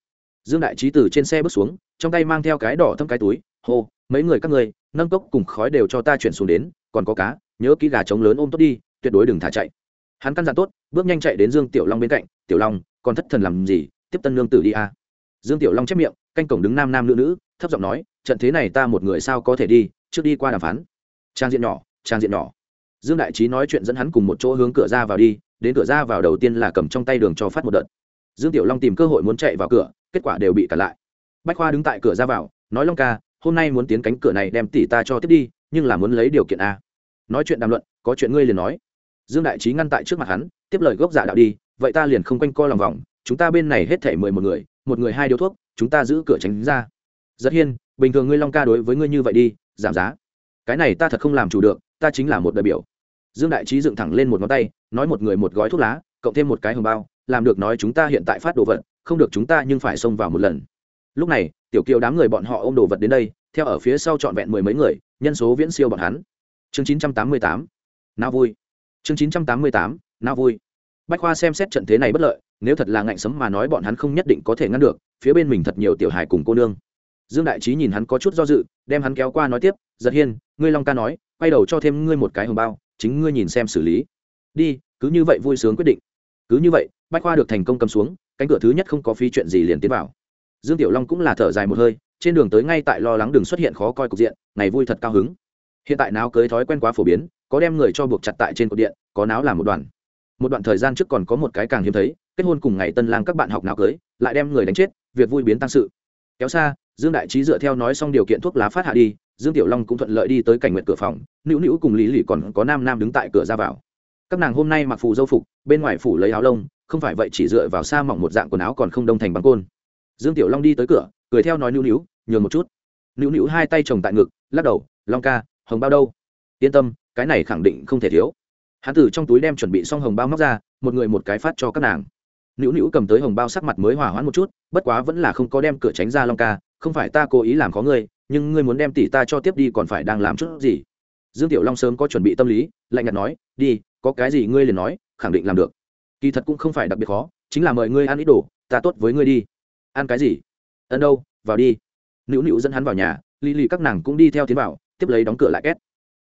S1: Dương đại trí từ trên xe bước xuống, trong tay mang theo cái đỏ thâm cái túi, hô, mấy người các người nâng cốc cùng khói đều cho ta chuyển xuống đến, còn có cá, nhớ kỹ gà trống lớn ôm tốt đi, tuyệt đối đừng thả chạy hắn căn dặn tốt, bước nhanh chạy đến dương tiểu long bên cạnh, tiểu long, còn thất thần làm gì? Tiếp tân lương tử đi a. Dương tiểu long chép miệng, canh cổng đứng nam nam nữ nữ, thấp giọng nói, trận thế này ta một người sao có thể đi, trước đi qua đàm phán. Trang diện nhỏ, trang diện nhỏ. Dương đại trí nói chuyện dẫn hắn cùng một chỗ hướng cửa ra vào đi, đến cửa ra vào đầu tiên là cầm trong tay đường cho phát một đợt. Dương tiểu long tìm cơ hội muốn chạy vào cửa, kết quả đều bị cản lại. Bách khoa đứng tại cửa ra vào, nói, long ca, hôm nay muốn tiến cánh cửa này đem tỷ ta cho tiếp đi, nhưng là muốn lấy điều kiện a. Nói chuyện đàm luận, có chuyện ngươi liền nói dương đại trí ngăn tại trước mặt hắn, tiếp lời gốc giả đạo đi, vậy ta liền không quanh co lòng vòng, chúng ta bên này hết thể mười một người một người hai điếu thuốc, chúng ta giữ cửa tránh ra. Rất hiên, bình thường ngươi long ca đối với ngươi như vậy đi, giảm giá. Cái này ta thật không làm chủ được, ta chính là một đại biểu. Dương đại trí dựng thẳng lên một ngón tay, nói một người một gói thuốc lá, cộng thêm một cái hồng bao, làm được nói chúng ta hiện tại phát đồ vật, không được chúng ta nhưng phải xông vào một lần. Lúc này, tiểu kiều đám người bọn họ ôm đồ vật đến đây, theo ở phía sau trọn vẹn mười mấy người, nhân số viễn siêu bọn hắn. Chương chín trăm tám mươi tám. Nào vui chương chín trăm tám mươi tám nào vui. Bách khoa xem xét trận thế này bất lợi, nếu thật là ngạnh sấm mà nói bọn hắn không nhất định có thể ngăn được, phía bên mình thật nhiều tiểu hài cùng cô nương. Dương đại trí nhìn hắn có chút do dự, đem hắn kéo qua nói tiếp, giật hiên, ngươi long ca nói, quay đầu cho thêm ngươi một cái hồng bao, chính ngươi nhìn xem xử lý. Đi, cứ như vậy vui sướng quyết định. Cứ như vậy, bách khoa được thành công cầm xuống, cánh cửa thứ nhất không có phí chuyện gì liền tiến vào. Dương tiểu long cũng là thở dài một hơi, trên đường tới ngay tại lo lắng đường xuất hiện khó coi cục diện, ngày vui thật cao hứng. Hiện tại nào cưới thói quen quá phổ biến có đem người cho buộc chặt tại trên cột điện, có náo làm một đoàn một đoạn thời gian trước còn có một cái càng hiếm thấy, kết hôn cùng ngày tân lang các bạn học nào cưới, lại đem người đánh chết, việc vui biến tăng sự. Kéo xa, dương đại trí dựa theo nói xong điều kiện thuốc lá phát hạ đi, dương tiểu long cũng thuận lợi đi tới cảnh nguyện cửa phòng, nữu nữu cùng lý lì còn có nam nam đứng tại cửa ra vào. Các nàng hôm nay mặc phù dâu phục, bên ngoài phủ lấy áo lông, không phải vậy chỉ dựa vào xa mỏng một dạng quần áo còn không đông thành bằng côn. Dương tiểu long đi tới cửa, cười theo nói nữu nữu, nhường một chút. Nữu nữu hai tay chồng tại ngực, lắc đầu, long ca, hồng bao đâu? Yên tâm cái này khẳng định không thể thiếu. Hắn từ trong túi đem chuẩn bị xong hồng bao móc ra, một người một cái phát cho các nàng. Nữu nữu cầm tới hồng bao sắc mặt mới hòa hoãn một chút, bất quá vẫn là không có đem cửa tránh ra long ca, không phải ta cố ý làm khó ngươi, nhưng ngươi muốn đem tỷ ta cho tiếp đi còn phải đang làm chút gì? Dương tiểu long sớm có chuẩn bị tâm lý, lạnh nhạt nói, đi, có cái gì ngươi liền nói, khẳng định làm được. Kỳ thật cũng không phải đặc biệt khó, chính là mời ngươi ăn ít đồ, ta tốt với ngươi đi. Ăn cái gì? Ân đâu, vào đi. Nữu nữu dẫn hắn vào nhà lì lì các nàng cũng đi theo tiến vào, tiếp lấy đóng cửa lại két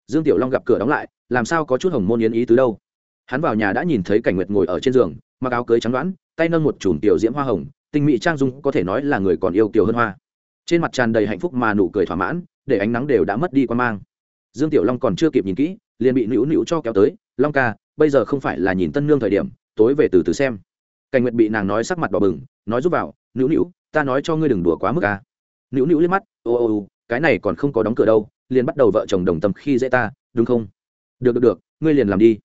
S1: dương tiểu long gặp cửa đóng lại, làm sao có chút hồng môn yến ý tứ đâu. Hắn vào nhà đã nhìn thấy cảnh nguyệt ngồi ở trên giường, mặc áo cưới trắng đoán, tay nâng một chùm tiểu diễm hoa hồng, tinh mỹ trang dung có thể nói là người còn yêu kiều hơn hoa. Trên mặt tràn đầy hạnh phúc mà nụ cười thỏa mãn, để ánh nắng đều đã mất đi qua mang. Dương tiểu long còn chưa kịp nhìn kỹ, liền bị nữu nữu cho kéo tới, long ca, bây giờ không phải là nhìn tân nương thời điểm, tối về từ từ xem. Cảnh nguyệt bị nàng nói sắc mặt đỏ bừng, nói giúp vào, nữu nữu, ta nói cho ngươi đừng đùa quá mức à. nữu nữu liếc mắt, ô ô ô, cái này còn không có đóng cửa đâu liền bắt đầu vợ chồng đồng tâm khi dễ ta, đúng không? Được được được, ngươi liền làm đi.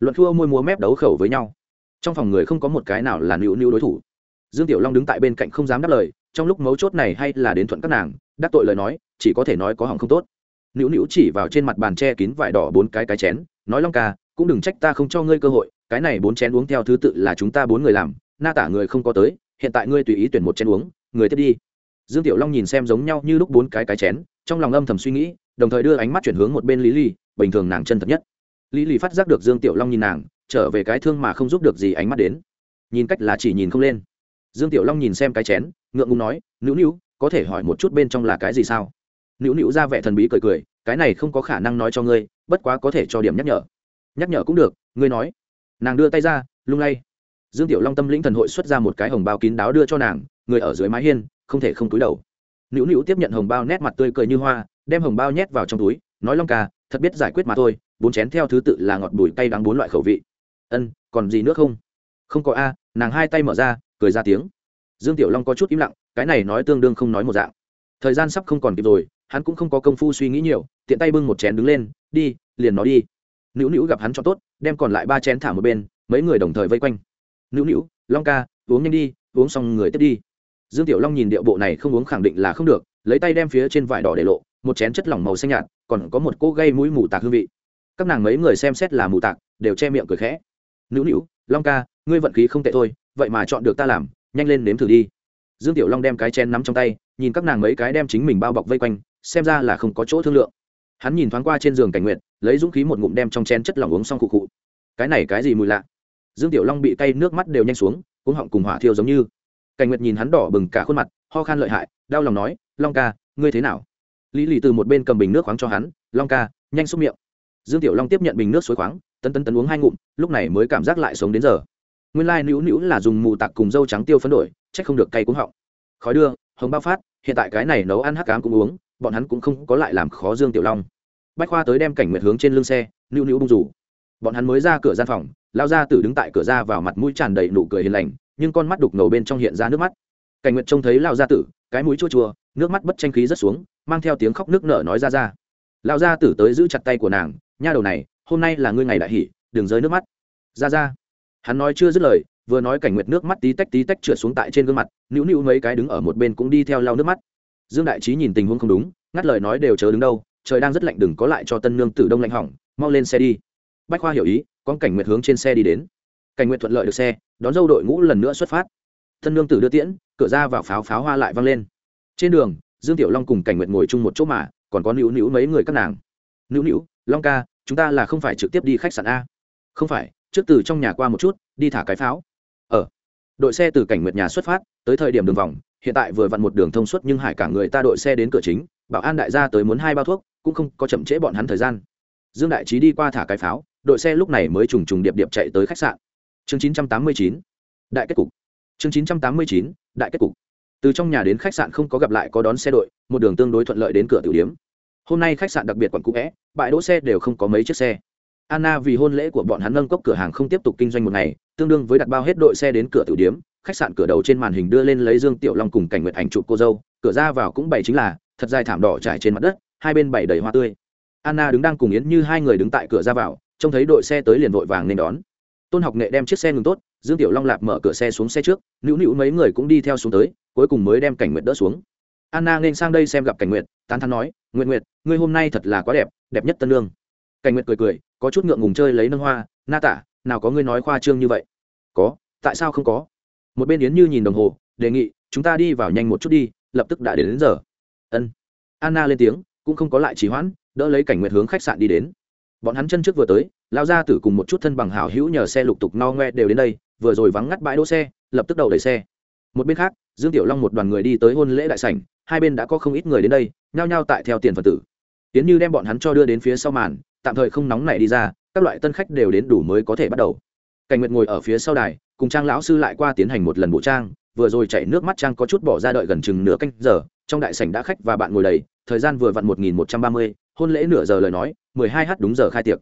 S1: Luận thua môi múa mép đấu khẩu với nhau. Trong phòng người không có một cái nào là nữu nữu đối thủ. Dương tiểu long đứng tại bên cạnh không dám đáp lời, trong lúc mấu chốt này hay là đến thuận các nàng, đắc tội lời nói, chỉ có thể nói có hỏng không tốt. Nữu nữu chỉ vào trên mặt bàn che kín vải đỏ bốn cái cái chén, nói long ca, cũng đừng trách ta không cho ngươi cơ hội, cái này bốn chén uống theo thứ tự là chúng ta bốn người làm, na tả người không có tới, hiện tại ngươi tùy ý tuyển một chén uống, người tiếp đi. Dương tiểu long nhìn xem giống nhau như lúc bốn cái cái chén, trong lòng âm thầm suy nghĩ đồng thời đưa ánh mắt chuyển hướng một bên lý ly bình thường nàng chân thật nhất. Lý ly phát giác được dương tiểu long nhìn nàng, trở về cái thương mà không giúp được gì ánh mắt đến. Nhìn cách là chỉ nhìn không lên. Dương tiểu long nhìn xem cái chén, ngượng ngùng nói, nữu nữu, có thể hỏi một chút bên trong là cái gì sao? Nữu nữu ra vẻ thần bí cười cười, cái này không có khả năng nói cho ngươi, bất quá có thể cho điểm nhắc nhở. Nhắc nhở cũng được, ngươi nói. Nàng đưa tay ra, lung lay. Dương tiểu long tâm lĩnh thần hội xuất ra một cái hồng bao kín đáo đưa cho nàng, người ở dưới mái hiên, không thể không túi đầu. Nữu nữu tiếp nhận hồng bao nét mặt tươi cười như hoa đem hồng bao nhét vào trong túi, nói long ca, thật biết giải quyết mà thôi, bốn chén theo thứ tự là ngọt bùi cay đắng bốn loại khẩu vị. Ân, còn gì nữa không? Không có a, nàng hai tay mở ra, cười ra tiếng. Dương tiểu long có chút im lặng, cái này nói tương đương không nói một dạng. Thời gian sắp không còn kịp rồi, hắn cũng không có công phu suy nghĩ nhiều, tiện tay bưng một chén đứng lên, đi, liền nói đi. Nữu nữu gặp hắn cho tốt, đem còn lại ba chén thả một bên, mấy người đồng thời vây quanh. Nữu nữu, long ca, uống nhanh đi, uống xong người tiếp đi. Dương tiểu long nhìn điệu bộ này không uống khẳng định là không được, lấy tay đem phía trên vải đỏ để lộ một chén chất lỏng màu xanh nhạt, còn có một cỗ gây mũi mù tạc hương vị. Các nàng mấy người xem xét là mù tạc, đều che miệng cười khẽ. Nữu nữu, long ca, ngươi vận khí không tệ thôi, vậy mà chọn được ta làm, nhanh lên nếm thử đi. Dương tiểu long đem cái chén nắm trong tay, nhìn các nàng mấy cái đem chính mình bao bọc vây quanh, xem ra là không có chỗ thương lượng. Hắn nhìn thoáng qua trên giường cảnh nguyện lấy dũng khí một ngụm đem trong chén chất lỏng uống xong cụ cụ cái này cái gì mùi lạ? Dương tiểu long bị cay nước mắt đều nhanh xuống cũng họng cùng hỏa thiêu giống như. Cảnh nguyệt nhìn hắn đỏ bừng cả khuôn mặt, ho khan lợi hại, đau lòng nói, long ca, ngươi thế nào? Lý lì từ một bên cầm bình nước khoáng cho hắn, long ca, nhanh xúc miệng. Dương tiểu long tiếp nhận bình nước suối khoáng, tấn tấn tấn uống hai ngụm, lúc này mới cảm giác lại sống đến giờ. Nguyên lai nữu nữu là dùng mù tạc cùng dâu trắng tiêu phấn đổi c h ắ c không được cay cúng họng. Khói đưa, hồng bao phát, hiện tại cái này nấu ăn hắc cám cũng uống, bọn hắn cũng không có lại làm khó dương tiểu long. Bách khoa tới đem cảnh nguyệt hướng trên lưng xe, nữu nữu bung rủ. Bọn hắn mới ra cửa gian phòng lao ra tử đứng tại cửa ra vào mặt mũi tràn đầy nụ cười hiền lành, nhưng con mắt đục ngầu bên trong hiện ra nước mắt. Cảnh nguyệt trông thấy lao gia tử, cái mũi chua chua, nước mắt bất tranh khí rất xuống mang theo tiếng khóc nước nở nói ra ra. Lao gia tử tới giữ chặt tay của nàng, nha đầu này, hôm nay là ngươi ngày đại hỷ, đừng rơi nước mắt. Ra ra. Hắn nói chưa dứt lời, vừa nói cảnh nguyệt nước mắt tí tách tí tách trượt xuống tại trên gương mặt, nữu nữu mấy cái đứng ở một bên cũng đi theo lau nước mắt. Dương đại trí nhìn tình huống không đúng, ngắt lời nói đều chờ đứng đâu, trời đang rất lạnh đừng có lại cho tân nương tử đông lạnh hỏng, mau lên xe đi. Bách khoa hiểu ý con cảnh nguyệt hướng trên xe đi đến. Cảnh nguyệt thuận lợi được xe, đón dâu đội ngũ lần nữa xuất phát. Tân nương tử đưa tiễn, cửa ra vào pháo pháo hoa lại văng lên. Trên đường dương tiểu long cùng cảnh nguyệt ngồi chung một chỗ mà, còn có nữu nữu mấy người các nàng. Nữu nữu, long ca, chúng ta là không phải trực tiếp đi khách sạn a. Không phải, trước từ trong nhà qua một chút, đi thả cái pháo. Ở ờ. đội xe từ cảnh nguyệt nhà xuất phát, tới thời điểm đường vòng, hiện tại vừa vặn một đường thông suốt nhưng hải cả người ta đội xe đến cửa chính, bảo an đại gia tới muốn hai bao thuốc, cũng không có chậm trễ bọn hắn thời gian. Dương đại trí đi qua thả cái pháo, đội xe lúc này mới trùng trùng điệp điệp chạy tới khách sạn. Chương 989 đại kết cục. Chương 989 đại kết cục từ trong nhà đến khách sạn không có gặp lại có đón xe đội, một đường tương đối thuận lợi đến cửa tiểu điếm. Hôm nay khách sạn đặc biệt quận cũ vẽ bãi đỗ xe đều không có mấy chiếc xe. Anna vì hôn lễ của bọn hắn nâng cốc cửa hàng không tiếp tục kinh doanh một ngày, tương đương với đặt bao hết đội xe đến cửa tiểu điếm, khách sạn cửa đầu trên màn hình đưa lên lấy dương tiểu long cùng cảnh nguyệt ảnh chụp cô dâu, cửa ra vào cũng bày chính là, thật dài thảm đỏ trải trên mặt đất, hai bên bày đầy hoa tươi. Anna đứng đang cùng yến như hai người đứng tại cửa ra vào, trông thấy đội xe tới liền vội vàng nên đón. Tôn học nghệ đem chiếc xe ngừng tốt, dương tiểu long lạp mở cửa xe xuống xe trước, nữu nữu mấy người cũng đi theo xuống tới cuối cùng mới đem cảnh nguyệt đỡ xuống. Anna nên sang đây xem gặp cảnh nguyệt tán thắn nói nguyệt nguyệt ngươi hôm nay thật là quá đẹp đẹp nhất tân lương. Cảnh nguyệt cười cười có chút ngượng ngùng chơi lấy nâng hoa na tả nào có ngươi nói khoa trương như vậy? Có tại sao không có? Một bên yến như nhìn đồng hồ đề nghị chúng ta đi vào nhanh một chút đi lập tức đã đến, đến giờ. Ân. Anna lên tiếng cũng không có lại trì hoãn đỡ lấy cảnh nguyệt hướng khách sạn đi đến. Bọn hắn chân trước vừa tới lao ra tử cùng một chút thân bằng hảo hữu nhờ xe lục tục no ngoe đều đến đây vừa rồi vắng ngắt bãi đỗ xe lập tức đầu đẩy xe. Một bên khác dương tiểu long một đoàn người đi tới hôn lễ đại sảnh, hai bên đã có không ít người đến đây, nhao nhao tại theo tiền phần tử. Tiến như đem bọn hắn cho đưa đến phía sau màn, tạm thời không nóng này đi ra, các loại tân khách đều đến đủ mới có thể bắt đầu. Cảnh nguyệt ngồi ở phía sau đài, cùng trang lão sư lại qua tiến hành một lần bộ trang, vừa rồi chảy nước mắt trang có chút bỏ ra đợi gần chừng nửa canh giờ, trong đại sảnh đã khách và bạn ngồi đầy, thời gian vừa vặn một nghìn một trăm ba mươi, hôn lễ nửa giờ lời nói, mười hai h đúng giờ khai tiệc.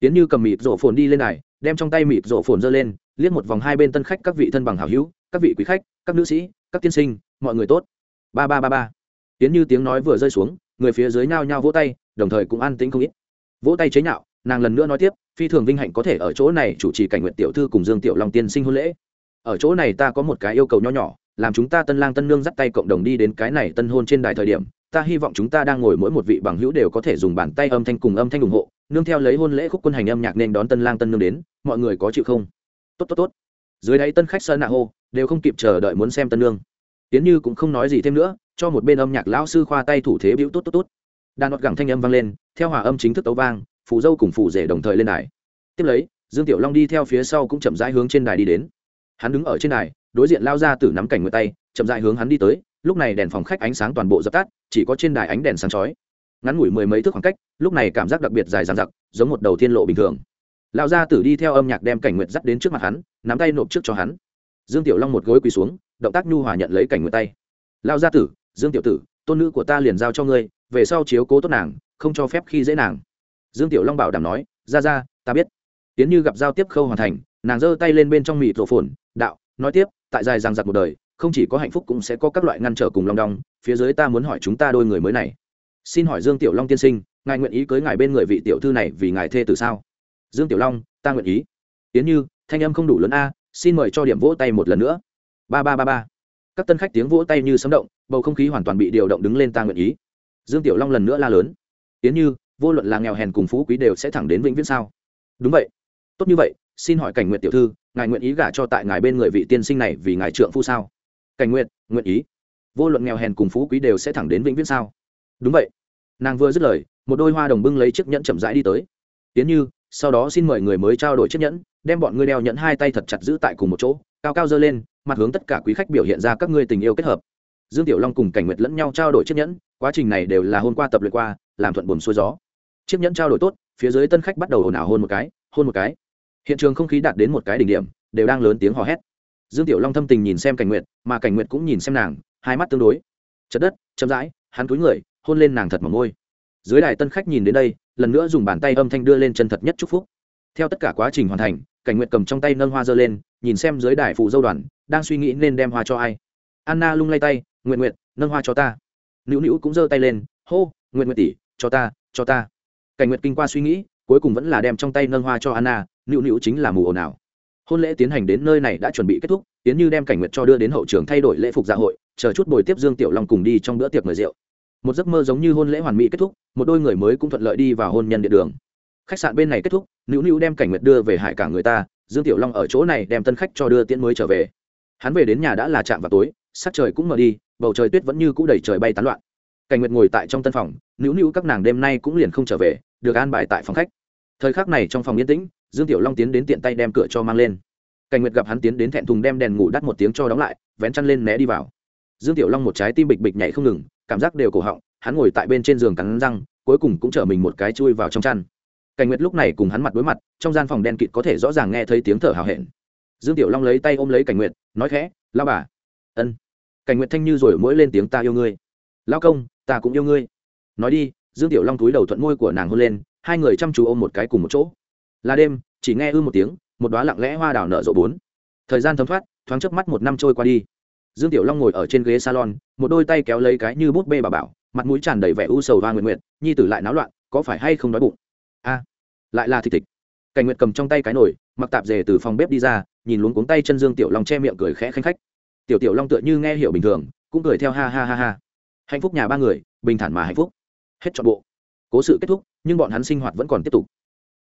S1: Tiến như cầm mịt rổ phồn đi lên này đem trong tay mịt rổ phồn giơ lên, liếc một vòng hai bên tân khách các vị thân bằng hảo hữu, các vị quý khách, các nữ sĩ các tiên sinh, mọi người tốt. Ba ba ba ba. Tiến như tiếng nói vừa rơi xuống, người phía dưới nhao nhao vỗ tay, đồng thời cũng an tĩnh không ít. Vỗ tay chế nhạo, nàng lần nữa nói tiếp, phi thường vinh hạnh có thể ở chỗ này chủ trì cảnh nguyện tiểu thư cùng dương tiểu long tiên sinh hôn lễ. Ở chỗ này ta có một cái yêu cầu nho nhỏ, làm chúng ta tân lang tân nương dắt tay cộng đồng đi đến cái này tân hôn trên đài thời điểm, ta hy vọng chúng ta đang ngồi mỗi một vị bằng hữu đều có thể dùng bàn tay âm thanh cùng âm thanh ủng hộ, nương theo lấy hôn lễ khúc quân hành âm nhạc nên đón tân lang tân nương đến, mọi người có chịu không? Tốt tốt tốt. Dưới đáy tân khách sơn nạ hô đều không kịp chờ đợi muốn xem tân nương tiến như cũng không nói gì thêm nữa, cho một bên âm nhạc lão sư khoa tay thủ thế bĩu tốt tốt tốt. Đàn ngọt gẳng thanh âm vang lên, theo hòa âm chính thức tấu vang, phù dâu cùng phù rể đồng thời lên đài. Tiếp lấy, dương tiểu long đi theo phía sau cũng chậm rãi hướng trên đài đi đến. Hắn đứng ở trên đài, đối diện lao ra từ nắm cảnh người tay, chậm rãi hướng hắn đi tới, lúc này đèn phòng khách ánh sáng toàn bộ dập tắt, chỉ có trên đài ánh đèn sáng chói. Ngắn ngủi mười mấy thước khoảng cách, lúc này cảm giác đặc biệt dài dằng dặc, giống một đầu thiên lộ bình thường. Lão gia tử đi theo âm nhạc đem cảnh nguyệt dắt đến trước mặt hắn, nắm tay nộp trước cho hắn dương tiểu long một gối quỳ xuống, động tác nhu hòa nhận lấy cảnh nguyệt tay. Lao gia tử, dương tiểu tử, tôn nữ của ta liền giao cho ngươi, về sau chiếu cố tốt nàng, không cho phép khi dễ nàng. Dương tiểu long bảo đảm nói ra ra ta biết. Tiến như gặp giao tiếp khâu hoàn thành, nàng giơ tay lên bên trong mịt rổ phồn, đạo, nói tiếp, tại dài rằng giặc một đời, không chỉ có hạnh phúc cũng sẽ có các loại ngăn trở cùng long đong, phía dưới ta muốn hỏi chúng ta đôi người mới này. Xin hỏi dương tiểu long tiên sinh, ngài nguyện ý cưới ngài bên người vị tiểu thư này vì ngài thê từ sao? Dương tiểu long, ta nguyện ý. Tiến như, thanh âm không đủ lớn a xin mời cho điểm vỗ tay một lần nữa. Ba ba ba ba. Các tân khách tiếng vỗ tay như sấm động, bầu không khí hoàn toàn bị điều động đứng lên ta nguyện ý. Dương tiểu long lần nữa la lớn. Tiến như, vô luận là nghèo hèn cùng phú quý đều sẽ thẳng đến vĩnh viễn sao? Đúng vậy. Tốt như vậy, xin hỏi cảnh nguyện tiểu thư, ngài nguyện ý gả cho tại ngài bên người vị tiên sinh này vì ngài trượng phu sao? Cảnh nguyện nguyện ý. Vô luận nghèo hèn cùng phú quý đều sẽ thẳng đến vĩnh viễn sao? Đúng vậy. Nàng vừa dứt lời, một đôi hoa đồng bưng lấy chiếc nhẫn chậm rãi đi tới. Tiến như sau đó xin mời người mới trao đổi chiếc nhẫn, đem bọn ngươi đeo nhẫn hai tay thật chặt giữ tại cùng một chỗ, cao cao dơ lên, mặt hướng tất cả quý khách biểu hiện ra các ngươi tình yêu kết hợp. Dương tiểu long cùng cảnh nguyệt lẫn nhau trao đổi chiếc nhẫn, quá trình này đều là hôm qua tập luyện qua, làm thuận buồn xuôi gió. Chiếc nhẫn trao đổi tốt, phía dưới tân khách bắt đầu ồn ào hôn một cái, hôn một cái. Hiện trường không khí đạt đến một cái đỉnh điểm, đều đang lớn tiếng hò hét. Dương tiểu long thâm tình nhìn xem cảnh nguyệt, mà cảnh nguyệt cũng nhìn xem nàng, hai mắt tương đối. Chật đất, chậm rãi, hắn cúi người, hôn lên nàng thật mỏng môi. Dưới đài tân khách nhìn đến đây lần nữa dùng bàn tay âm thanh đưa lên chân thật nhất chúc phúc. Theo tất cả quá trình hoàn thành, cảnh nguyện cầm trong tay nâng hoa dơ lên, nhìn xem dưới đài phụ dâu đoàn, đang suy nghĩ nên đem hoa cho ai. Anna lung lay tay nguyện nguyện nâng hoa cho ta. Nữu nữu cũng giơ tay lên, hô nguyện nguyện tỷ, cho ta cho ta. Cảnh nguyện kinh qua suy nghĩ, cuối cùng vẫn là đem trong tay nâng hoa cho anna, nữu nữu chính là mù ồn ào. Hôn lễ tiến hành đến nơi này đã chuẩn bị kết thúc tiến như đem cảnh nguyệt cho đưa đến hậu trường thay đổi lễ phục dạ hội, chờ chút buổi tiếp dương tiểu long cùng đi trong bữa tiệc mời rượu một giấc mơ giống như hôn lễ hoàn mỹ kết thúc, một đôi người mới cũng thuận lợi đi vào hôn nhân địa đường. Khách sạn bên này kết thúc, nữu nữu đem cảnh nguyệt đưa về hải cả người ta, dương tiểu long ở chỗ này đem tân khách cho đưa tiễn mới trở về. Hắn về đến nhà đã là chạm vào tối, sắc trời cũng mờ đi, bầu trời tuyết vẫn như cũ đầy trời bay tán loạn. Cảnh nguyệt ngồi tại trong tân phòng, nữu nữu các nàng đêm nay cũng liền không trở về, được an bài tại phòng khách. Thời khắc này trong phòng yên tĩnh, dương tiểu long tiến đến tiện tay đem cửa cho mang lên. Cảnh nguyệt gặp hắn tiến đến thẹn thùng đem đèn ngủ đắt một tiếng cho đóng lại, vén chăn lên né đi vào dương tiểu long một trái tim bịch bịch nhảy không ngừng, cảm giác đều cổ họng, hắn ngồi tại bên trên giường cắn răng, cuối cùng cũng chở mình một cái chui vào trong chăn. Cảnh nguyệt lúc này cùng hắn mặt đối mặt, trong gian phòng đen kịt có thể rõ ràng nghe thấy tiếng thở hào hẹn. Dương tiểu long lấy tay ôm lấy cảnh nguyệt, nói khẽ lao bà. Ân. Cảnh nguyệt thanh như rồi mỗi lên tiếng, ta yêu ngươi. Lao công, ta cũng yêu ngươi. Nói đi. Dương tiểu long túi đầu thuận môi của nàng hôn lên, hai người chăm chú ôm một cái cùng một chỗ. Là đêm, chỉ nghe ư một tiếng, một đoá lặng lẽ hoa đào nở rộ bốn. Thời gian thấm thoát, thoáng chớp mắt một năm trôi qua đi dương tiểu long ngồi ở trên ghế salon, một đôi tay kéo lấy cái như bút bê bà bảo, mặt mũi tràn đầy vẻ u sầu và nguyện nguyện nhi tử lại náo loạn, có phải hay không đói bụng? A, lại là thịt thịt. Cảnh nguyệt cầm trong tay cái nồi, mặc tạp dề từ phòng bếp đi ra, nhìn luống cuống tay chân dương tiểu long che miệng cười khẽ khanh khách. Tiểu tiểu long tựa như nghe hiểu bình thường, cũng cười theo ha ha ha ha. Hạnh phúc nhà ba người, bình thản mà hạnh phúc. Hết trọn bộ. Cố sự kết thúc, nhưng bọn hắn sinh hoạt vẫn còn tiếp tục.